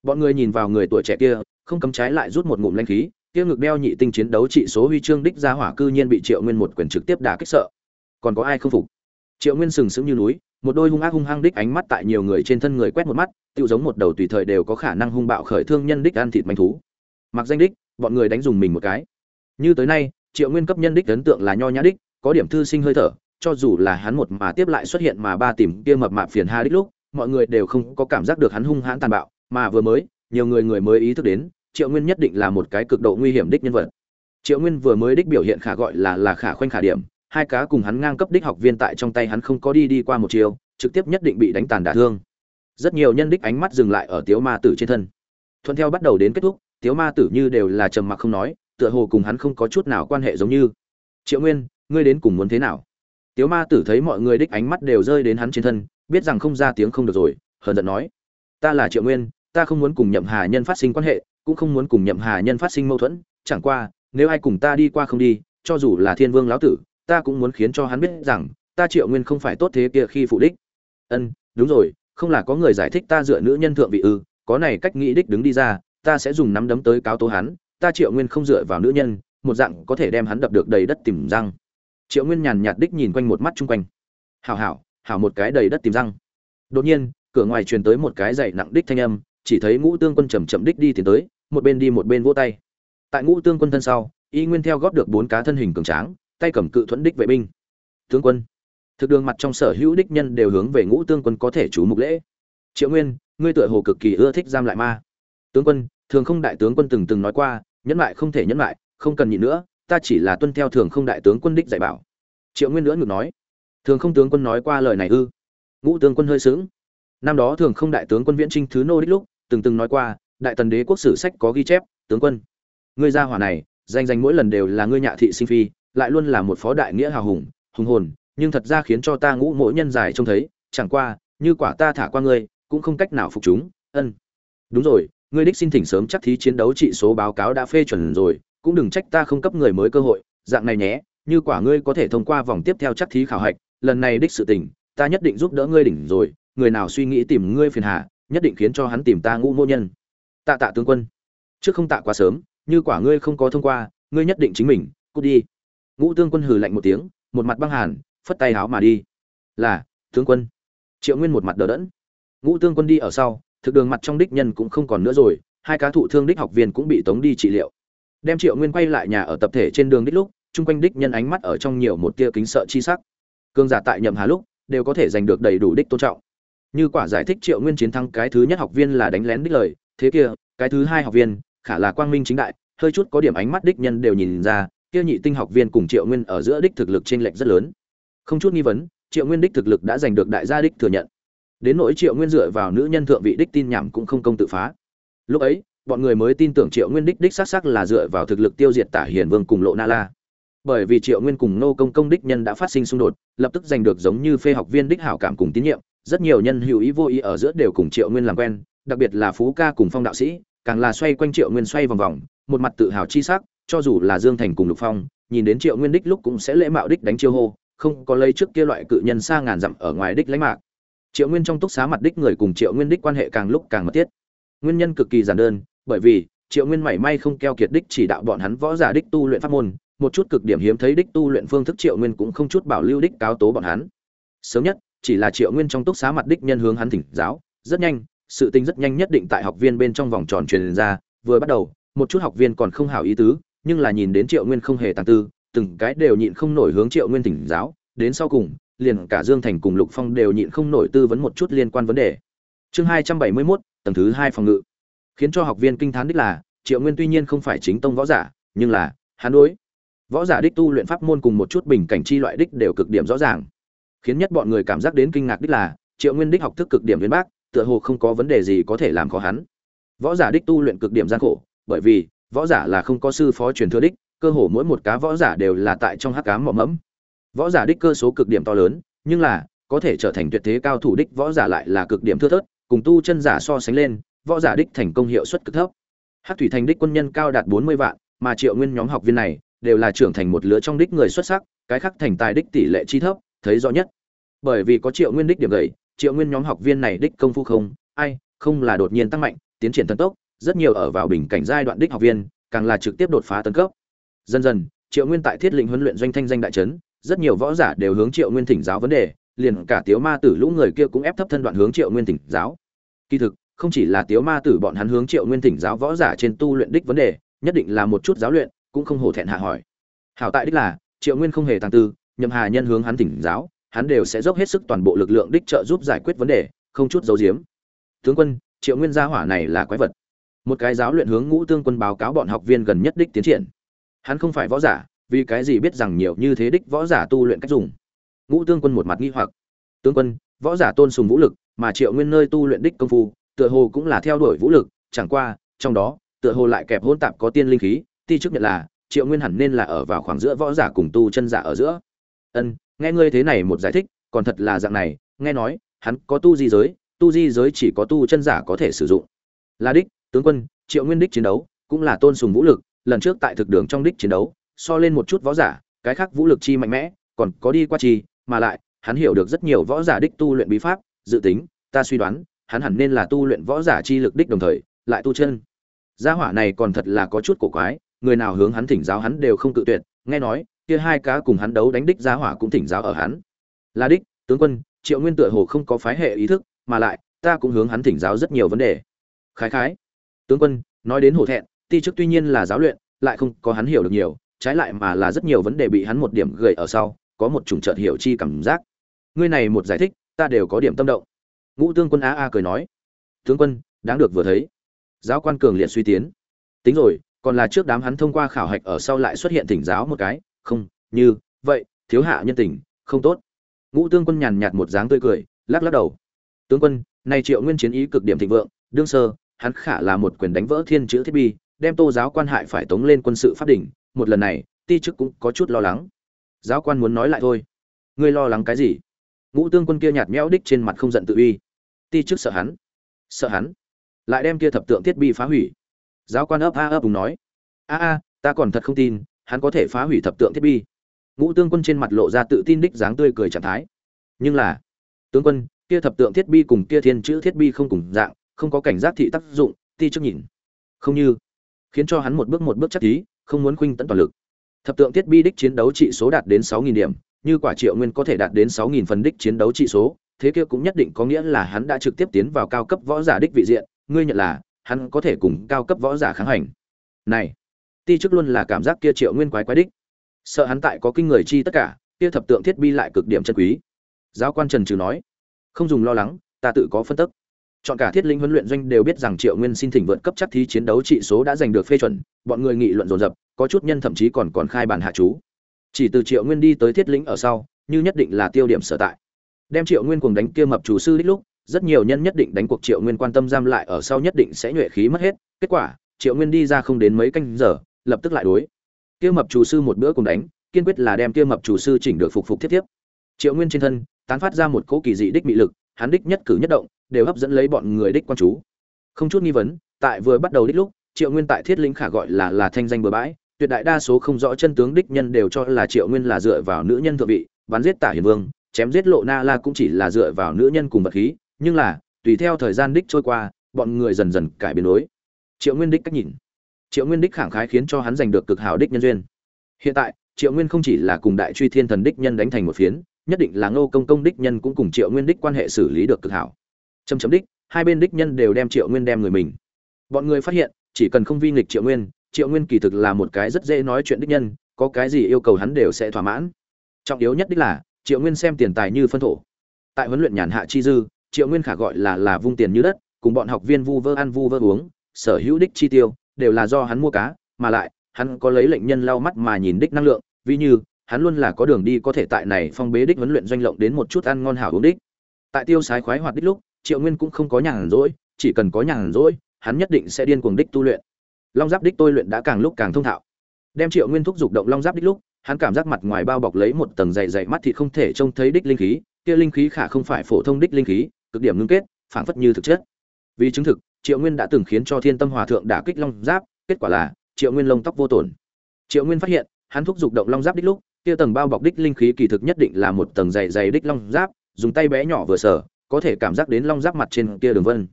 S1: Bọn người nhìn vào người tuổi trẻ kia, không cấm trái lại rút một ngụm lanh khí, kia ngực đeo nhị tinh chiến đấu trị số huy chương đích ra hỏa cư nhiên bị triệu nguyên một quyền trực tiếp đả kích sợ. Còn có ai không phục? Triệu nguyên sừng sững như núi một đôi hung ác hung hăng đích ánh mắt tại nhiều người trên thân người quét một mắt tự giống một đầu tùy thời đều có khả năng hung bạo khởi thương nhân đích ăn thịt manh thú. Mặc danh đích, bọn người đánh dùng mình một cái. Như tới nay, triệu nguyên cấp nhân đích ấn tượng là nho nhã đích, có điểm thư sinh hơi thở, cho dù là hắn một mà tiếp lại xuất hiện mà ba tìm kia mập mạp phiền ha đích lúc, mọi người đều không có cảm giác được hắn hung hãn tàn bạo, mà vừa mới, nhiều người người mới ý thức đến, triệu nguyên nhất định là một cái cực độ nguy hiểm đích nhân vật. Triệu nguyên vừa mới đích biểu hiện khả gọi là là khả khoanh khả điểm hai cá cùng hắn ngang cấp đích học viên tại trong tay hắn không có đi đi qua một chiều, trực tiếp nhất định bị đánh tàn đả thương. Rất nhiều nhân đích ánh mắt dừng lại ở tiếu ma tử trên thân. Thuận theo bắt đầu đến kết thúc, tiếu ma tử như đều là trầm mặc không nói, tựa hồ cùng hắn không có chút nào quan hệ giống như. Triệu nguyên, ngươi đến cùng muốn thế nào? Tiếu ma tử thấy mọi người đích ánh mắt đều rơi đến hắn trên thân, biết rằng không ra tiếng không được rồi, hờn giận nói, ta là triệu nguyên, ta không muốn cùng nhậm hà nhân phát sinh quan hệ, cũng không muốn cùng nhậm hà nhân phát sinh mâu thuẫn, chẳng qua, nếu ai cùng ta đi qua không đi, cho dù là thiên vương lão tử ta cũng muốn khiến cho hắn biết rằng, ta triệu nguyên không phải tốt thế kia khi phụ đích. Ân, đúng rồi, không là có người giải thích ta dựa nữ nhân thượng vị ư, có này cách nghĩ đích đứng đi ra, ta sẽ dùng nắm đấm tới cáo tố hắn, ta triệu nguyên không dựa vào nữ nhân, một dạng có thể đem hắn đập được đầy đất tìm răng. Triệu nguyên nhàn nhạt đích nhìn quanh một mắt chung quanh. Hảo hảo hảo một cái đầy đất tìm răng. Đột nhiên, cửa ngoài truyền tới một cái dậy nặng đích thanh âm, chỉ thấy ngũ tương quân chầm chậm đích đi tiến tới, một bên đi một bên vỗ tay. Tại ngũ tương quân thân sau, y nguyên theo góp được bốn cá thân hình cường tráng tay cầm cự thuẫn đích vệ binh. Tướng quân, thực đường mặt trong sở hữu đích nhân đều hướng về ngũ tương quân có thể chú mục lễ. Triệu nguyên, ngươi tựa hồ cực kỳ ưa thích giam lại ma. Tướng quân, thường không đại tướng quân từng từng nói qua, nhẫn lại không thể nhẫn lại không cần nhịn nữa, ta chỉ là tuân theo thường không đại tướng quân đích dạy bảo. Triệu nguyên nữa ngược nói, thường không tướng quân nói qua lời này ư? Ngũ tướng quân hơi sướng năm đó thường không đại tướng quân viễn trinh thứ nô đích lúc, từng từng nói qua, đại tần đế quốc sử sách có ghi chép, tướng quân, ngươi gia hỏa này, danh danh mỗi lần đều là ngươi nhạ thị sinh phi lại luôn là một phó đại nghĩa hào hùng hùng hồn, nhưng thật ra khiến cho ta ngũ mỗi nhân dài trông thấy, chẳng qua, như quả ta thả qua ngươi, cũng không cách nào phục chúng, ân. Đúng rồi, ngươi đích xin thỉnh sớm chắc thí chiến đấu trị số báo cáo đã phê chuẩn rồi, cũng đừng trách ta không cấp người mới cơ hội, dạng này nhé, như quả ngươi có thể thông qua vòng tiếp theo chắc thí khảo hạch, lần này đích sự tình, ta nhất định giúp đỡ ngươi đỉnh rồi, người nào suy nghĩ tìm ngươi phiền hà, nhất định khiến cho hắn tìm ta ngũ ngô nhân. Tạ tạ tướng quân. Trước không tạ quá sớm, như quả ngươi không có thông qua, ngươi nhất định chính mình, cút đi ngũ tương quân hừ lạnh một tiếng, một mặt băng hàn, phất tay háo mà đi. Là tướng quân. Triệu nguyên một mặt đờ đẫn. Ngũ tương quân đi ở sau, thực đường mặt trong đích nhân cũng không còn nữa rồi, hai cá thụ thương đích học viên cũng bị tống đi trị liệu. Đem triệu nguyên quay lại nhà ở tập thể trên đường đích lúc, chung quanh đích nhân ánh mắt ở trong nhiều một tia kính sợ chi sắc. Cương giả tại nhậm hà lúc, đều có thể giành được đầy đủ đích tôn trọng. Như quả giải thích triệu nguyên chiến thắng cái thứ nhất học viên là đánh lén đích lời, thế kia, cái thứ hai học viên, khả là quang minh chính đại, hơi chút có điểm ánh mắt đích nhân đều nhìn ra kia nhị tinh học viên cùng triệu nguyên ở giữa đích thực lực t r ê n lệch rất lớn. Không chút nghi vấn, triệu nguyên đích thực lực đã giành được đại gia đích thừa nhận. Đến nỗi triệu nguyên dựa vào nữ nhân thượng vị đích tin nhảm cũng không công tự phá. Lúc ấy, bọn người mới tin tưởng triệu nguyên đích đích xác c là dựa vào thực lực tiêu diệt tả hiền vương cùng lộ na la. Bởi vì triệu nguyên cùng nô công công đích nhân đã phát sinh xung đột, lập tức giành được giống như phê học viên đích hảo cảm cùng tín nhiệm. Rất nhiều nhân hữu ý vô ý ở giữa đều cùng triệu nguyên làm quen, đặc biệt là phú ca cùng phong đạo sĩ, càng là xoay quanh triệu nguyên xoay vòng vòng, một mặt tự hào chi sắc cho dù là dương thành cùng lục phong, nhìn đến triệu nguyên đích lúc cũng sẽ lễ mạo đích đánh chiêu hô, không có lấy trước kia loại cự nhân xa ngàn dặm ở ngoài đích lãnh mạc. Triệu nguyên trong túc xá mặt đích người cùng triệu nguyên đích quan hệ càng lúc càng mật thiết. Nguyên nhân cực kỳ giản đơn, bởi vì, triệu nguyên mảy may không keo kiệt đích chỉ đạo bọn hắn võ giả đích tu luyện pháp môn, một chút cực điểm hiếm thấy đích tu luyện phương thức triệu nguyên cũng không chút bảo lưu đích cáo tố bọn hắn. Sớm nhất, chỉ là triệu nguyên trong túc xá mặt đích nhân hướng hắn thỉnh giáo, rất nhanh, sự tình rất nhanh nhất định tại học viên bên trong vòng tròn truyền ra, vừa bắt đầu, một chút học viên còn không hảo ý tứ nhưng là nhìn đến triệu nguyên không hề tàng tư, từng cái đều nhịn không nổi hướng triệu nguyên thỉnh giáo, đến sau cùng, liền cả dương thành cùng lục phong đều nhịn không nổi tư vấn một chút liên quan vấn đề. Chương hai trăm bảy mươi mốt, tầng thứ hai phòng ngự. Khiến cho học viên kinh thán đích là, triệu nguyên tuy nhiên không phải chính tông võ giả, nhưng là, hắn đối võ giả đích tu luyện pháp môn cùng một chút bình cảnh chi loại đích đều cực điểm rõ ràng. Khiến nhất bọn người cảm giác đến kinh ngạc đích là, triệu nguyên đích học thức cực điểm viên bác, tựa hồ không có vấn đề gì có thể làm khó hắn. Võ giả đích tu luyện cực điểm gian khổ, bởi vì võ giả là không có sư phó truyền thừa đích, cơ hồ mỗi một cá võ giả đều là tại trong hắc cám mỏ mẫm. Võ giả đích cơ số cực điểm to lớn, nhưng là, có thể trở thành tuyệt thế cao thủ đích võ giả lại là cực điểm thưa thớt, cùng tu chân giả so sánh lên, võ giả đích thành công hiệu suất cực thấp. Hắc thủy thành đích quân nhân cao đạt bốn mươi vạn, mà triệu nguyên nhóm học viên này, đều là trưởng thành một lứa trong đích người xuất sắc, cái khác thành tài đích tỷ lệ chi thấp, thấy rõ nhất. Bởi vì có triệu nguyên đích điểm gầy, triệu nguyên nhóm học viên này đích công phu không, ai, không là đột nhiên tăng mạnh, tiến triển thần tốc rất nhiều ở vào bình cảnh giai đoạn đích học viên, càng là trực tiếp đột phá tấn cấp. Dần dần, triệu nguyên tại thiết lĩnh huấn luyện doanh thanh danh đại trấn rất nhiều võ giả đều hướng triệu nguyên thỉnh giáo vấn đề, liền cả tiếu ma tử lũ người kia cũng ép thấp thân đoạn hướng triệu nguyên thỉnh giáo. Kỳ thực, không chỉ là tiếu ma tử bọn hắn hướng triệu nguyên thỉnh giáo võ giả trên tu luyện đích vấn đề, nhất định là một chút giáo luyện, cũng không hổ thẹn hạ hỏi. Hảo tại đích là, triệu nguyên không hề tàng tư, nhậm hà nhân hướng hắn thỉnh giáo, hắn đều sẽ dốc hết sức toàn bộ lực lượng đích trợ giúp giải quyết vấn đề, không chút giấu giếm. Tướng quân, triệu nguyên gia hỏa này là quái vật một cái giáo luyện hướng ngũ tương quân báo cáo bọn học viên gần nhất đích tiến triển. Hắn không phải võ giả, vì cái gì biết rằng nhiều như thế đích võ giả tu luyện cách dùng? Ngũ tương quân một mặt nghi hoặc. Tương quân, võ giả tôn sùng vũ lực, mà triệu nguyên nơi tu luyện đích công phu, tựa hồ cũng là theo đuổi vũ lực, chẳng qua, trong đó, tựa hồ lại kẹp hôn tạp có tiên linh khí, ti chức nhận là, triệu nguyên hẳn nên là ở vào khoảng giữa võ giả cùng tu chân giả ở giữa. Ân, nghe ngươi thế này một giải thích, còn thật là dạng này, nghe nói, hắn có tu di giới, tu di giới chỉ có tu chân giả có thể sử dụng. Là đích tướng quân, triệu nguyên đích chiến đấu cũng là tôn sùng vũ lực, lần trước tại thực đường trong đích chiến đấu, so lên một chút võ giả, cái khác vũ lực chi mạnh mẽ, còn có đi qua chi, mà lại, hắn hiểu được rất nhiều võ giả đích tu luyện bí pháp, dự tính, ta suy đoán, hắn hẳn nên là tu luyện võ giả chi lực đích đồng thời, lại tu chân. Gia hỏa này còn thật là có chút cổ quái, người nào hướng hắn thỉnh giáo hắn đều không cự tuyệt, nghe nói, kia hai cá cùng hắn đấu đánh đích gia hỏa cũng thỉnh giáo ở hắn. Là đích, tướng quân, triệu nguyên tựa hồ không có phái hệ ý thức, mà lại, ta cũng hướng hắn thỉnh giáo rất nhiều vấn đề. Khái khái tướng quân, nói đến hổ thẹn, ti chức tuy nhiên là giáo luyện, lại không có hắn hiểu được nhiều, trái lại mà là rất nhiều vấn đề bị hắn một điểm gợi ở sau, có một chủng trợt hiểu chi cảm giác. Ngươi này một giải thích, ta đều có điểm tâm động. Ngũ tương quân á a cười nói, tướng quân, đáng được vừa thấy. Giáo quan cường liệt suy tiến. Tính rồi, còn là trước đám hắn thông qua khảo hạch ở sau lại xuất hiện thỉnh giáo một cái, không, như, vậy, thiếu hạ nhân tình, không tốt. Ngũ tương quân nhàn nhạt một dáng tươi cười, lắc lắc đầu. Tướng quân này triệu nguyên chiến ý cực điểm thịnh vượng, đương sơ hắn khả là một quyền đánh vỡ thiên chữ thiết bi, đem tô giáo quan hại phải tống lên quân sự pháp đỉnh, một lần này, ti chức cũng có chút lo lắng. Giáo quan muốn nói lại thôi. Ngươi lo lắng cái gì? Ngũ tương quân kia nhạt nhẽo đích trên mặt không giận tự uy. Ti chức sợ hắn. Sợ hắn. Lại đem kia thập tượng thiết bị phá hủy. Giáo quan ấp a ấp cùng nói. A a, ta còn thật không tin, hắn có thể phá hủy thập tượng thiết bi. Ngũ tương quân trên mặt lộ ra tự tin đích dáng tươi cười trạng thái. Nhưng là tướng quân, kia thập tượng thiết bi cùng kia thiên chữ thiết bi không cùng dạng không có cảnh giác thị tác dụng, ti trước nhìn. Không như. Khiến cho hắn một bước một bước chắc tí, không muốn khuynh tận toàn lực. Thập tượng thiết bi đích chiến đấu trị số đạt đến sáu nghìn điểm, như quả triệu nguyên có thể đạt đến sáu nghìn phần đích chiến đấu trị số, thế kia cũng nhất định có nghĩa là hắn đã trực tiếp tiến vào cao cấp võ giả đích vị diện, ngươi nhận là, hắn có thể cùng cao cấp võ giả kháng hành. Này, ti trước luôn là cảm giác kia triệu nguyên quái quái đích. Sợ hắn tại có kinh người chi tất cả, kia thập tượng thiết bi lại cực điểm chân quý. Giáo quan trần trừ nói, không dùng lo lắng, ta tự có phân tức chọn cả thiết linh huấn luyện doanh đều biết rằng triệu nguyên xin thỉnh vượt cấp chắc thí chiến đấu trị số đã giành được phê chuẩn, bọn người nghị luận dồn dập, có chút nhân thậm chí còn còn khai bản hạ chú. Chỉ từ triệu nguyên đi tới thiết lĩnh ở sau, như nhất định là tiêu điểm sở tại. Đem triệu nguyên cùng đánh kia mập chủ sư đích lúc, rất nhiều nhân nhất định đánh cuộc triệu nguyên quan tâm giam lại ở sau nhất định sẽ nhuệ khí mất hết. Kết quả, triệu nguyên đi ra không đến mấy canh giờ, lập tức lại đối. Kia mập chủ sư một bữa cùng đánh, kiên quyết là đem kia mập chủ sư chỉnh được phục phục tiếp tiếp triệu nguyên trên thân, tán phát ra một cỗ kỳ dị đích mị lực hắn đích nhất cử nhất động, đều hấp dẫn lấy bọn người đích quan chú. Không chút nghi vấn, tại vừa bắt đầu đích lúc, triệu nguyên tại thiết lĩnh khả gọi là là thanh danh bừa bãi, tuyệt đại đa số không rõ chân tướng đích nhân đều cho là triệu nguyên là dựa vào nữ nhân thượng vị, bắn giết tả hiền vương, chém giết lộ na la cũng chỉ là dựa vào nữ nhân cùng vật khí, nhưng là, tùy theo thời gian đích trôi qua, bọn người dần dần cải biến đối triệu nguyên đích cách nhìn. Triệu nguyên đích khẳng khái khiến cho hắn giành được cực hảo đích nhân duyên. Hiện tại, triệu nguyên không chỉ là cùng đại truy thiên thần đích nhân đánh thành một phiến nhất định là ngô công công đích nhân cũng cùng triệu nguyên đích quan hệ xử lý được cực hảo. Chấm chấm đích, hai bên đích nhân đều đem triệu nguyên đem người mình. Bọn người phát hiện, chỉ cần không vi nghịch triệu nguyên triệu nguyên kỳ thực là một cái rất dễ nói chuyện đích nhân, có cái gì yêu cầu hắn đều sẽ thỏa mãn. Trọng yếu nhất đích là, triệu nguyên xem tiền tài như phân thổ. Tại huấn luyện nhàn hạ chi dư, triệu nguyên khả gọi là là vung tiền như đất, cùng bọn học viên vu vơ ăn vu vơ uống, sở hữu đích chi tiêu, đều là do hắn mua cá, mà lại, hắn có lấy lệnh nhân lau mắt mà nhìn đích năng lượng, ví như hắn luôn là có đường đi có thể tại này phong bế đích huấn luyện doanh lộng đến một chút ăn ngon hảo uống đích. Tại tiêu sái khoái hoạt đích lúc, triệu nguyên cũng không có nhàn rỗi, chỉ cần có nhàn rỗi, hắn nhất định sẽ điên cuồng đích tu luyện. Long giáp đích tôi luyện đã càng lúc càng thông thạo. Đem triệu nguyên thúc dục động long giáp đích lúc, hắn cảm giác mặt ngoài bao bọc lấy một tầng dày dày mắt thì không thể trông thấy đích linh khí, kia linh khí khả không phải phổ thông đích linh khí, cực điểm ngưng kết, phảng phất như thực chất. Vì chứng thực, triệu nguyên đã từng khiến cho thiên tâm hòa thượng đả kích long giáp, kết quả là, triệu nguyên lông tóc vô tổn. Triệu nguyên phát hiện, hắn thúc dục động long giáp đích lúc kia tầng bao bọc đích linh khí kỳ thực nhất định là một tầng dày dày đích long giáp, dùng tay bé nhỏ vừa sở có thể cảm giác đến long giáp mặt trên kia đường vân.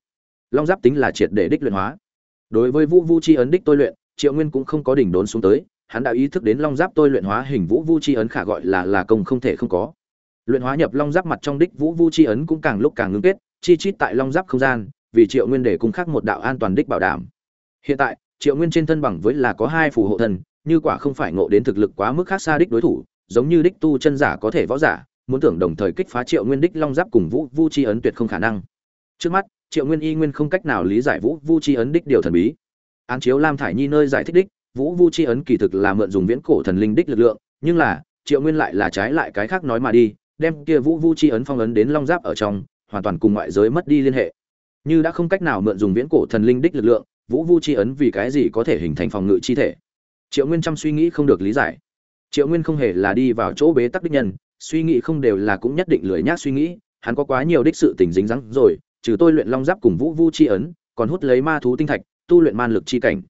S1: Long giáp tính là triệt để đích luyện hóa. Đối với vũ vu chi ấn đích tôi luyện, triệu nguyên cũng không có đỉnh đốn xuống tới, hắn đã ý thức đến long giáp tôi luyện hóa hình vũ vu chi ấn khả gọi là là công không thể không có. Luyện hóa nhập long giáp mặt trong đích vũ vu chi ấn cũng càng lúc càng ngưng kết, chi chít tại long giáp không gian, vì triệu nguyên để cung khắc một đạo an toàn đích bảo đảm. Hiện tại, triệu nguyên trên thân bằng với là có hai phù hộ thần như quả không phải ngộ đến thực lực quá mức khác xa đích đối thủ, giống như đích tu chân giả có thể võ giả, muốn tưởng đồng thời kích phá triệu nguyên đích long giáp cùng vũ vu chi ấn tuyệt không khả năng. Trước mắt, triệu nguyên y nguyên không cách nào lý giải vũ vu chi ấn đích điều thần bí. Án chiếu lam thải nhi nơi giải thích đích, vũ vu chi ấn kỳ thực là mượn dùng viễn cổ thần linh đích lực lượng, nhưng là, triệu nguyên lại là trái lại cái khác nói mà đi, đem kia vũ vu chi ấn phong ấn đến long giáp ở trong, hoàn toàn cùng ngoại giới mất đi liên hệ. Như đã không cách nào mượn dùng viễn cổ thần linh đích lực lượng, vũ vu chi ấn vì cái gì có thể hình thành phòng ngự chi thể? Triệu nguyên chăm suy nghĩ không được lý giải. Triệu nguyên không hề là đi vào chỗ bế tắc đích nhân, suy nghĩ không đều là cũng nhất định lười nhác suy nghĩ, hắn có quá nhiều đích sự tình dính dáng rồi, trừ tôi luyện long giáp cùng vũ vu chi ấn, còn hút lấy ma thú tinh thạch, tu luyện man lực chi cảnh.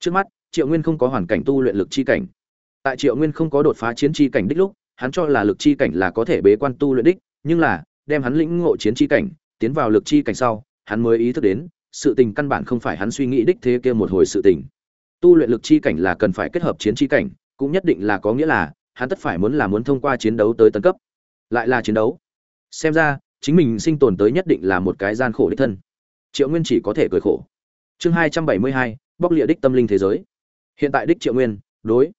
S1: Trước mắt, triệu nguyên không có hoàn cảnh tu luyện lực chi cảnh. Tại triệu nguyên không có đột phá chiến chi cảnh đích lúc, hắn cho là lực chi cảnh là có thể bế quan tu luyện đích, nhưng là, đem hắn lĩnh ngộ chiến chi cảnh, tiến vào lực chi cảnh sau, hắn mới ý thức đến, sự tình căn bản không phải hắn suy nghĩ đích thế kia một hồi sự tình tu luyện lực chi cảnh là cần phải kết hợp chiến chi cảnh, cũng nhất định là có nghĩa là, hắn tất phải muốn là muốn thông qua chiến đấu tới tấn cấp. Lại là chiến đấu. Xem ra, chính mình sinh tồn tới nhất định là một cái gian khổ đích thân. Triệu nguyên chỉ có thể cười khổ. Chương hai trăm bảy mươi hai, bóc lịa đích tâm linh thế giới. Hiện tại đích triệu nguyên, đối.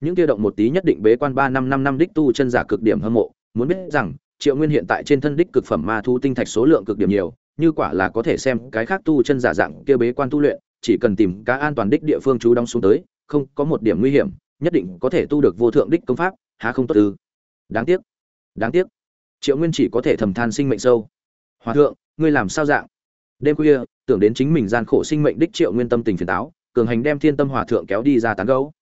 S1: Những kia động một tí nhất định bế quan ba năm năm năm đích tu chân giả cực điểm hâm mộ, muốn biết rằng, triệu nguyên hiện tại trên thân đích cực phẩm ma thu tinh thạch số lượng cực điểm nhiều, như quả là có thể xem cái khác tu chân giả dạng kia bế quan tu luyện chỉ cần tìm cá an toàn đích địa phương chú đóng xuống tới, không có một điểm nguy hiểm, nhất định có thể tu được vô thượng đích công pháp, há không tốt ư? Đáng tiếc. Đáng tiếc. Triệu nguyên chỉ có thể thầm than sinh mệnh sâu. Hòa thượng, ngươi làm sao dạng? Đêm khuya, tưởng đến chính mình gian khổ sinh mệnh đích triệu nguyên tâm tình phiền táo, cường hành đem thiên tâm hòa thượng kéo đi ra tán gấu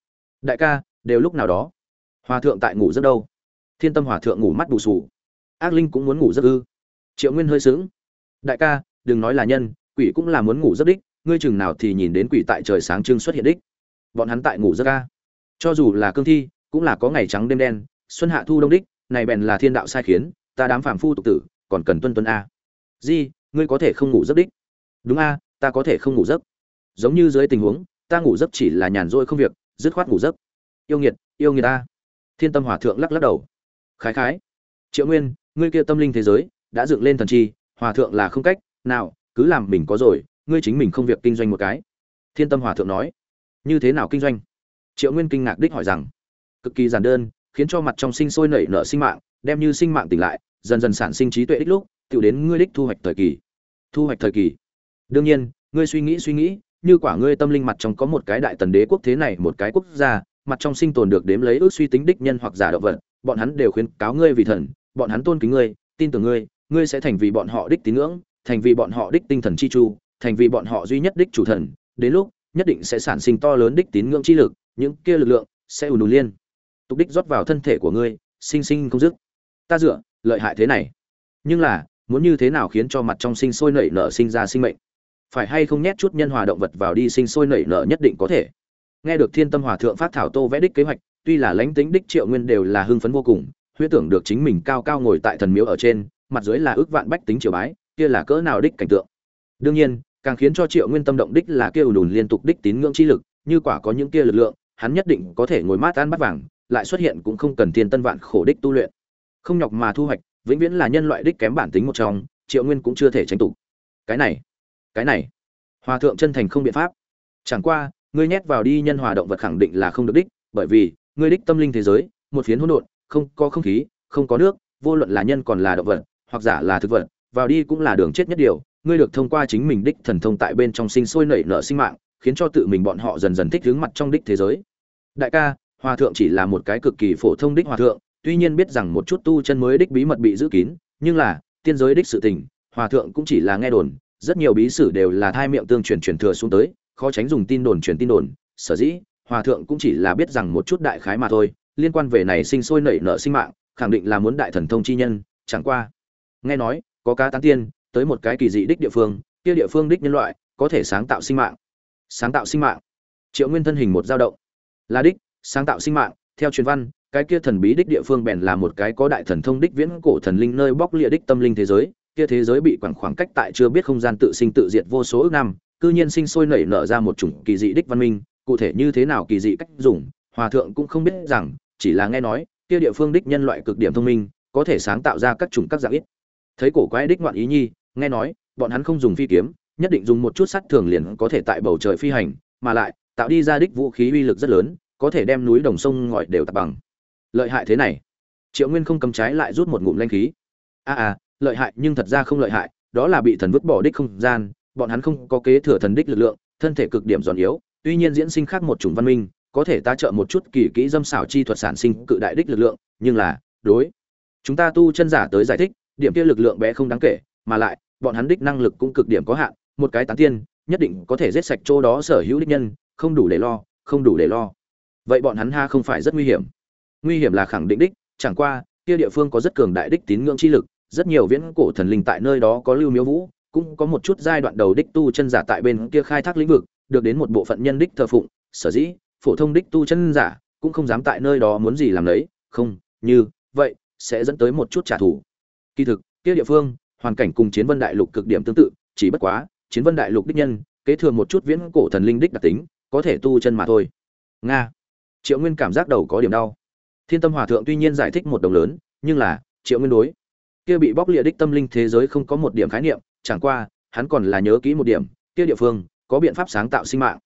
S1: đại ca, đều lúc nào đó. Hòa thượng tại ngủ rất đâu? Thiên tâm hòa thượng ngủ mắt bù sù ác linh cũng muốn ngủ rất ư? Triệu nguyên hơi sướng đại ca, đừng nói là nhân, quỷ cũng là muốn ngủ rất đích ngươi chừng nào thì nhìn đến quỷ tại trời sáng trưng xuất hiện đích. Bọn hắn tại ngủ rất ca. Cho dù là cương thi, cũng là có ngày trắng đêm đen, xuân hạ thu đông đích, này bèn là thiên đạo sai khiến, ta đám phàm phu tục tử, còn cần tuân tuân a. Di, ngươi có thể không ngủ giấc đích. Đúng a, ta có thể không ngủ giấc. Giống như dưới tình huống, ta ngủ giấc chỉ là nhàn rỗi không việc, dứt khoát ngủ giấc. Yêu nghiệt yêu nghiệt ta thiên tâm hòa thượng lắc lắc đầu. Khái khái. Triệu nguyên, ngươi kia tâm linh thế giới, đã dựng lên thần chi, hòa thượng là không cách nào, cứ làm mình có rồi ngươi chính mình không việc kinh doanh một cái. Thiên tâm hòa thượng nói. Như thế nào kinh doanh? Triệu nguyên kinh ngạc đích hỏi rằng. Cực kỳ giản đơn, khiến cho mặt trong sinh sôi nảy nở sinh mạng, đem như sinh mạng tỉnh lại, dần dần sản sinh trí tuệ đích lúc tự đến ngươi đích thu hoạch thời kỳ. Thu hoạch thời kỳ. Đương nhiên, ngươi suy nghĩ suy nghĩ, như quả ngươi tâm linh mặt trong có một cái đại tần đế quốc thế này, một cái quốc gia, mặt trong sinh tồn được đếm lấy ước suy tính đích nhân hoặc giả động vật, bọn hắn đều khuyến cáo ngươi vì thần, bọn hắn tôn kính ngươi, tin tưởng ngươi ngươi sẽ thành vì bọn họ đích tín ngưỡng, thành vì bọn họ đích tinh thần chi chu thành vì bọn họ duy nhất đích chủ thần, đến lúc, nhất định sẽ sản sinh to lớn đích tín ngưỡng chi lực, những kia lực lượng sẽ ùn ùn liên. Tục đích rót vào thân thể của ngươi, sinh sinh không dứt. Ta dựa, lợi hại thế này. Nhưng là, muốn như thế nào khiến cho mặt trong sinh sôi nảy nở sinh ra sinh mệnh? Phải hay không nhét chút nhân hòa động vật vào đi sinh sôi nảy nở nhất định có thể? Nghe được thiên tâm hòa thượng phát thảo tô vẽ đích kế hoạch, tuy là lánh tính đích triệu nguyên đều là hưng phấn vô cùng huyết tưởng được chính mình cao cao ngồi tại thần miếu ở trên, mặt dưới là ước vạn bách tính triều bái, kia là cỡ nào đích cảnh tượng. Đương nhiên càng khiến cho triệu nguyên tâm động đích là kia ùn ùn liên tục đích tín ngưỡng chi lực, như quả có những kia lực lượng, hắn nhất định có thể ngồi mát ăn bắt vàng, lại xuất hiện cũng không cần tiền tân vạn khổ đích tu luyện. Không nhọc mà thu hoạch, vĩnh viễn là nhân loại đích kém bản tính một trong, triệu nguyên cũng chưa thể tránh tụ. Cái này cái này, hòa thượng chân thành không biện pháp. Chẳng qua, ngươi nhét vào đi nhân hòa động vật khẳng định là không được đích, bởi vì, ngươi đích tâm linh thế giới, một phiến hỗn độn, không có không khí, không có nước, vô luận là nhân còn là động vật, hoặc giả là thực vật, vào đi cũng là đường chết nhất điều ngươi được thông qua chính mình đích thần thông tại bên trong sinh sôi nảy nở sinh mạng, khiến cho tự mình bọn họ dần dần thích ứng mặt trong đích thế giới. Đại ca, hòa thượng chỉ là một cái cực kỳ phổ thông đích hòa thượng, tuy nhiên biết rằng một chút tu chân mới đích bí mật bị giữ kín, nhưng là, tiên giới đích sự tình, hòa thượng cũng chỉ là nghe đồn, rất nhiều bí sử đều là thai miệng tương truyền truyền thừa xuống tới, khó tránh dùng tin đồn truyền tin đồn, sở dĩ, hòa thượng cũng chỉ là biết rằng một chút đại khái mà thôi, liên quan về này sinh sôi nảy nở sinh mạng, khẳng định là muốn đại thần thông chi nhân, chẳng qua. Nghe nói, có cá tán tiên tới một cái kỳ dị đích địa phương, kia địa phương đích nhân loại có thể sáng tạo sinh mạng. Sáng tạo sinh mạng. Triệu nguyên thân hình một dao động. Là đích, sáng tạo sinh mạng, theo truyền văn, cái kia thần bí đích địa phương bèn là một cái có đại thần thông đích viễn cổ thần linh nơi bóc lịa đích tâm linh thế giới, kia thế giới bị quẳng khoảng cách tại chưa biết không gian tự sinh tự diệt vô số ước năm, cư nhiên sinh sôi nảy nở ra một chủng kỳ dị đích văn minh, cụ thể như thế nào kỳ dị cách dùng, hòa thượng cũng không biết rằng, chỉ là nghe nói, kia địa phương đích nhân loại cực điểm thông minh, có thể sáng tạo ra các chủng các dạng ít. Thấy cổ quái đích ngoạn ý nhi nghe nói bọn hắn không dùng phi kiếm nhất định dùng một chút sắt thường liền có thể tại bầu trời phi hành mà lại tạo đi ra đích vũ khí uy lực rất lớn có thể đem núi đồng sông ngòi đều tập bằng. Lợi hại thế này. Triệu nguyên không cầm trái lại rút một ngụm lanh khí. A à, à lợi hại nhưng thật ra không lợi hại đó là bị thần vứt bỏ đích không gian bọn hắn không có kế thừa thần đích lực lượng thân thể cực điểm giòn yếu tuy nhiên diễn sinh khác một chủng văn minh có thể ta trợ một chút kỳ kỹ dâm xảo chi thuật sản sinh cự đại đích lực lượng nhưng là đối. Chúng ta tu chân giả tới giải thích điểm kia lực lượng bé không đáng kể mà lại bọn hắn đích năng lực cũng cực điểm có hạn một cái tán tiên nhất định có thể giết sạch chỗ đó sở hữu đích nhân không đủ để lo không đủ để lo. Vậy bọn hắn ha không phải rất nguy hiểm. Nguy hiểm là khẳng định đích chẳng qua kia địa phương có rất cường đại đích tín ngưỡng chi lực rất nhiều viễn cổ thần linh tại nơi đó có lưu miếu vũ cũng có một chút giai đoạn đầu đích tu chân giả tại bên kia khai thác lĩnh vực được đến một bộ phận nhân đích thờ phụng sở dĩ phổ thông đích tu chân giả cũng không dám tại nơi đó muốn gì làm lấy, không như vậy sẽ dẫn tới một chút trả thù. Kỳ thực kia địa phương hoàn cảnh cùng chiến vân đại lục cực điểm tương tự, chỉ bất quá, chiến vân đại lục đích nhân, kế thừa một chút viễn cổ thần linh đích đặc tính, có thể tu chân mà thôi. Nga. Triệu nguyên cảm giác đầu có điểm đau. Thiên tâm hòa thượng tuy nhiên giải thích một đồng lớn, nhưng là, triệu nguyên đối. Kia bị bóc lịa đích tâm linh thế giới không có một điểm khái niệm, chẳng qua, hắn còn là nhớ kỹ một điểm, kia địa phương, có biện pháp sáng tạo sinh mạng.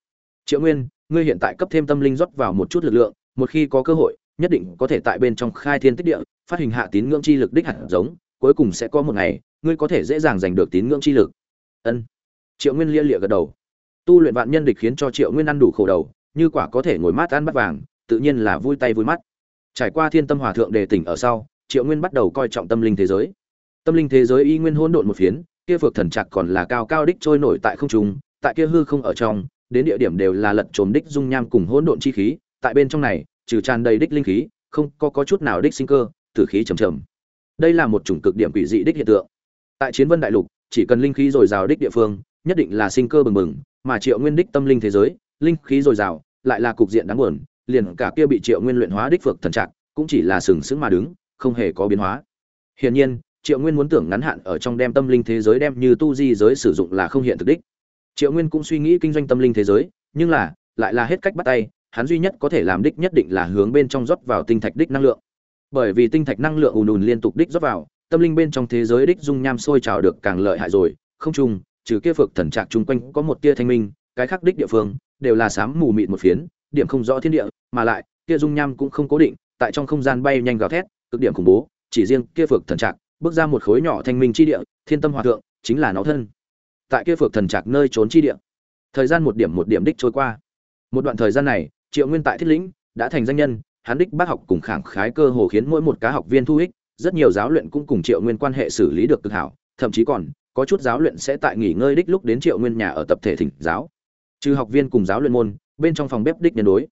S1: Triệu nguyên, ngươi hiện tại cấp thêm tâm linh rót vào một chút lực lượng, một khi có cơ hội, nhất định có thể tại bên trong khai thiên tích địa, phát hình hạ tín ngưỡng chi lực đích hạt giống, cuối cùng sẽ có một ngày ngươi có thể dễ dàng giành được tín ngưỡng chi lực. Ân. Triệu nguyên lia lịa gật đầu. Tu luyện vạn nhân địch khiến cho triệu nguyên ăn đủ khổ đầu như quả có thể ngồi mát ăn bắt vàng tự nhiên là vui tay vui mắt. Trải qua thiên tâm hòa thượng đề tỉnh ở sau triệu nguyên bắt đầu coi trọng tâm linh thế giới. Tâm linh thế giới y nguyên hỗn độn một phiến kia phược thần trạc còn là cao cao đích trôi nổi tại không trung tại kia hư không ở trong đến địa điểm đều là lật trồm đích dung nham cùng hỗn độn chi khí tại bên trong này trừ tràn đầy đích linh khí không có, có chút nào đích sinh cơ tử khí trầm trầm. Đây là một chủng cực điểm quỷ dị đích hiện tượng tại chiến vân đại lục, chỉ cần linh khí dồi dào đích địa phương, nhất định là sinh cơ bừng bừng, mà triệu nguyên đích tâm linh thế giới, linh khí dồi dào, lại là cục diện đáng buồn, liền cả kia bị triệu nguyên luyện hóa đích phược thần trạng, cũng chỉ là sừng sững mà đứng, không hề có biến hóa. Hiển nhiên, triệu nguyên muốn tưởng ngắn hạn ở trong đem tâm linh thế giới đem như tu di giới sử dụng là không hiện thực đích. Triệu nguyên cũng suy nghĩ kinh doanh tâm linh thế giới, nhưng là, lại là hết cách bắt tay, hắn duy nhất có thể làm đích nhất định là hướng bên trong rót vào tinh thạch đích năng lượng. Bởi vì tinh thạch năng lượng ùn ùn liên tục đích rót vào tâm linh bên trong thế giới đích dung nham sôi trào được càng lợi hại rồi. Không chung, trừ kia phược thần trạc chung quanh có một tia thanh minh, cái khác đích địa phương đều là sám mù mịt một phiến, điểm không rõ thiên địa, mà lại, kia dung nham cũng không cố định, tại trong không gian bay nhanh gào thét, cực điểm khủng bố, chỉ riêng kia phược thần trạc bước ra một khối nhỏ thanh minh chi địa, thiên tâm hòa thượng chính là nó thân. Tại kia phược thần trạc nơi trốn chi địa, thời gian một điểm một điểm đích trôi qua. Một đoạn thời gian này, triệu nguyên tại thiết lĩnh đã thành danh nhân, hắn đích bác học cùng khảng khái cơ hồ khiến mỗi một cá học viên thu ích rất nhiều giáo luyện cũng cùng triệu nguyên quan hệ xử lý được cực hảo, thậm chí còn, có chút giáo luyện sẽ tại nghỉ ngơi đích lúc đến triệu nguyên nhà ở tập thể thỉnh giáo. Trừ học viên cùng giáo luyện môn, bên trong phòng bếp đích nhân đối.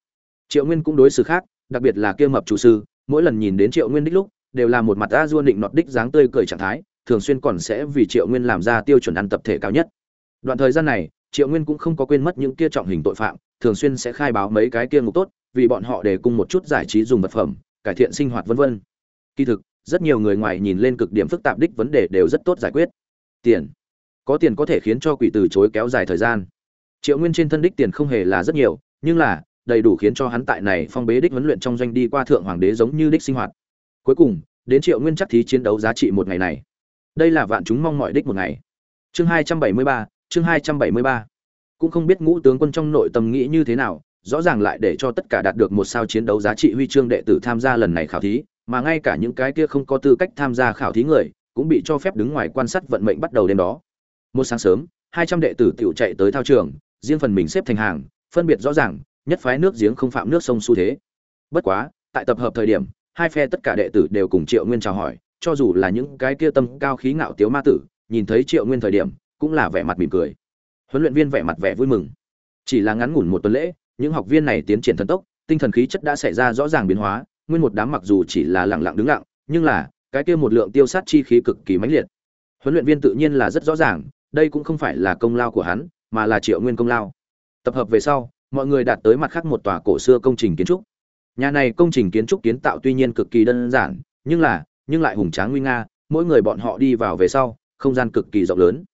S1: Triệu nguyên cũng đối xử khác, đặc biệt là kia mập chủ sư, mỗi lần nhìn đến triệu nguyên đích lúc, đều là một mặt a duôn định nọt đích dáng tươi cười trạng thái, thường xuyên còn sẽ vì triệu nguyên làm ra tiêu chuẩn ăn tập thể cao nhất. Đoạn thời gian này, triệu nguyên cũng không có quên mất những kia trọng hình tội phạm, thường xuyên sẽ khai báo mấy cái kia ngục tốt, vì bọn họ để cung một chút giải trí dùng vật phẩm, cải thiện sinh hoạt vân vân. Kỳ thực rất nhiều người ngoài nhìn lên cực điểm phức tạp đích vấn đề đều rất tốt giải quyết. Tiền. Có tiền có thể khiến cho quỷ từ chối kéo dài thời gian. Triệu nguyên trên thân đích tiền không hề là rất nhiều, nhưng là, đầy đủ khiến cho hắn tại này phong bế đích huấn luyện trong doanh đi qua thượng hoàng đế giống như đích sinh hoạt. Cuối cùng, đến triệu nguyên chắc thí chiến đấu giá trị một ngày này. Đây là vạn chúng mong mọi đích một ngày. Chương hai trăm bảy mươi ba, chương hai trăm bảy mươi ba. Cũng không biết ngũ tướng quân trong nội tâm nghĩ như thế nào, rõ ràng lại để cho tất cả đạt được một sao chiến đấu giá trị huy chương đệ tử tham gia lần này khảo thí mà ngay cả những cái kia không có tư cách tham gia khảo thí người, cũng bị cho phép đứng ngoài quan sát vận mệnh bắt đầu đêm đó. Một sáng sớm, hai trăm đệ tử tiểu chạy tới thao trường, riêng phần mình xếp thành hàng, phân biệt rõ ràng, nhất phái nước giếng không phạm nước sông xu thế. Bất quá, tại tập hợp thời điểm, hai phe tất cả đệ tử đều cùng triệu nguyên chào hỏi, cho dù là những cái kia tâm cao khí ngạo tiếu ma tử, nhìn thấy triệu nguyên thời điểm, cũng là vẻ mặt mỉm cười. Huấn luyện viên vẻ mặt vẻ vui mừng. Chỉ là ngắn ngủn một tuần lễ, những học viên này tiến triển thần tốc, tinh thần khí chất đã xảy ra rõ ràng biến hóa nguyên một đám mặc dù chỉ là lặng lặng đứng lặng, nhưng là, cái kia một lượng tiêu sát chi khí cực kỳ mãnh liệt. Huấn luyện viên tự nhiên là rất rõ ràng, đây cũng không phải là công lao của hắn, mà là triệu nguyên công lao. Tập hợp về sau, mọi người đạt tới mặt khác một tòa cổ xưa công trình kiến trúc. Nhà này công trình kiến trúc kiến tạo tuy nhiên cực kỳ đơn giản, nhưng là, nhưng lại hùng tráng nguy nga, mỗi người bọn họ đi vào về sau, không gian cực kỳ rộng lớn.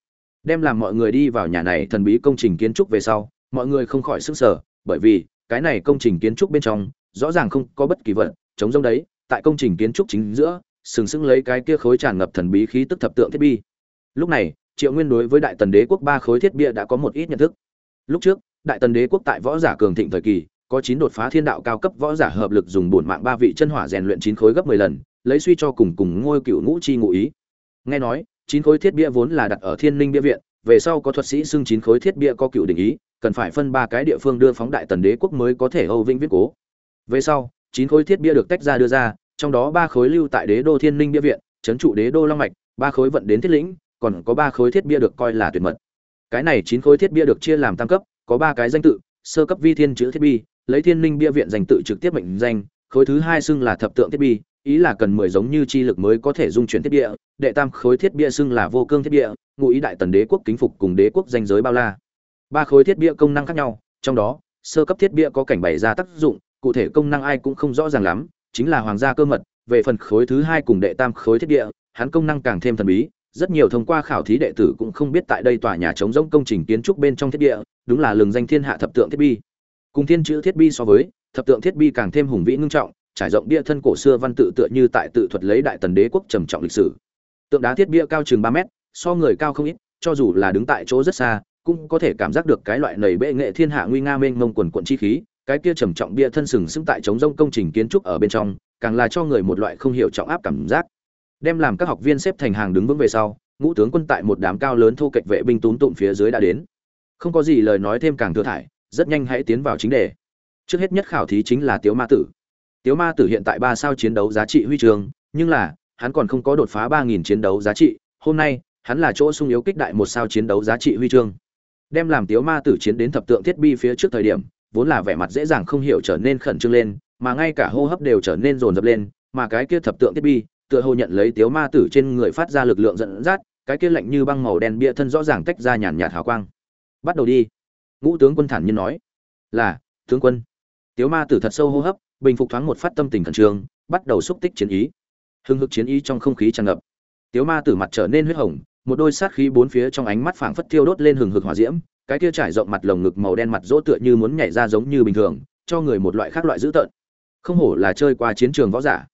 S1: Đem làm mọi người đi vào nhà này thần bí công trình kiến trúc về sau, mọi người không khỏi sửng sở bởi vì, cái này công trình kiến trúc bên trong, rõ ràng không có bất kỳ vật chống rông đấy, tại công trình kiến trúc chính giữa, sừng sững lấy cái kia khối tràn ngập thần bí khí tức thập tượng thiết bi lúc này, triệu nguyên đối với đại tần đế quốc ba khối thiết bia đã có một ít nhận thức. Lúc trước, đại tần đế quốc tại võ giả cường thịnh thời kỳ, có chín đột phá thiên đạo cao cấp võ giả hợp lực dùng bổn mạng ba vị chân hỏa rèn luyện chín khối gấp mười lần, lấy suy cho cùng cùng ngôi cựu ngũ chi ngụ ý. Nghe nói, chín khối thiết bia vốn là đặt ở thiên linh bia viện, về sau có thuật sĩ xưng chín khối thiết bia có cựu định ý, cần phải phân ba cái địa phương đưa phóng đại tần đế quốc mới có thể âu vĩnh viết cố. Về sau chín khối thiết bia được tách ra đưa ra, trong đó ba khối lưu tại đế đô thiên linh bia viện, trấn trụ đế đô long mạch, ba khối vận đến thiết lĩnh, còn có ba khối thiết bia được coi là tuyệt mật. Cái này chín khối thiết bia được chia làm tam cấp, có ba cái danh tự, sơ cấp vi thiên chữ thiết bi, lấy thiên linh bia viện danh tự trực tiếp mệnh danh, khối thứ hai xưng là thập tượng thiết bi, ý là cần mười giống như chi lực mới có thể dung chuyển thiết bia, đệ tam khối thiết bia xưng là vô cương thiết bia, ngụ ý đại tần đế quốc kính phục cùng đế quốc danh giới bao la. Ba khối thiết bia công năng khác nhau, trong đó, sơ cấp thiết bia có cảnh bày ra tác dụng cụ thể công năng ai cũng không rõ ràng lắm chính là hoàng gia cơ mật về phần khối thứ hai cùng đệ tam khối thiết địa, hắn công năng càng thêm thần bí rất nhiều thông qua khảo thí đệ tử cũng không biết tại đây tòa nhà chống rỗng công trình kiến trúc bên trong thiết địa đúng là lừng danh thiên hạ thập tượng thiết bi. Cùng thiên chữ thiết bi so với thập tượng thiết bi càng thêm hùng vĩ ngưng trọng trải rộng bia thân cổ xưa văn tự tựa như tại tự thuật lấy đại tần đế quốc trầm trọng lịch sử. Tượng đá thiết bia cao chừng ba mét so người cao không ít cho dù là đứng tại chỗ rất xa cũng có thể cảm giác được cái loại nầy bệ nghệ thiên hạ nguy nga mênh mông quần quần chi khí cái kia trầm trọng bia thân sừng sững tại chống rông công trình kiến trúc ở bên trong, càng là cho người một loại không hiểu trọng áp cảm giác. Đem làm các học viên xếp thành hàng đứng vững về sau, ngũ tướng quân tại một đám cao lớn thu kệch vệ binh túm tụm phía dưới đã đến. Không có gì lời nói thêm càng thừa thải, rất nhanh hãy tiến vào chính đề. Trước hết nhất khảo thí chính là tiếu ma tử. Tiếu ma tử hiện tại ba sao chiến đấu giá trị huy trường, nhưng là, hắn còn không có đột phá ba nghìn chiến đấu giá trị, hôm nay, hắn là chỗ sung yếu kích đại một sao chiến đấu giá trị huy chương. Đem làm tiếu ma tử chiến đến thập tượng thiết bi phía trước thời điểm vốn là vẻ mặt dễ dàng không hiểu trở nên khẩn trương lên, mà ngay cả hô hấp đều trở nên rồn rập lên, mà cái kia thập tượng thiết bi, tựa hồ nhận lấy tiếu ma tử trên người phát ra lực lượng dẫn dắt, cái kia lạnh như băng màu đen bia thân rõ ràng tách ra nhàn nhạt hào quang. Bắt đầu đi. Ngũ tướng quân thản nhiên nói. Là, tướng quân. Tiếu ma tử thật sâu hô hấp, bình phục thoáng một phát tâm tình khẩn trương, bắt đầu xúc tích chiến ý. Hưng hực chiến ý trong không khí tràn ngập. Tiếu ma tử mặt trở nên huyết hồng, một đôi sát khí bốn phía trong ánh mắt phảng phất thiêu đốt lên hừng hực hỏa diễm cái kia trải rộng mặt lồng ngực màu đen mặt rỗ tựa như muốn nhảy ra giống như bình thường, cho người một loại khác loại dữ tợn. Không hổ là chơi qua chiến trường võ giả.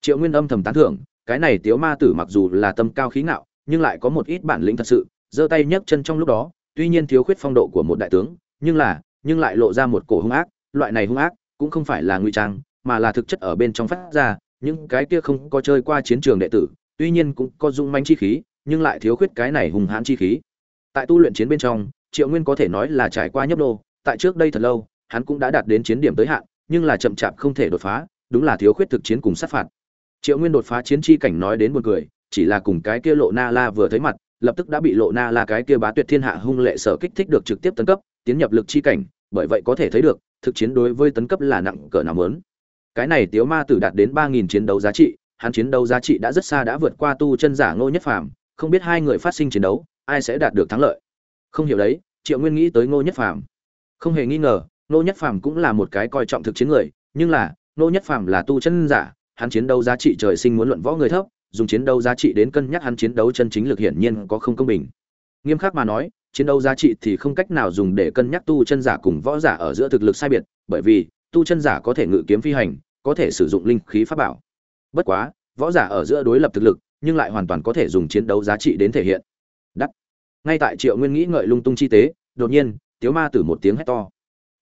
S1: Triệu nguyên âm thầm tán thưởng, cái này tiếu ma tử mặc dù là tâm cao khí ngạo, nhưng lại có một ít bản lĩnh thật sự, giơ tay nhấc chân trong lúc đó, tuy nhiên thiếu khuyết phong độ của một đại tướng, nhưng là, nhưng lại lộ ra một cổ hung ác, loại này hung ác cũng không phải là ngụy trang, mà là thực chất ở bên trong phát ra, những cái kia không có chơi qua chiến trường đệ tử, tuy nhiên cũng có dung manh chi khí, nhưng lại thiếu khuyết cái này hùng hãn chi khí. Tại tu luyện chiến bên trong triệu nguyên có thể nói là trải qua nhấp đô tại trước đây thật lâu, hắn cũng đã đạt đến chiến điểm tới hạn, nhưng là chậm chạp không thể đột phá, đúng là thiếu khuyết thực chiến cùng sát phạt. Triệu nguyên đột phá chiến chi cảnh nói đến một người chỉ là cùng cái kia lộ na la vừa thấy mặt, lập tức đã bị lộ na la cái kia bá tuyệt thiên hạ hung lệ sở kích thích được trực tiếp tấn cấp, tiến nhập lực chi cảnh, bởi vậy có thể thấy được, thực chiến đối với tấn cấp là nặng cỡ nào lớn cái này tiếu ma tử đạt đến ba nghìn chiến đấu giá trị, hắn chiến đấu giá trị đã rất xa đã vượt qua tu chân giả ngô nhất phàm, không biết hai người phát sinh chiến đấu, ai sẽ đạt được thắng lợi không hiểu đấy, triệu nguyên nghĩ tới ngô nhất phàm. Không hề nghi ngờ, ngô nhất phàm cũng là một cái coi trọng thực chiến người, nhưng là, ngô nhất phàm là tu chân giả, hắn chiến đấu giá trị trời sinh muốn luận võ người thấp, dùng chiến đấu giá trị đến cân nhắc hắn chiến đấu chân chính lực hiển nhiên có không công bình. Nghiêm khắc mà nói, chiến đấu giá trị thì không cách nào dùng để cân nhắc tu chân giả cùng võ giả ở giữa thực lực sai biệt, bởi vì, tu chân giả có thể ngự kiếm phi hành, có thể sử dụng linh khí pháp bảo. Bất quá, võ giả ở giữa đối lập thực lực, nhưng lại hoàn toàn có thể dùng chiến đấu giá trị đến thể hiện. Đắt ngay tại triệu nguyên nghĩ ngợi lung tung chi tế, đột nhiên, tiếu ma tử một tiếng hét to.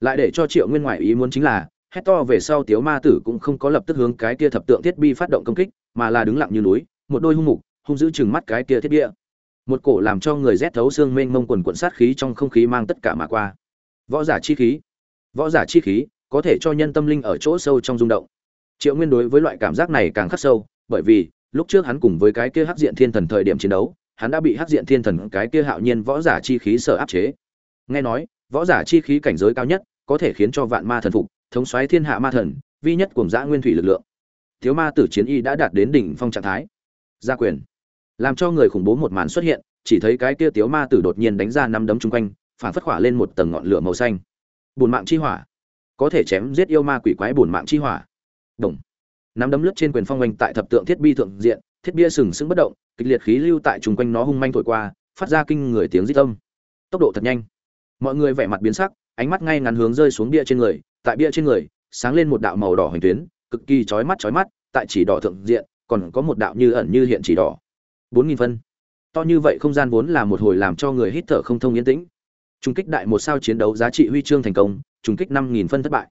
S1: Lại để cho triệu nguyên ngoại ý muốn chính là, hét to về sau tiếu ma tử cũng không có lập tức hướng cái kia thập tượng thiết bi phát động công kích, mà là đứng lặng như núi, một đôi hung mục, hung giữ chừng mắt cái kia thiết bia. Một cổ làm cho người rét thấu xương mênh mông quần quận sát khí trong không khí mang tất cả mà qua. Võ giả chi khí. Võ giả chi khí, có thể cho nhân tâm linh ở chỗ sâu trong rung động. Triệu nguyên đối với loại cảm giác này càng khắc sâu, bởi vì, lúc trước hắn cùng với cái kia hắc diện thiên thần thời điểm chiến đấu hắn đã bị hắc diện thiên thần cái kia hạo nhiên võ giả chi khí sở áp chế. Nghe nói, võ giả chi khí cảnh giới cao nhất, có thể khiến cho vạn ma thần phục, thống xoáy thiên hạ ma thần, vi nhất cùng dã nguyên thủy lực lượng. Thiếu ma tử chiến y đã đạt đến đỉnh phong trạng thái. Gia quyền. Làm cho người khủng bố một màn xuất hiện, chỉ thấy cái kia tiếu ma tử đột nhiên đánh ra năm đấm chung quanh, phản phất hỏa lên một tầng ngọn lửa màu xanh. Bùn mạng chi hỏa. Có thể chém giết yêu ma quỷ quái bùn mạng chi hỏa. Đồng. Nắm đấm lướt trên quyền phong oanh tại thập tượng thiết bi thượng diện thiết bia sừng sững bất động, kịch liệt khí lưu tại chung quanh nó hung manh thổi qua, phát ra kinh người tiếng rít âm. Tốc độ thật nhanh. Mọi người vẻ mặt biến sắc, ánh mắt ngay ngắn hướng rơi xuống bia trên người, tại bia trên người, sáng lên một đạo màu đỏ hình tuyến, cực kỳ chói mắt chói mắt, tại chỉ đỏ thượng diện, còn có một đạo như ẩn như hiện chỉ đỏ. Bốn nghìn phân. To như vậy không gian vốn là một hồi làm cho người hít thở không thông yên tĩnh. Trùng kích đại một sao chiến đấu giá trị huy chương thành công, trùng kích năm nghìn phân thất bại.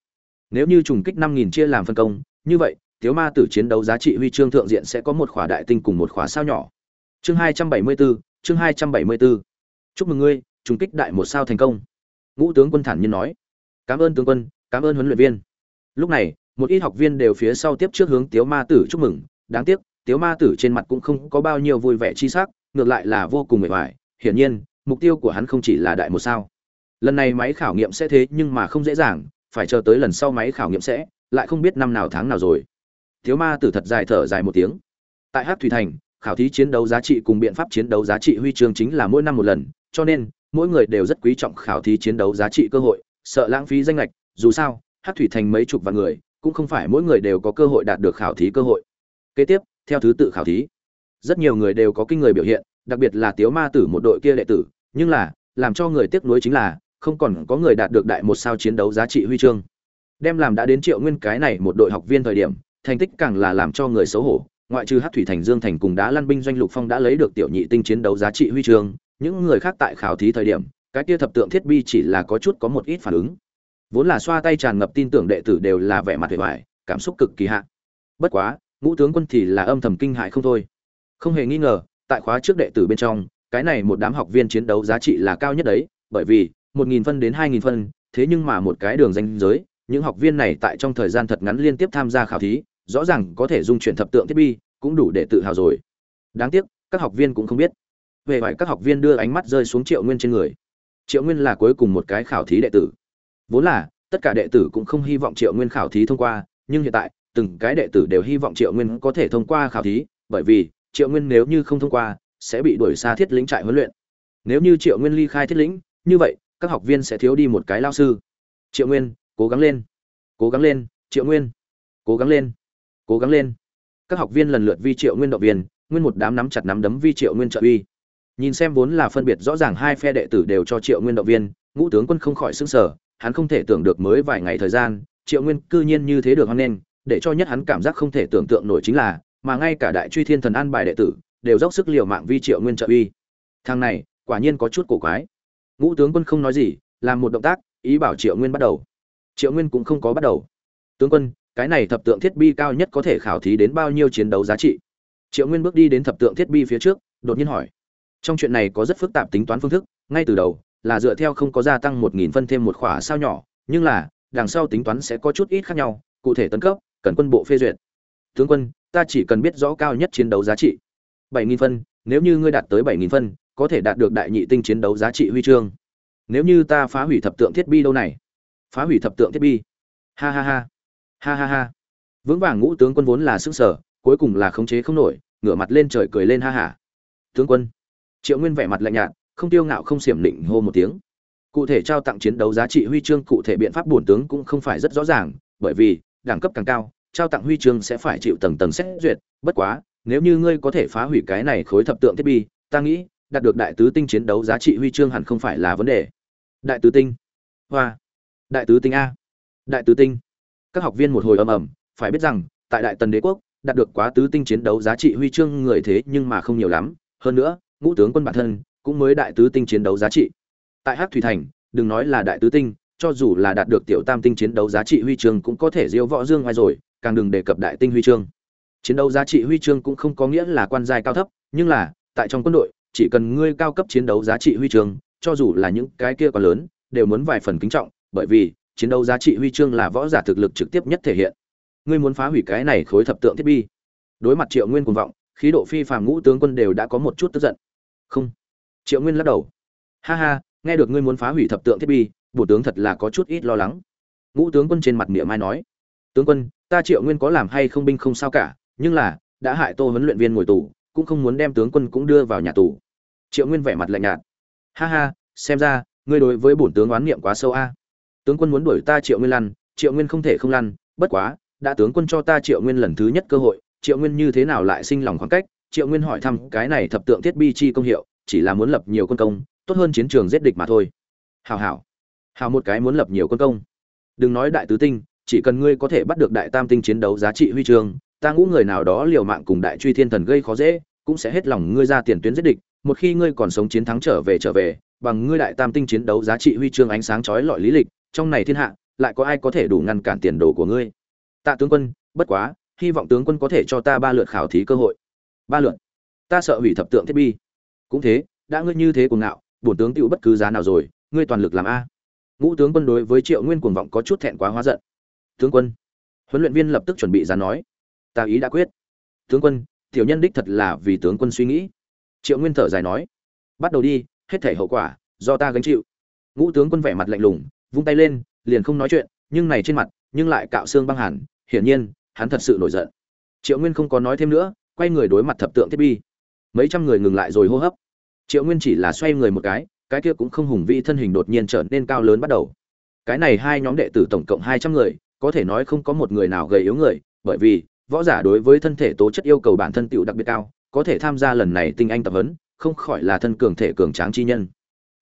S1: Nếu như trùng kích năm nghìn chia làm phân công, như vậy thiếu ma tử chiến đấu giá trị huy chương thượng diện sẽ có một khỏa đại tinh cùng một khỏa sao nhỏ. Chương hai trăm bảy mươi bốn chương hai trăm bảy mươi bốn chúc mừng ngươi, trùng kích đại một sao thành công. Ngũ tướng quân thản nhiên nói. Cảm ơn tướng quân, cảm ơn huấn luyện viên. Lúc này, một ít học viên đều phía sau tiếp trước hướng tiếu ma tử chúc mừng. Đáng tiếc, tiếu ma tử trên mặt cũng không có bao nhiêu vui vẻ chi sắc, ngược lại là vô cùng mệt mỏi. Hiển nhiên, mục tiêu của hắn không chỉ là đại một sao. Lần này máy khảo nghiệm sẽ thế nhưng mà không dễ dàng, phải chờ tới lần sau máy khảo nghiệm sẽ, lại không biết năm nào tháng nào rồi tiếu ma tử thật dài thở dài một tiếng. Tại hát thủy thành, khảo thí chiến đấu giá trị cùng biện pháp chiến đấu giá trị huy chương chính là mỗi năm một lần, cho nên, mỗi người đều rất quý trọng khảo thí chiến đấu giá trị cơ hội, sợ lãng phí danh lệch dù sao hát thủy thành mấy chục vạn người, cũng không phải mỗi người đều có cơ hội đạt được khảo thí cơ hội. Kế tiếp, theo thứ tự khảo thí, rất nhiều người đều có kinh người biểu hiện, đặc biệt là tiếu ma tử một đội kia đệ tử, nhưng là, làm cho người tiếc nuối chính là, không còn có người đạt được đại một sao chiến đấu giá trị huy chương. Đem làm đã đến triệu nguyên cái này một đội học viên thời điểm thành tích càng là làm cho người xấu hổ, ngoại trừ hát thủy thành dương thành cùng đá lăn binh doanh lục phong đã lấy được tiểu nhị tinh chiến đấu giá trị huy chương, những người khác tại khảo thí thời điểm, cái kia thập tượng thiết bi chỉ là có chút có một ít phản ứng. Vốn là xoa tay tràn ngập tin tưởng đệ tử đều là vẻ mặt vẻ vải cảm xúc cực kỳ hạ. Bất quá, ngũ tướng quân thì là âm thầm kinh hại không thôi. Không hề nghi ngờ, tại khóa trước đệ tử bên trong, cái này một đám học viên chiến đấu giá trị là cao nhất đấy, bởi vì, một nghìn phân đến hai nghìn phân, thế nhưng mà một cái đường danh giới, những học viên này tại trong thời gian thật ngắn liên tiếp tham gia khảo thí rõ ràng có thể dung chuyển thập tượng thiết bi, cũng đủ để tự hào rồi. Đáng tiếc, các học viên cũng không biết. Về phải các học viên đưa ánh mắt rơi xuống triệu nguyên trên người. Triệu nguyên là cuối cùng một cái khảo thí đệ tử. Vốn là, tất cả đệ tử cũng không hy vọng triệu nguyên khảo thí thông qua, nhưng hiện tại, từng cái đệ tử đều hy vọng triệu nguyên có thể thông qua khảo thí, bởi vì, triệu nguyên nếu như không thông qua, sẽ bị đuổi xa thiết lĩnh trại huấn luyện. Nếu như triệu nguyên ly khai thiết lĩnh, như vậy, các học viên sẽ thiếu đi một cái lao sư. Triệu nguyên, cố gắng lên. Cố gắng lên, triệu nguyên. Cố gắng lên cố gắng lên. Các học viên lần lượt vi triệu nguyên động viên, nguyên một đám nắm chặt nắm đấm vi triệu nguyên trợ uy. Nhìn xem vốn là phân biệt rõ ràng hai phe đệ tử đều cho triệu nguyên động viên, ngũ tướng quân không khỏi xứng sở hắn không thể tưởng được mới vài ngày thời gian, triệu nguyên cư nhiên như thế được hoan nghênh, để cho nhất hắn cảm giác không thể tưởng tượng nổi chính là, mà ngay cả đại truy thiên thần an bài đệ tử, đều dốc sức liều mạng vi triệu nguyên trợ uy. Thằng này, quả nhiên có chút cổ quái. Ngũ tướng quân không nói gì, làm một động tác, ý bảo triệu nguyên bắt đầu. Triệu nguyên cũng không có bắt đầu. Tướng quân cái này thập tượng thiết bi cao nhất có thể khảo thí đến bao nhiêu chiến đấu giá trị? Triệu nguyên bước đi đến thập tượng thiết bi phía trước, đột nhiên hỏi. Trong chuyện này có rất phức tạp tính toán phương thức, ngay từ đầu là dựa theo không có gia tăng một nghìn phân thêm một khỏa sao nhỏ, nhưng là, đằng sau tính toán sẽ có chút ít khác nhau, cụ thể tấn cấp, cần quân bộ phê duyệt. Tướng quân, ta chỉ cần biết rõ cao nhất chiến đấu giá trị. Bảy nghìn phân, nếu như ngươi đạt tới bảy nghìn phân, có thể đạt được đại nhị tinh chiến đấu giá trị huy chương. Nếu như ta phá hủy thập tượng thiết bi đâu này? Phá hủy thập tượng thiết bi. Ha ha ha ha ha ha. Vững vàng ngũ tướng quân vốn là sức sở, cuối cùng là khống chế không nổi, ngửa mặt lên trời cười lên ha hả tướng quân. Triệu nguyên vẻ mặt lạnh nhạt, không tiêu ngạo không xiểm định hô một tiếng. Cụ thể trao tặng chiến đấu giá trị huy chương, cụ thể biện pháp bổn tướng cũng không phải rất rõ ràng, bởi vì, đẳng cấp càng cao, trao tặng huy chương sẽ phải chịu tầng tầng xét duyệt. Bất quá, nếu như ngươi có thể phá hủy cái này khối thập tượng thiết bị, ta nghĩ, đạt được đại tứ tinh chiến đấu giá trị huy chương hẳn không phải là vấn đề. Đại tứ tinh. Hoa. Đại tứ tinh a. Đại tứ tinh các học viên một hồi ầm ầm, phải biết rằng, tại đại tần đế quốc, đạt được quá tứ tinh chiến đấu giá trị huy chương người thế nhưng mà không nhiều lắm. Hơn nữa, ngũ tướng quân bản thân cũng mới đại tứ tinh chiến đấu giá trị. Tại hắc thủy thành, đừng nói là đại tứ tinh, cho dù là đạt được tiểu tam tinh chiến đấu giá trị huy chương cũng có thể diêu võ dương ngoài rồi, càng đừng đề cập đại tinh huy chương. Chiến đấu giá trị huy chương cũng không có nghĩa là quan giai cao thấp, nhưng là, tại trong quân đội, chỉ cần ngươi cao cấp chiến đấu giá trị huy chương, cho dù là những cái kia còn lớn, đều muốn vài phần kính trọng, bởi vì chiến đấu giá trị huy chương là võ giả thực lực trực tiếp nhất thể hiện. Ngươi muốn phá hủy cái này khối thập tượng thiết bi. Đối mặt triệu nguyên cuồng vọng, khí độ phi phàm ngũ tướng quân đều đã có một chút tức giận. Không. Triệu nguyên lắc đầu. Ha ha, nghe được ngươi muốn phá hủy thập tượng thiết bi, bổ tướng thật là có chút ít lo lắng. Ngũ tướng quân trên mặt miệng mai nói. Tướng quân, ta triệu nguyên có làm hay không binh không sao cả, nhưng là, đã hại tô huấn luyện viên ngồi tù, cũng không muốn đem tướng quân cũng đưa vào nhà tù. Triệu nguyên vẻ mặt lạnh nhạt. Ha ha, xem ra, ngươi đối với bổn tướng oán niệm quá sâu a tướng quân muốn đuổi ta triệu nguyên lăn, triệu nguyên không thể không lăn, bất quá, đã tướng quân cho ta triệu nguyên lần thứ nhất cơ hội, triệu nguyên như thế nào lại sinh lòng khoảng cách? Triệu nguyên hỏi thăm, cái này thập tượng thiết bi chi công hiệu, chỉ là muốn lập nhiều quân công, tốt hơn chiến trường giết địch mà thôi. Hào hảo hào một cái muốn lập nhiều quân công. Đừng nói đại tứ tinh, chỉ cần ngươi có thể bắt được đại tam tinh chiến đấu giá trị huy chương, ta ngũ người nào đó liều mạng cùng đại truy thiên thần gây khó dễ, cũng sẽ hết lòng ngươi ra tiền tuyến giết địch. Một khi ngươi còn sống chiến thắng trở về trở về, bằng ngươi đại tam tinh chiến đấu giá trị huy chương ánh sáng chói lọi lý lịch trong này thiên hạ, lại có ai có thể đủ ngăn cản tiền đồ của ngươi? Tạ tướng quân, bất quá, hy vọng tướng quân có thể cho ta ba lượt khảo thí cơ hội. Ba lượt? Ta sợ hủy thập tượng thiết bi. Cũng thế, đã ngươi như thế cuồng ngạo, bổn tướng tựu bất cứ giá nào rồi, ngươi toàn lực làm a. Ngũ tướng quân đối với triệu nguyên cuồng vọng có chút thẹn quá hóa giận. Tướng quân, huấn luyện viên lập tức chuẩn bị ra nói. Ta ý đã quyết. Tướng quân, tiểu nhân đích thật là vì tướng quân suy nghĩ. Triệu nguyên thở dài nói. Bắt đầu đi, hết thể hậu quả, do ta gánh chịu. Ngũ tướng quân vẻ mặt lạnh lùng vung tay lên, liền không nói chuyện, nhưng này trên mặt, nhưng lại cạo xương băng hẳn, hiển nhiên, hắn thật sự nổi giận. Triệu nguyên không có nói thêm nữa, quay người đối mặt thập tượng thiết bi. Mấy trăm người ngừng lại rồi hô hấp. Triệu nguyên chỉ là xoay người một cái cái kia cũng không hùng vĩ thân hình đột nhiên trở nên cao lớn bắt đầu. Cái này hai nhóm đệ tử tổng cộng hai trăm người, có thể nói không có một người nào gầy yếu người, bởi vì, võ giả đối với thân thể tố chất yêu cầu bản thân tựu đặc biệt cao, có thể tham gia lần này tinh anh tập huấn, không khỏi là thân cường thể cường tráng chi nhân.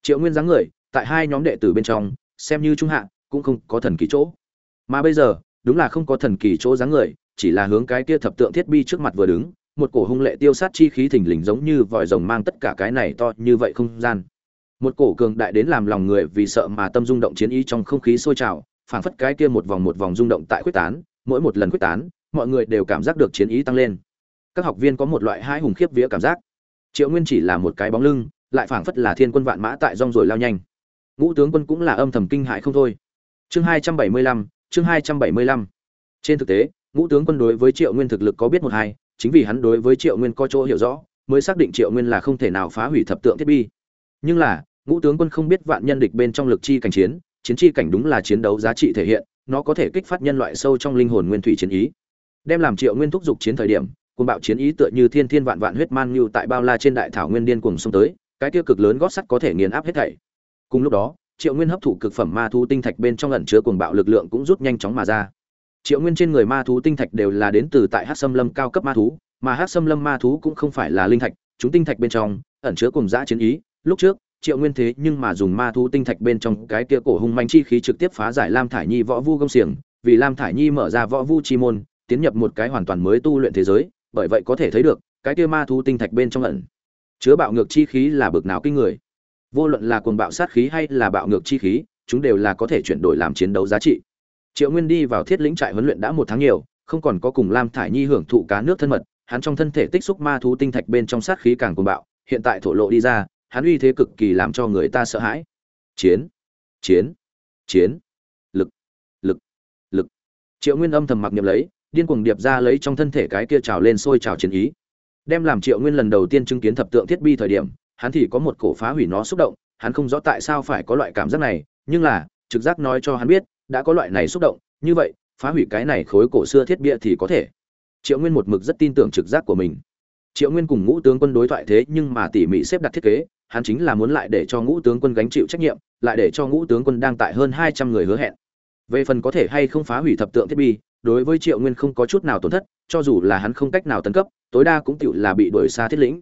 S1: Triệu nguyên dáng người, tại hai nhóm đệ tử bên trong xem như trung hạ, cũng không có thần kỳ chỗ. Mà bây giờ, đúng là không có thần kỳ chỗ dáng người, chỉ là hướng cái kia thập tượng thiết bi trước mặt vừa đứng, một cổ hung lệ tiêu sát chi khí thình lình giống như vòi rồng mang tất cả cái này to như vậy không gian. Một cổ cường đại đến làm lòng người vì sợ mà tâm rung động chiến ý trong không khí sôi trào, phảng phất cái kia một vòng một vòng rung động tại quyết tán, mỗi một lần quyết tán, mọi người đều cảm giác được chiến ý tăng lên. Các học viên có một loại hai hùng khiếp vía cảm giác. Triệu nguyên chỉ là một cái bóng lưng, lại phảng phất là thiên quân vạn mã tại rong rồi lao nhanh ngũ tướng quân cũng là âm thầm kinh hại không thôi. Chương hai trăm bảy mươi lăm, chương hai trăm bảy mươi lăm. Trên thực tế, ngũ tướng quân đối với triệu nguyên thực lực có biết một hai, chính vì hắn đối với triệu nguyên có chỗ hiểu rõ, mới xác định triệu nguyên là không thể nào phá hủy thập tượng thiết bi. Nhưng là, ngũ tướng quân không biết vạn nhân địch bên trong lực chi cảnh chiến chiến chi cảnh đúng là chiến đấu giá trị thể hiện, nó có thể kích phát nhân loại sâu trong linh hồn nguyên thủy chiến ý. Đem làm triệu nguyên thúc giục chiến thời điểm, cuồng bạo chiến ý tựa như thiên thiên vạn vạn huyết man như tại bao la trên đại thảo nguyên điên cuồng xông tới, cái tiêu cực lớn gót sắt có thể nghiền áp hết thảy cùng lúc đó, triệu nguyên hấp thụ cực phẩm ma thú tinh thạch bên trong ẩn chứa cuồng bạo lực lượng cũng rút nhanh chóng mà ra. Triệu nguyên trên người ma thú tinh thạch đều là đến từ tại hát xâm lâm cao cấp ma thú, mà hát xâm lâm ma thú cũng không phải là linh thạch, chúng tinh thạch bên trong ẩn chứa cùng dã chiến ý. Lúc trước, triệu nguyên thế nhưng mà dùng ma thú tinh thạch bên trong cái kia cổ hung manh chi khí trực tiếp phá giải lam thải nhi võ vu công xiềng, vì lam thải nhi mở ra võ vu chi môn, tiến nhập một cái hoàn toàn mới tu luyện thế giới, bởi vậy có thể thấy được cái kia ma thú tinh thạch bên trong ẩn chứa bạo ngược chi khí là bực nào kinh người vô luận là cuồng bạo sát khí hay là bạo ngược chi khí, chúng đều là có thể chuyển đổi làm chiến đấu giá trị. Triệu nguyên đi vào thiết lĩnh trại huấn luyện đã một tháng nhiều, không còn có cùng lam thải nhi hưởng thụ cá nước thân mật, hắn trong thân thể tích xúc ma thú tinh thạch bên trong sát khí càng cuồng bạo, hiện tại thổ lộ đi ra, hắn uy thế cực kỳ làm cho người ta sợ hãi. Chiến chiến chiến, lực lực lực. Triệu nguyên âm thầm mặc niệm lấy, điên cuồng điệp ra lấy trong thân thể cái kia trào lên sôi trào chiến ý. Đem làm triệu nguyên lần đầu tiên chứng kiến thập tượng thiết bi thời điểm hắn thì có một cổ phá hủy nó xúc động hắn không rõ tại sao phải có loại cảm giác này nhưng là trực giác nói cho hắn biết đã có loại này xúc động như vậy phá hủy cái này khối cổ xưa thiết bia thì có thể. Triệu nguyên một mực rất tin tưởng trực giác của mình. Triệu nguyên cùng ngũ tướng quân đối thoại thế nhưng mà tỉ mỉ xếp đặt thiết kế hắn chính là muốn lại để cho ngũ tướng quân gánh chịu trách nhiệm lại để cho ngũ tướng quân đang tại hơn hai trăm người hứa hẹn. Về phần có thể hay không phá hủy thập tượng thiết bị, đối với triệu nguyên không có chút nào tổn thất cho dù là hắn không cách nào tấn cấp tối đa cũng tựu là bị đuổi xa thiết lĩnh.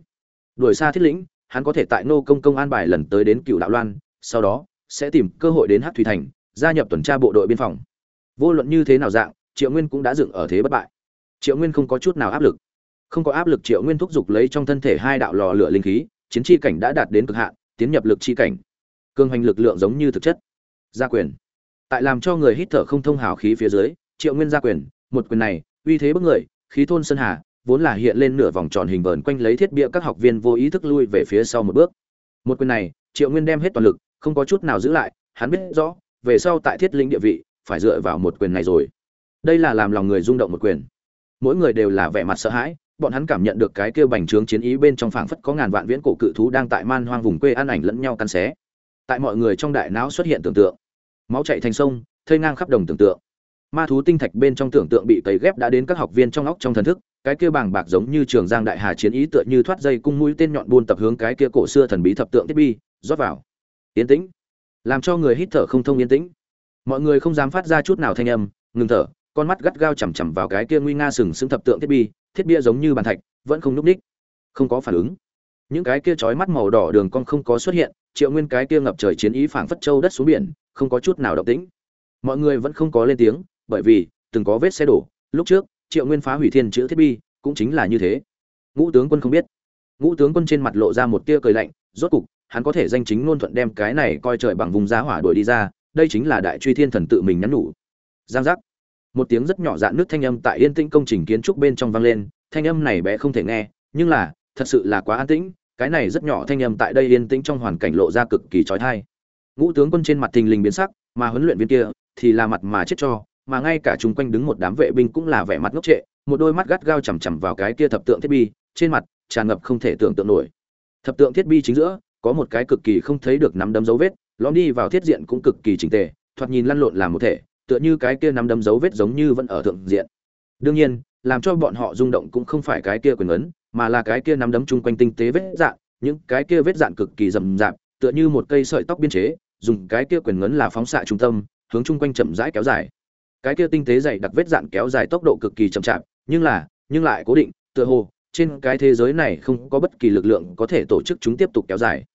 S1: Đuổi xa thiết lĩnh hắn có thể tại nô công công an bài lần tới đến cựu đạo loan, sau đó sẽ tìm cơ hội đến hát thủy thành, gia nhập tuần tra bộ đội biên phòng. Vô luận như thế nào dạng, triệu nguyên cũng đã dựng ở thế bất bại. Triệu nguyên không có chút nào áp lực. Không có áp lực, triệu nguyên thúc giục lấy trong thân thể hai đạo lò lửa linh khí, chiến chi cảnh đã đạt đến cực hạn, tiến nhập lực chi cảnh. Cường hành lực lượng giống như thực chất. Gia quyền. Tại làm cho người hít thở không thông hào khí phía dưới, triệu nguyên gia quyền. Một quyền này, uy thế bức người, khí thôn sơn hà vốn là hiện lên nửa vòng tròn hình vờn quanh lấy thiết bịa các học viên vô ý thức lui về phía sau một bước. Một quyền này, triệu nguyên đem hết toàn lực, không có chút nào giữ lại, hắn biết rõ, về sau tại thiết linh địa vị, phải dựa vào một quyền này rồi. Đây là làm lòng người rung động một quyền. Mỗi người đều là vẻ mặt sợ hãi, bọn hắn cảm nhận được cái kêu bành trướng chiến ý bên trong phảng phất có ngàn vạn viễn cổ cự thú đang tại man hoang vùng quê ăn ảnh lẫn nhau căn xé. Tại mọi người trong đại não xuất hiện tưởng tượng. Máu chạy thành sông, thây ngang khắp đồng tưởng tượng ma thú tinh thạch bên trong tưởng tượng bị cấy ghép đã đến các học viên trong óc trong thần thức, cái kia bàng bạc giống như trường giang đại hà chiến ý tựa như thoát dây cung mũi tên nhọn buôn tập hướng cái kia cổ xưa thần bí thập tượng thiết bi, rót vào. Yên tĩnh. Làm cho người hít thở không thông yên tĩnh. Mọi người không dám phát ra chút nào thanh âm, ngừng thở, con mắt gắt gao chằm chằm vào cái kia nguy nga sừng sững thập tượng thiết bi, thiết bia giống như bàn thạch, vẫn không núp ních, không có phản ứng. Những cái kia chói mắt màu đỏ đường con không có xuất hiện, triệu nguyên cái kia ngập trời chiến ý phảng phất châu đất xuống biển, không có chút nào động tĩnh. Mọi người vẫn không có lên tiếng bởi vì, từng có vết xe đổ, lúc trước, triệu nguyên phá hủy thiên chữ thiết bi cũng chính là như thế. Ngũ tướng quân không biết. Ngũ tướng quân trên mặt lộ ra một tia cười lạnh, rốt cục, hắn có thể danh chính ngôn thuận đem cái này coi trời bằng vùng giá hỏa đuổi đi ra, đây chính là đại truy thiên thần tự mình nhắn nhủ. Giang giác. Một tiếng rất nhỏ dạn nước thanh âm tại yên tĩnh công trình kiến trúc bên trong vang lên, thanh âm này bé không thể nghe, nhưng là, thật sự là quá an tĩnh, cái này rất nhỏ thanh âm tại đây yên tĩnh trong hoàn cảnh lộ ra cực kỳ trói thai ngũ tướng quân trên mặt thình lình biến sắc, mà huấn luyện viên kia thì là mặt mà chết cho mà ngay cả chúng quanh đứng một đám vệ binh cũng là vẻ mặt ngốc trệ, một đôi mắt gắt gao chằm chằm vào cái kia thập tượng thiết bi, trên mặt tràn ngập không thể tưởng tượng nổi. Thập tượng thiết bi chính giữa, có một cái cực kỳ không thấy được nắm đấm dấu vết, lõm đi vào thiết diện cũng cực kỳ chỉnh tề, thoạt nhìn lăn lộn làm một thể, tựa như cái kia nắm đấm dấu vết giống như vẫn ở thượng diện. Đương nhiên, làm cho bọn họ rung động cũng không phải cái kia quyền ấn, mà là cái kia nắm đấm chung quanh tinh tế vết dạn, những cái kia vết dạn cực kỳ rậm rạp, tựa như một cây sợi tóc biên chế, dùng cái kia quyền ngấn là phóng xạ trung tâm, hướng chung quanh chậm rãi kéo dài cái kia tinh tế dày đặc vết dạn kéo dài tốc độ cực kỳ chậm chạp, nhưng là, nhưng lại cố định, tựa hồ, trên cái thế giới này không có bất kỳ lực lượng có thể tổ chức chúng tiếp tục kéo dài.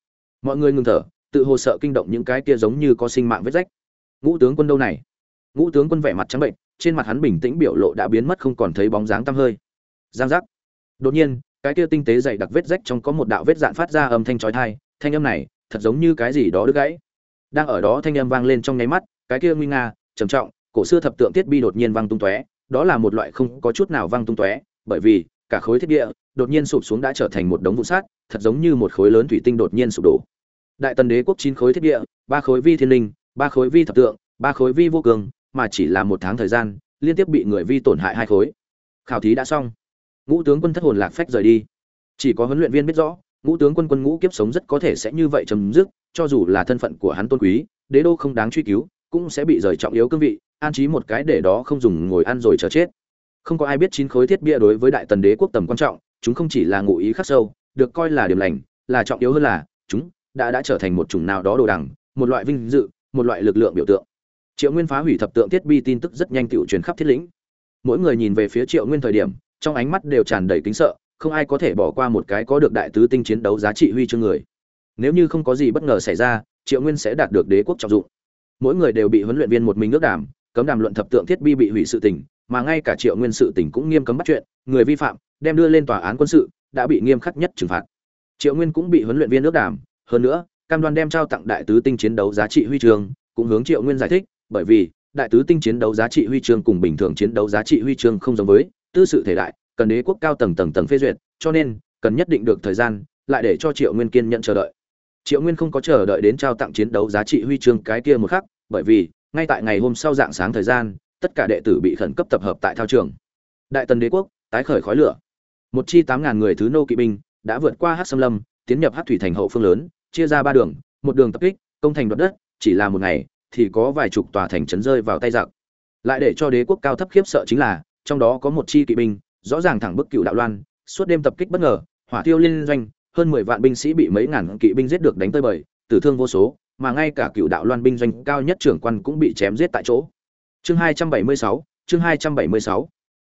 S1: Mọi người ngừng thở, tự hồ sợ kinh động những cái kia giống như có sinh mạng vết rách. Ngũ tướng quân đâu này? Ngũ tướng quân vẻ mặt trắng bệnh, trên mặt hắn bình tĩnh biểu lộ đã biến mất không còn thấy bóng dáng tăm hơi. Giang giác. Đột nhiên, cái kia tinh tế dày đặc vết rách trong có một đạo vết dạn phát ra âm thanh chói tai, thanh âm này, thật giống như cái gì đó đứt gãy. Đang ở đó thanh âm vang lên trong nháy mắt, cái kia nguy nga, trầm trọng cổ xưa thập tượng thiết bi đột nhiên vang tung tóe, đó là một loại không có chút nào vang tung tóe, bởi vì, cả khối thiết địa, đột nhiên sụp xuống đã trở thành một đống vụn sát thật giống như một khối lớn thủy tinh đột nhiên sụp đổ. Đại tần đế quốc chín khối thiết địa, ba khối vi thiên linh, ba khối vi thập tượng, ba khối vi vô cường, mà chỉ là một tháng thời gian, liên tiếp bị người vi tổn hại hai khối. Khảo thí đã xong. Ngũ tướng quân thất hồn lạc phách rời đi. Chỉ có huấn luyện viên biết rõ, ngũ tướng quân quân ngũ kiếp sống rất có thể sẽ như vậy chấm dứt, cho dù là thân phận của hắn tôn quý, đế đô không đáng truy cứu, cũng sẽ bị rời trọng yếu cương vị an trí một cái để đó không dùng ngồi ăn rồi chờ chết. Không có ai biết chín khối thiết bia đối với đại tần đế quốc tầm quan trọng, chúng không chỉ là ngụ ý khắc sâu, được coi là điểm lành, là trọng yếu hơn là, chúng đã đã trở thành một chủng nào đó đồ đằng, một loại vinh dự, một loại lực lượng biểu tượng. Triệu nguyên phá hủy thập tượng thiết bi tin tức rất nhanh tự truyền khắp thiết lĩnh. Mỗi người nhìn về phía triệu nguyên thời điểm, trong ánh mắt đều tràn đầy kính sợ, không ai có thể bỏ qua một cái có được đại tứ tinh chiến đấu giá trị huy chương người. Nếu như không có gì bất ngờ xảy ra, triệu nguyên sẽ đạt được đế quốc trọng dụng. Mỗi người đều bị huấn luyện viên một mình ước đảm cấm đàm luận thập tượng thiết bi bị hủy sự tình, mà ngay cả triệu nguyên sự tình cũng nghiêm cấm bắt chuyện, người vi phạm, đem đưa lên tòa án quân sự, đã bị nghiêm khắc nhất trừng phạt. Triệu nguyên cũng bị huấn luyện viên nước đàm, hơn nữa, cam đoan đem trao tặng đại tứ tinh chiến đấu giá trị huy chương, cũng hướng triệu nguyên giải thích, bởi vì, đại tứ tinh chiến đấu giá trị huy chương cùng bình thường chiến đấu giá trị huy chương không giống với, tư sự thể đại, cần đế quốc cao tầng tầng tầng phê duyệt, cho nên, cần nhất định được thời gian, lại để cho triệu nguyên kiên nhận chờ đợi. Triệu nguyên không có chờ đợi đến trao tặng chiến đấu giá trị huy chương cái kia một khắc, bởi vì ngay tại ngày hôm sau dạng sáng thời gian, tất cả đệ tử bị khẩn cấp tập hợp tại thao trường. Đại tần đế quốc, tái khởi khói lửa. Một chi tám ngàn người thứ nô kỵ binh đã vượt qua hát xâm lâm, tiến nhập hát thủy thành hậu phương lớn, chia ra ba đường, một đường tập kích, công thành đoạt đất, chỉ là một ngày, thì có vài chục tòa thành trấn rơi vào tay giặc. Lại để cho đế quốc cao thấp khiếp sợ chính là, trong đó có một chi kỵ binh, rõ ràng thẳng bức cựu đạo loan, suốt đêm tập kích bất ngờ, hỏa tiêu liên doanh, hơn mười vạn binh sĩ bị mấy ngàn kỵ binh giết được đánh tơi bời, tử thương vô số mà ngay cả cựu đạo loan binh doanh cao nhất trưởng quan cũng bị chém giết tại chỗ. Chương hai trăm bảy mươi sáu, chương hai trăm bảy mươi sáu.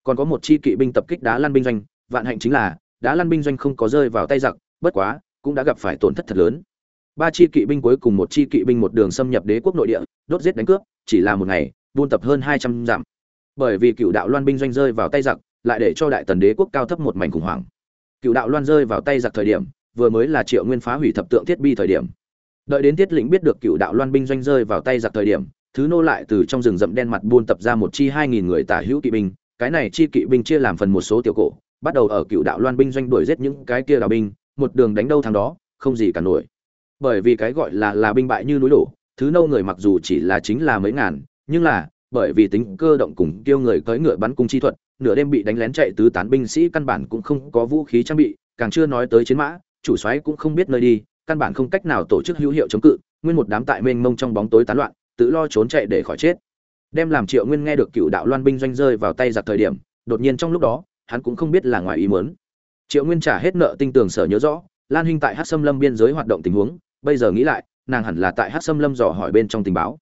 S1: Còn có một chi kỵ binh tập kích đá lan binh doanh, vạn hạnh chính là, đá lan binh doanh không có rơi vào tay giặc, bất quá, cũng đã gặp phải tổn thất thật lớn. Ba chi kỵ binh cuối cùng một chi kỵ binh một đường xâm nhập đế quốc nội địa, đốt giết đánh cướp, chỉ là một ngày, buôn tập hơn hai trăm dặm. Bởi vì cựu đạo loan binh doanh rơi vào tay giặc, lại để cho đại tần đế quốc cao thấp một mảnh khủng hoảng. Cựu đạo loan rơi vào tay giặc thời điểm, vừa mới là triệu nguyên phá hủy thập tượng thiết bi thời điểm đợi đến tiết lĩnh biết được cựu đạo loan binh doanh rơi vào tay giặc thời điểm, thứ nô lại từ trong rừng rậm đen mặt buôn tập ra một chi hai nghìn người tả hữu kỵ binh. Cái này chi kỵ binh chia làm phần một số tiểu cổ, bắt đầu ở cựu đạo loan binh doanh đuổi giết những cái kia đào binh, một đường đánh đâu thằng đó, không gì cả nổi. Bởi vì cái gọi là là binh bại như núi đổ, thứ nâu người mặc dù chỉ là chính là mấy ngàn, nhưng là, bởi vì tính cơ động cùng kêu người cưỡi ngựa bắn cung chi thuật, nửa đêm bị đánh lén chạy tứ tán binh sĩ căn bản cũng không có vũ khí trang bị, càng chưa nói tới chiến mã, chủ soái cũng không biết nơi đi căn bản không cách nào tổ chức hữu hiệu chống cự, nguyên một đám tại mênh mông trong bóng tối tán loạn, tự lo trốn chạy để khỏi chết. Đem làm triệu nguyên nghe được cựu đạo loan binh doanh rơi vào tay giặc thời điểm, đột nhiên trong lúc đó, hắn cũng không biết là ngoài ý muốn. Triệu nguyên trả hết nợ tinh tường sở nhớ rõ, lan hinh tại hát xâm lâm biên giới hoạt động tình huống, bây giờ nghĩ lại, nàng hẳn là tại hát xâm lâm dò hỏi bên trong tình báo.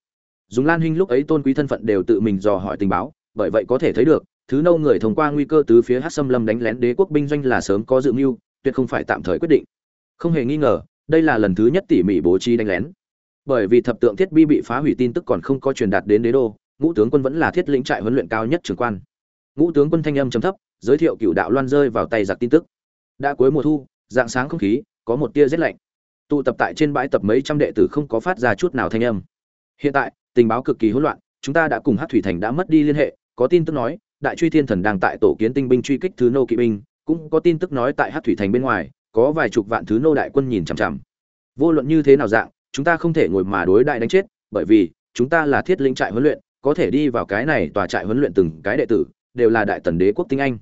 S1: Dùng lan hinh lúc ấy tôn quý thân phận đều tự mình dò hỏi tình báo, bởi vậy có thể thấy được, thứ nâu người thông qua nguy cơ từ phía hát xâm lâm đánh lén đế quốc binh doanh là sớm có dự mưu, tuyệt không phải tạm thời quyết định. Không hề nghi ngờ đây là lần thứ nhất tỉ mỉ bố trí đánh lén. Bởi vì thập tượng thiết bi bị phá hủy tin tức còn không có truyền đạt đến đế đô, ngũ tướng quân vẫn là thiết lĩnh trại huấn luyện cao nhất trường quan. Ngũ tướng quân thanh âm chấm thấp, giới thiệu cựu đạo loan rơi vào tay giặc tin tức. Đã cuối mùa thu, dạng sáng không khí, có một tia rét lạnh. Tụ tập tại trên bãi tập mấy trăm đệ tử không có phát ra chút nào thanh âm. Hiện tại, tình báo cực kỳ hỗn loạn, chúng ta đã cùng hát thủy thành đã mất đi liên hệ, có tin tức nói, đại truy thiên thần đang tại tổ kiến tinh binh truy kích thứ nô kỵ binh, cũng có tin tức nói tại hát thủy thành bên ngoài có vài chục vạn thứ nô đại quân nhìn chằm chằm. Vô luận như thế nào dạng, chúng ta không thể ngồi mà đối đại đánh chết, bởi vì, chúng ta là thiết linh trại huấn luyện, có thể đi vào cái này tòa trại huấn luyện từng cái đệ tử, đều là đại tần đế quốc tinh anh.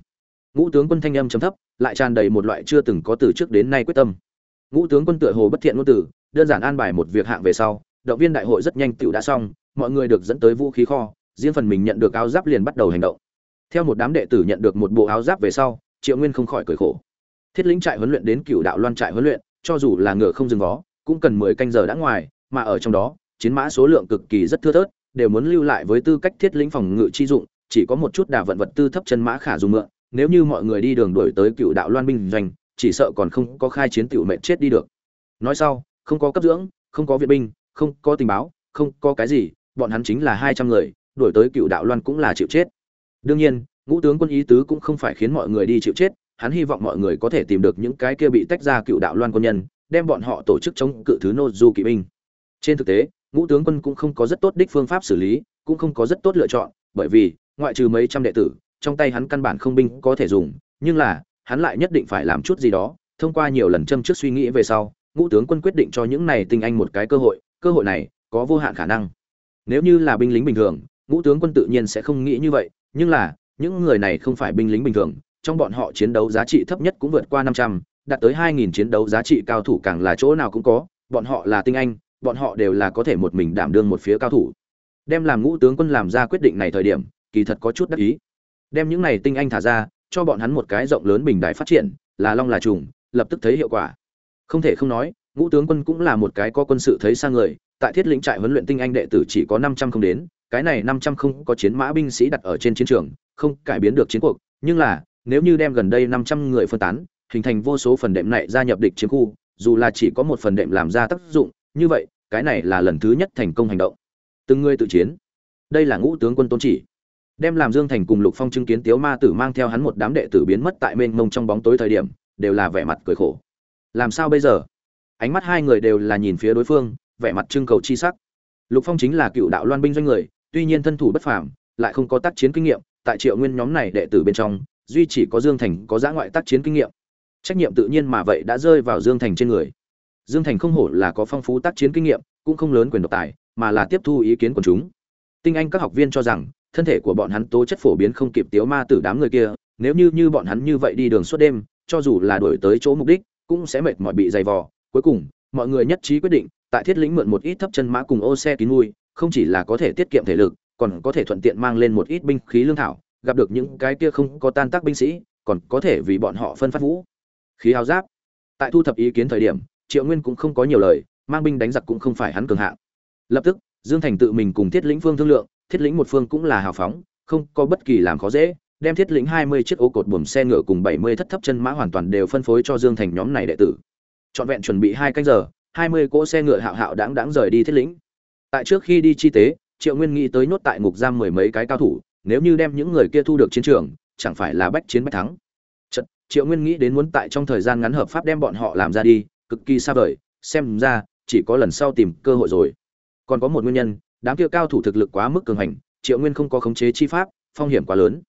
S1: Ngũ tướng quân thanh âm chấm thấp, lại tràn đầy một loại chưa từng có từ trước đến nay quyết tâm. Ngũ tướng quân tựa hồ bất thiện ngôn tử đơn giản an bài một việc hạng về sau, động viên đại hội rất nhanh tựu đã xong, mọi người được dẫn tới vũ khí kho, riêng phần mình nhận được áo giáp liền bắt đầu hành động. Theo một đám đệ tử nhận được một bộ áo giáp về sau, triệu nguyên không khỏi cười khổ thiết lĩnh trại huấn luyện đến cựu đạo loan trại huấn luyện, cho dù là ngựa không dừng vó, cũng cần mười canh giờ đã ngoài, mà ở trong đó, chiến mã số lượng cực kỳ rất thưa thớt, đều muốn lưu lại với tư cách thiết lĩnh phòng ngự chi dụng, chỉ có một chút đà vận vật tư thấp chân mã khả dùng mượn, nếu như mọi người đi đường đuổi tới cựu đạo loan binh doanh, chỉ sợ còn không có khai chiến tiểu mệnh chết đi được. Nói sau, không có cấp dưỡng, không có viện binh, không có tình báo, không có cái gì, bọn hắn chính là hai trăm người, đuổi tới cựu đạo loan cũng là chịu chết. Đương nhiên, ngũ tướng quân ý tứ cũng không phải khiến mọi người đi chịu chết hắn hy vọng mọi người có thể tìm được những cái kia bị tách ra cựu đạo loan quân nhân, đem bọn họ tổ chức chống cự thứ nô du kỵ binh trên thực tế, ngũ tướng quân cũng không có rất tốt đích phương pháp xử lý, cũng không có rất tốt lựa chọn, bởi vì, ngoại trừ mấy trăm đệ tử, trong tay hắn căn bản không binh có thể dùng, nhưng là, hắn lại nhất định phải làm chút gì đó, thông qua nhiều lần châm trước suy nghĩ về sau, ngũ tướng quân quyết định cho những này tinh anh một cái cơ hội cơ hội này có vô hạn khả năng. Nếu như là binh lính bình thường, ngũ tướng quân tự nhiên sẽ không nghĩ như vậy, nhưng là, những người này không phải binh lính bình thường trong bọn họ chiến đấu giá trị thấp nhất cũng vượt qua năm trăm, đạt tới hai nghìn chiến đấu giá trị cao thủ càng là chỗ nào cũng có, bọn họ là tinh anh, bọn họ đều là có thể một mình đảm đương một phía cao thủ. Đem làm ngũ tướng quân làm ra quyết định này thời điểm, kỳ thật có chút đắc ý. Đem những này tinh anh thả ra, cho bọn hắn một cái rộng lớn bình đại phát triển, là long là trùng, lập tức thấy hiệu quả. Không thể không nói, ngũ tướng quân cũng là một cái có quân sự thấy sang người, tại thiết lĩnh trại huấn luyện tinh anh đệ tử chỉ có năm trăm không đến, cái này năm trăm không có chiến mã binh sĩ đặt ở trên chiến trường, không cải biến được chiến cuộc, nhưng là nếu như đem gần đây năm trăm người phân tán, hình thành vô số phần đệm này gia nhập địch chiến khu, dù là chỉ có một phần đệm làm ra tác dụng, như vậy, cái này là lần thứ nhất thành công hành động. Từng người tự chiến. Đây là ngũ tướng quân tôn chỉ. Đem làm dương thành cùng lục phong chứng kiến tiếu ma tử mang theo hắn một đám đệ tử biến mất tại mênh mông trong bóng tối thời điểm, đều là vẻ mặt cười khổ. Làm sao bây giờ? Ánh mắt hai người đều là nhìn phía đối phương, vẻ mặt trưng cầu chi sắc. Lục phong chính là cựu đạo loan binh doanh người, tuy nhiên thân thủ bất phàm, lại không có tác chiến kinh nghiệm, tại triệu nguyên nhóm này đệ tử bên trong duy chỉ có dương thành có giã ngoại tác chiến kinh nghiệm. Trách nhiệm tự nhiên mà vậy đã rơi vào dương thành trên người. Dương thành không hổ là có phong phú tác chiến kinh nghiệm cũng không lớn quyền độc tài mà là tiếp thu ý kiến của chúng. Tinh anh các học viên cho rằng thân thể của bọn hắn tố chất phổ biến không kịp tiếu ma tử đám người kia nếu như như bọn hắn như vậy đi đường suốt đêm cho dù là đuổi tới chỗ mục đích cũng sẽ mệt mỏi bị dày vò. Cuối cùng mọi người nhất trí quyết định tại thiết lĩnh mượn một ít thấp chân mã cùng ô xe kín mùi, không chỉ là có thể tiết kiệm thể lực còn có thể thuận tiện mang lên một ít binh khí lương thảo gặp được những cái kia không có tan tác binh sĩ, còn có thể vì bọn họ phân phát vũ. Khí áo giáp. Tại thu thập ý kiến thời điểm, triệu nguyên cũng không có nhiều lời, mang binh đánh giặc cũng không phải hắn cường hạng. Lập tức, dương thành tự mình cùng thiết lĩnh phương thương lượng, thiết lĩnh một phương cũng là hào phóng, không có bất kỳ làm khó dễ, đem thiết lĩnh hai mươi chiếc ô cột buồm xe ngựa cùng bảy mươi thất thấp chân mã hoàn toàn đều phân phối cho dương thành nhóm này đệ tử. Trọn vẹn chuẩn bị hai canh giờ, hai mươi cỗ xe ngựa hạo hạo đáng đáng rời đi thiết lĩnh. Tại trước khi đi chi tế, triệu nguyên nghĩ tới nhốt tại ngục giam mười mấy cái cao thủ nếu như đem những người kia thu được chiến trường chẳng phải là bách chiến bách thắng. Chật, triệu nguyên nghĩ đến muốn tại trong thời gian ngắn hợp pháp đem bọn họ làm ra đi cực kỳ xa vời xem ra chỉ có lần sau tìm cơ hội rồi. Còn có một nguyên nhân đám kia cao thủ thực lực quá mức cường hành triệu nguyên không có khống chế chi pháp phong hiểm quá lớn.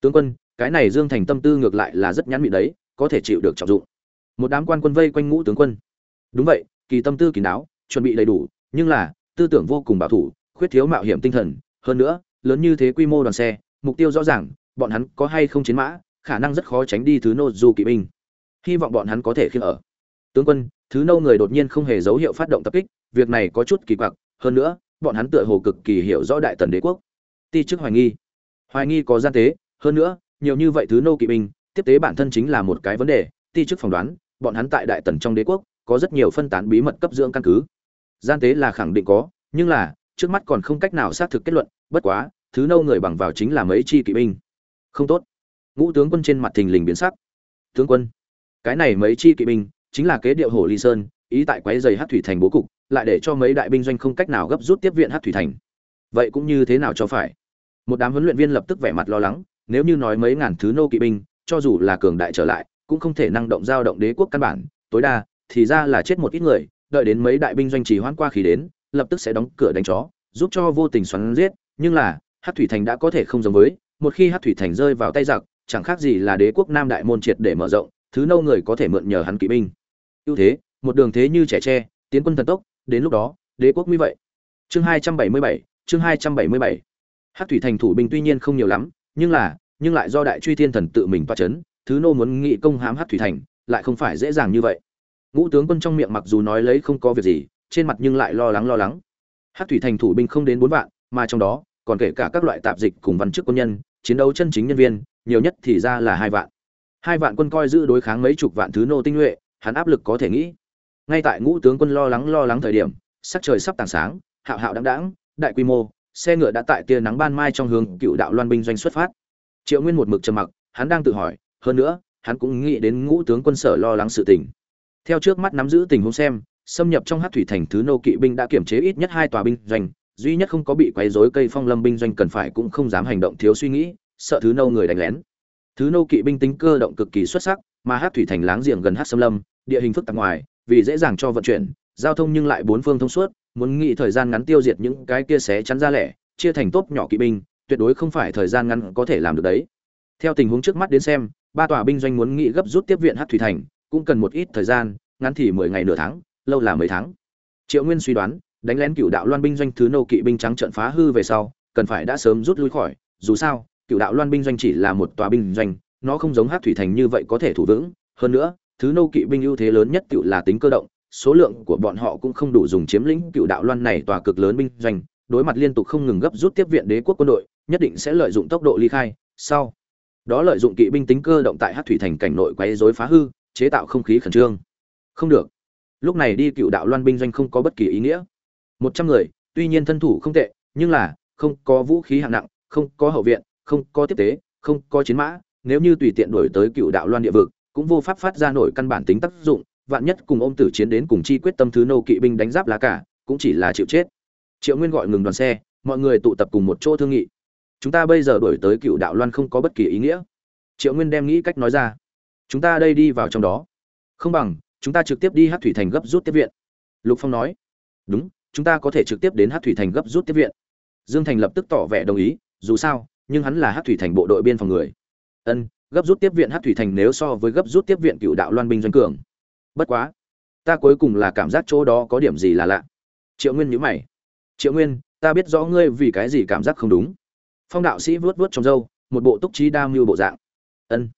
S1: Tướng quân cái này dương thành tâm tư ngược lại là rất nhắn mị đấy có thể chịu được trọng dụng. Một đám quan quân vây quanh ngũ tướng quân. Đúng vậy kỳ tâm tư kín đáo chuẩn bị đầy đủ nhưng là tư tưởng vô cùng bảo thủ khuyết thiếu mạo hiểm tinh thần hơn nữa lớn như thế quy mô đoàn xe, mục tiêu rõ ràng, bọn hắn có hay không chiến mã, khả năng rất khó tránh đi thứ nô du kỵ binh. Hy vọng bọn hắn có thể khiêng ở. Tướng quân, thứ nâu người đột nhiên không hề dấu hiệu phát động tập kích, việc này có chút kỳ quặc, hơn nữa, bọn hắn tựa hồ cực kỳ hiểu rõ đại tần đế quốc. Ti chức hoài nghi. Hoài nghi có gian tế, hơn nữa, nhiều như vậy thứ nô kỵ binh, tiếp tế bản thân chính là một cái vấn đề, ti chức phỏng đoán, bọn hắn tại đại tần trong đế quốc, có rất nhiều phân tán bí mật cấp dưỡng căn cứ. Gian tế là khẳng định có, nhưng là, trước mắt còn không cách nào xác thực kết luận bất quá, thứ nâu người bằng vào chính là mấy chi kỵ binh. Không tốt. Ngũ tướng quân trên mặt thình lình biến sắc. Tướng quân, cái này mấy chi kỵ binh chính là kế điệu hồ ly sơn, ý tại quái dày hát thủy thành bố cục, lại để cho mấy đại binh doanh không cách nào gấp rút tiếp viện hát thủy thành. Vậy cũng như thế nào cho phải? Một đám huấn luyện viên lập tức vẻ mặt lo lắng, nếu như nói mấy ngàn thứ nô kỵ binh, cho dù là cường đại trở lại, cũng không thể năng động giao động đế quốc căn bản. Tối đa, thì ra là chết một ít người, đợi đến mấy đại binh doanh trì hoãn qua khí đến, lập tức sẽ đóng cửa đánh chó, giúp cho vô tình xoắn giết nhưng là, hát thủy thành đã có thể không giống với, một khi hát thủy thành rơi vào tay giặc, chẳng khác gì là đế quốc nam đại môn triệt để mở rộng, thứ nâu người có thể mượn nhờ hắn kỵ binh. Ưu thế, một đường thế như trẻ tre, tiến quân thần tốc, đến lúc đó, đế quốc như vậy. Chương hai trăm bảy mươi bảy, chương hai trăm bảy mươi bảy. Hát thủy thành thủ binh tuy nhiên không nhiều lắm, nhưng là, nhưng lại do đại truy thiên thần tự mình toa c h ấ n thứ nô muốn nghị công hãm hát thủy thành, lại không phải dễ dàng như vậy. Ngũ tướng quân trong miệng mặc dù nói lấy không có việc gì, trên mặt nhưng lại lo lắng lo lắng. Hát thủy thành thủ binh không đến bốn vạn mà trong đó, còn kể cả các loại tạp dịch cùng văn chức quân nhân, chiến đấu chân chính nhân viên, nhiều nhất thì ra là hai vạn. Hai vạn quân coi giữ đối kháng mấy chục vạn thứ nô tinh nhuệ, hắn áp lực có thể nghĩ. Ngay tại ngũ tướng quân lo lắng lo lắng thời điểm, sắc trời sắp tảng sáng, hạo hạo đáng đáng đại quy mô, xe ngựa đã tại tia nắng ban mai trong hướng cựu đạo loan binh doanh xuất phát. Triệu nguyên một mực trầm mặc, hắn đang tự hỏi, hơn nữa, hắn cũng nghĩ đến ngũ tướng quân sở lo lắng sự tình. Theo trước mắt nắm giữ tình huống xem, xâm nhập trong hát thủy thành thứ nô kỵ binh đã kiểm chế ít nhất hai tòa binh doanh duy nhất không có bị quấy rối cây phong lâm binh doanh cần phải cũng không dám hành động thiếu suy nghĩ, sợ thứ nâu người đánh lén. Thứ nâu kỵ binh tính cơ động cực kỳ xuất sắc, mà hát thủy thành láng giềng gần hát xâm lâm, địa hình phức tạp ngoài, vì dễ dàng cho vận chuyển, giao thông nhưng lại bốn phương thông suốt, muốn nghĩ thời gian ngắn tiêu diệt những cái kia xé chắn ra lẻ, chia thành tốt nhỏ kỵ binh, tuyệt đối không phải thời gian ngắn có thể làm được đấy. Theo tình huống trước mắt đến xem, ba tòa binh doanh muốn nghĩ gấp rút tiếp viện hát thủy thành, cũng cần một ít thời gian, ngắn thì mười ngày nửa tháng, lâu là mấy tháng. Triệu nguyên suy đoán đánh lén cựu đạo loan binh doanh thứ nô kỵ binh trắng trận phá hư về sau, cần phải đã sớm rút lui khỏi. Dù sao, cựu đạo loan binh doanh chỉ là một tòa binh doanh, nó không giống hát thủy thành như vậy có thể thủ vững. Hơn nữa, thứ nô kỵ binh ưu thế lớn nhất cựu là tính cơ động, số lượng của bọn họ cũng không đủ dùng chiếm lĩnh cựu đạo loan này tòa cực lớn binh doanh, đối mặt liên tục không ngừng gấp rút tiếp viện đế quốc quân đội, nhất định sẽ lợi dụng tốc độ ly khai. Sau đó lợi dụng kỵ binh tính cơ động tại hát thủy thành cảnh nội quấy rối phá hư, chế tạo không khí khẩn trương. Không được. Lúc này đi cựu đạo loan binh doanh không có bất kỳ ý nghĩa một trăm người, tuy nhiên thân thủ không tệ, nhưng là, không có vũ khí hạng nặng, không có hậu viện, không có tiếp tế, không có chiến mã, nếu như tùy tiện đổi tới cựu đạo loan địa vực, cũng vô pháp phát ra nổi căn bản tính tác dụng, vạn nhất cùng ôm tử chiến đến cùng chi quyết tâm thứ nô kỵ binh đánh giáp lá cả cũng chỉ là chịu chết. Triệu nguyên gọi ngừng đoàn xe, mọi người tụ tập cùng một chỗ thương nghị. Chúng ta bây giờ đổi tới cựu đạo loan không có bất kỳ ý nghĩa. Triệu nguyên đem nghĩ cách nói ra. Chúng ta đây đi vào trong đó. Không bằng, chúng ta trực tiếp đi hát thủy thành gấp rút tiếp viện. Lục phong nói. Đúng chúng ta có thể trực tiếp đến hát thủy thành gấp rút tiếp viện. Dương thành lập tức tỏ vẻ đồng ý, dù sao, nhưng hắn là hát thủy thành bộ đội biên phòng người. Ân, gấp rút tiếp viện hát thủy thành nếu so với gấp rút tiếp viện cựu đạo loan binh doanh cường. Bất quá, ta cuối cùng là cảm giác chỗ đó có điểm gì là lạ. Triệu nguyên nhữ mày. Triệu nguyên, ta biết rõ ngươi vì cái gì cảm giác không đúng. Phong đạo sĩ vuốt vuốt trong râu, một bộ túc trí đa mưu bộ dạng. Ân,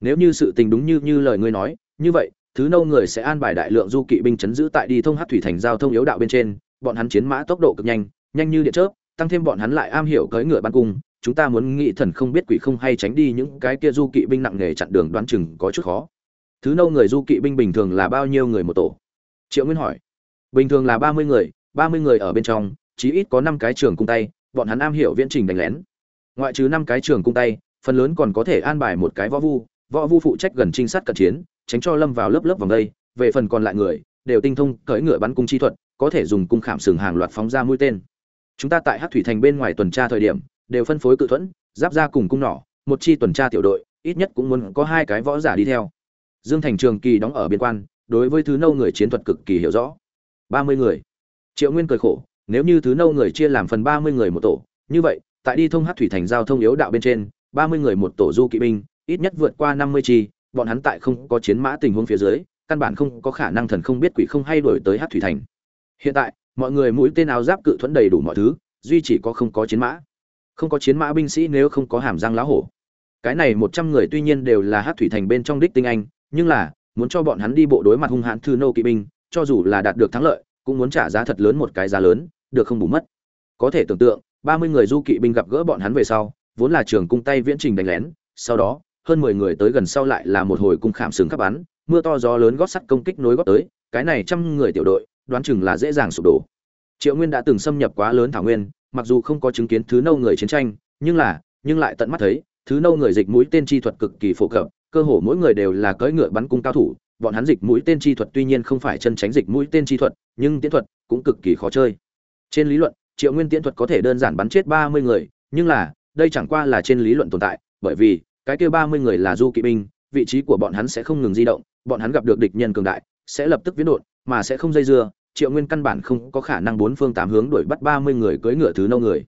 S1: nếu như sự tình đúng như như lời ngươi nói, như vậy, thứ nâu người sẽ an bài đại lượng du kỵ binh chấn giữ tại đi thông hát thủy thành giao thông yếu đạo bên trên bọn hắn chiến mã tốc độ cực nhanh nhanh như điện chớp, tăng thêm bọn hắn lại am hiểu cưỡi ngựa ban cung, chúng ta muốn nghĩ thần không biết quỷ không hay tránh đi những cái kia du kỵ binh nặng nghề chặn đường đoán chừng có chút khó. Thứ nâu người du kỵ binh bình thường là bao nhiêu người một tổ? Triệu nguyên hỏi. Bình thường là ba mươi người, ba mươi người ở bên trong, chí ít có năm cái trường cung tay, bọn hắn am hiểu viễn trình đánh lén. Ngoại trừ năm cái trường cung tay, phần lớn còn có thể an bài một cái võ vu võ vu phụ trách gần trinh sát cận chiến, tránh cho lâm vào lớp lớp vòng đây, về phần còn lại người đều tinh thông cởi ngựa bắn cung chi thuật, có thể dùng cung khảm sừng hàng loạt phóng ra mũi tên. Chúng ta tại hát thủy thành bên ngoài tuần tra thời điểm, đều phân phối cự thuẫn, giáp ra cùng cung nỏ, một chi tuần tra tiểu đội, ít nhất cũng muốn có hai cái võ giả đi theo. Dương thành trường kỳ đóng ở biên quan, đối với thứ nâu người chiến thuật cực kỳ hiểu rõ. Ba mươi người. Triệu nguyên cười khổ, nếu như thứ nâu người chia làm phần ba mươi người một tổ, như vậy, tại đi thông hát thủy thành giao thông yếu đạo bên trên, ba mươi người một tổ du kỵ binh, ít nhất vượt qua năm mươi chi, bọn hắn tại không có chiến mã tình huống phía dưới căn bản không có khả năng thần không biết quỷ không hay đổi tới hát thủy thành. Hiện tại, mọi người mũi tên áo giáp cự thuẫn đầy đủ mọi thứ, duy chỉ có không có chiến mã. Không có chiến mã binh sĩ nếu không có hàm răng lá hổ. Cái này một trăm người tuy nhiên đều là hát thủy thành bên trong đích tinh anh, nhưng là, muốn cho bọn hắn đi bộ đối mặt hung hãn thư nô kỵ binh, cho dù là đạt được thắng lợi, cũng muốn trả giá thật lớn một cái giá lớn, được không bù mất. Có thể tưởng tượng, ba mươi người du kỵ binh gặp gỡ bọn hắn về sau, vốn là trường cung tay viễn trình đánh lén, sau đó, hơn mười người tới gần sau lại là một hồi cung khảm sừng khắp bắn mưa to gió lớn gót sắt công kích nối gót tới, cái này trăm người tiểu đội, đoán chừng là dễ dàng sụp đổ. Triệu nguyên đã từng xâm nhập quá lớn thảo nguyên, mặc dù không có chứng kiến thứ nâu người chiến tranh, nhưng là, nhưng lại tận mắt thấy, thứ nâu người dịch mũi tên chi thuật cực kỳ phổ cập, cơ hồ mỗi người đều là cưỡi ngựa bắn cung cao thủ, bọn hắn dịch mũi tên chi thuật tuy nhiên không phải chân tránh dịch mũi tên chi thuật, nhưng tiễn thuật cũng cực kỳ khó chơi. Trên lý luận, triệu nguyên tiễn thuật có thể đơn giản bắn chết ba mươi người, nhưng là, đây chẳng qua là trên lý luận tồn tại, bởi vì, cái kia ba mươi người là du kỵ binh vị trí của bọn hắn sẽ không ngừng di động, bọn hắn gặp được địch nhân cường đại, sẽ lập tức biến đột, mà sẽ không dây dưa, triệu nguyên căn bản không có khả năng bốn phương tám hướng đuổi bắt ba mươi người cưỡi ngựa thứ nâu người.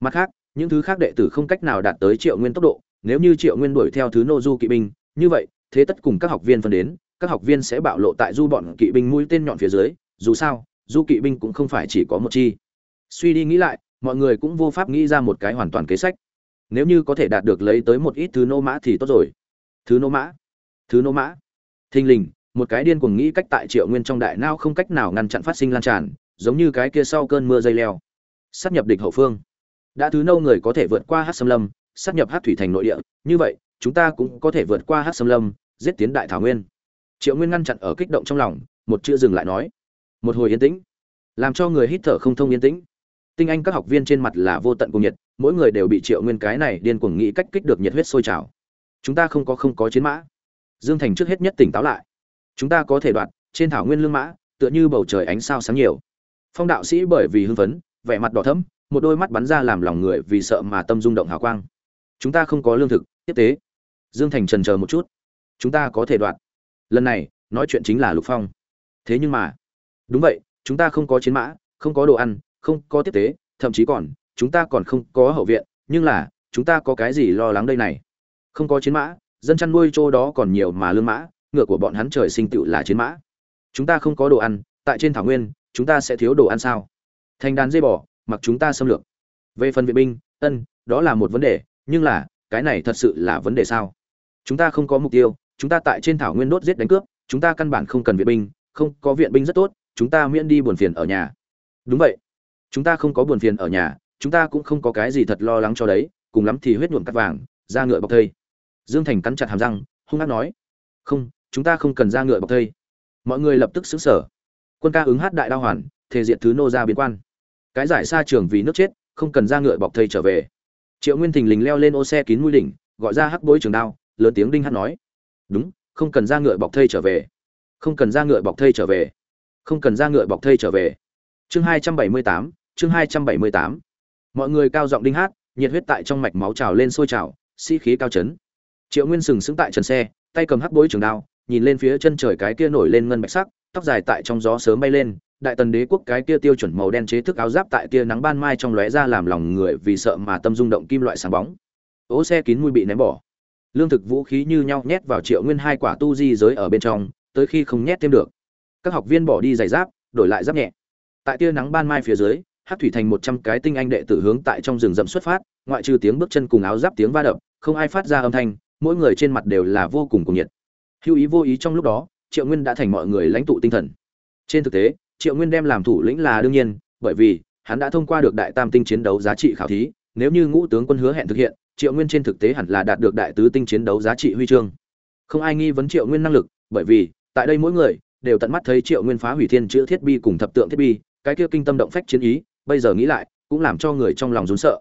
S1: Mặt khác, những thứ khác đệ tử không cách nào đạt tới triệu nguyên tốc độ, nếu như triệu nguyên đuổi theo thứ nô du kỵ binh, như vậy, thế tất cùng các học viên phân đến, các học viên sẽ bạo lộ tại du bọn kỵ binh mũi tên nhọn phía dưới, dù sao, du kỵ binh cũng không phải chỉ có một chi. Suy đi nghĩ lại, mọi người cũng vô pháp nghĩ ra một cái hoàn toàn kế sách. Nếu như có thể đạt được lấy tới một ít thứ nô mã thì tốt rồi thứ nô mã. Thứ nô mã. Thình lình, một cái điên cuồng nghĩ cách tại triệu nguyên trong đại nao không cách nào ngăn chặn phát sinh lan tràn, giống như cái kia sau cơn mưa dây leo. Sát nhập địch hậu phương. Đã thứ nâu người có thể vượt qua hát xâm lâm, sát nhập hát thủy thành nội địa, như vậy, chúng ta cũng có thể vượt qua hát xâm lâm, giết tiến đại thảo nguyên. Triệu nguyên ngăn chặn ở kích động trong lòng, một chữ dừng lại nói. Một hồi yên tĩnh. Làm cho người hít thở không thông yên tĩnh. Tinh anh các học viên trên mặt là vô tận cùng nhiệt, mỗi người đều bị triệu nguyên cái này điên cuồng nghĩ cách kích được nhiệt huyết sôi trào chúng ta không có không có chiến mã. Dương thành trước hết nhất tỉnh táo lại. Chúng ta có thể đoạt, trên thảo nguyên lương mã, tựa như bầu trời ánh sao sáng nhiều. Phong đạo sĩ bởi vì hưng phấn, vẻ mặt đỏ thẫm, một đôi mắt bắn ra làm lòng người vì sợ mà tâm rung động hào quang. Chúng ta không có lương thực, tiếp tế. Dương thành trần chờ một chút. Chúng ta có thể đoạt. Lần này, nói chuyện chính là lục phong. Thế nhưng mà, đúng vậy, chúng ta không có chiến mã, không có đồ ăn, không có tiếp tế, thậm chí còn, chúng ta còn không có hậu viện, nhưng là, chúng ta có cái gì lo lắng đây này? Không có chiến mã, dân chăn nuôi chỗ đó còn nhiều mà lương mã, ngựa của bọn hắn trời sinh tựu là chiến mã. Chúng ta không có đồ ăn, tại trên thảo nguyên, chúng ta sẽ thiếu đồ ăn sao? Thành đàn dây bò, mặc chúng ta xâm lược. Về phần viện binh, ân, đó là một vấn đề, nhưng là, cái này thật sự là vấn đề sao? Chúng ta không có mục tiêu, chúng ta tại trên thảo nguyên đốt giết đánh cướp, chúng ta căn bản không cần viện binh, không có viện binh rất tốt, chúng ta miễn đi buồn phiền ở nhà. Đúng vậy. Chúng ta không có buồn phiền ở nhà, chúng ta cũng không có cái gì thật lo lắng cho đấy, cùng lắm thì huyết nhuộm cắt vàng, da ngựa bọc thây dương thành cắn chặt hàm răng, hung hăng nói, không, chúng ta không cần ra ngựa bọc thây. Mọi người lập tức xứng sở quân ca ứng hát đại đao hoàn, thể diện thứ nô ra biến quan. Cái giải xa trường vì nước chết, không cần ra ngựa bọc thây trở về. Triệu nguyên thình lình leo lên ô xe kín mũi đỉnh, gọi ra hắc bối trường đao, lớn tiếng đinh hát nói, đúng, không cần ra ngựa bọc thây trở về. Không cần ra ngựa bọc thây trở về. Không cần ra ngựa bọc thây trở về. Chương hai trăm bảy mươi tám, chương hai trăm bảy mươi tám. Mọi người cao giọng đinh hát, nhiệt huyết tại trong mạch máu trào lên sôi trào, sĩ、si、khí cao chấn triệu nguyên sừng sững tại trần xe, tay cầm hắc bối trường đao, nhìn lên phía chân trời cái kia nổi lên ngân bạch sắc, tóc dài tại trong gió sớm bay lên, đại tần đế quốc cái kia tiêu chuẩn màu đen chế thức áo giáp tại tia nắng ban mai trong lóe ra làm lòng người vì sợ mà tâm rung động kim loại sáng bóng. Ố xe kín mùi bị ném bỏ. Lương thực vũ khí như nhau nhét vào triệu nguyên hai quả tu di giới ở bên trong, tới khi không nhét thêm được. Các học viên bỏ đi giày giáp, đổi lại giáp nhẹ. Tại tia nắng ban mai phía dưới, hát thủy thành một trăm cái tinh anh đệ tử hướng tại trong rừng rậm xuất phát, ngoại trừ tiếng bước chân cùng áo giáp tiếng va đập, không ai phát ra âm thanh mỗi người trên mặt đều là vô cùng cuồng nhiệt. Hữu ý vô ý trong lúc đó, triệu nguyên đã thành mọi người lãnh tụ tinh thần. Trên thực tế, triệu nguyên đem làm thủ lĩnh là đương nhiên, bởi vì hắn đã thông qua được đại tam tinh chiến đấu giá trị khảo thí, nếu như ngũ tướng quân hứa hẹn thực hiện, triệu nguyên trên thực tế hẳn là đạt được đại tứ tinh chiến đấu giá trị huy chương. Không ai nghi vấn triệu nguyên năng lực, bởi vì tại đây mỗi người đều tận mắt thấy triệu nguyên phá hủy thiên chữ thiết bi cùng thập tượng thiết bi, cái kia kinh tâm động phách chiến ý, bây giờ nghĩ lại, cũng làm cho người trong lòng rún sợ.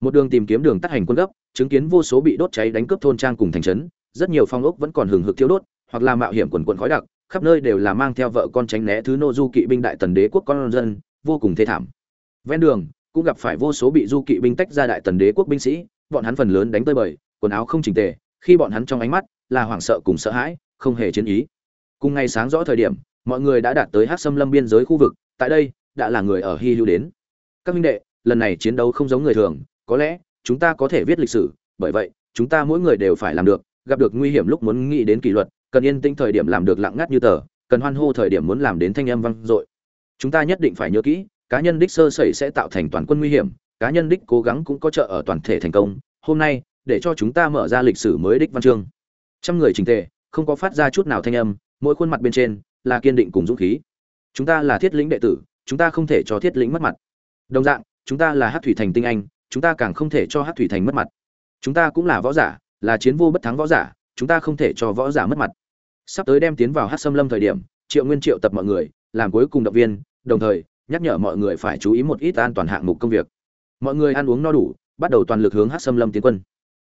S1: Một đường tìm kiếm đường tắt hành quân gấp chứng kiến vô số bị đốt cháy đánh cướp thôn trang cùng thành trấn, rất nhiều phong ốc vẫn còn hừng hực thiếu đốt, hoặc là mạo hiểm quần quần khói đặc, khắp nơi đều là mang theo vợ con tránh né thứ nô du kỵ binh đại tần đế quốc con dân, vô cùng thê thảm. Ven đường, cũng gặp phải vô số bị du kỵ binh tách ra đại tần đế quốc binh sĩ, bọn hắn phần lớn đánh tơi bời, quần áo không chỉnh tề, khi bọn hắn trong ánh mắt là hoảng sợ cùng sợ hãi, không hề chiến ý. Cùng ngày sáng rõ thời điểm, mọi người đã đạt tới hát xâm lâm biên giới khu vực, tại đây đã là người ở hy hữu đến. Các minh đệ, lần này chiến đấu không giống người thường, có lẽ chúng ta có thể viết lịch sử, bởi vậy, chúng ta mỗi người đều phải làm được, gặp được nguy hiểm lúc muốn nghĩ đến kỷ luật, cần yên tĩnh thời điểm làm được lặng ngắt như tờ, cần hoan hô thời điểm muốn làm đến thanh âm vang dội. Chúng ta nhất định phải nhớ kỹ, cá nhân đích sơ sẩy sẽ tạo thành toàn quân nguy hiểm, cá nhân đích cố gắng cũng có trợ ở toàn thể thành công. Hôm nay, để cho chúng ta mở ra lịch sử mới đích văn chương. Trăm người trình tề, không có phát ra chút nào thanh âm, mỗi khuôn mặt bên trên là kiên định cùng dũng khí. Chúng ta là thiết lĩnh đệ tử, chúng ta không thể cho thiết lĩnh mất mặt. Đồng dạng, chúng ta là hát thủy thành tinh anh chúng ta càng không thể cho hát thủy thành mất mặt. Chúng ta cũng là võ giả, là chiến vô bất thắng võ giả, chúng ta không thể cho võ giả mất mặt. Sắp tới đem tiến vào hát xâm lâm thời điểm, triệu nguyên triệu tập mọi người, làm cuối cùng động viên, đồng thời, nhắc nhở mọi người phải chú ý một ít an toàn hạng mục công việc. Mọi người ăn uống no đủ, bắt đầu toàn lực hướng hát xâm lâm tiến quân.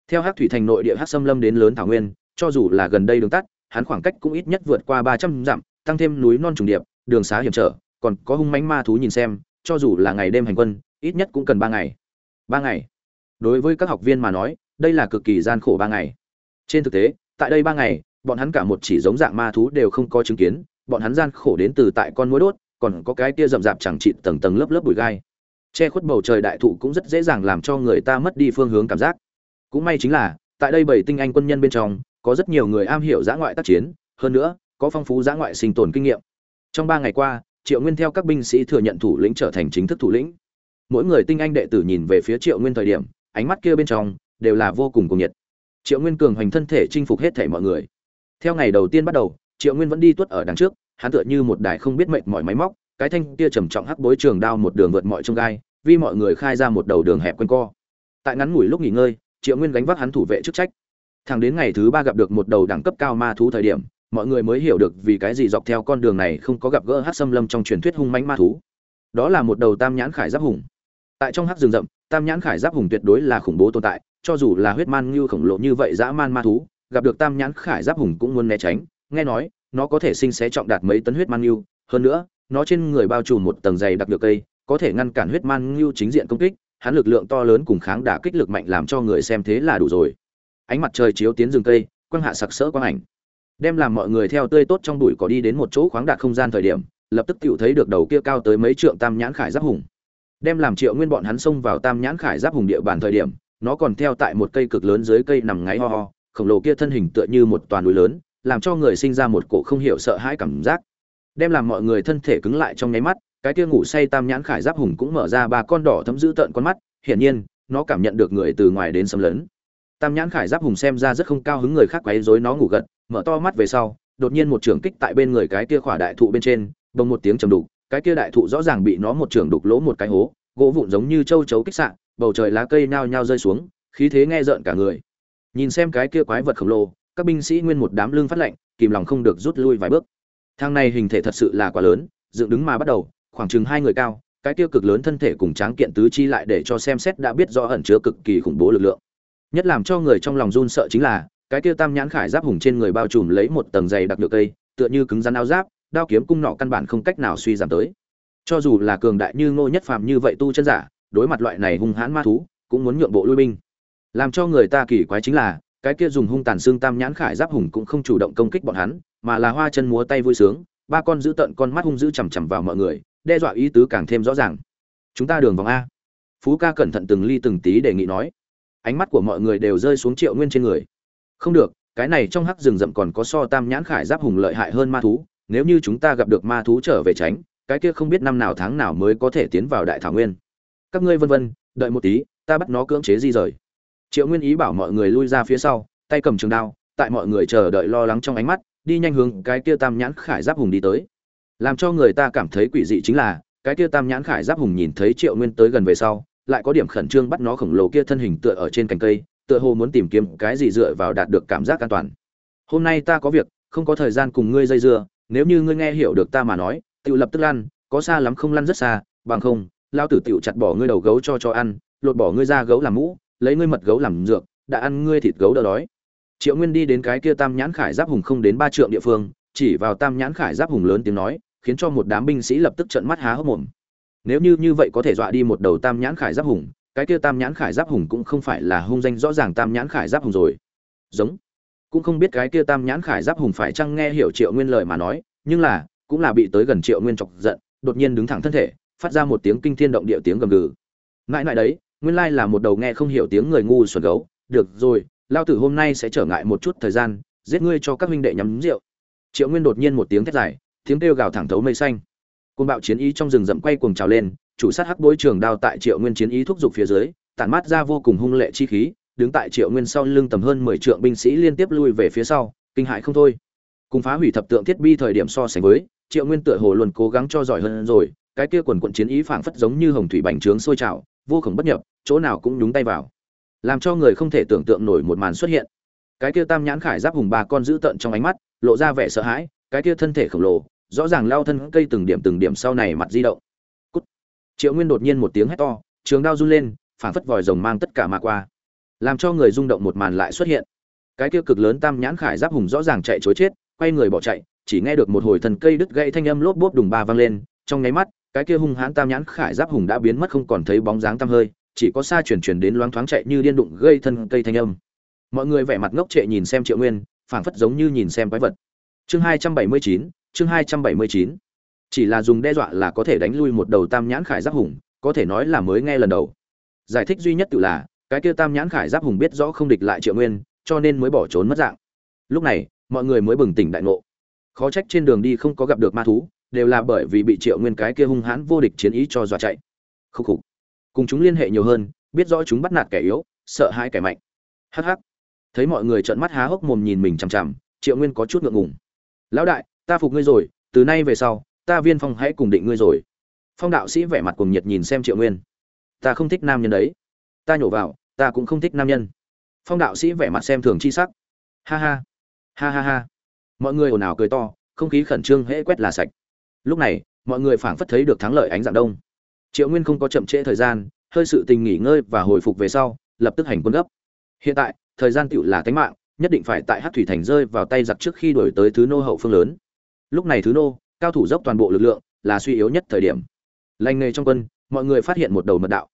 S1: Theo hát thủy thành nội địa hát xâm lâm đến lớn thảo nguyên, cho dù là gần đây đường tắt, hắn khoảng cách cũng ít nhất vượt qua ba trăm dặm, tăng thêm núi non trùng điệp, đường xá hiểm trở, còn có hung mánh ma thú nhìn xem, cho dù là ngày đêm hành quân, ít nhất cũng cần ba ngày ba ngày. Đối với các học viên mà nói, đây là cực kỳ gian khổ ba ngày. Trên thực tế, tại đây ba ngày, bọn hắn cả một chỉ giống dạng ma thú đều không có chứng kiến, bọn hắn gian khổ đến từ tại con mối đốt, còn có cái tia rậm rạp chẳng trị tầng tầng lớp lớp bụi gai. Che khuất bầu trời đại thụ cũng rất dễ dàng làm cho người ta mất đi phương hướng cảm giác. Cũng may chính là, tại đây bảy tinh anh quân nhân bên trong, có rất nhiều người am hiểu giã ngoại tác chiến, hơn nữa, có phong phú giã ngoại sinh tồn kinh nghiệm. Trong ba ngày qua, triệu nguyên theo các binh sĩ thừa nhận thủ lĩnh trở thành chính thức thủ lĩnh mỗi người tinh anh đệ tử nhìn về phía triệu nguyên thời điểm, ánh mắt kia bên trong đều là vô cùng cuồng nhiệt. Triệu nguyên cường hoành thân thể chinh phục hết thể mọi người. Theo ngày đầu tiên bắt đầu, triệu nguyên vẫn đi tuất ở đằng trước, hắn tựa như một đài không biết mệnh mọi máy móc, cái thanh kia trầm trọng hắc bối trường đao một đường vượt mọi trông gai, vì mọi người khai ra một đầu đường hẹp quanh co. Tại ngắn ngủi lúc nghỉ ngơi, triệu nguyên gánh vác hắn thủ vệ chức trách. Thẳng đến ngày thứ ba gặp được một đầu đẳng cấp cao ma thú thời điểm, mọi người mới hiểu được vì cái gì dọc theo con đường này không có gặp gỡ hát xâm lâm trong truyền thuyết hung mãnh ma thú. Đó là một đầu tam nhãn khải giáp hùng tại trong hắc rừng rậm, tam nhãn khải giáp hùng tuyệt đối là khủng bố tồn tại, cho dù là huyết man như khổng lồ như vậy dã man ma thú, gặp được tam nhãn khải giáp hùng cũng muốn né tránh. Nghe nói, nó có thể sinh xé trọng đạt mấy tấn huyết man như hơn nữa, nó trên người bao trùm một tầng dày đặc được cây, có thể ngăn cản huyết man như chính diện công kích, hắn lực lượng to lớn cùng kháng đả kích lực mạnh làm cho người xem thế là đủ rồi. Ánh mặt trời chiếu tiến rừng cây, quang hạ sặc sỡ quang ảnh. Đem làm mọi người theo tươi tốt trong bụi có đi đến một chỗ khoáng đạt không gian thời điểm, lập tức tựu thấy được đầu kia cao tới mấy trượng tam nhãn khải giáp hùng đem làm triệu nguyên bọn hắn xông vào tam nhãn khải giáp hùng địa bàn thời điểm, nó còn theo tại một cây cực lớn dưới cây nằm ngáy ho ho, khổng lồ kia thân hình tựa như một toàn núi lớn, làm cho người sinh ra một cổ không hiểu sợ hãi cảm giác. Đem làm mọi người thân thể cứng lại trong nháy mắt, cái kia ngủ say tam nhãn khải giáp hùng cũng mở ra ba con đỏ thấm dữ tợn con mắt, hiển nhiên, nó cảm nhận được người từ ngoài đến xâm lấn. Tam nhãn khải giáp hùng xem ra rất không cao hứng người khác quấy rối nó ngủ gật, mở to mắt về sau, đột nhiên một trường kích tại bên người cái kia khỏa đại thụ bên trên bông một tiếng trầm đục cái kia đại thụ rõ ràng bị nó một trường đục lỗ một cái hố, gỗ vụn giống như châu chấu kích sạn, bầu trời lá cây nao nhao rơi xuống, khí thế nghe rợn cả người. Nhìn xem cái kia quái vật khổng lồ, các binh sĩ nguyên một đám lưng phát lạnh, kìm lòng không được rút lui vài bước. Thang này hình thể thật sự là quá lớn, dựng đứng mà bắt đầu, khoảng chừng hai người cao, cái tiêu cực lớn thân thể cùng tráng kiện tứ chi lại để cho xem xét đã biết rõ ẩn chứa cực kỳ khủng bố lực lượng. Nhất làm cho người trong lòng run sợ chính là, cái tiêu tam nhãn khải giáp hùng trên người bao trùm lấy một tầng dày đặc được cây, tựa như cứng rắn áo giáp đao kiếm cung nọ căn bản không cách nào suy giảm tới. Cho dù là cường đại như ngô nhất phàm như vậy tu chân giả, đối mặt loại này hung hãn ma thú, cũng muốn nhượng bộ lui binh. Làm cho người ta kỳ quái chính là, cái kia dùng hung tàn xương tam nhãn khải giáp hùng cũng không chủ động công kích bọn hắn, mà là hoa chân múa tay vui sướng, ba con giữ tận con mắt hung dữ chằm chằm vào mọi người, đe dọa ý tứ càng thêm rõ ràng. Chúng ta đường vòng a. Phú ca cẩn thận từng ly từng tí đề nghị nói. Ánh mắt của mọi người đều rơi xuống triệu nguyên trên người. Không được, cái này trong hắc rừng rậm còn có so tam nhãn khải giáp hùng lợi hại hơn ma thú nếu như chúng ta gặp được ma thú trở về tránh, cái kia không biết năm nào tháng nào mới có thể tiến vào đại thảo nguyên. Các ngươi vân vân, đợi một tí, ta bắt nó cưỡng chế di rời. Triệu nguyên ý bảo mọi người lui ra phía sau, tay cầm trường đao, tại mọi người chờ đợi lo lắng trong ánh mắt, đi nhanh hướng cái kia tam nhãn khải giáp hùng đi tới. Làm cho người ta cảm thấy quỷ dị chính là, cái kia tam nhãn khải giáp hùng nhìn thấy triệu nguyên tới gần về sau, lại có điểm khẩn trương bắt nó khổng lồ kia thân hình tựa ở trên cành cây, tựa hồ muốn tìm kiếm cái gì dựa vào đạt được cảm giác an toàn. Hôm nay ta có việc, không có thời gian cùng ngươi dây dưa nếu như ngươi nghe hiểu được ta mà nói tự lập tức lăn, có xa lắm không lăn rất xa, bằng không lao tử tựu chặt bỏ ngươi đầu gấu cho cho ăn, lột bỏ ngươi da gấu làm mũ, lấy ngươi mật gấu làm dược, đã ăn ngươi thịt gấu đỡ đói. Triệu nguyên đi đến cái kia tam nhãn khải giáp hùng không đến ba trượng địa phương, chỉ vào tam nhãn khải giáp hùng lớn tiếng nói, khiến cho một đám binh sĩ lập tức trợn mắt há hốc mồm. Nếu như như vậy có thể dọa đi một đầu tam nhãn khải giáp hùng, cái kia tam nhãn khải giáp hùng cũng không phải là hung danh rõ ràng tam nhãn khải giáp hùng rồi. Giống cũng không biết cái kia tam nhãn khải giáp hùng phải chăng nghe hiểu triệu nguyên lời mà nói, nhưng là, cũng là bị tới gần triệu nguyên chọc giận, đột nhiên đứng thẳng thân thể, phát ra một tiếng kinh thiên động địa tiếng gầm gừ. Ngại ngại đấy, nguyên lai là một đầu nghe không hiểu tiếng người ngu xuẩn gấu. Được rồi, lao tử hôm nay sẽ trở ngại một chút thời gian, giết ngươi cho các huynh đệ nhắm rượu. Triệu nguyên đột nhiên một tiếng thét dài, tiếng kêu gào thẳng thấu mây xanh. Côn bạo chiến ý trong rừng rậm quay cuồng trào lên, chủ sát hắc bối trường đao tại triệu nguyên chiến ý thúc giục phía dưới, tản mát ra vô cùng hung lệ chi khí đứng tại triệu nguyên sau lưng tầm hơn mười trượng binh sĩ liên tiếp lui về phía sau, kinh hại không thôi. Cùng phá hủy thập tượng thiết bi thời điểm so sánh với, triệu nguyên tựa hồ luôn cố gắng cho giỏi hơn rồi, cái kia quần quần chiến ý phảng phất giống như hồng thủy bành trướng sôi trào, vô cùng bất nhập, chỗ nào cũng nhúng tay vào. Làm cho người không thể tưởng tượng nổi một màn xuất hiện. Cái kia tam nhãn khải giáp hùng ba con giữ tận trong ánh mắt, lộ ra vẻ sợ hãi, cái kia thân thể khổng lồ, rõ ràng lao thân cây từng điểm từng điểm sau này mặt di động. Cút. triệu nguyên đột nhiên một tiếng hét to, trường đao run lên, phảng phất vòi rồng mang tất cả mà qua làm cho người rung động một màn lại xuất hiện. Cái kia cực lớn tam nhãn khải giáp hùng rõ ràng chạy chối chết, quay người bỏ chạy, chỉ nghe được một hồi thần cây đứt gãy thanh âm lốp bốp đùng ba vang lên. Trong nháy mắt, cái kia hung hãn tam nhãn khải giáp hùng đã biến mất không còn thấy bóng dáng tăm hơi, chỉ có xa chuyển chuyển đến loáng thoáng chạy như điên đụng gây thân cây thanh âm. Mọi người vẻ mặt ngốc trệ nhìn xem triệu nguyên, phảng phất giống như nhìn xem quái vật. Chương hai trăm bảy mươi chín, chương hai trăm bảy mươi chín. Chỉ là dùng đe dọa là có thể đánh lui một đầu tam nhãn khải giáp hùng, có thể nói là mới nghe lần đầu. Giải thích duy nhất tự là cái kia tam nhãn khải giáp hùng biết rõ không địch lại triệu nguyên cho nên mới bỏ trốn mất dạng. Lúc này mọi người mới bừng tỉnh đại ngộ. Khó trách trên đường đi không có gặp được ma thú đều là bởi vì bị triệu nguyên cái kia hung hãn vô địch chiến ý cho dọa chạy. Khúc khục. Cùng chúng liên hệ nhiều hơn biết rõ chúng bắt nạt kẻ yếu sợ hãi kẻ mạnh. Hắc hắc, thấy mọi người trợn mắt há hốc mồm nhìn mình chằm chằm triệu nguyên có chút ngượng ngùng. Lão đại ta phục ngươi rồi từ nay về sau ta viên phong hãy cùng định ngươi rồi. Phong đạo sĩ vẻ mặt cùng nhiệt nhìn xem triệu nguyên. Ta không thích nam nhân đấy. Ta nhổ vào ta cũng không thích nam nhân. Phong đạo sĩ vẻ mặt xem thường chi sắc. Ha ha ha ha ha. Mọi người ồn ào cười to, không khí khẩn trương hễ quét là sạch. Lúc này, mọi người phảng phất thấy được thắng lợi ánh dạng đông. Triệu nguyên không có chậm trễ thời gian, hơi sự tình nghỉ ngơi và hồi phục về sau, lập tức hành quân gấp. Hiện tại, thời gian tựu là tánh mạng, nhất định phải tại hát thủy thành rơi vào tay giặc trước khi đổi tới thứ nô hậu phương lớn. Lúc này thứ nô, cao thủ dốc toàn bộ lực lượng, là suy yếu nhất thời điểm. Lành nghề trong quân, mọi người phát hiện một đầu mật đạo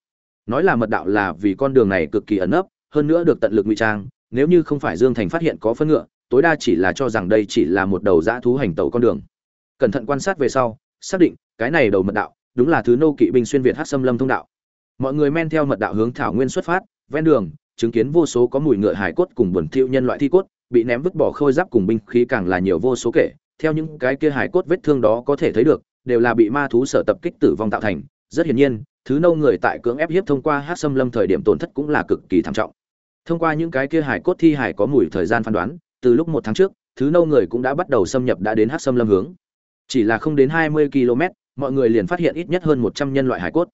S1: nói là mật đạo là vì con đường này cực kỳ ẩn nấp, hơn nữa được tận lực ngụy trang, nếu như không phải dương thành phát hiện có phân ngựa, tối đa chỉ là cho rằng đây chỉ là một đầu dã thú hành tẩu con đường. Cẩn thận quan sát về sau, xác định, cái này đầu mật đạo, đúng là thứ nô kỵ binh xuyên việt hát xâm lâm thông đạo. Mọi người men theo mật đạo hướng thảo nguyên xuất phát, ven đường, chứng kiến vô số có mùi ngựa hải cốt cùng buồn thiêu nhân loại thi cốt, bị ném vứt bỏ khôi giáp cùng binh khí càng là nhiều vô số kể. Theo những cái kia hải cốt vết thương đó có thể thấy được, đều là bị ma thú sở tập kích tử vong tạo thành rất hiển nhiên, thứ nâu người tại cưỡng ép hiếp thông qua hát xâm lâm thời điểm tổn thất cũng là cực kỳ thảm trọng. Thông qua những cái kia hải cốt thi hải có mùi thời gian phán đoán, từ lúc một tháng trước, thứ nâu người cũng đã bắt đầu xâm nhập đã đến hát xâm lâm hướng. Chỉ là không đến hai mươi km, mọi người liền phát hiện ít nhất hơn một trăm nhân loại hải cốt.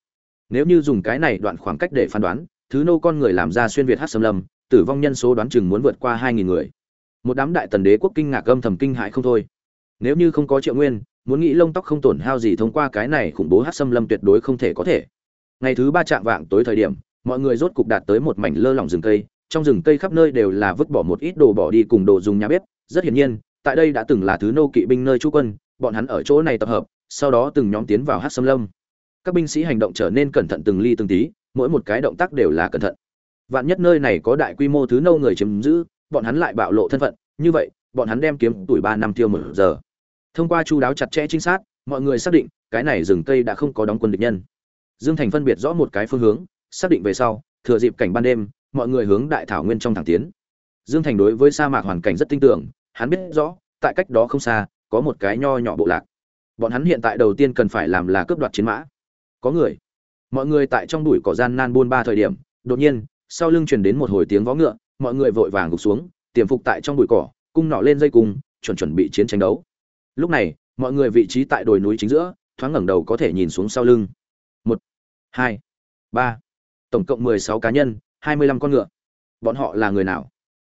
S1: Nếu như dùng cái này đoạn khoảng cách để phán đoán, thứ nô con người làm ra xuyên việt hát xâm lâm, tử vong nhân số đoán chừng muốn vượt qua hai nghìn người. Một đám đại tần đế quốc kinh ngạc âm thầm kinh hại không thôi. Nếu như không có triệu nguyên muốn nghĩ lông tóc không tổn hao gì thông qua cái này khủng bố hát xâm lâm tuyệt đối không thể có thể. Ngày thứ ba chạm vạng tối thời điểm, mọi người rốt cục đạt tới một mảnh lơ lỏng rừng cây, trong rừng cây khắp nơi đều là vứt bỏ một ít đồ bỏ đi cùng đồ dùng nhà bếp. Rất hiển nhiên, tại đây đã từng là thứ nô kỵ binh nơi trú quân, bọn hắn ở chỗ này tập hợp, sau đó từng nhóm tiến vào hát xâm lâm. Các binh sĩ hành động trở nên cẩn thận từng ly từng tí, mỗi một cái động tác đều là cẩn thận. Vạn nhất nơi này có đại quy mô thứ nâu người chiếm giữ, bọn hắn lại bạo lộ thân phận, như vậy, bọn hắn đem kiếm tuổi ba năm tiêu một giờ thông qua chú đáo chặt chẽ trinh sát, mọi người xác định, cái này rừng cây đã không có đóng quân địch nhân. Dương thành phân biệt rõ một cái phương hướng, xác định về sau, thừa dịp cảnh ban đêm, mọi người hướng đại thảo nguyên trong thẳng tiến. Dương thành đối với sa mạc hoàn cảnh rất tin tưởng, hắn biết rõ, tại cách đó không xa, có một cái nho nhỏ bộ lạc. Bọn hắn hiện tại đầu tiên cần phải làm là cướp đoạt chiến mã. Có người. Mọi người tại trong đùi cỏ gian nan buôn ba thời điểm, đột nhiên, sau lưng truyền đến một hồi tiếng vó ngựa, mọi người vội vàng gục xuống, tiềm phục tại trong bụi cỏ, cung nọ lên dây cung, chuẩn chuẩn bị chiến tranh đấu lúc này, mọi người vị trí tại đồi núi chính giữa, thoáng ngẩng đầu có thể nhìn xuống sau lưng. Một, hai, ba. Tổng cộng mười sáu cá nhân, hai mươi lăm con ngựa. Bọn họ là người nào?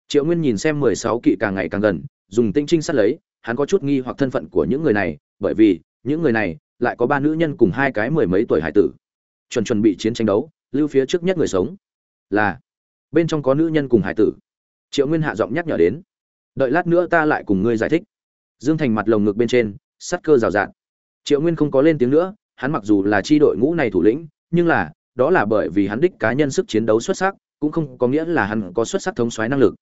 S1: Triệu nguyên nhìn xem mười sáu kỵ càng ngày càng gần, dùng tinh trinh sát lấy, hắn có chút nghi hoặc thân phận của những người này, bởi vì, những người này lại có ba nữ nhân cùng hai cái mười mấy tuổi hải tử. Chuẩn chuẩn bị chiến tranh đấu, lưu phía trước nhất người sống là bên trong có nữ nhân cùng hải tử. Triệu nguyên hạ giọng nhắc nhở đến, đợi lát nữa ta lại cùng ngươi giải thích dương thành mặt lồng ngực bên trên, sắt cơ rào rạt. Triệu nguyên không có lên tiếng nữa, hắn mặc dù là tri đội ngũ này thủ lĩnh, nhưng là, đó là bởi vì hắn đích cá nhân sức chiến đấu xuất sắc, cũng không có nghĩa là hắn có xuất sắc thống xoáy năng lực.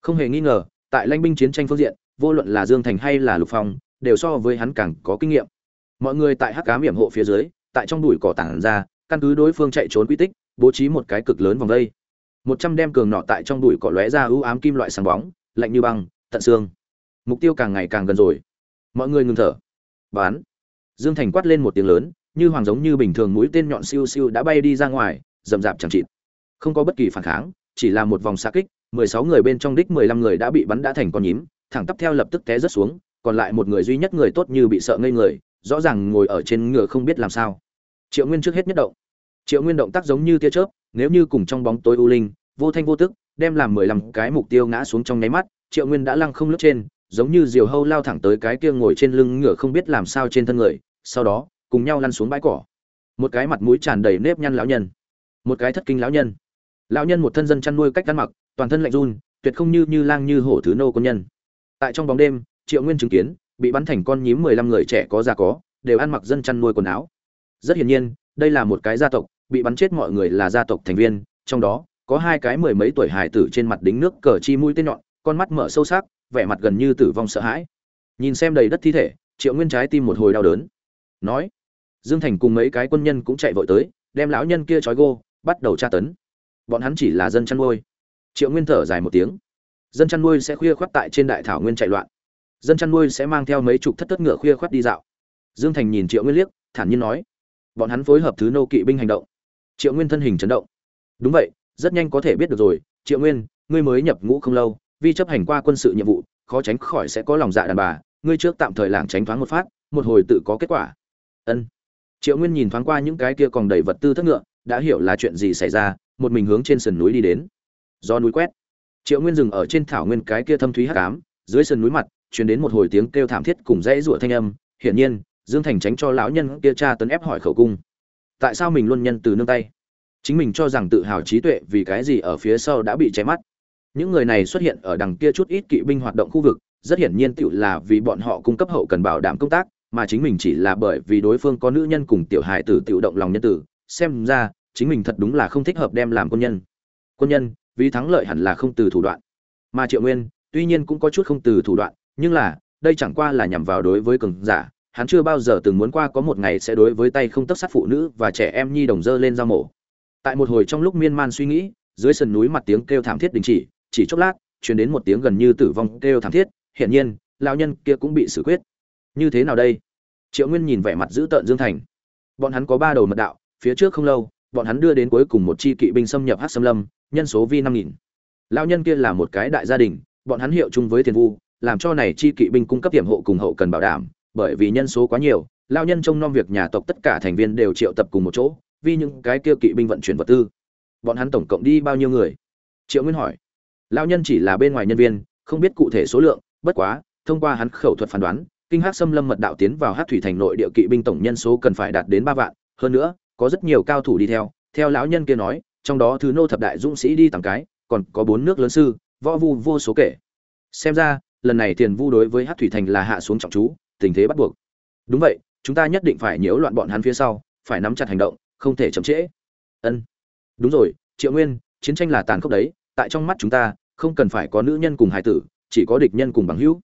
S1: Không hề nghi ngờ, tại lãnh binh chiến tranh phương diện, vô luận là dương thành hay là lục phong, đều so với hắn càng có kinh nghiệm. Mọi người tại hắc cá miệng hộ phía dưới, tại trong đùi cỏ tảng ra, căn cứ đối phương chạy trốn quy tích, bố trí một cái cực lớn vòng vây. Một trăm đem cường nọ tại trong đùi cỏ lóe ra ưu ám kim loại sáng bóng, lạnh như băng, tận xương mục tiêu càng ngày càng gần rồi. Mọi người ngừng thở. Bán. Dương thành quát lên một tiếng lớn, như hoàng giống như bình thường mũi tên nhọn siêu siêu đã bay đi ra ngoài, rậm rạp chẳng chịt. Không có bất kỳ phản kháng, chỉ là một vòng xa kích, mười sáu người bên trong đích mười lăm người đã bị bắn đã thành con nhím, thẳng tắp theo lập tức té rớt xuống, còn lại một người duy nhất người tốt như bị sợ ngây người, rõ ràng ngồi ở trên ngựa không biết làm sao. Triệu nguyên trước hết nhất động. Triệu nguyên động tác giống như tia chớp, nếu như cùng trong bóng tối u linh, vô thanh vô tức, đem làm mười lăm cái mục tiêu ngã xuống trong nháy mắt, triệu nguyên đã lăng không lướt trên giống như diều hâu lao thẳng tới cái kia ngồi trên lưng ngựa không biết làm sao trên thân người, sau đó, cùng nhau lăn xuống bãi cỏ. Một cái mặt mũi tràn đầy nếp nhăn lão nhân. Một cái thất kinh lão nhân. Lão nhân một thân dân chăn nuôi cách ăn mặc, toàn thân lạnh run, tuyệt không như như lang như hổ thứ nô quân nhân. Tại trong bóng đêm, triệu nguyên chứng kiến, bị bắn thành con nhím mười lăm người trẻ có già có, đều ăn mặc dân chăn nuôi quần áo. Rất hiển nhiên, đây là một cái gia tộc, bị bắn chết mọi người là gia tộc thành viên, trong đó, có hai cái mười mấy tuổi hải tử trên mặt đính nước cờ chi mũi tên nhọn, con mắt mở sâu sắc vẻ mặt gần như tử vong sợ hãi. Nhìn xem đầy đất thi thể, triệu nguyên trái tim một hồi đau đớn. Nói, dương thành cùng mấy cái quân nhân cũng chạy vội tới, đem lão nhân kia trói gô, bắt đầu tra tấn. Bọn hắn chỉ là dân chăn nuôi. Triệu nguyên thở dài một tiếng. Dân chăn nuôi sẽ khuya khoắt tại trên đại thảo nguyên chạy loạn. Dân chăn nuôi sẽ mang theo mấy chục thất tất ngựa khuya khoắt đi dạo. Dương thành nhìn triệu nguyên liếc, thản nhiên nói, bọn hắn phối hợp thứ nô kỵ binh hành động. Triệu nguyên thân hình chấn động. Đúng vậy, rất nhanh có thể biết được rồi, triệu nguyên, ngươi mới nhập ngũ không lâu vì chấp hành qua quân sự nhiệm vụ, khó tránh khỏi sẽ có lòng dạ đàn bà, ngươi trước tạm thời lảng tránh thoáng một phát, một hồi tự có kết quả. Ân. Triệu nguyên nhìn thoáng qua những cái kia còn đầy vật tư thất ngựa, đã hiểu là chuyện gì xảy ra, một mình hướng trên sườn núi đi đến. Do núi quét. Triệu nguyên dừng ở trên thảo nguyên cái kia thâm thúy hắc ám, dưới sườn núi mặt, truyền đến một hồi tiếng kêu thảm thiết cùng dãy rủa thanh âm. Hiển nhiên, dương thành tránh cho lão nhân kia cha tấn ép hỏi khẩu cung. Tại sao mình luôn nhân từ nương tay? Chính mình cho rằng tự hào trí tuệ vì cái gì ở phía sau đã bị cháy mắt những người này xuất hiện ở đằng kia chút ít kỵ binh hoạt động khu vực, rất hiển nhiên tiểu là vì bọn họ cung cấp hậu cần bảo đảm công tác, mà chính mình chỉ là bởi vì đối phương có nữ nhân cùng tiểu hài tử tự động lòng nhân tử. Xem ra, chính mình thật đúng là không thích hợp đem làm quân nhân. Quân nhân, vì thắng lợi hẳn là không từ thủ đoạn. Mà triệu nguyên, tuy nhiên cũng có chút không từ thủ đoạn, nhưng là, đây chẳng qua là nhằm vào đối với cường giả. Hắn chưa bao giờ từng muốn qua có một ngày sẽ đối với tay không tấc sát phụ nữ và trẻ em nhi đồng dơ lên giao mổ. Tại một hồi trong lúc miên man suy nghĩ, dưới sườn núi mặt tiếng kêu thảm thiết đình chỉ chỉ chốc lát, truyền đến một tiếng gần như tử vong kêu thảm thiết, hiển nhiên, lão nhân kia cũng bị xử quyết. Như thế nào đây? Triệu nguyên nhìn vẻ mặt dữ tợn dương thành. Bọn hắn có ba đầu mật đạo, phía trước không lâu, bọn hắn đưa đến cuối cùng một chi kỵ binh xâm nhập hát xâm lâm, nhân số vi năm nghìn. Lão nhân kia là một cái đại gia đình, bọn hắn hiệu chung với tiền vu, làm cho này chi kỵ binh cung cấp tiềm hộ cùng hậu cần bảo đảm, bởi vì nhân số quá nhiều lao nhân trông nom việc nhà tộc tất cả thành viên đều triệu tập cùng một chỗ, vì những cái kia kỵ binh vận chuyển vật tư. Bọn hắn tổng cộng đi bao nhiêu người? Triệu nguyên hỏi. Lão nhân chỉ là bên ngoài nhân viên, không biết cụ thể số lượng, bất quá, thông qua hắn khẩu thuật phán đoán, kinh hắc xâm lâm mật đạo tiến vào hắc thủy thành nội địa kỵ binh tổng nhân số cần phải đạt đến ba vạn, hơn nữa, có rất nhiều cao thủ đi theo. Theo lão nhân kia nói, trong đó thứ nô thập đại dũng sĩ đi tặng cái, còn có bốn nước lớn sư, võ vu vô số kể. Xem ra, lần này tiền vu đối với hắc thủy thành là hạ xuống trọng chú, tình thế bắt buộc. Đúng vậy, chúng ta nhất định phải nhiễu loạn bọn hắn phía sau, phải nắm chặt hành động, không thể chậm trễ. Ân. Đúng rồi, triệu nguyên, chiến tranh là tàn khốc đấy, tại trong mắt chúng ta không cần phải có nữ nhân cùng hài tử, chỉ có địch nhân cùng bằng hữu.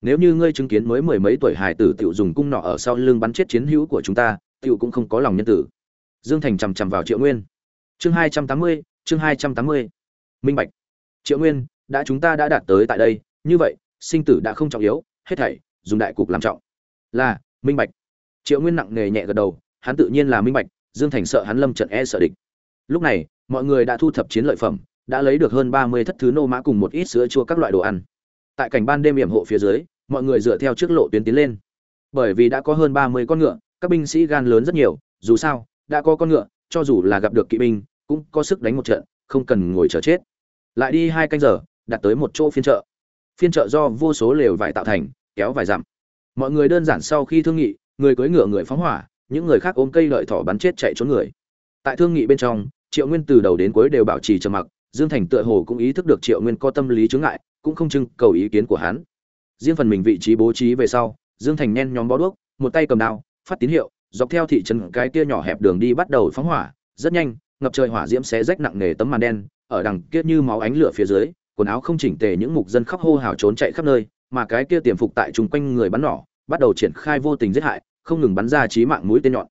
S1: Nếu như ngươi chứng kiến mới mười mấy tuổi hài tử tự dùng cung nọ ở sau lưng bắn chết chiến hữu của chúng ta tự cũng không có lòng nhân tử. Dương thành chằm chằm vào triệu nguyên. Chương hai trăm tám mươi, chương hai trăm tám mươi. Minh bạch. Triệu nguyên, đã chúng ta đã đạt tới tại đây, như vậy, sinh tử đã không trọng yếu, hết thảy, dùng đại cục làm trọng. Là, minh bạch. Triệu nguyên nặng nề nhẹ gật đầu, hắn tự nhiên là minh bạch, dương thành sợ hắn lâm trận e sợ địch. Lúc này, mọi người đã thu thập chiến lợi phẩm đã lấy được hơn ba mươi thất thứ nô mã cùng một ít sữa chua các loại đồ ăn. Tại cảnh ban đêm hiểm hộ phía dưới, mọi người dựa theo trước lộ tuyến tiến lên. Bởi vì đã có hơn ba mươi con ngựa, các binh sĩ gan lớn rất nhiều, dù sao, đã có con ngựa, cho dù là gặp được kỵ binh, cũng có sức đánh một trận, không cần ngồi chờ chết. Lại đi hai canh giờ đặt tới một chỗ phiên chợ. Phiên chợ do vô số lều vải tạo thành, kéo vài dặm. Mọi người đơn giản sau khi thương nghị, người cưỡi ngựa người phóng hỏa, những người khác ôm cây lợi thỏ bắn chết chạy trốn người. Tại thương nghị bên trong, triệu nguyên từ đầu đến cuối đều bảo trì trầm mặc dương thành tựa hồ cũng ý thức được triệu nguyên có tâm lý chướng ngại, cũng không trưng cầu ý kiến của hắn. Riêng phần mình vị trí bố trí về sau, dương thành nhen nhóm bó đuốc, một tay cầm đao, phát tín hiệu, dọc theo thị trấn cái kia nhỏ hẹp đường đi bắt đầu phóng hỏa, rất nhanh, ngập trời hỏa diễm xé rách nặng nề tấm màn đen, ở đằng kia như máu ánh lửa phía dưới, quần áo không chỉnh tề những mục dân khóc hô hào trốn chạy khắp nơi, mà cái kia tiềm phục tại chung quanh người bắn nỏ, bắt đầu triển khai vô tình giết hại, không ngừng bắn ra chí mạng mũi tên nhọn.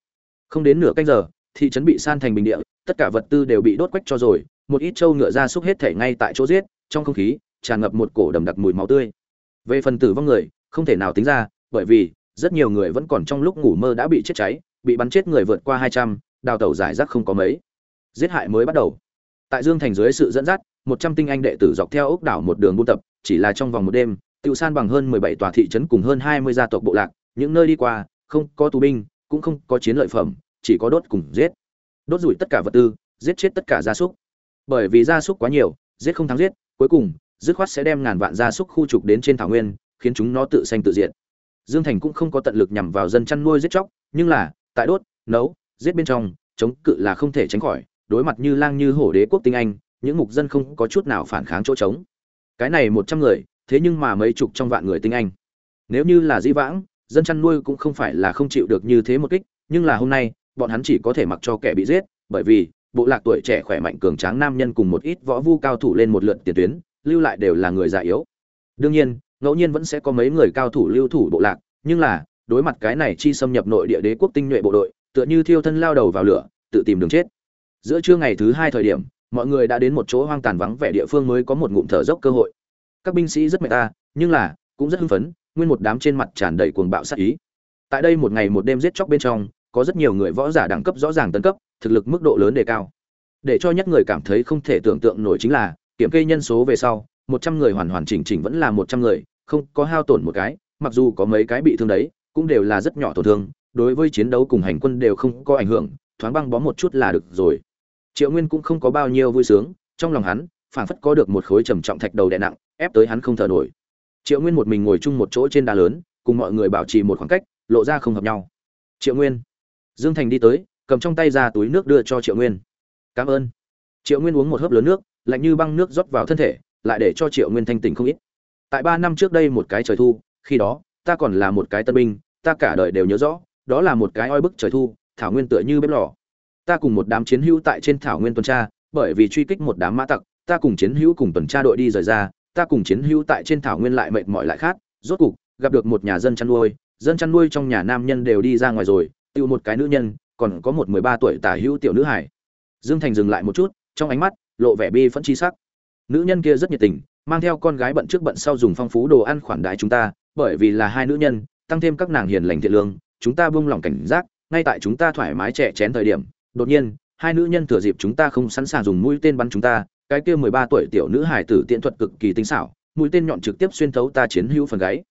S1: Không đến nửa canh giờ, thị trấn bị san thành bình địa, tất cả vật tư đều bị đốt quách cho rồi một ít trâu ngựa ra xúc hết thể ngay tại chỗ giết, trong không khí, tràn ngập một cổ đầm đặc mùi máu tươi. Về phần tử vong người, không thể nào tính ra, bởi vì, rất nhiều người vẫn còn trong lúc ngủ mơ đã bị chết cháy, bị bắn chết người vượt qua hai trăm, đào tẩu giải rác không có mấy. Giết hại mới bắt đầu. Tại dương thành dưới sự dẫn dắt, một trăm tinh anh đệ tử dọc theo ốc đảo một đường buôn tập, chỉ là trong vòng một đêm tự san bằng hơn mười bảy tòa thị trấn cùng hơn hai mươi gia tộc bộ lạc, những nơi đi qua, không có tù binh, cũng không có chiến lợi phẩm, chỉ có đốt cùng giết. Đốt rủi tất cả vật tư, giết chết tất cả gia súc bởi vì gia súc quá nhiều, giết không thắng giết, cuối cùng, dứt khoát sẽ đem ngàn vạn gia súc khu trục đến trên thảo nguyên, khiến chúng nó tự sanh tự diệt. Dương thành cũng không có tận lực nhằm vào dân chăn nuôi giết chóc, nhưng là, tại đốt, nấu, giết bên trong, chống cự là không thể tránh khỏi, đối mặt như lang như hổ đế quốc tinh anh, những mục dân không có chút nào phản kháng chỗ trống. Cái này một trăm người, thế nhưng mà mấy chục trong vạn người tinh anh. Nếu như là di vãng, dân chăn nuôi cũng không phải là không chịu được như thế một kích, nhưng là hôm nay, bọn hắn chỉ có thể mặc cho kẻ bị giết, bởi vì bộ lạc tuổi trẻ khỏe mạnh cường tráng nam nhân cùng một ít võ vu cao thủ lên một lượt tiền tuyến, lưu lại đều là người già yếu. Đương nhiên, ngẫu nhiên vẫn sẽ có mấy người cao thủ lưu thủ bộ lạc, nhưng là, đối mặt cái này chi xâm nhập nội địa đế quốc tinh nhuệ bộ đội, tựa như thiêu thân lao đầu vào lửa, tự tìm đường chết. Giữa trưa ngày thứ hai thời điểm, mọi người đã đến một chỗ hoang tàn vắng vẻ địa phương mới có một ngụm thở dốc cơ hội. Các binh sĩ rất mệt ta, nhưng là, cũng rất hưng phấn, nguyên một đám trên mặt tràn đầy cuồng bạo sát ý. Tại đây một ngày một đêm giết chóc bên trong có rất nhiều người võ giả đẳng cấp rõ ràng tấn cấp, thực lực mức độ lớn đề cao. Để cho nhất người cảm thấy không thể tưởng tượng nổi chính là, kiểm kê nhân số về sau, một trăm người hoàn hoàn chỉnh chỉnh vẫn là một trăm người, không có hao tổn một cái, mặc dù có mấy cái bị thương đấy, cũng đều là rất nhỏ tổn thương, đối với chiến đấu cùng hành quân đều không có ảnh hưởng, thoáng băng bó một chút là được rồi. Triệu nguyên cũng không có bao nhiêu vui sướng, trong lòng hắn, phảng phất có được một khối trầm trọng thạch đầu đè nặng, ép tới hắn không thở nổi. Triệu nguyên một mình ngồi chung một chỗ trên đá lớn, cùng mọi người bảo trì một khoảng cách, lộ ra không hợp nhau. Triệu nguyên dương thành đi tới cầm trong tay ra túi nước đưa cho triệu nguyên. Cảm ơn. Triệu nguyên uống một hớp lớn nước lạnh như băng nước rót vào thân thể lại để cho triệu nguyên thanh tỉnh không ít. Tại ba năm trước đây một cái trời thu khi đó ta còn là một cái tân binh ta cả đời đều nhớ rõ đó là một cái oi bức trời thu thảo nguyên tựa như bếp lò. Ta cùng một đám chiến hữu tại trên thảo nguyên tuần tra bởi vì truy kích một đám mã tặc ta cùng chiến hữu cùng tuần tra đội đi rời ra ta cùng chiến hữu tại trên thảo nguyên lại mệt mỏi lại khát, rốt cục gặp được một nhà dân chăn nuôi dân chăn nuôi trong nhà nam nhân đều đi ra ngoài rồi tiêu một cái nữ nhân, còn có một mười ba tuổi tả hữu tiểu nữ hải dương thành dừng lại một chút, trong ánh mắt lộ vẻ bi phẫn chi sắc. Nữ nhân kia rất nhiệt tình, mang theo con gái bận trước bận sau dùng phong phú đồ ăn khoản đại chúng ta, bởi vì là hai nữ nhân, tăng thêm các nàng hiền lành thiện lương, chúng ta buông lỏng cảnh giác, ngay tại chúng ta thoải mái trẻ chén thời điểm, đột nhiên, hai nữ nhân thừa dịp chúng ta không sẵn sàng dùng mũi tên bắn chúng ta, cái kia mười ba tuổi tiểu nữ hải tử tiện thuật cực kỳ tinh xảo, mũi tên nhọn trực tiếp xuyên thấu ta chiến hữu phần gáy.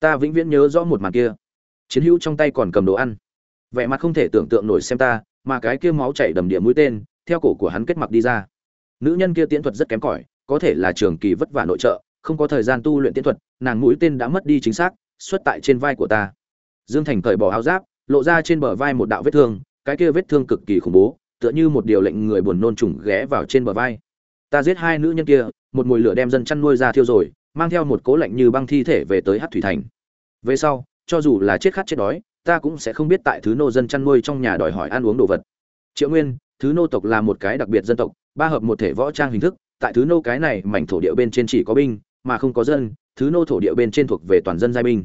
S1: Ta vĩnh viễn nhớ rõ một màn kia. Chiến hữu trong tay còn cầm đồ ăn vẻ mặt không thể tưởng tượng nổi xem ta, mà cái kia máu chảy đầm địa mũi tên, theo cổ của hắn kết mặc đi ra. Nữ nhân kia tiễn thuật rất kém cỏi, có thể là trường kỳ vất vả nội trợ, không có thời gian tu luyện tiễn thuật, nàng mũi tên đã mất đi chính xác, xuất tại trên vai của ta. Dương thành cởi bỏ áo giáp, lộ ra trên bờ vai một đạo vết thương, cái kia vết thương cực kỳ khủng bố, tựa như một điều lệnh người buồn nôn trùng ghé vào trên bờ vai. Ta giết hai nữ nhân kia, một mùi lửa đem dân chăn nuôi ra thiêu rồi, mang theo một cố lạnh như băng thi thể về tới hát thủy thành. Về sau, cho dù là chết khát chết đói ta cũng sẽ không biết tại thứ nô dân chăn nuôi trong nhà đòi hỏi ăn uống đồ vật. Triệu nguyên, thứ nô tộc là một cái đặc biệt dân tộc, ba hợp một thể võ trang hình thức, tại thứ nô cái này mảnh thổ địa bên trên chỉ có binh, mà không có dân, thứ nô thổ địa bên trên thuộc về toàn dân giai binh.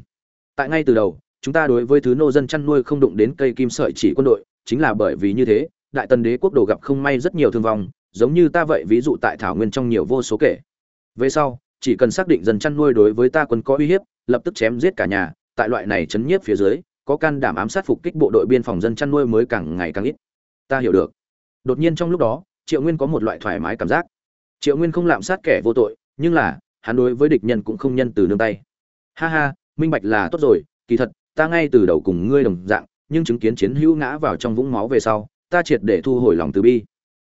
S1: Tại ngay từ đầu, chúng ta đối với thứ nô dân chăn nuôi không đụng đến cây kim sợi chỉ quân đội, chính là bởi vì như thế, đại tần đế quốc đồ gặp không may rất nhiều thương vong, giống như ta vậy, ví dụ tại thảo nguyên trong nhiều vô số kể. Về sau, chỉ cần xác định dân chăn nuôi đối với ta quân có uy hiếp, lập tức chém giết cả nhà, tại loại này chấn nhiếp phía dưới có can đảm ám sát phục kích bộ đội biên phòng dân chăn nuôi mới càng ngày càng ít. Ta hiểu được. Đột nhiên trong lúc đó, triệu nguyên có một loại thoải mái cảm giác. Triệu nguyên không lạm sát kẻ vô tội, nhưng là, hắn đối với địch nhân cũng không nhân từ nương tay. Ha ha, minh bạch là tốt rồi, kỳ thật, ta ngay từ đầu cùng ngươi đồng dạng, nhưng chứng kiến chiến hữu ngã vào trong vũng máu về sau, ta triệt để thu hồi lòng từ bi.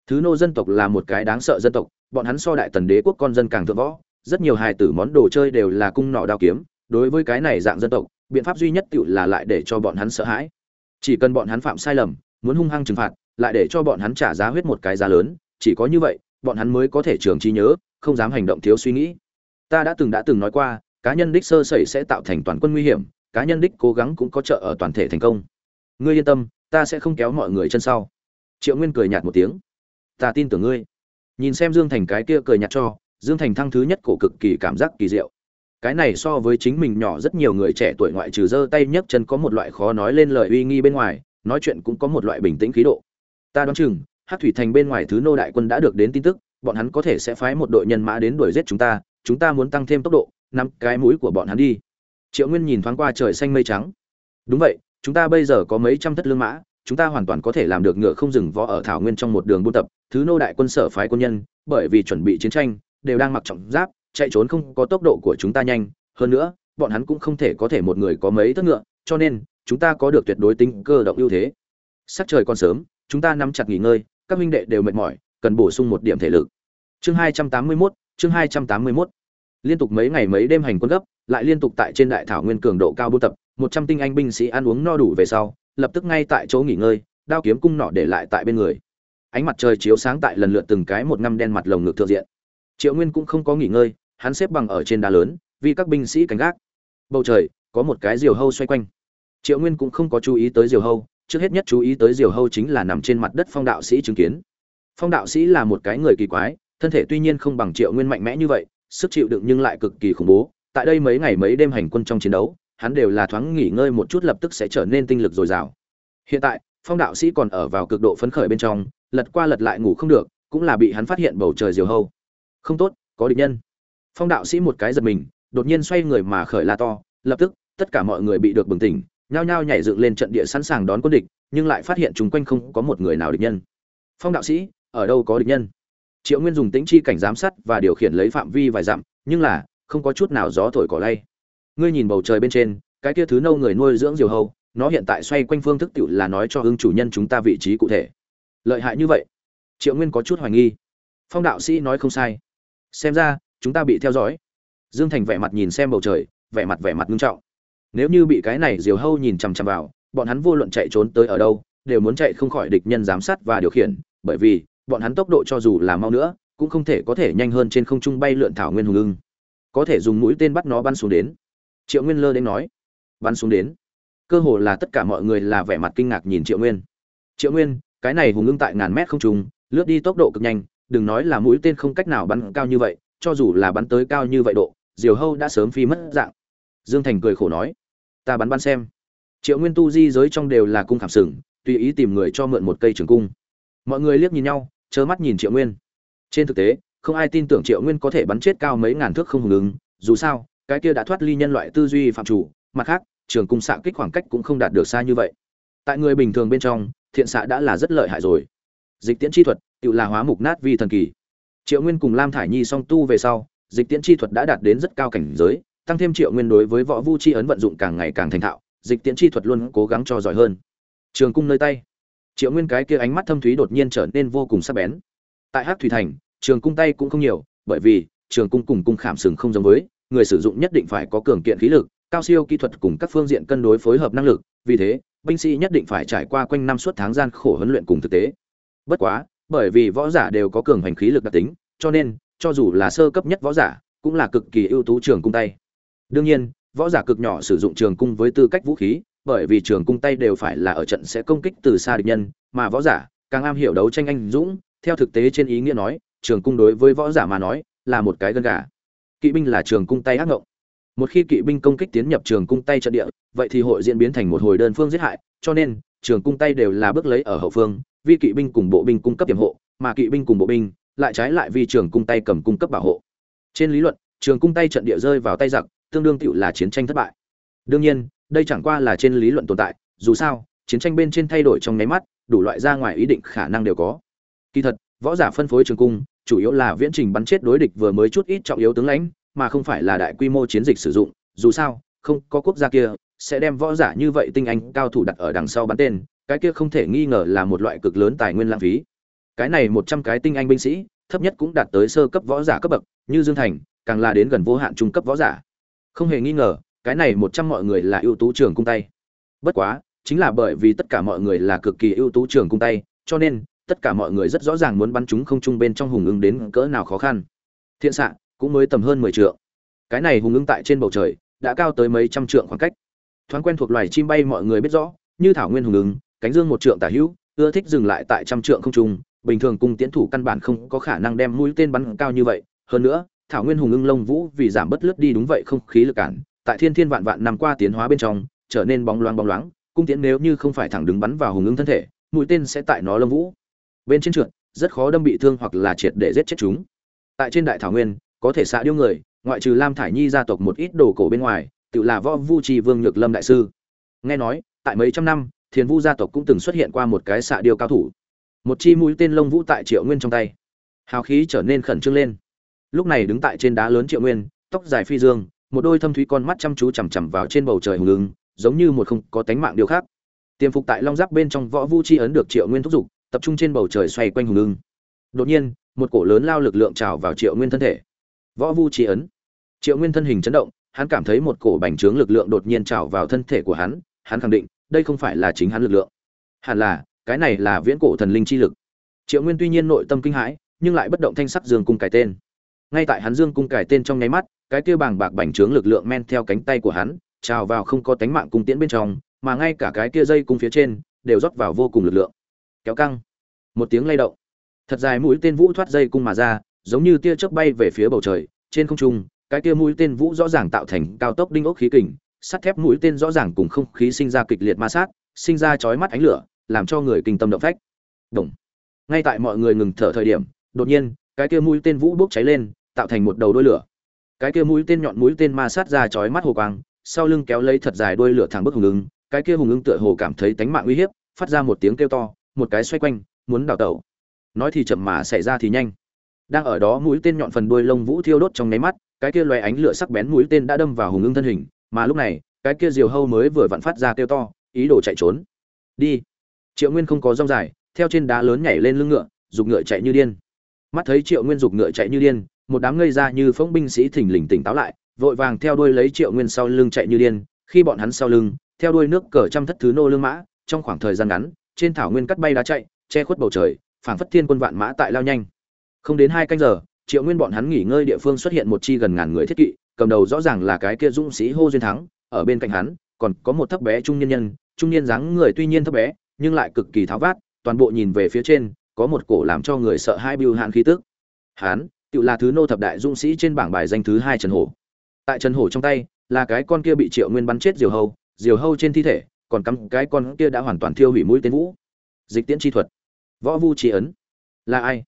S1: Thứ nô dân tộc là một cái đáng sợ dân tộc, bọn hắn so đại tần đế quốc con dân càng thượng võ, rất nhiều hài tử món đồ chơi đều là cung nọ đao kiếm đối với cái này dạng dân tộc, biện pháp duy nhất tự là lại để cho bọn hắn sợ hãi. Chỉ cần bọn hắn phạm sai lầm, muốn hung hăng trừng phạt, lại để cho bọn hắn trả giá huyết một cái giá lớn, chỉ có như vậy, bọn hắn mới có thể trường trí nhớ, không dám hành động thiếu suy nghĩ. Ta đã từng đã từng nói qua, cá nhân đích sơ sẩy sẽ tạo thành toàn quân nguy hiểm, cá nhân đích cố gắng cũng có trợ ở toàn thể thành công. Ngươi yên tâm, ta sẽ không kéo mọi người chân sau. Triệu nguyên cười nhạt một tiếng. Ta tin tưởng ngươi. Nhìn xem dương thành cái kia cười nhạt cho, dương thành thăng thứ nhất cổ cực kỳ cảm giác kỳ diệu cái này so với chính mình nhỏ rất nhiều người trẻ tuổi ngoại trừ giơ tay nhấc chân có một loại khó nói lên lời uy nghi bên ngoài, nói chuyện cũng có một loại bình tĩnh khí độ. Ta đoán chừng, hát thủy thành bên ngoài thứ nô đại quân đã được đến tin tức, bọn hắn có thể sẽ phái một đội nhân mã đến đuổi giết chúng ta chúng ta muốn tăng thêm tốc độ, nắm cái mũi của bọn hắn đi. Triệu nguyên nhìn thoáng qua trời xanh mây trắng. Đúng vậy, chúng ta bây giờ có mấy trăm thất lương mã, chúng ta hoàn toàn có thể làm được ngựa không dừng võ ở thảo nguyên trong một đường buôn tập, thứ nô đại quân sở phái quân nhân, bởi vì chuẩn bị chiến tranh, đều đang mặc trọng giáp chạy trốn không có tốc độ của chúng ta nhanh hơn nữa bọn hắn cũng không thể có thể một người có mấy thất ngựa cho nên chúng ta có được tuyệt đối tính cơ động ưu thế. Sắc trời còn sớm chúng ta nắm chặt nghỉ ngơi các minh đệ đều mệt mỏi cần bổ sung một điểm thể lực. Chương hai trăm tám mươi 281, chương hai trăm tám mươi 281. liên tục mấy ngày mấy đêm hành quân gấp lại liên tục tại trên đại thảo nguyên cường độ cao buôn tập một trăm tinh anh binh sĩ ăn uống no đủ về sau lập tức ngay tại chỗ nghỉ ngơi đao kiếm cung nọ để lại tại bên người. Ánh mặt trời chiếu sáng tại lần lượt từng cái một năm đen mặt lồng ngực thượng diện triệu nguyên cũng không có nghỉ ngơi, hắn xếp bằng ở trên đá lớn, vì các binh sĩ cảnh gác. Bầu trời, có một cái diều hâu xoay quanh. Triệu nguyên cũng không có chú ý tới diều hâu, trước hết nhất chú ý tới diều hâu chính là nằm trên mặt đất phong đạo sĩ chứng kiến. Phong đạo sĩ là một cái người kỳ quái, thân thể tuy nhiên không bằng triệu nguyên mạnh mẽ như vậy, sức chịu đựng nhưng lại cực kỳ khủng bố. Tại đây mấy ngày mấy đêm hành quân trong chiến đấu, hắn đều là thoáng nghỉ ngơi một chút lập tức sẽ trở nên tinh lực dồi dào. Hiện tại, phong đạo sĩ còn ở vào cực độ phấn khởi bên trong, lật qua lật lại ngủ không được, cũng là bị hắn phát hiện bầu trời diều hâu không tốt, có địch nhân. Phong đạo sĩ một cái giật mình, đột nhiên xoay người mà khởi la to, lập tức, tất cả mọi người bị được bừng tỉnh, nhao nhao nhảy dựng lên trận địa sẵn sàng đón quân địch, nhưng lại phát hiện chúng quanh không có một người nào địch nhân. Phong đạo sĩ, ở đâu có địch nhân? Triệu nguyên dùng tĩnh chi cảnh giám sát và điều khiển lấy phạm vi vài dặm, nhưng là, không có chút nào gió thổi cỏ lay. Ngươi nhìn bầu trời bên trên, cái kia thứ nâu người nuôi dưỡng diều hâu, nó hiện tại xoay quanh phương thức tự là nói cho hưng chủ nhân chúng ta vị trí cụ thể. Lợi hại như vậy? Triệu nguyên có chút hoài nghi. Phong đạo sĩ nói không sai xem ra, chúng ta bị theo dõi. Dương thành vẻ mặt nhìn xem bầu trời, vẻ mặt vẻ mặt nghiêm trọng. Nếu như bị cái này diều hâu nhìn chằm chằm vào, bọn hắn vô luận chạy trốn tới ở đâu, đều muốn chạy không khỏi địch nhân giám sát và điều khiển, bởi vì, bọn hắn tốc độ cho dù là mau nữa, cũng không thể có thể nhanh hơn trên không trung bay lượn thảo nguyên hùng ưng. Có thể dùng mũi tên bắt nó bắn xuống đến. Triệu nguyên lơ đến nói. Bắn xuống đến. Cơ hồ là tất cả mọi người là vẻ mặt kinh ngạc nhìn triệu nguyên. Triệu nguyên, cái này hùng ưng tại ngàn mét không trung, lướt đi tốc độ cực nhanh đừng nói là mũi tên không cách nào bắn cao như vậy, cho dù là bắn tới cao như vậy độ, diều hâu đã sớm phi mất dạng. Dương thành cười khổ nói, ta bắn bắn xem. Triệu nguyên tu di giới trong đều là cung khảm sừng, tùy ý tìm người cho mượn một cây trường cung. Mọi người liếc nhìn nhau chớ mắt nhìn triệu nguyên. Trên thực tế, không ai tin tưởng triệu nguyên có thể bắn chết cao mấy ngàn thước không ngừng. ứng, dù sao, cái kia đã thoát ly nhân loại tư duy phạm chủ, mặt khác, trường cung xạ kích khoảng cách cũng không đạt được xa như vậy. Tại người bình thường bên trong, thiện xạ đã là rất lợi hại rồi. Dịch tiễn chi thuật tự là hóa mục nát vi thần kỳ. Triệu nguyên cùng lam thải nhi song tu về sau, dịch tiễn chi thuật đã đạt đến rất cao cảnh giới, tăng thêm triệu nguyên đối với võ vu chi ấn vận dụng càng ngày càng thành thạo, dịch tiễn chi thuật luôn cố gắng cho giỏi hơn. Trường cung nơi tay. Triệu nguyên cái kia ánh mắt thâm thúy đột nhiên trở nên vô cùng sắc bén. Tại hát thủy thành, trường cung tay cũng không nhiều, bởi vì, trường cung cùng cung khảm sừng không giống với, người sử dụng nhất định phải có cường kiện khí lực, cao siêu kỹ thuật cùng các phương diện cân đối phối hợp năng lực, vì thế, binh sĩ nhất định phải trải qua quanh năm suốt tháng gian khổ huấn luyện cùng thực tế. Bất quá bởi vì võ giả đều có cường hành khí lực đặc tính, cho nên, cho dù là sơ cấp nhất võ giả, cũng là cực kỳ ưu tú trường cung tay. Đương nhiên, võ giả cực nhỏ sử dụng trường cung với tư cách vũ khí, bởi vì trường cung tay đều phải là ở trận sẽ công kích từ xa địch nhân, mà võ giả, càng am hiểu đấu tranh anh dũng, theo thực tế trên ý nghĩa nói, trường cung đối với võ giả mà nói, là một cái gân gà. Kỵ binh là trường cung tay ác ngộng. Một khi kỵ binh công kích tiến nhập trường cung tay trận địa, vậy thì hội diễn biến thành một hồi đơn phương giết hại, cho nên, trường cung tay đều là bước lấy ở hậu phương vì kỵ binh cùng bộ binh cung cấp tiềm hộ, mà kỵ binh cùng bộ binh lại trái lại vì trường cung tay cầm cung cấp bảo hộ. Trên lý luận, trường cung tay trận địa rơi vào tay giặc, tương đương tựu là chiến tranh thất bại. Đương nhiên, đây chẳng qua là trên lý luận tồn tại, dù sao, chiến tranh bên trên thay đổi trong nháy mắt, đủ loại ra ngoài ý định khả năng đều có. Kỳ thật, võ giả phân phối trường cung, chủ yếu là viễn trình bắn chết đối địch vừa mới chút ít trọng yếu tướng lãnh, mà không phải là đại quy mô chiến dịch sử dụng, dù sao, không có quốc gia kia sẽ đem võ giả như vậy tinh anh cao thủ đặt ở đằng sau bắn tên cái kia không thể nghi ngờ là một loại cực lớn tài nguyên lãng phí. Cái này một trăm cái tinh anh binh sĩ, thấp nhất cũng đạt tới sơ cấp võ giả cấp bậc, như dương thành, càng là đến gần vô hạn trung cấp võ giả. Không hề nghi ngờ, cái này một trăm mọi người là ưu tú trường cung tay. Bất quá, chính là bởi vì tất cả mọi người là cực kỳ ưu tú trường cung tay, cho nên, tất cả mọi người rất rõ ràng muốn bắn chúng không trung bên trong hùng ứng đến cỡ nào khó khăn. Thiện xạ, cũng mới tầm hơn mười trượng. Cái này hùng ứng tại trên bầu trời, đã cao tới mấy trăm trượng khoảng cách. Thoáng quen thuộc loài chim bay mọi người biết rõ, như thảo nguyên hùng ứng cánh dương một trượng tả hữu, ưa thích dừng lại tại trăm trượng không trung, bình thường cung tiến thủ căn bản không có khả năng đem mũi tên bắn cao như vậy. Hơn nữa, thảo nguyên hùng ưng lông vũ vì giảm bớt lướt đi đúng vậy không khí lực cản, tại thiên thiên vạn vạn năm qua tiến hóa bên trong, trở nên bóng loáng bóng loáng, cung tiễn nếu như không phải thẳng đứng bắn vào hùng ưng thân thể, mũi tên sẽ tại nó lông vũ. Bên trên trượt, rất khó đâm bị thương hoặc là triệt để giết chết chúng. Tại trên đại thảo nguyên, có thể xạ điêu người, ngoại trừ lam thải nhi gia tộc một ít đồ cổ bên ngoài, tự là võ vu trì vương nhược lâm đại sư. Nghe nói, tại mấy trăm năm thiền vu gia tộc cũng từng xuất hiện qua một cái xạ điêu cao thủ. Một chi mũi tên lông vũ tại triệu nguyên trong tay. Hào khí trở nên khẩn trương lên. Lúc này đứng tại trên đá lớn triệu nguyên, tóc dài phi dương, một đôi thâm thúy con mắt chăm chú chằm chằm vào trên bầu trời hùng ứng giống như một không có tánh mạng điều khác. Tiềm phục tại long giáp bên trong võ vu chi ấn được triệu nguyên thúc giục, tập trung trên bầu trời xoay quanh hùng lưng. đột nhiên, một cổ lớn lao lực lượng trào vào triệu nguyên thân thể. Võ vu chi ấn. Triệu nguyên thân hình chấn động, hắn cảm thấy một cổ bành trướng lực lượng đột nhiên trào vào thân thể của hắn hắn khẳng định đây không phải là chính hắn lực lượng. Hẳn là, cái này là viễn cổ thần linh chi lực. Triệu nguyên tuy nhiên nội tâm kinh hãi, nhưng lại bất động thanh sắc dương cung cải tên. Ngay tại hắn dương cung cải tên trong nháy mắt, cái kia bàng bạc bành trướng lực lượng men theo cánh tay của hắn, trào vào không có tánh mạng cung tiễn bên trong, mà ngay cả cái kia dây cung phía trên, đều rót vào vô cùng lực lượng. Kéo căng. Một tiếng lay động. Thật dài mũi tên vũ thoát dây cung mà ra, giống như tia chớp bay về phía bầu trời, trên không trung, cái kia mũi tên vũ rõ ràng tạo thành cao tốc đinh ốc khí kình sắt thép mũi tên rõ ràng cùng không khí sinh ra kịch liệt ma sát, sinh ra chói mắt ánh lửa, làm cho người kinh tâm động phách. Động. ngay tại mọi người ngừng thở thời điểm, đột nhiên, cái kia mũi tên vũ bốc cháy lên, tạo thành một đầu đuôi lửa. Cái kia mũi tên nhọn mũi tên ma sát ra chói mắt hồ quang, sau lưng kéo lấy thật dài đuôi lửa thẳng bức hùng ứng, cái kia hùng ứng tựa hồ cảm thấy tánh mạng uy hiếp, phát ra một tiếng kêu to, một cái xoay quanh, muốn đào tẩu. Nói thì chậm mà xảy ra thì nhanh. Đang ở đó mũi tên nhọn phần đuôi lông vũ thiêu đốt trong nháy mắt, cái kia loé ánh lửa sắc bén mũi tên đã đâm vào hùng ứng thân hình mà lúc này, cái kia diều hâu mới vừa vặn phát ra kêu to, ý đồ chạy trốn. Đi. Triệu nguyên không có rong dài, theo trên đá lớn nhảy lên lưng ngựa giục ngựa chạy như điên. Mắt thấy triệu nguyên giục ngựa chạy như điên, một đám ngây ra như phóng binh sĩ thình lình tỉnh táo lại, vội vàng theo đuôi lấy triệu nguyên sau lưng chạy như điên, khi bọn hắn sau lưng, theo đuôi nước cờ trăm thất thứ nô lương mã, trong khoảng thời gian ngắn, trên thảo nguyên cắt bay đá chạy, che khuất bầu trời, phảng phất thiên quân vạn mã tại lao nhanh. Không đến hai canh giờ, triệu nguyên bọn hắn nghỉ ngơi địa phương xuất hiện một chi gần ngàn người thiết kỵ cầm đầu rõ ràng là cái kia dũng sĩ hô duyên thắng, ở bên cạnh hắn, còn có một thấp bé trung niên nhân, trung niên dáng người tuy nhiên thấp bé, nhưng lại cực kỳ tháo vát, toàn bộ nhìn về phía trên, có một cổ làm cho người sợ hai biêu hạn khí tức. Hắn tự là thứ nô thập đại dũng sĩ trên bảng bài danh thứ hai trần hổ. Tại trần hổ trong tay, là cái con kia bị triệu nguyên bắn chết diều hâu diều hâu trên thi thể, còn cắm cái con kia đã hoàn toàn thiêu hủy mũi tên vũ. Dịch tiễn chi thuật. Võ vu chi ấn. Là ai?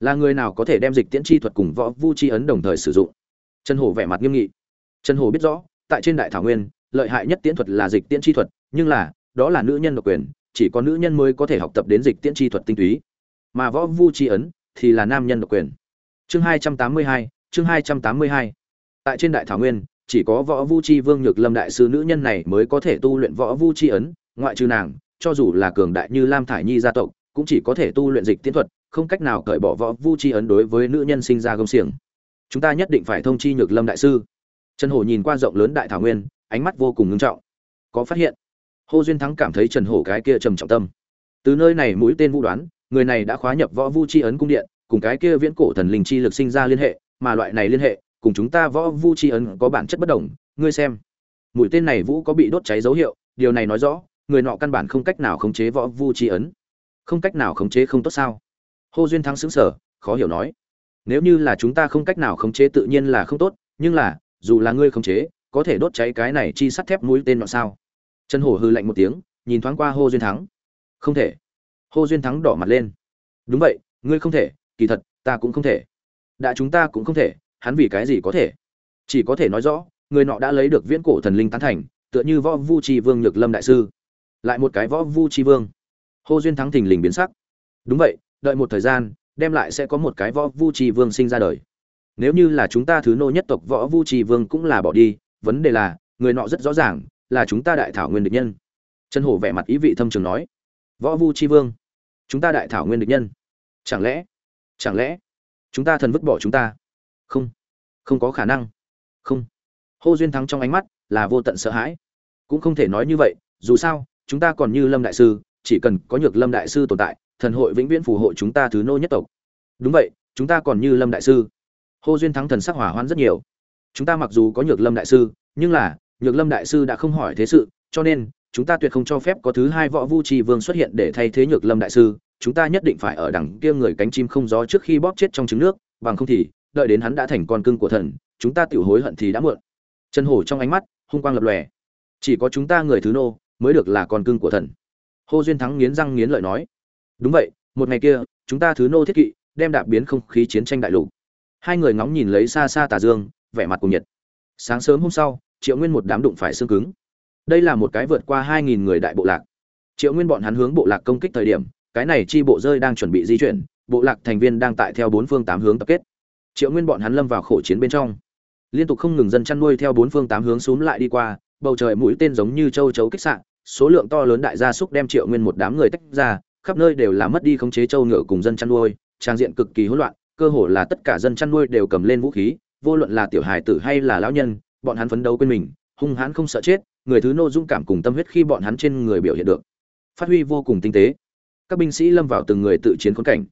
S1: Là người nào có thể đem dịch tiễn chi thuật cùng võ vu chi ấn đồng thời sử dụng? Trần hổ vẻ mặt nghiêm nghị. Trần hổ biết rõ, tại trên đại thảo nguyên, lợi hại nhất tiễn thuật là dịch tiễn chi thuật, nhưng là, đó là nữ nhân độc quyền, chỉ có nữ nhân mới có thể học tập đến dịch tiễn chi thuật tinh túy. Mà võ vu chi ấn thì là nam nhân độc quyền. Chương hai trăm tám mươi hai, chương hai trăm tám mươi hai. Tại trên đại thảo nguyên, chỉ có võ vu chi vương nhược lâm đại sư nữ nhân này mới có thể tu luyện võ vu chi ấn, ngoại trừ nàng, cho dù là cường đại như lam thải nhi gia tộc, cũng chỉ có thể tu luyện dịch tiễn thuật, không cách nào cởi bỏ võ vu chi ấn đối với nữ nhân sinh ra gông xiềng chúng ta nhất định phải thông chi nhược lâm đại sư. Trần hổ nhìn qua rộng lớn đại thảo nguyên, ánh mắt vô cùng ngưng trọng. Có phát hiện, hô duyên thắng cảm thấy trần hổ cái kia trầm trọng tâm. Từ nơi này mũi tên vũ đoán, người này đã khóa nhập võ vu chi ấn cung điện, cùng cái kia viễn cổ thần linh chi lực sinh ra liên hệ, mà loại này liên hệ, cùng chúng ta võ vu chi ấn có bản chất bất đồng, ngươi xem. Mũi tên này vũ có bị đốt cháy dấu hiệu, điều này nói rõ, người nọ căn bản không cách nào khống chế võ vu chi ấn. Không cách nào khống chế không tốt sao? Hô duyên thắng xứng sở khó hiểu nói nếu như là chúng ta không cách nào khống chế tự nhiên là không tốt, nhưng là, dù là ngươi khống chế, có thể đốt cháy cái này chi sắt thép mũi tên nọ sao? Trần hổ hư lạnh một tiếng, nhìn thoáng qua hô duyên thắng. Không thể. Hô duyên thắng đỏ mặt lên. Đúng vậy, ngươi không thể, kỳ thật, ta cũng không thể. Đã chúng ta cũng không thể, hắn vì cái gì có thể? Chỉ có thể nói rõ, người nọ đã lấy được viễn cổ thần linh tán thành, tựa như võ vu tri vương nhược lâm đại sư. Lại một cái võ vu tri vương. Hô duyên thắng thình lình biến sắc. Đúng vậy, đợi một thời gian đem lại sẽ có một cái võ vu trì vương sinh ra đời. Nếu như là chúng ta thứ nô nhất tộc võ vu trì vương cũng là bỏ đi, vấn đề là, người nọ rất rõ ràng, là chúng ta đại thảo nguyên địch nhân. Trần hổ vẻ mặt ý vị thâm trường nói, võ vu trì vương, chúng ta đại thảo nguyên địch nhân. Chẳng lẽ chẳng lẽ chúng ta thần vứt bỏ chúng ta? Không không có khả năng. Không. Hô duyên thắng trong ánh mắt là vô tận sợ hãi. Cũng không thể nói như vậy, dù sao, chúng ta còn như lâm đại sư, chỉ cần có nhược lâm đại sư tồn tại thần hội vĩnh viễn phù hộ chúng ta thứ nô nhất tộc. Đúng vậy, chúng ta còn như lâm đại sư. Hô duyên thắng thần sắc hỏa hoan rất nhiều. Chúng ta mặc dù có nhược lâm đại sư, nhưng là, nhược lâm đại sư đã không hỏi thế sự, cho nên, chúng ta tuyệt không cho phép có thứ hai võ vu trì vương xuất hiện để thay thế nhược lâm đại sư. Chúng ta nhất định phải ở đằng kia người cánh chim không gió trước khi bóp chết trong trứng nước, bằng không thì, đợi đến hắn đã thành con cưng của thần, chúng ta tiểu hối hận thì đã muộn. Chân hổ trong ánh mắt, hung quang lập lòe. Chỉ có chúng ta người thứ nô, mới được là con cưng của thần. Hô duyên thắng nghiến răng nghiến lợi nói đúng vậy, một ngày kia, chúng ta thứ nô thiết kỵ, đem đạp biến không khí chiến tranh đại lục. Hai người ngóng nhìn lấy xa xa tà dương, vẻ mặt cùng nhiệt. Sáng sớm hôm sau, triệu nguyên một đám đụng phải xương cứng. Đây là một cái vượt qua hai nghìn người đại bộ lạc. Triệu nguyên bọn hắn hướng bộ lạc công kích thời điểm, cái này chi bộ rơi đang chuẩn bị di chuyển, bộ lạc thành viên đang tại theo bốn phương tám hướng tập kết. Triệu nguyên bọn hắn lâm vào khổ chiến bên trong. Liên tục không ngừng dân chăn nuôi theo bốn phương tám hướng xúm lại đi qua, bầu trời mũi tên giống như châu chấu kích sạn số lượng to lớn đại gia súc đem triệu nguyên một đám người tách ra khắp nơi đều là mất đi khống chế châu ngựa cùng dân chăn nuôi, trang diện cực kỳ hỗn loạn, cơ hồ là tất cả dân chăn nuôi đều cầm lên vũ khí, vô luận là tiểu hài tử hay là lão nhân, bọn hắn phấn đấu quên mình, hung hãn không sợ chết, người thứ nô dũng cảm cùng tâm huyết khi bọn hắn trên người biểu hiện được. Phát huy vô cùng tinh tế. Các binh sĩ lâm vào từng người tự chiến khốn cảnh.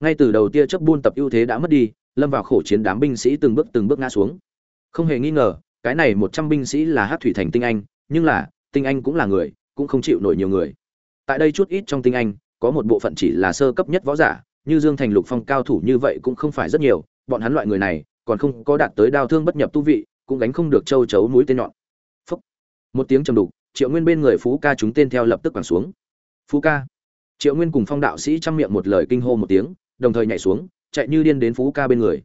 S1: Ngay từ đầu tia chớp buôn tập ưu thế đã mất đi, lâm vào khổ chiến đám binh sĩ từng bước từng bước ngã xuống. Không hề nghi ngờ, cái này một trăm binh sĩ là Hắc thủy thành tinh anh, nhưng là, tinh anh cũng là người, cũng không chịu nổi nhiều người. Tại đây chút ít trong tinh anh có một bộ phận chỉ là sơ cấp nhất võ giả, như dương thành lục phong cao thủ như vậy cũng không phải rất nhiều, bọn hắn loại người này còn không có đạt tới đao thương bất nhập tu vị, cũng gánh không được châu chấu núi tên nhọn. Phúc. một tiếng trầm đục, triệu nguyên bên người phú ca chúng tên theo lập tức quẳng xuống. Phú ca. Triệu nguyên cùng phong đạo sĩ chăm miệng một lời kinh hô một tiếng, đồng thời nhảy xuống, chạy như điên đến phú ca bên người.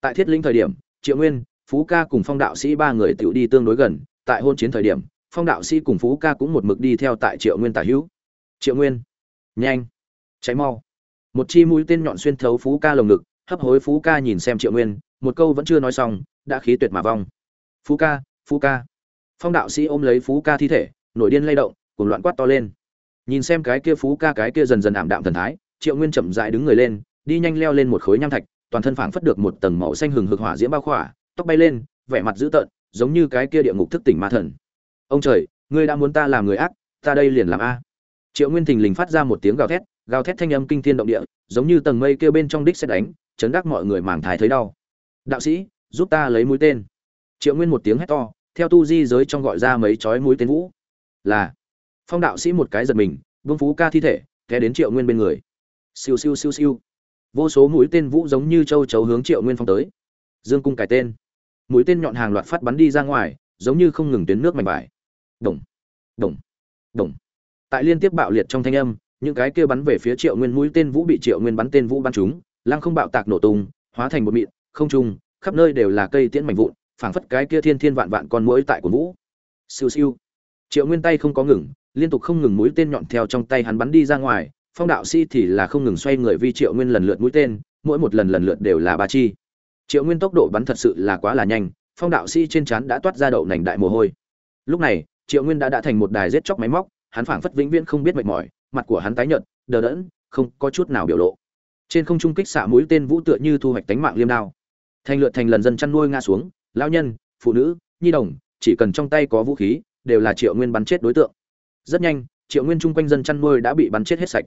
S1: Tại thiết lĩnh thời điểm, triệu nguyên, phú ca cùng phong đạo sĩ ba người tự đi tương đối gần, tại hôn chiến thời điểm, phong đạo sĩ cùng phú ca cũng một mực đi theo tại triệu nguyên tả hữu. Triệu nguyên nhanh. Cháy mau. Một chi mũi tên nhọn xuyên thấu phú ca lồng ngực, hấp hối phú ca nhìn xem triệu nguyên, một câu vẫn chưa nói xong, đã khí tuyệt mà vong. Phú ca phú ca. Phong đạo sĩ ôm lấy phú ca thi thể, nổi điên lay động cùng loạn quát to lên. Nhìn xem cái kia phú ca, cái kia dần dần ảm đạm thần thái, triệu nguyên chậm dại đứng người lên, đi nhanh leo lên một khối nham thạch, toàn thân phảng phất được một tầng màu xanh hừng hực hỏa diễm bao khỏa, tóc bay lên, vẻ mặt dữ tợn, giống như cái kia địa ngục thức tỉnh ma thần. Ông trời, ngươi đã muốn ta làm người ác, ta đây liền làm a triệu nguyên thình lình phát ra một tiếng gào thét gào thét thanh âm kinh thiên động địa, giống như tầng mây kêu bên trong đích xét đánh, chấn đắc mọi người màng thái thấy đau. Đạo sĩ, giúp ta lấy mũi tên. Triệu nguyên một tiếng hét to, theo tu di giới trong gọi ra mấy chói mũi tên vũ. Là, phong đạo sĩ một cái giật mình, vương phú ca thi thể, té đến triệu nguyên bên người. Siêu siêu siêu siêu. Vô số mũi tên vũ giống như châu chấu hướng triệu nguyên phong tới. Dương cung cải tên. Mũi tên nhọn hàng loạt phát bắn đi ra ngoài, giống như không ngừng tuyến nước mạnh vải. Đồng đồng đồng tại liên tiếp bạo liệt trong thanh âm, những cái kia bắn về phía triệu nguyên mũi tên vũ bị triệu nguyên bắn tên vũ bắn chúng, lăng không bạo tạc nổ tung, hóa thành một mịn, không trung, khắp nơi đều là cây tiễn mảnh vụn, phảng phất cái kia thiên thiên vạn vạn con mũi tại của vũ. Siêu siêu. Triệu nguyên tay không có ngừng, liên tục không ngừng mũi tên nhọn theo trong tay hắn bắn đi ra ngoài, phong đạo sĩ thì là không ngừng xoay người vi triệu nguyên lần lượt mũi tên, mỗi một lần lần lượt đều là ba chi. Triệu nguyên tốc độ bắn thật sự là quá là nhanh, phong đạo sĩ trên trán đã toát ra đậu nành đại mồ hôi. Lúc này, triệu nguyên đã đã thành một đài giết chóc máy móc hắn phảng phất vĩnh viễn không biết mệt mỏi, mặt của hắn tái nhợt, đờ đẫn, không có chút nào biểu lộ. Trên không trung kích xạ mũi tên vũ tựa như thu hoạch tánh mạng liêm đao. Thành lượt thành lần dân chăn nuôi ngã xuống, lão nhân, phụ nữ, nhi đồng, chỉ cần trong tay có vũ khí, đều là triệu nguyên bắn chết đối tượng. Rất nhanh, triệu nguyên chung quanh dân chăn nuôi đã bị bắn chết hết sạch.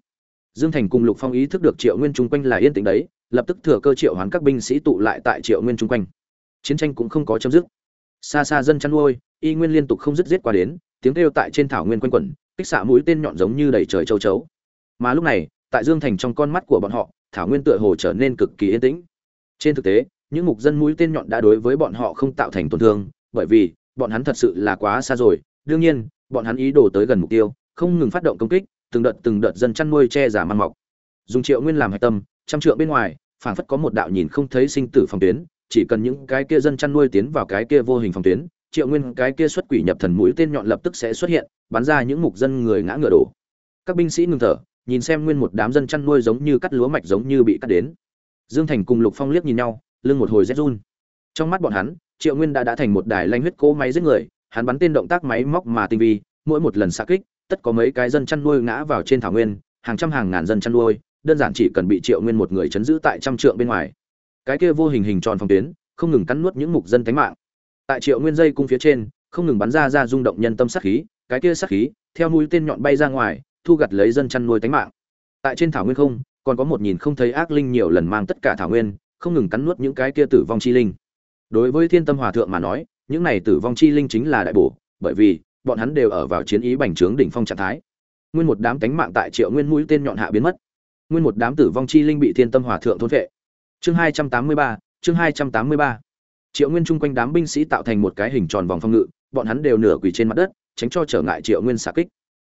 S1: Dương thành cùng lục phong ý thức được triệu nguyên chung quanh là yên tĩnh đấy, lập tức thừa cơ triệu hoán các binh sĩ tụ lại tại triệu nguyên chung quanh. Chiến tranh cũng không có chấm dứt. Xa xa dân chăn nuôi, y nguyên liên tục không dứt giết qua đến tiếng kêu tại trên thảo nguyên quanh quẩn, kích xạ mũi tên nhọn giống như đầy trời châu chấu. Mà lúc này, tại dương thành trong con mắt của bọn họ, thảo nguyên tựa hồ trở nên cực kỳ yên tĩnh. Trên thực tế, những mục dân mũi tên nhọn đã đối với bọn họ không tạo thành tổn thương, bởi vì, bọn hắn thật sự là quá xa rồi. Đương nhiên, bọn hắn ý đồ tới gần mục tiêu, không ngừng phát động công kích, từng đợt từng đợt dân chăn nuôi che giả man mọc. Dùng triệu nguyên làm hạch tâm, trăm trượng bên ngoài, phảng phất có một đạo nhìn không thấy sinh tử phòng tuyến, chỉ cần những cái kia dân chăn nuôi tiến vào cái kia vô hình phòng tuyến triệu nguyên cái kia xuất quỷ nhập thần mũi tên nhọn lập tức sẽ xuất hiện, bắn ra những mục dân người ngã ngựa đổ. Các binh sĩ ngừng thở, nhìn xem nguyên một đám dân chăn nuôi giống như cắt lúa mạch giống như bị cắt đến. Dương thành cùng lục phong liếc nhìn nhau, lưng một hồi rét run. Trong mắt bọn hắn, triệu nguyên đã đã thành một đài lanh huyết cỗ máy giết người, hắn bắn tên động tác máy móc mà tinh vi, mỗi một lần xa kích, tất có mấy cái dân chăn nuôi ngã vào trên thảo nguyên, hàng trăm hàng ngàn dân chăn nuôi, đơn giản chỉ cần bị triệu nguyên một người chấn giữ tại trăm trượng bên ngoài. Cái kia vô hình hình tròn phòng tuyến, không ngừng cắn nuốt những mục dân tánh mạng tại triệu nguyên dây cung phía trên, không ngừng bắn ra ra rung động nhân tâm sát khí, cái kia sát khí, theo mũi tên nhọn bay ra ngoài, thu gặt lấy dân chăn nuôi tánh mạng. Tại trên thảo nguyên không, còn có một nhìn không thấy ác linh nhiều lần mang tất cả thảo nguyên, không ngừng cắn nuốt những cái kia tử vong chi linh. Đối với thiên tâm hòa thượng mà nói, những này tử vong chi linh chính là đại bổ, bởi vì, bọn hắn đều ở vào chiến ý bành trướng đỉnh phong trạng thái. Nguyên một đám tánh mạng tại triệu nguyên mũi tên nhọn hạ biến mất. Nguyên một đám tử vong chi linh bị thiên tâm hòa thượng thôn vệ chương hai trăm tám mươi ba, chương hai trăm tám mươi ba triệu nguyên chung quanh đám binh sĩ tạo thành một cái hình tròn vòng phong ngự, bọn hắn đều nửa quỳ trên mặt đất, tránh cho trở ngại triệu nguyên xạ kích.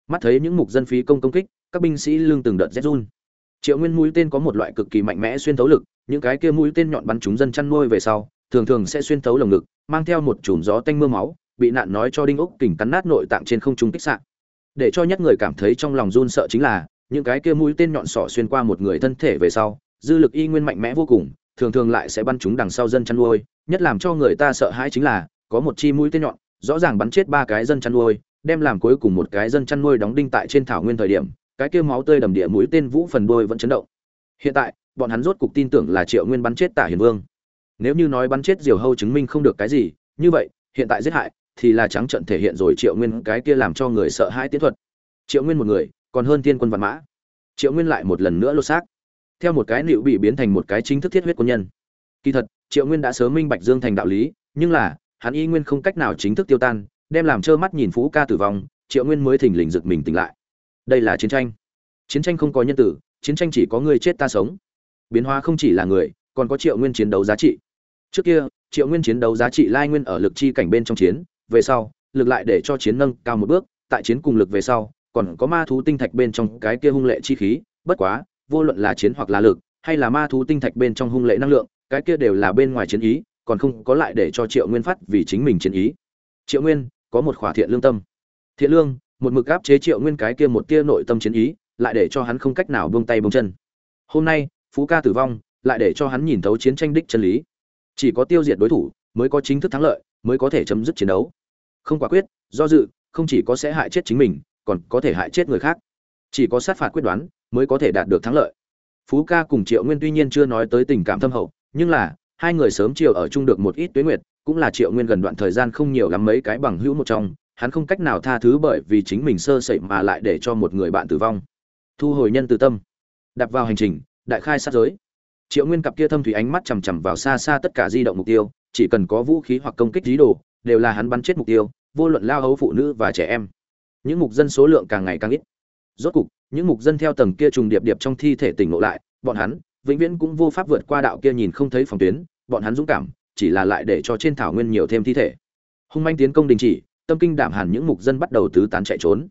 S1: Mắt thấy những mục dân phí công công kích, các binh sĩ lương từng đợt rét run. Triệu nguyên mũi tên có một loại cực kỳ mạnh mẽ xuyên thấu lực, những cái kia mũi tên nhọn bắn chúng dân chăn nuôi về sau, thường thường sẽ xuyên thấu lồng ngực, mang theo một chùm gió tanh mưa máu, bị nạn nói cho đinh ốc kình cắn nát nội tạng trên không trung kích sạn để cho nhất người cảm thấy trong lòng run sợ chính là, những cái kia mũi tên nhọn sỏ xuyên qua một người thân thể về sau, dư lực y nguyên mạnh mẽ vô cùng thường thường lại sẽ bắn chúng đằng sau dân chăn nuôi, nhất làm cho người ta sợ hãi chính là, có một chi mũi tên nhọn, rõ ràng bắn chết ba cái dân chăn nuôi, đem làm cuối cùng một cái dân chăn nuôi đóng đinh tại trên thảo nguyên thời điểm, cái kia máu tươi đầm địa mũi tên vũ phần đuôi vẫn chấn động. Hiện tại, bọn hắn rốt cục tin tưởng là triệu nguyên bắn chết tả hiền vương. Nếu như nói bắn chết diều hâu chứng minh không được cái gì, như vậy, hiện tại giết hại, thì là trắng trận thể hiện rồi triệu nguyên cái kia làm cho người sợ hãi tiến thuật. Triệu nguyên một người, còn hơn thiên quân vạn mã. Triệu nguyên lại một lần nữa lột xác theo một cái liệu bị biến thành một cái chính thức thiết huyết quân nhân. Kỳ thật, triệu nguyên đã sớm minh bạch dương thành đạo lý, nhưng là, hắn y nguyên không cách nào chính thức tiêu tan, đem làm trơ mắt nhìn phú ca tử vong, triệu nguyên mới thình lình giật mình tỉnh lại. Đây là chiến tranh. Chiến tranh không có nhân tử, chiến tranh chỉ có người chết ta sống. Biến hóa không chỉ là người, còn có triệu nguyên chiến đấu giá trị. Trước kia, triệu nguyên chiến đấu giá trị lai nguyên ở lực chi cảnh bên trong chiến, về sau, lực lại để cho chiến nâng cao một bước, tại chiến cùng lực về sau, còn có ma thú tinh thạch bên trong cái kia hung lệ chi khí, bất quá vô luận là chiến hoặc là lực, hay là ma thú tinh thạch bên trong hung lệ năng lượng, cái kia đều là bên ngoài chiến ý, còn không có lại để cho triệu nguyên phát vì chính mình chiến ý. Triệu nguyên, có một khỏa thiện lương tâm. Thiện lương, một mực áp chế triệu nguyên cái kia một tia nội tâm chiến ý, lại để cho hắn không cách nào buông tay buông chân. Hôm nay, phú ca tử vong, lại để cho hắn nhìn thấu chiến tranh đích chân lý. Chỉ có tiêu diệt đối thủ, mới có chính thức thắng lợi, mới có thể chấm dứt chiến đấu. Không quả quyết, do dự, không chỉ có sẽ hại chết chính mình, còn có thể hại chết người khác. Chỉ có sát phạt quyết đoán mới có thể đạt được thắng lợi. Phú ca cùng triệu nguyên tuy nhiên chưa nói tới tình cảm thâm hậu, nhưng là, hai người sớm chiều ở chung được một ít tuế nguyệt, cũng là triệu nguyên gần đoạn thời gian không nhiều lắm mấy cái bằng hữu một trong, hắn không cách nào tha thứ bởi vì chính mình sơ sẩy mà lại để cho một người bạn tử vong. Thu hồi nhân từ tâm. Đặt vào hành trình, đại khai sát giới. Triệu nguyên cặp kia thâm thủy ánh mắt chằm chằm vào xa xa tất cả di động mục tiêu, chỉ cần có vũ khí hoặc công kích dí đồ, đều là hắn bắn chết mục tiêu, vô luận lao hấu phụ nữ và trẻ em. Những mục dân số lượng càng ngày càng ít. Rốt cục những mục dân theo tầng kia trùng điệp điệp trong thi thể tỉnh ngộ lại, bọn hắn vĩnh viễn cũng vô pháp vượt qua đạo kia nhìn không thấy phòng tuyến, bọn hắn dũng cảm, chỉ là lại để cho trên thảo nguyên nhiều thêm thi thể. Hung manh tiến công đình chỉ, tâm kinh đảm hẳn những mục dân bắt đầu tứ tán chạy trốn.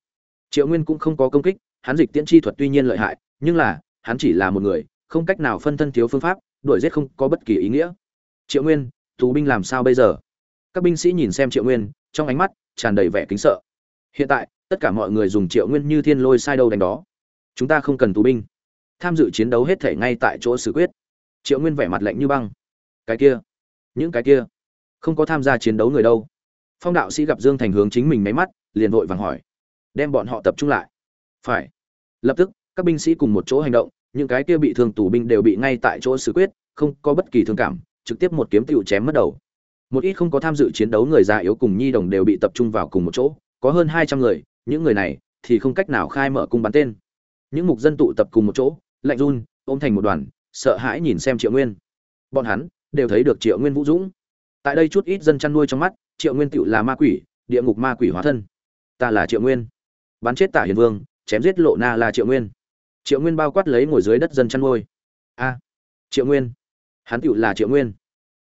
S1: Triệu nguyên cũng không có công kích, hắn dịch tiễn chi thuật tuy nhiên lợi hại, nhưng là, hắn chỉ là một người, không cách nào phân thân thiếu phương pháp, đuổi giết không có bất kỳ ý nghĩa. Triệu nguyên, tù binh làm sao bây giờ? Các binh sĩ nhìn xem triệu nguyên, trong ánh mắt tràn đầy vẻ kính sợ. Hiện tại tất cả mọi người dùng triệu nguyên như thiên lôi sai đâu đánh đó. Chúng ta không cần tù binh. Tham dự chiến đấu hết thể ngay tại chỗ xử quyết. Triệu nguyên vẻ mặt lạnh như băng. Cái kia. Những cái kia. Không có tham gia chiến đấu người đâu. Phong đạo sĩ gặp dương thành hướng chính mình máy mắt, liền vội vàng hỏi. Đem bọn họ tập trung lại. Phải. Lập tức, các binh sĩ cùng một chỗ hành động, những cái kia bị thương tù binh đều bị ngay tại chỗ xử quyết, không có bất kỳ thương cảm, trực tiếp một kiếm tựu chém mất đầu. Một ít không có tham dự chiến đấu người già yếu cùng nhi đồng đều bị tập trung vào cùng một chỗ có hơn hai trăm người, những người này thì không cách nào khai mở cung bắn tên. Những mục dân tụ tập cùng một chỗ, lạnh run, ôm thành một đoàn, sợ hãi nhìn xem triệu nguyên. Bọn hắn đều thấy được triệu nguyên vũ dũng. Tại đây chút ít dân chăn nuôi trong mắt, triệu nguyên tựu là ma quỷ, địa ngục ma quỷ hóa thân. Ta là triệu nguyên. Bắn chết tả hiền vương, chém giết lộ na là triệu nguyên. Triệu nguyên bao quát lấy ngồi dưới đất dân chăn nuôi. A, triệu nguyên. Hắn tựu là triệu nguyên.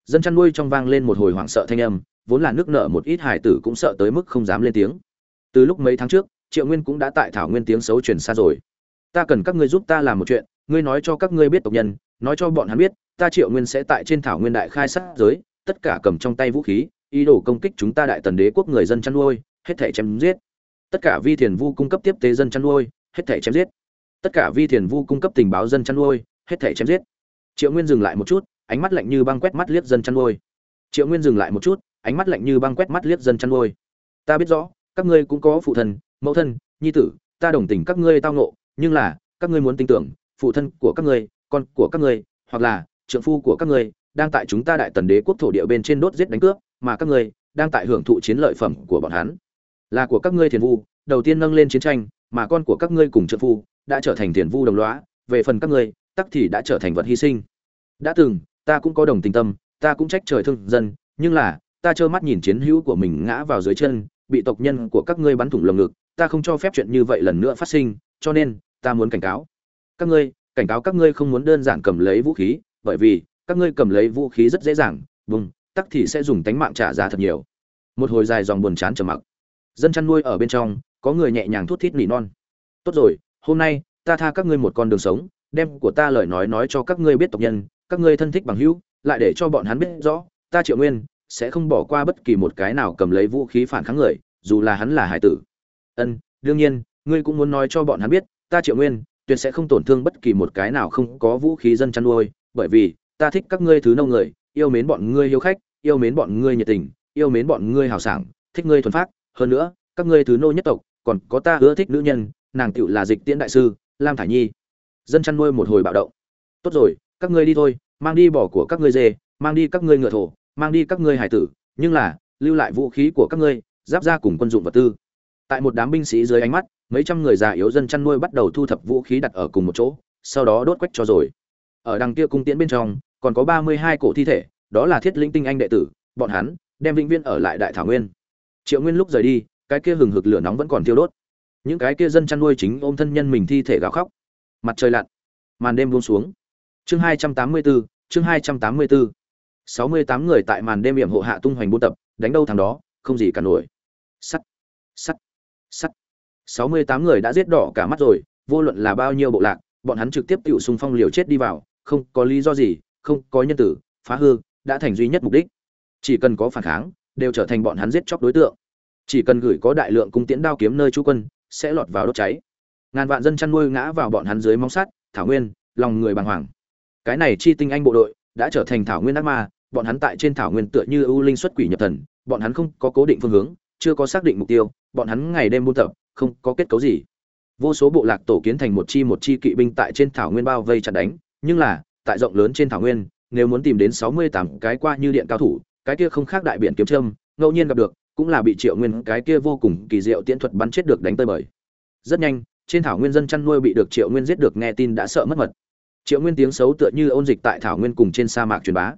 S1: Dân chăn nuôi trong vang lên một hồi hoảng sợ thanh âm vốn là nước nợ một ít hải tử cũng sợ tới mức không dám lên tiếng. Từ lúc mấy tháng trước, triệu nguyên cũng đã tại thảo nguyên tiếng xấu truyền xa rồi. Ta cần các ngươi giúp ta làm một chuyện, ngươi nói cho các ngươi biết tộc nhân, nói cho bọn hắn biết, ta triệu nguyên sẽ tại trên thảo nguyên đại khai sát giới, tất cả cầm trong tay vũ khí, ý đồ công kích chúng ta đại tần đế quốc người dân chăn nuôi, hết thể chém giết. Tất cả vi thiền vu cung cấp tiếp tế dân chăn nuôi, hết thể chém giết. Tất cả vi thiền vu cung cấp tình báo dân chăn nuôi, hết thể chém giết. Triệu nguyên dừng lại một chút, ánh mắt lạnh như băng quét mắt liếc dân chăn nuôi. Triệu nguyên dừng lại một chút ánh mắt lạnh như băng quét mắt liếc dân chăn nuôi. Ta biết rõ các ngươi cũng có phụ thân mẫu thân nhi tử ta đồng tình các ngươi tao ngộ, nhưng là các ngươi muốn tin tưởng phụ thân của các ngươi con của các ngươi hoặc là trượng phu của các ngươi đang tại chúng ta đại tần đế quốc thổ địa bên trên đốt giết đánh cướp mà các ngươi đang tại hưởng thụ chiến lợi phẩm của bọn hắn. Là của các ngươi thiền vu đầu tiên nâng lên chiến tranh mà con của các ngươi cùng trượng phu đã trở thành thiền vu đồng lõa về phần các ngươi tắc thì đã trở thành vật hy sinh. Đã từng ta cũng có đồng tình tâm ta cũng trách trời thương dân nhưng là ta trơ mắt nhìn chiến hữu của mình ngã vào dưới chân, bị tộc nhân của các ngươi bắn thủng lồng ngực, ta không cho phép chuyện như vậy lần nữa phát sinh, cho nên, ta muốn cảnh cáo. Các ngươi, cảnh cáo các ngươi không muốn đơn giản cầm lấy vũ khí, bởi vì, các ngươi cầm lấy vũ khí rất dễ dàng vùng tắc thì sẽ dùng tánh mạng trả giá thật nhiều. Một hồi dài dòng buồn chán trầm mặc. Dân chăn nuôi ở bên trong, có người nhẹ nhàng thút thít nỉ non. Tốt rồi, hôm nay, ta tha các ngươi một con đường sống, đem của ta lời nói nói cho các ngươi biết tộc nhân, các ngươi thân thích bằng hữu, lại để cho bọn hắn biết rõ, ta triệu nguyên sẽ không bỏ qua bất kỳ một cái nào cầm lấy vũ khí phản kháng người, dù là hắn là hải tử. Ân, đương nhiên, ngươi cũng muốn nói cho bọn hắn biết, ta triệu nguyên, tuyệt sẽ không tổn thương bất kỳ một cái nào không có vũ khí dân chăn nuôi, bởi vì, ta thích các ngươi thứ nông người, yêu mến bọn ngươi yêu khách, yêu mến bọn ngươi nhiệt tình, yêu mến bọn ngươi hào sảng, thích ngươi thuần phát hơn nữa, các ngươi thứ nô nhất tộc, còn có ta ưa thích nữ nhân, nàng tựu là dịch tiễn đại sư, lam thả nhi. Dân chăn nuôi một hồi bạo động. Tốt rồi, các ngươi đi thôi, mang đi bỏ của các ngươi dê, mang đi các ngươi ngựa thổ mang đi các ngươi hải tử, nhưng là, lưu lại vũ khí của các ngươi, giáp ra cùng quân dụng vật tư. Tại một đám binh sĩ dưới ánh mắt, mấy trăm người già yếu dân chăn nuôi bắt đầu thu thập vũ khí đặt ở cùng một chỗ, sau đó đốt quách cho rồi. Ở đằng kia cung tiễn bên trong, còn có ba mươi hai cổ thi thể, đó là thiết linh tinh anh đệ tử, bọn hắn đem vĩnh viên ở lại đại thảo nguyên. Triệu nguyên lúc rời đi, cái kia hừng hực lửa nóng vẫn còn thiêu đốt. Những cái kia dân chăn nuôi chính ôm thân nhân mình thi thể gào khóc. Mặt trời lặn, màn đêm buông xuống. Chương hai trăm tám mươi bốn chương hai trăm tám mươi bốn sáu mươi tám người tại màn đêm hiểm hộ hạ tung hoành buôn tập, đánh đâu thằng đó, không gì cả nổi. Sắt sắt sắt. Sáu mươi tám người đã giết đỏ cả mắt rồi, vô luận là bao nhiêu bộ lạc, bọn hắn trực tiếp tự xung phong liều chết đi vào, không có lý do gì, không có nhân tử, phá hư, đã thành duy nhất mục đích. Chỉ cần có phản kháng, đều trở thành bọn hắn giết chóc đối tượng. Chỉ cần gửi có đại lượng cung tiễn đao kiếm nơi chú quân, sẽ lọt vào đốt cháy. Ngàn vạn dân chăn nuôi ngã vào bọn hắn dưới móng sắt, thảo nguyên, lòng người bàng hoàng. Cái này chi tinh anh bộ đội đã trở thành thảo nguyên ác ma, bọn hắn tại trên thảo nguyên tựa như ưu linh xuất quỷ nhập thần, bọn hắn không có cố định phương hướng, chưa có xác định mục tiêu, bọn hắn ngày đêm buôn tập, không có kết cấu gì. Vô số bộ lạc tổ kiến thành một chi một chi kỵ binh tại trên thảo nguyên bao vây chặn đánh, nhưng là, tại rộng lớn trên thảo nguyên, nếu muốn tìm đến sáu mươi tám cái qua như điện cao thủ, cái kia không khác đại biển kiếm trâm ngẫu nhiên gặp được, cũng là bị triệu nguyên cái kia vô cùng kỳ diệu tiễn thuật bắn chết được đánh tơi bời. Rất nhanh, trên thảo nguyên dân chăn nuôi bị được triệu nguyên giết được nghe tin đã sợ mất mật triệu nguyên tiếng xấu tựa như ôn dịch tại thảo nguyên cùng trên sa mạc truyền bá.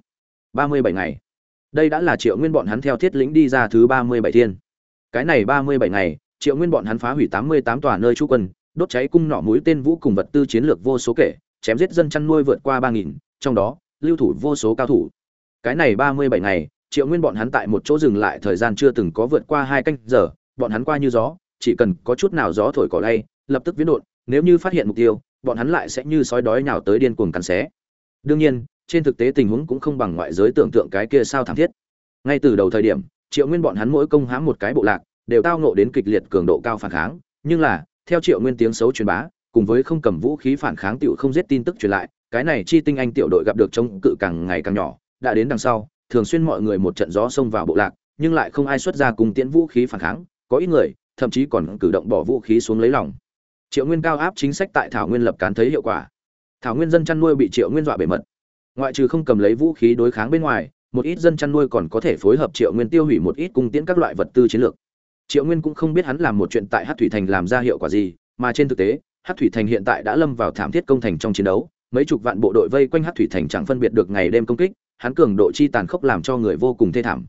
S1: Ba mươi bảy ngày. Đây đã là triệu nguyên bọn hắn theo thiết lĩnh đi ra thứ ba mươi bảy thiên. Cái này ba mươi bảy ngày, triệu nguyên bọn hắn phá hủy tám mươi tám tòa nơi trú quân, đốt cháy cung nọ mũi tên vũ cùng vật tư chiến lược vô số kể, chém giết dân chăn nuôi vượt qua ba nghìn, trong đó, lưu thủ vô số cao thủ. Cái này ba mươi bảy ngày, triệu nguyên bọn hắn tại một chỗ dừng lại thời gian chưa từng có vượt qua hai canh giờ, bọn hắn qua như gió, chỉ cần có chút nào gió thổi cỏ lay, lập tức biến đột nếu như phát hiện mục tiêu bọn hắn lại sẽ như sói đói nhào tới điên cuồng cắn xé. Đương nhiên, trên thực tế tình huống cũng không bằng ngoại giới tưởng tượng cái kia sao thảm thiết. Ngay từ đầu thời điểm, triệu nguyên bọn hắn mỗi công hãm một cái bộ lạc, đều tao nộ đến kịch liệt cường độ cao phản kháng, nhưng là, theo triệu nguyên tiếng xấu truyền bá, cùng với không cầm vũ khí phản kháng tiểu không giết tin tức truyền lại, cái này chi tinh anh tiểu đội gặp được chống cự càng ngày càng nhỏ, đã đến đằng sau, thường xuyên mọi người một trận gió xông vào bộ lạc, nhưng lại không ai xuất ra cùng tiễn vũ khí phản kháng, có ít người, thậm chí còn cử động bỏ vũ khí xuống lấy lòng triệu nguyên cao áp chính sách tại thảo nguyên lập cán thấy hiệu quả. Thảo nguyên dân chăn nuôi bị triệu nguyên dọa bề mật. Ngoại trừ không cầm lấy vũ khí đối kháng bên ngoài, một ít dân chăn nuôi còn có thể phối hợp triệu nguyên tiêu hủy một ít cung tiễn các loại vật tư chiến lược. Triệu nguyên cũng không biết hắn làm một chuyện tại hát thủy thành làm ra hiệu quả gì, mà trên thực tế hát thủy thành hiện tại đã lâm vào thảm thiết công thành trong chiến đấu. Mấy chục vạn bộ đội vây quanh hát thủy thành chẳng phân biệt được ngày đêm công kích, hắn cường độ chi tàn khốc làm cho người vô cùng thê thảm.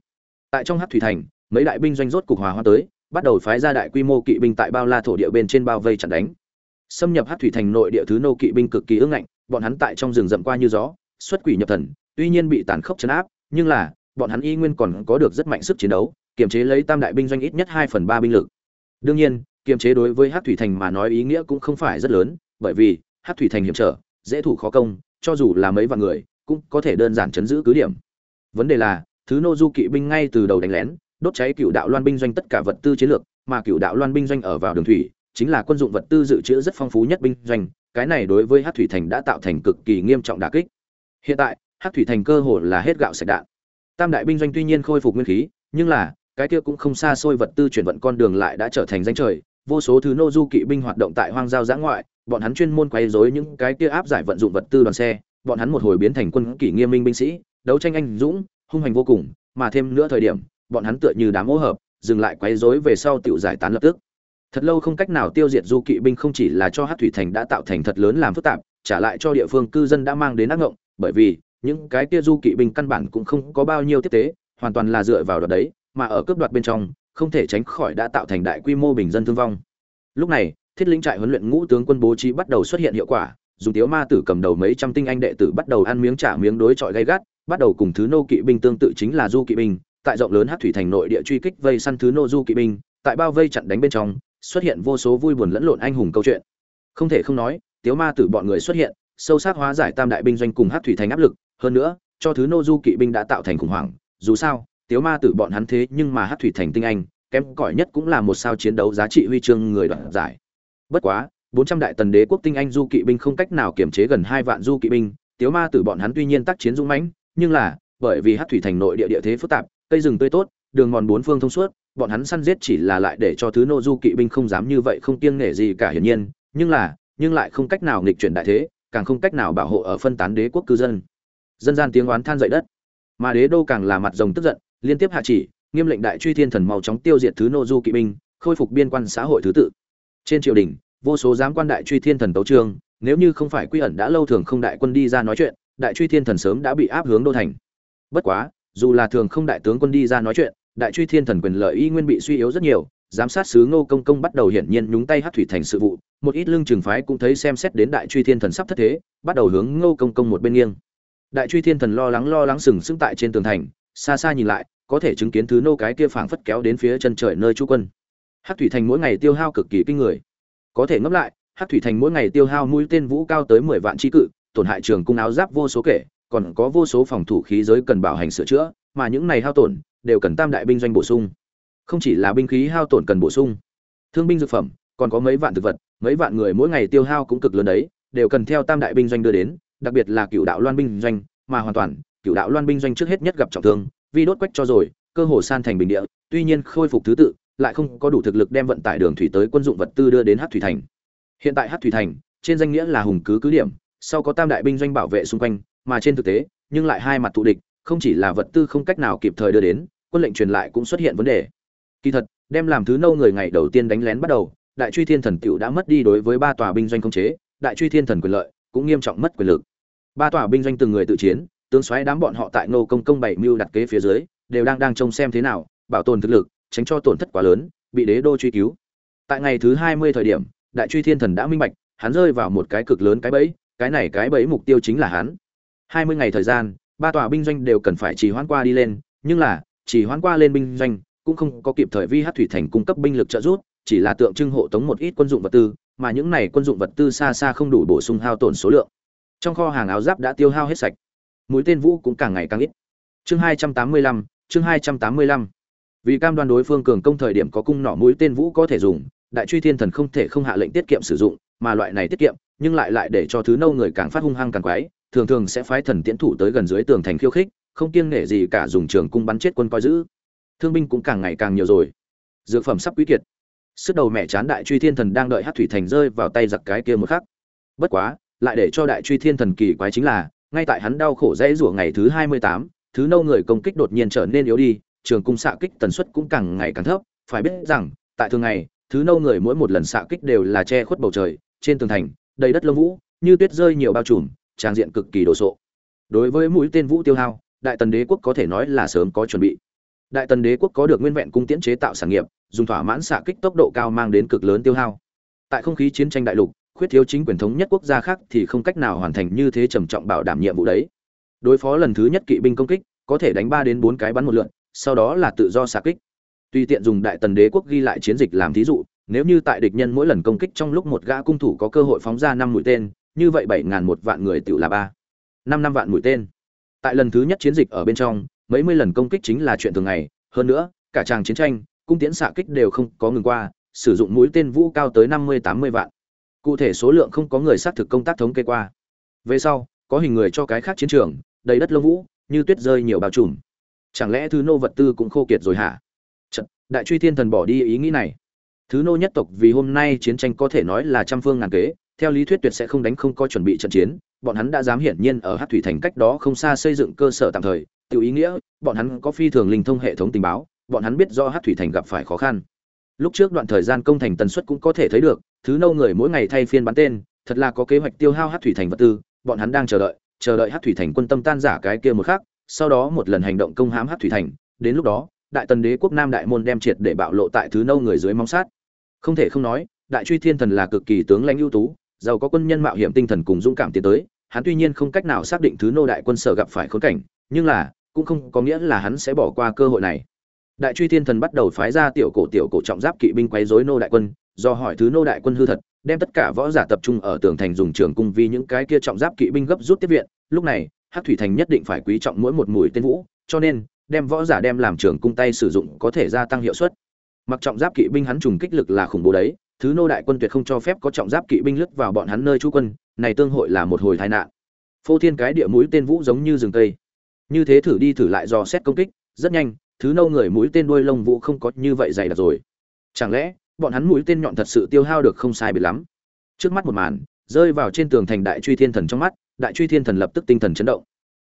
S1: Tại trong hát thủy thành, mấy đại binh doanh rốt cục hòa hoa tới bắt đầu phái ra đại quy mô kỵ binh tại bao la thổ địa bên trên bao vây chặn đánh. Xâm nhập hát thủy thành nội địa thứ nô kỵ binh cực kỳ ưng ngạnh, bọn hắn tại trong rừng rậm qua như gió, xuất quỷ nhập thần, tuy nhiên bị tàn khốc chấn áp, nhưng là, bọn hắn y nguyên còn có được rất mạnh sức chiến đấu, kiềm chế lấy tam đại binh doanh ít nhất hai phần ba binh lực. Đương nhiên, kiềm chế đối với hát thủy thành mà nói ý nghĩa cũng không phải rất lớn, bởi vì hát thủy thành hiểm trở, dễ thủ khó công, cho dù là mấy vạn người, cũng có thể đơn giản chấn giữ cứ điểm. Vấn đề là, thứ nô du kỵ binh ngay từ đầu đánh lén đốt cháy cựu đạo loan binh doanh tất cả vật tư chiến lược, mà cựu đạo loan binh doanh ở vào đường thủy, chính là quân dụng vật tư dự trữ rất phong phú nhất binh doanh, cái này đối với hát thủy thành đã tạo thành cực kỳ nghiêm trọng đà kích. Hiện tại hát thủy thành cơ hồ là hết gạo sạch đạn. Tam đại binh doanh tuy nhiên khôi phục nguyên khí, nhưng là, cái kia cũng không xa xôi vật tư chuyển vận con đường lại đã trở thành danh trời, vô số thứ nô du kỵ binh hoạt động tại hoang giao giã ngoại, bọn hắn chuyên môn quấy rối những cái kia áp giải vận dụng vật tư đoàn xe, bọn hắn một hồi biến thành quân kỷ nghiêm minh binh sĩ, đấu tranh anh dũng, hung hành vô cùng, mà thêm nữa thời điểm bọn hắn tựa như đám hỗ hợp, dừng lại quấy rối về sau tiểu giải tán lập tức. Thật lâu không cách nào tiêu diệt du kỵ binh không chỉ là cho hát thủy thành đã tạo thành thật lớn làm phức tạp, trả lại cho địa phương cư dân đã mang đến ác ngộng, bởi vì, những cái kia du kỵ binh căn bản cũng không có bao nhiêu tiếp tế, hoàn toàn là dựa vào đoạt đấy, mà ở cướp đoạt bên trong, không thể tránh khỏi đã tạo thành đại quy mô bình dân thương vong. Lúc này, thiết lĩnh trại huấn luyện ngũ tướng quân bố trí bắt đầu xuất hiện hiệu quả, dùng tiếu ma tử cầm đầu mấy trăm tinh anh đệ tử bắt đầu ăn miếng trả miếng đối chọi gay gắt, bắt đầu cùng thứ nô kỵ binh tương tự chính là du kỵ binh tại rộng lớn hát thủy thành nội địa truy kích vây săn thứ nô du kỵ binh, tại bao vây chặn đánh bên trong, xuất hiện vô số vui buồn lẫn lộn anh hùng câu chuyện. Không thể không nói, tiếu ma tử bọn người xuất hiện, sâu sắc hóa giải tam đại binh doanh cùng hát thủy thành áp lực. Hơn nữa, cho thứ nô du kỵ binh đã tạo thành khủng hoảng. Dù sao, tiếu ma tử bọn hắn thế nhưng mà hát thủy thành tinh anh, kém cỏi nhất cũng là một sao chiến đấu giá trị huy chương người đoạt giải. Bất quá, bốn trăm đại tần đế quốc tinh anh du kỵ binh không cách nào kiểm chế gần hai vạn du kỵ binh. Tiếu ma tử bọn hắn tuy nhiên tác chiến dũng mãnh, nhưng là, bởi vì hát thủy thành nội địa địa thế phức tạp cây rừng tươi tốt, đường mòn bốn phương thông suốt, bọn hắn săn giết chỉ là lại để cho thứ nô du kỵ binh không dám như vậy không kiêng nể gì cả hiển nhiên, nhưng là, nhưng lại không cách nào nghịch chuyển đại thế, càng không cách nào bảo hộ ở phân tán đế quốc cư dân. Dân gian tiếng oán than dậy đất. Mà đế đô càng là mặt rồng tức giận, liên tiếp hạ chỉ, nghiêm lệnh đại truy thiên thần mau chóng tiêu diệt thứ nô du kỵ binh, khôi phục biên quan xã hội thứ tự. Trên triều đình, vô số giám quan đại truy thiên thần tấu trương, nếu như không phải quy ẩn đã lâu thường không đại quân đi ra nói chuyện, đại truy thiên thần sớm đã bị áp hướng đô thành. Bất quá dù là thường không đại tướng quân đi ra nói chuyện, đại truy thiên thần quyền lợi y nguyên bị suy yếu rất nhiều, giám sát sứ ngô công công bắt đầu hiển nhiên nhúng tay hát thủy thành sự vụ, một ít lương trường phái cũng thấy xem xét đến đại truy thiên thần sắp thất thế, bắt đầu hướng ngô công công một bên nghiêng. Đại truy thiên thần lo lắng lo lắng sừng sững tại trên tường thành, xa xa nhìn lại, có thể chứng kiến thứ nô cái kia phảng phất kéo đến phía chân trời nơi chú quân. Hát thủy thành mỗi ngày tiêu hao cực kỳ kinh người. Có thể ngấp lại, hát thủy thành mỗi ngày tiêu hao mũi tên vũ cao tới mười vạn chi cự, tổn hại trường cung áo giáp vô số kể còn có vô số phòng thủ khí giới cần bảo hành sửa chữa, mà những này hao tổn đều cần tam đại binh doanh bổ sung. Không chỉ là binh khí hao tổn cần bổ sung, thương binh dược phẩm, còn có mấy vạn thực vật, mấy vạn người mỗi ngày tiêu hao cũng cực lớn đấy, đều cần theo tam đại binh doanh đưa đến, đặc biệt là cựu đạo loan binh doanh, mà hoàn toàn, cựu đạo loan binh doanh trước hết nhất gặp trọng thương, vì đốt quách cho rồi, cơ hồ san thành bình địa, tuy nhiên khôi phục thứ tự, lại không có đủ thực lực đem vận tải đường thủy tới quân dụng vật tư đưa đến hắc thủy thành. Hiện tại hắc thủy thành, trên danh nghĩa là hùng cứ cứ điểm, sau có tam đại binh doanh bảo vệ xung quanh mà trên thực tế, nhưng lại hai mặt thù địch, không chỉ là vật tư không cách nào kịp thời đưa đến, quân lệnh truyền lại cũng xuất hiện vấn đề. Kỳ thật, đem làm thứ nâu người ngày đầu tiên đánh lén bắt đầu, đại truy thiên thần tiểu đã mất đi đối với ba tòa binh doanh công chế, đại truy thiên thần quyền lợi cũng nghiêm trọng mất quyền lực. Ba tòa binh doanh từng người tự chiến, tướng xoáy đám bọn họ tại nô công công bảy mưu đặt kế phía dưới, đều đang đang trông xem thế nào, bảo tồn thực lực, tránh cho tổn thất quá lớn, bị đế đô truy cứu. Tại ngày thứ hai mươi thời điểm, đại truy thiên thần đã minh bạch, hắn rơi vào một cái cực lớn cái bẫy, cái này cái bẫy mục tiêu chính là hắn hai mươi ngày thời gian, ba tòa binh doanh đều cần phải trì hoãn qua đi lên, nhưng là, trì hoãn qua lên binh doanh cũng không có kịp thời vi hát thủy thành cung cấp binh lực trợ giúp, chỉ là tượng trưng hộ tống một ít quân dụng vật tư, mà những này quân dụng vật tư xa xa không đủ bổ sung hao tổn số lượng. Trong kho hàng áo giáp đã tiêu hao hết sạch. Mũi tên vũ cũng càng ngày càng ít. Chương hai trăm tám mươi lăm, chương hai trăm tám mươi lăm. Vì cam đoan đối phương cường công thời điểm có cung nỏ mũi tên vũ có thể dùng, đại truy thiên thần không thể không hạ lệnh tiết kiệm sử dụng, mà loại này tiết kiệm, nhưng lại lại để cho thứ nâu người càng phát hung hăng càng quái thường thường sẽ phái thần tiễn thủ tới gần dưới tường thành khiêu khích, không kiêng nể gì cả dùng trường cung bắn chết quân coi giữ. Thương binh cũng càng ngày càng nhiều rồi. Dược phẩm sắp quý kiệt. Sức đầu mẹ chán đại truy thiên thần đang đợi hát thủy thành rơi vào tay giặc cái kia một khắc. Bất quá, lại để cho đại truy thiên thần kỳ quái chính là, ngay tại hắn đau khổ dễ rủa ngày thứ hai mươi tám, thứ nâu người công kích đột nhiên trở nên yếu đi, trường cung xạ kích tần suất cũng càng ngày càng thấp. Phải biết rằng, tại thường ngày, thứ nâu người mỗi một lần xạ kích đều là che khuất bầu trời, trên tường thành, đầy đất lông vũ, như tuyết rơi nhiều bao trùm trang diện cực kỳ đồ sộ. Đối với mũi tên vũ tiêu hao, đại tần đế quốc có thể nói là sớm có chuẩn bị. Đại tần đế quốc có được nguyên vẹn cung tiễn chế tạo sản nghiệp, dùng thỏa mãn xạ kích tốc độ cao mang đến cực lớn tiêu hao. Tại không khí chiến tranh đại lục, khuyết thiếu chính quyền thống nhất quốc gia khác thì không cách nào hoàn thành như thế trầm trọng bảo đảm nhiệm vụ đấy. Đối phó lần thứ nhất kỵ binh công kích, có thể đánh ba đến bốn cái bắn một lượn, sau đó là tự do xạ kích. Tuy tiện dùng đại tần đế quốc ghi lại chiến dịch làm thí dụ, nếu như tại địch nhân mỗi lần công kích trong lúc một gã cung thủ có cơ hội phóng ra năm mũi tên như vậy bảy ngàn một vạn người tự là ba năm năm vạn mũi tên. Tại lần thứ nhất chiến dịch ở bên trong mấy mươi lần công kích chính là chuyện thường ngày. Hơn nữa cả tràng chiến tranh cung tiễn xạ kích đều không có ngừng qua sử dụng mũi tên vũ cao tới năm mươi tám mươi vạn. Cụ thể số lượng không có người xác thực công tác thống kê qua. Về sau có hình người cho cái khác chiến trường đầy đất lông vũ như tuyết rơi nhiều bao trùm. Chẳng lẽ thứ nô vật tư cũng khô kiệt rồi hả? Trận, đại truy thiên thần bỏ đi ý nghĩ này. Thứ nô nhất tộc vì hôm nay chiến tranh có thể nói là trăm phương ngàn kế theo lý thuyết tuyệt sẽ không đánh không có chuẩn bị trận chiến, bọn hắn đã dám hiển nhiên ở hát thủy thành cách đó không xa xây dựng cơ sở tạm thời, tự ý nghĩa, bọn hắn có phi thường linh thông hệ thống tình báo, bọn hắn biết do hát thủy thành gặp phải khó khăn. Lúc trước đoạn thời gian công thành tần suất cũng có thể thấy được, thứ nâu người mỗi ngày thay phiên bắn tên, thật là có kế hoạch tiêu hao hát thủy thành vật tư, bọn hắn đang chờ đợi chờ đợi hát thủy thành quân tâm tan giả cái kia một khắc, sau đó một lần hành động công hãm hát thủy thành, đến lúc đó, đại tần đế quốc nam đại môn đem triệt để bạo lộ tại thứ nâu người dưới móng sát. Không thể không nói, đại truy thiên thần là cực kỳ tướng lãnh ưu tú giàu có quân nhân mạo hiểm tinh thần cùng dũng cảm tiến tới, hắn tuy nhiên không cách nào xác định thứ nô đại quân sở gặp phải khốn cảnh, nhưng là, cũng không có nghĩa là hắn sẽ bỏ qua cơ hội này. Đại truy thiên thần bắt đầu phái ra tiểu cổ tiểu cổ trọng giáp kỵ binh quấy rối nô đại quân, do hỏi thứ nô đại quân hư thật, đem tất cả võ giả tập trung ở tường thành dùng trường cung vì những cái kia trọng giáp kỵ binh gấp rút tiếp viện, lúc này, hắc thủy thành nhất định phải quý trọng mỗi một mũi tên vũ, cho nên, đem võ giả đem làm trường cung tay sử dụng có thể gia tăng hiệu suất. Mặc trọng giáp kỵ binh hắn trùng kích lực là khủng bố đấy thứ nô đại quân tuyệt không cho phép có trọng giáp kỵ binh lướt vào bọn hắn nơi trú quân này tương hội là một hồi tai nạn. Phô thiên cái địa mũi tên vũ giống như rừng cây, như thế thử đi thử lại dò xét công kích rất nhanh thứ nâu người mũi tên đuôi lông vũ không có như vậy dày đặc rồi. Chẳng lẽ bọn hắn mũi tên nhọn thật sự tiêu hao được không sai biệt lắm? Trước mắt một màn rơi vào trên tường thành đại truy thiên thần trong mắt đại truy thiên thần lập tức tinh thần chấn động.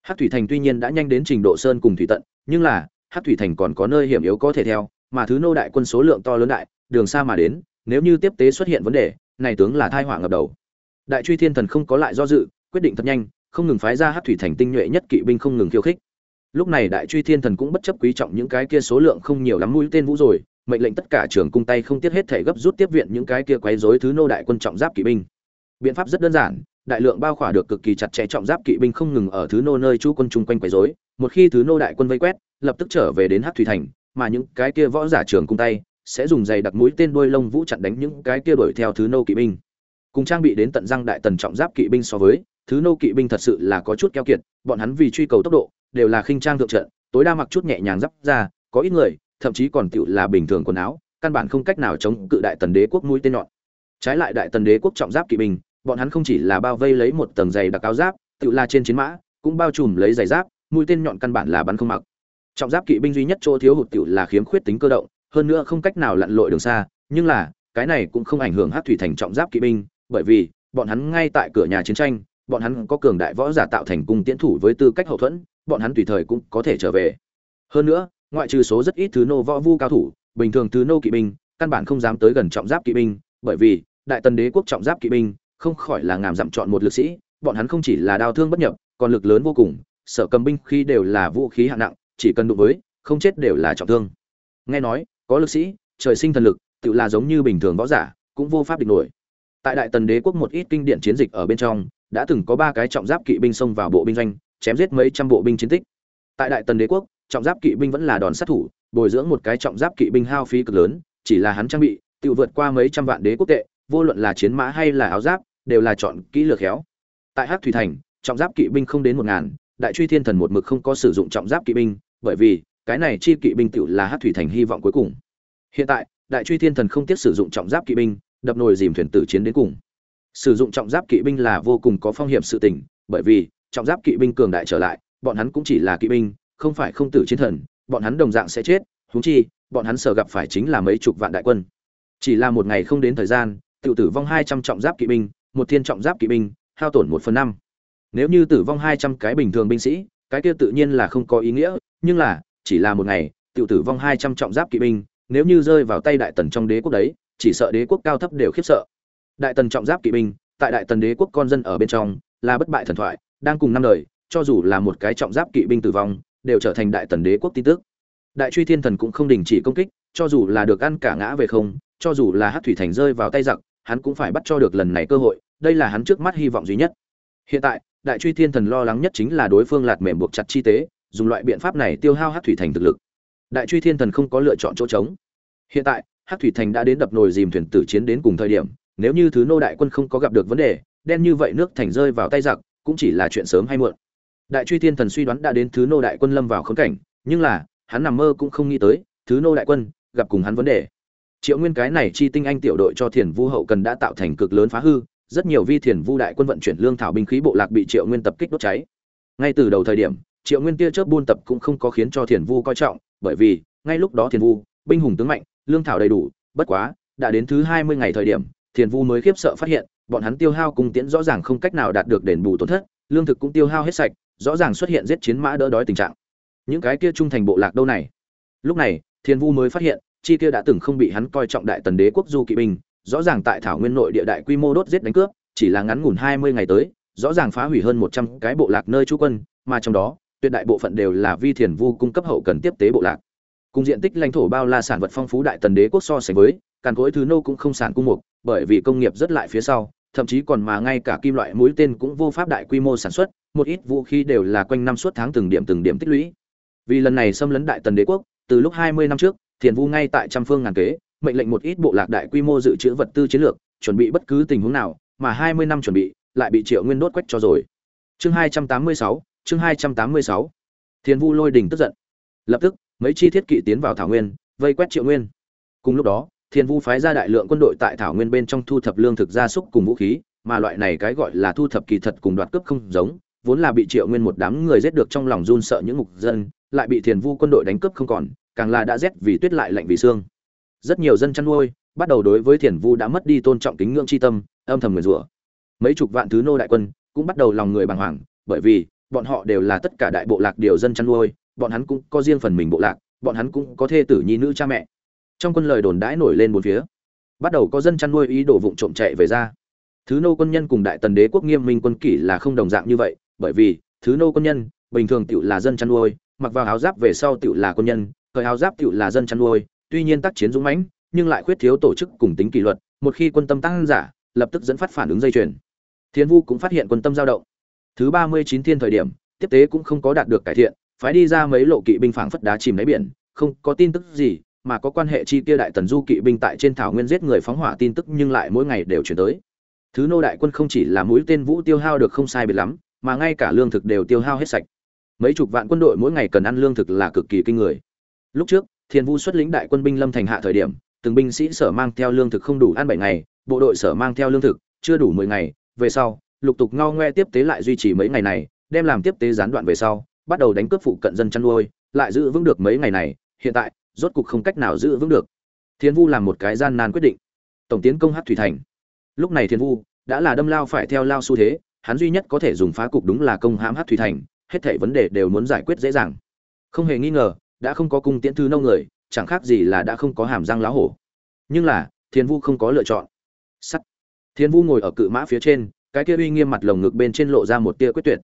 S1: Hắc thủy thành tuy nhiên đã nhanh đến trình độ sơn cùng thủy tận nhưng là hắc thủy thành còn có nơi hiểm yếu có thể theo mà thứ nô đại quân số lượng to lớn đại đường xa mà đến nếu như tiếp tế xuất hiện vấn đề, này tướng là thai họa ngập đầu. Đại truy thiên thần không có lại do dự, quyết định thật nhanh, không ngừng phái ra hát thủy thành tinh nhuệ nhất kỵ binh không ngừng khiêu khích. Lúc này đại truy thiên thần cũng bất chấp quý trọng những cái kia số lượng không nhiều lắm mũi tên vũ rồi, mệnh lệnh tất cả trường cung tay không tiết hết thể gấp rút tiếp viện những cái kia quấy rối thứ nô đại quân trọng giáp kỵ binh. Biện pháp rất đơn giản, đại lượng bao khỏa được cực kỳ chặt chẽ trọng giáp kỵ binh không ngừng ở thứ nô nơi chú quân chung quanh quấy rối, một khi thứ nô đại quân vây quét, lập tức trở về đến hát thủy thành, mà những cái kia võ giả trường cung tay sẽ dùng giày đặc mũi tên đuôi lông vũ chặn đánh những cái kia đuổi theo thứ nô kỵ binh. Cùng trang bị đến tận răng đại tần trọng giáp kỵ binh so với, thứ nô kỵ binh thật sự là có chút keo kiệt, bọn hắn vì truy cầu tốc độ, đều là khinh trang thượng trận, tối đa mặc chút nhẹ nhàng giáp ra, có ít người, thậm chí còn tựu là bình thường quần áo, căn bản không cách nào chống cự đại tần đế quốc mũi tên nhọn. Trái lại đại tần đế quốc trọng giáp kỵ binh, bọn hắn không chỉ là bao vây lấy một tầng dày đặc áo giáp, tựu là trên chiến mã, cũng bao trùm lấy giày giáp, mũi tên nhọn căn bản là bắn không mặc. Trọng giáp kỵ binh duy nhất chỗ thiếu hụt tựu là khiếm khuyết tính cơ động hơn nữa không cách nào lặn lội đường xa, nhưng là, cái này cũng không ảnh hưởng hát thủy thành trọng giáp kỵ binh, bởi vì, bọn hắn ngay tại cửa nhà chiến tranh, bọn hắn có cường đại võ giả tạo thành cung tiễn thủ với tư cách hậu thuẫn, bọn hắn tùy thời cũng có thể trở về. Hơn nữa, ngoại trừ số rất ít thứ nô võ vu cao thủ, bình thường thứ nô kỵ binh, căn bản không dám tới gần trọng giáp kỵ binh, bởi vì, đại tần đế quốc trọng giáp kỵ binh, không khỏi là ngàm dặm chọn một lực sĩ, bọn hắn không chỉ là đao thương bất nhập, còn lực lớn vô cùng, sở cầm binh khi đều là vũ khí hạng nặng, chỉ cần đụng với, không chết đều là trọng thương. Nghe nói có lực sĩ, trời sinh thần lực, tự là giống như bình thường võ giả, cũng vô pháp địch nổi. Tại đại tần đế quốc một ít kinh điển chiến dịch ở bên trong, đã từng có ba cái trọng giáp kỵ binh xông vào bộ binh doanh, chém giết mấy trăm bộ binh chiến tích. Tại đại tần đế quốc, trọng giáp kỵ binh vẫn là đòn sát thủ, bồi dưỡng một cái trọng giáp kỵ binh hao phí cực lớn, chỉ là hắn trang bị, tự vượt qua mấy trăm vạn đế quốc tệ, vô luận là chiến mã hay là áo giáp, đều là chọn kỹ lược khéo. Tại hắc thủy thành, trọng giáp kỵ binh không đến một ngàn, đại truy thiên thần một mực không có sử dụng trọng giáp kỵ binh, bởi vì cái này chi kỵ binh tựu là hát thủy thành hy vọng cuối cùng. Hiện tại, đại truy thiên thần không tiếc sử dụng trọng giáp kỵ binh, đập nồi dìm thuyền tử chiến đến cùng. Sử dụng trọng giáp kỵ binh là vô cùng có phong hiểm sự tình, bởi vì, trọng giáp kỵ binh cường đại trở lại, bọn hắn cũng chỉ là kỵ binh, không phải không tử chiến thần, bọn hắn đồng dạng sẽ chết húng chi, bọn hắn sợ gặp phải chính là mấy chục vạn đại quân. Chỉ là một ngày không đến thời gian tự tử vong hai trăm trọng giáp kỵ binh, một thiên trọng giáp kỵ binh, hao tổn một phần năm. Nếu như tử vong hai trăm cái bình thường binh sĩ, cái kia tự nhiên là không có ý nghĩa, nhưng là chỉ là một ngày, tiểu tử vong hai trăm trọng giáp kỵ binh, nếu như rơi vào tay đại tần trong đế quốc đấy, chỉ sợ đế quốc cao thấp đều khiếp sợ. Đại tần trọng giáp kỵ binh, tại đại tần đế quốc con dân ở bên trong, là bất bại thần thoại, đang cùng năm đời, cho dù là một cái trọng giáp kỵ binh tử vong, đều trở thành đại tần đế quốc tin tức. Đại truy thiên thần cũng không đình chỉ công kích, cho dù là được ăn cả ngã về không, cho dù là Hắc thủy thành rơi vào tay giặc, hắn cũng phải bắt cho được lần này cơ hội, đây là hắn trước mắt hy vọng duy nhất. Hiện tại, đại truy thiên thần lo lắng nhất chính là đối phương lạt mềm buộc chặt chi tế dùng loại biện pháp này tiêu hao hát thủy thành thực lực. Đại truy thiên thần không có lựa chọn chỗ trống. Hiện tại hát thủy thành đã đến đập nồi dìm thuyền tử chiến đến cùng thời điểm, nếu như thứ nô đại quân không có gặp được vấn đề, đen như vậy nước thành rơi vào tay giặc, cũng chỉ là chuyện sớm hay muộn. Đại truy thiên thần suy đoán đã đến thứ nô đại quân lâm vào khốn cảnh, nhưng là, hắn nằm mơ cũng không nghĩ tới, thứ nô đại quân, gặp cùng hắn vấn đề. Triệu nguyên cái này chi tinh anh tiểu đội cho thiền vu hậu cần đã tạo thành cực lớn phá hư, rất nhiều vi thiền vu đại quân vận chuyển lương thảo binh khí bộ lạc bị triệu nguyên tập kích đốt cháy. Ngay từ đầu thời điểm triệu nguyên tia chớp buôn tập cũng không có khiến cho thiền vu coi trọng, bởi vì, ngay lúc đó thiền vu, binh hùng tướng mạnh, lương thảo đầy đủ, bất quá, đã đến thứ hai mươi ngày thời điểm, thiền vu mới khiếp sợ phát hiện, bọn hắn tiêu hao cung tiễn rõ ràng không cách nào đạt được đền bù tổn thất, lương thực cũng tiêu hao hết sạch, rõ ràng xuất hiện giết chiến mã đỡ đói tình trạng. Những cái kia trung thành bộ lạc đâu này? Lúc này, thiền vu mới phát hiện, chi kia đã từng không bị hắn coi trọng đại tần đế quốc du kỵ binh, rõ ràng tại thảo nguyên nội địa đại quy mô đốt giết đánh cướp, chỉ là ngắn ngủn hai mươi ngày tới, rõ ràng phá hủy hơn một trăm cái bộ lạc nơi trú quân, mà trong đó tuyệt đại bộ phận đều là vi thiền vu cung cấp hậu cần tiếp tế bộ lạc. Cùng diện tích lãnh thổ bao la sản vật phong phú đại tần đế quốc so sánh với, càn cối thứ nô cũng không sản cung mục, bởi vì công nghiệp rất lại phía sau, thậm chí còn mà ngay cả kim loại mũi tên cũng vô pháp đại quy mô sản xuất, một ít vũ khí đều là quanh năm suốt tháng từng điểm từng điểm tích lũy. Vì lần này xâm lấn đại tần đế quốc, từ lúc hai mươi năm trước, thiền vu ngay tại trăm phương ngàn kế, mệnh lệnh một ít bộ lạc đại quy mô dự trữ vật tư chiến lược, chuẩn bị bất cứ tình huống nào, mà hai mươi năm chuẩn bị, lại bị triệu nguyên đốt quách cho rồi. Chương hai trăm tám mươi sáu chương hai trăm tám mươi sáu. Thiên vu lôi đình tức giận. Lập tức, mấy chi thiết kỵ tiến vào thảo nguyên, vây quét triệu nguyên. Cùng lúc đó, Thiên vu phái ra đại lượng quân đội tại thảo nguyên bên trong thu thập lương thực gia súc cùng vũ khí, mà loại này cái gọi là thu thập kỳ thật cùng đoạt cướp không giống, vốn là bị triệu nguyên một đám người giết được trong lòng run sợ những mục dân, lại bị thiền vu quân đội đánh cướp không còn, càng là đã rét vì tuyết lại lạnh vì xương. Rất nhiều dân chăn nuôi, bắt đầu đối với thiền vu đã mất đi tôn trọng kính ngưỡng chi tâm, âm thầm nguyền rủa. Mấy chục vạn thứ nô đại quân cũng bắt đầu lòng người bàng hoàng, bởi vì bọn họ đều là tất cả đại bộ lạc điều dân chăn nuôi, bọn hắn cũng có riêng phần mình bộ lạc, bọn hắn cũng có thê tử nhi nữ cha mẹ. Trong quân lời đồn đãi nổi lên bốn phía, bắt đầu có dân chăn nuôi ý đồ vụng trộm chạy về ra. Thứ nô quân nhân cùng đại tần đế quốc nghiêm minh quân kỷ là không đồng dạng như vậy, bởi vì, thứ nô quân nhân, bình thường tựu là dân chăn nuôi, mặc vào áo giáp về sau tựu là quân nhân, thời áo giáp tựu là dân chăn nuôi, tuy nhiên tác chiến dũng mãnh, nhưng lại khuyết thiếu tổ chức cùng tính kỷ luật, một khi quân tâm tăng giả, lập tức dẫn phát phản ứng dây chuyền. Thiên vu cũng phát hiện quân tâm dao động thứ ba mươi chín thiên thời điểm, tiếp tế cũng không có đạt được cải thiện, phái đi ra mấy lộ kỵ binh phảng phất đá chìm đáy biển, không có tin tức gì, mà có quan hệ chi kia đại tần du kỵ binh tại trên thảo nguyên giết người phóng hỏa tin tức nhưng lại mỗi ngày đều chuyển tới. Thứ nô đại quân không chỉ là mũi tên vũ tiêu hao được không sai biệt lắm, mà ngay cả lương thực đều tiêu hao hết sạch. Mấy chục vạn quân đội mỗi ngày cần ăn lương thực là cực kỳ kinh người. Lúc trước, thiên vu xuất lĩnh đại quân binh lâm thành hạ thời điểm, từng binh sĩ sở mang theo lương thực không đủ ăn bảy ngày, bộ đội sở mang theo lương thực, chưa đủ mười ngày, về sau lục tục ngao ngoe tiếp tế lại duy trì mấy ngày này, đem làm tiếp tế gián đoạn về sau, bắt đầu đánh cướp phụ cận dân chăn nuôi, lại giữ vững được mấy ngày này, hiện tại, rốt cục không cách nào giữ vững được. Thiên vu làm một cái gian nan quyết định. Tổng tiến công hát thủy thành. Lúc này thiên vu đã là đâm lao phải theo lao xu thế, hắn duy nhất có thể dùng phá cục đúng là công hãm hát thủy thành, hết thảy vấn đề đều muốn giải quyết dễ dàng. Không hề nghi ngờ, đã không có cung tiễn thư nâu người, chẳng khác gì là đã không có hàm răng lá hổ. Nhưng là thiên vu không có lựa chọn. Sắt. Thiên vu ngồi ở cự mã phía trên cái kia uy nghiêm mặt lồng ngực bên trên lộ ra một tia quyết tuyệt.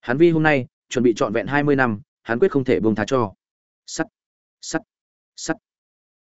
S1: Hắn vi hôm nay, chuẩn bị trọn vẹn hai mươi năm, hắn quyết không thể buông tha cho. Sắt sắt sắt.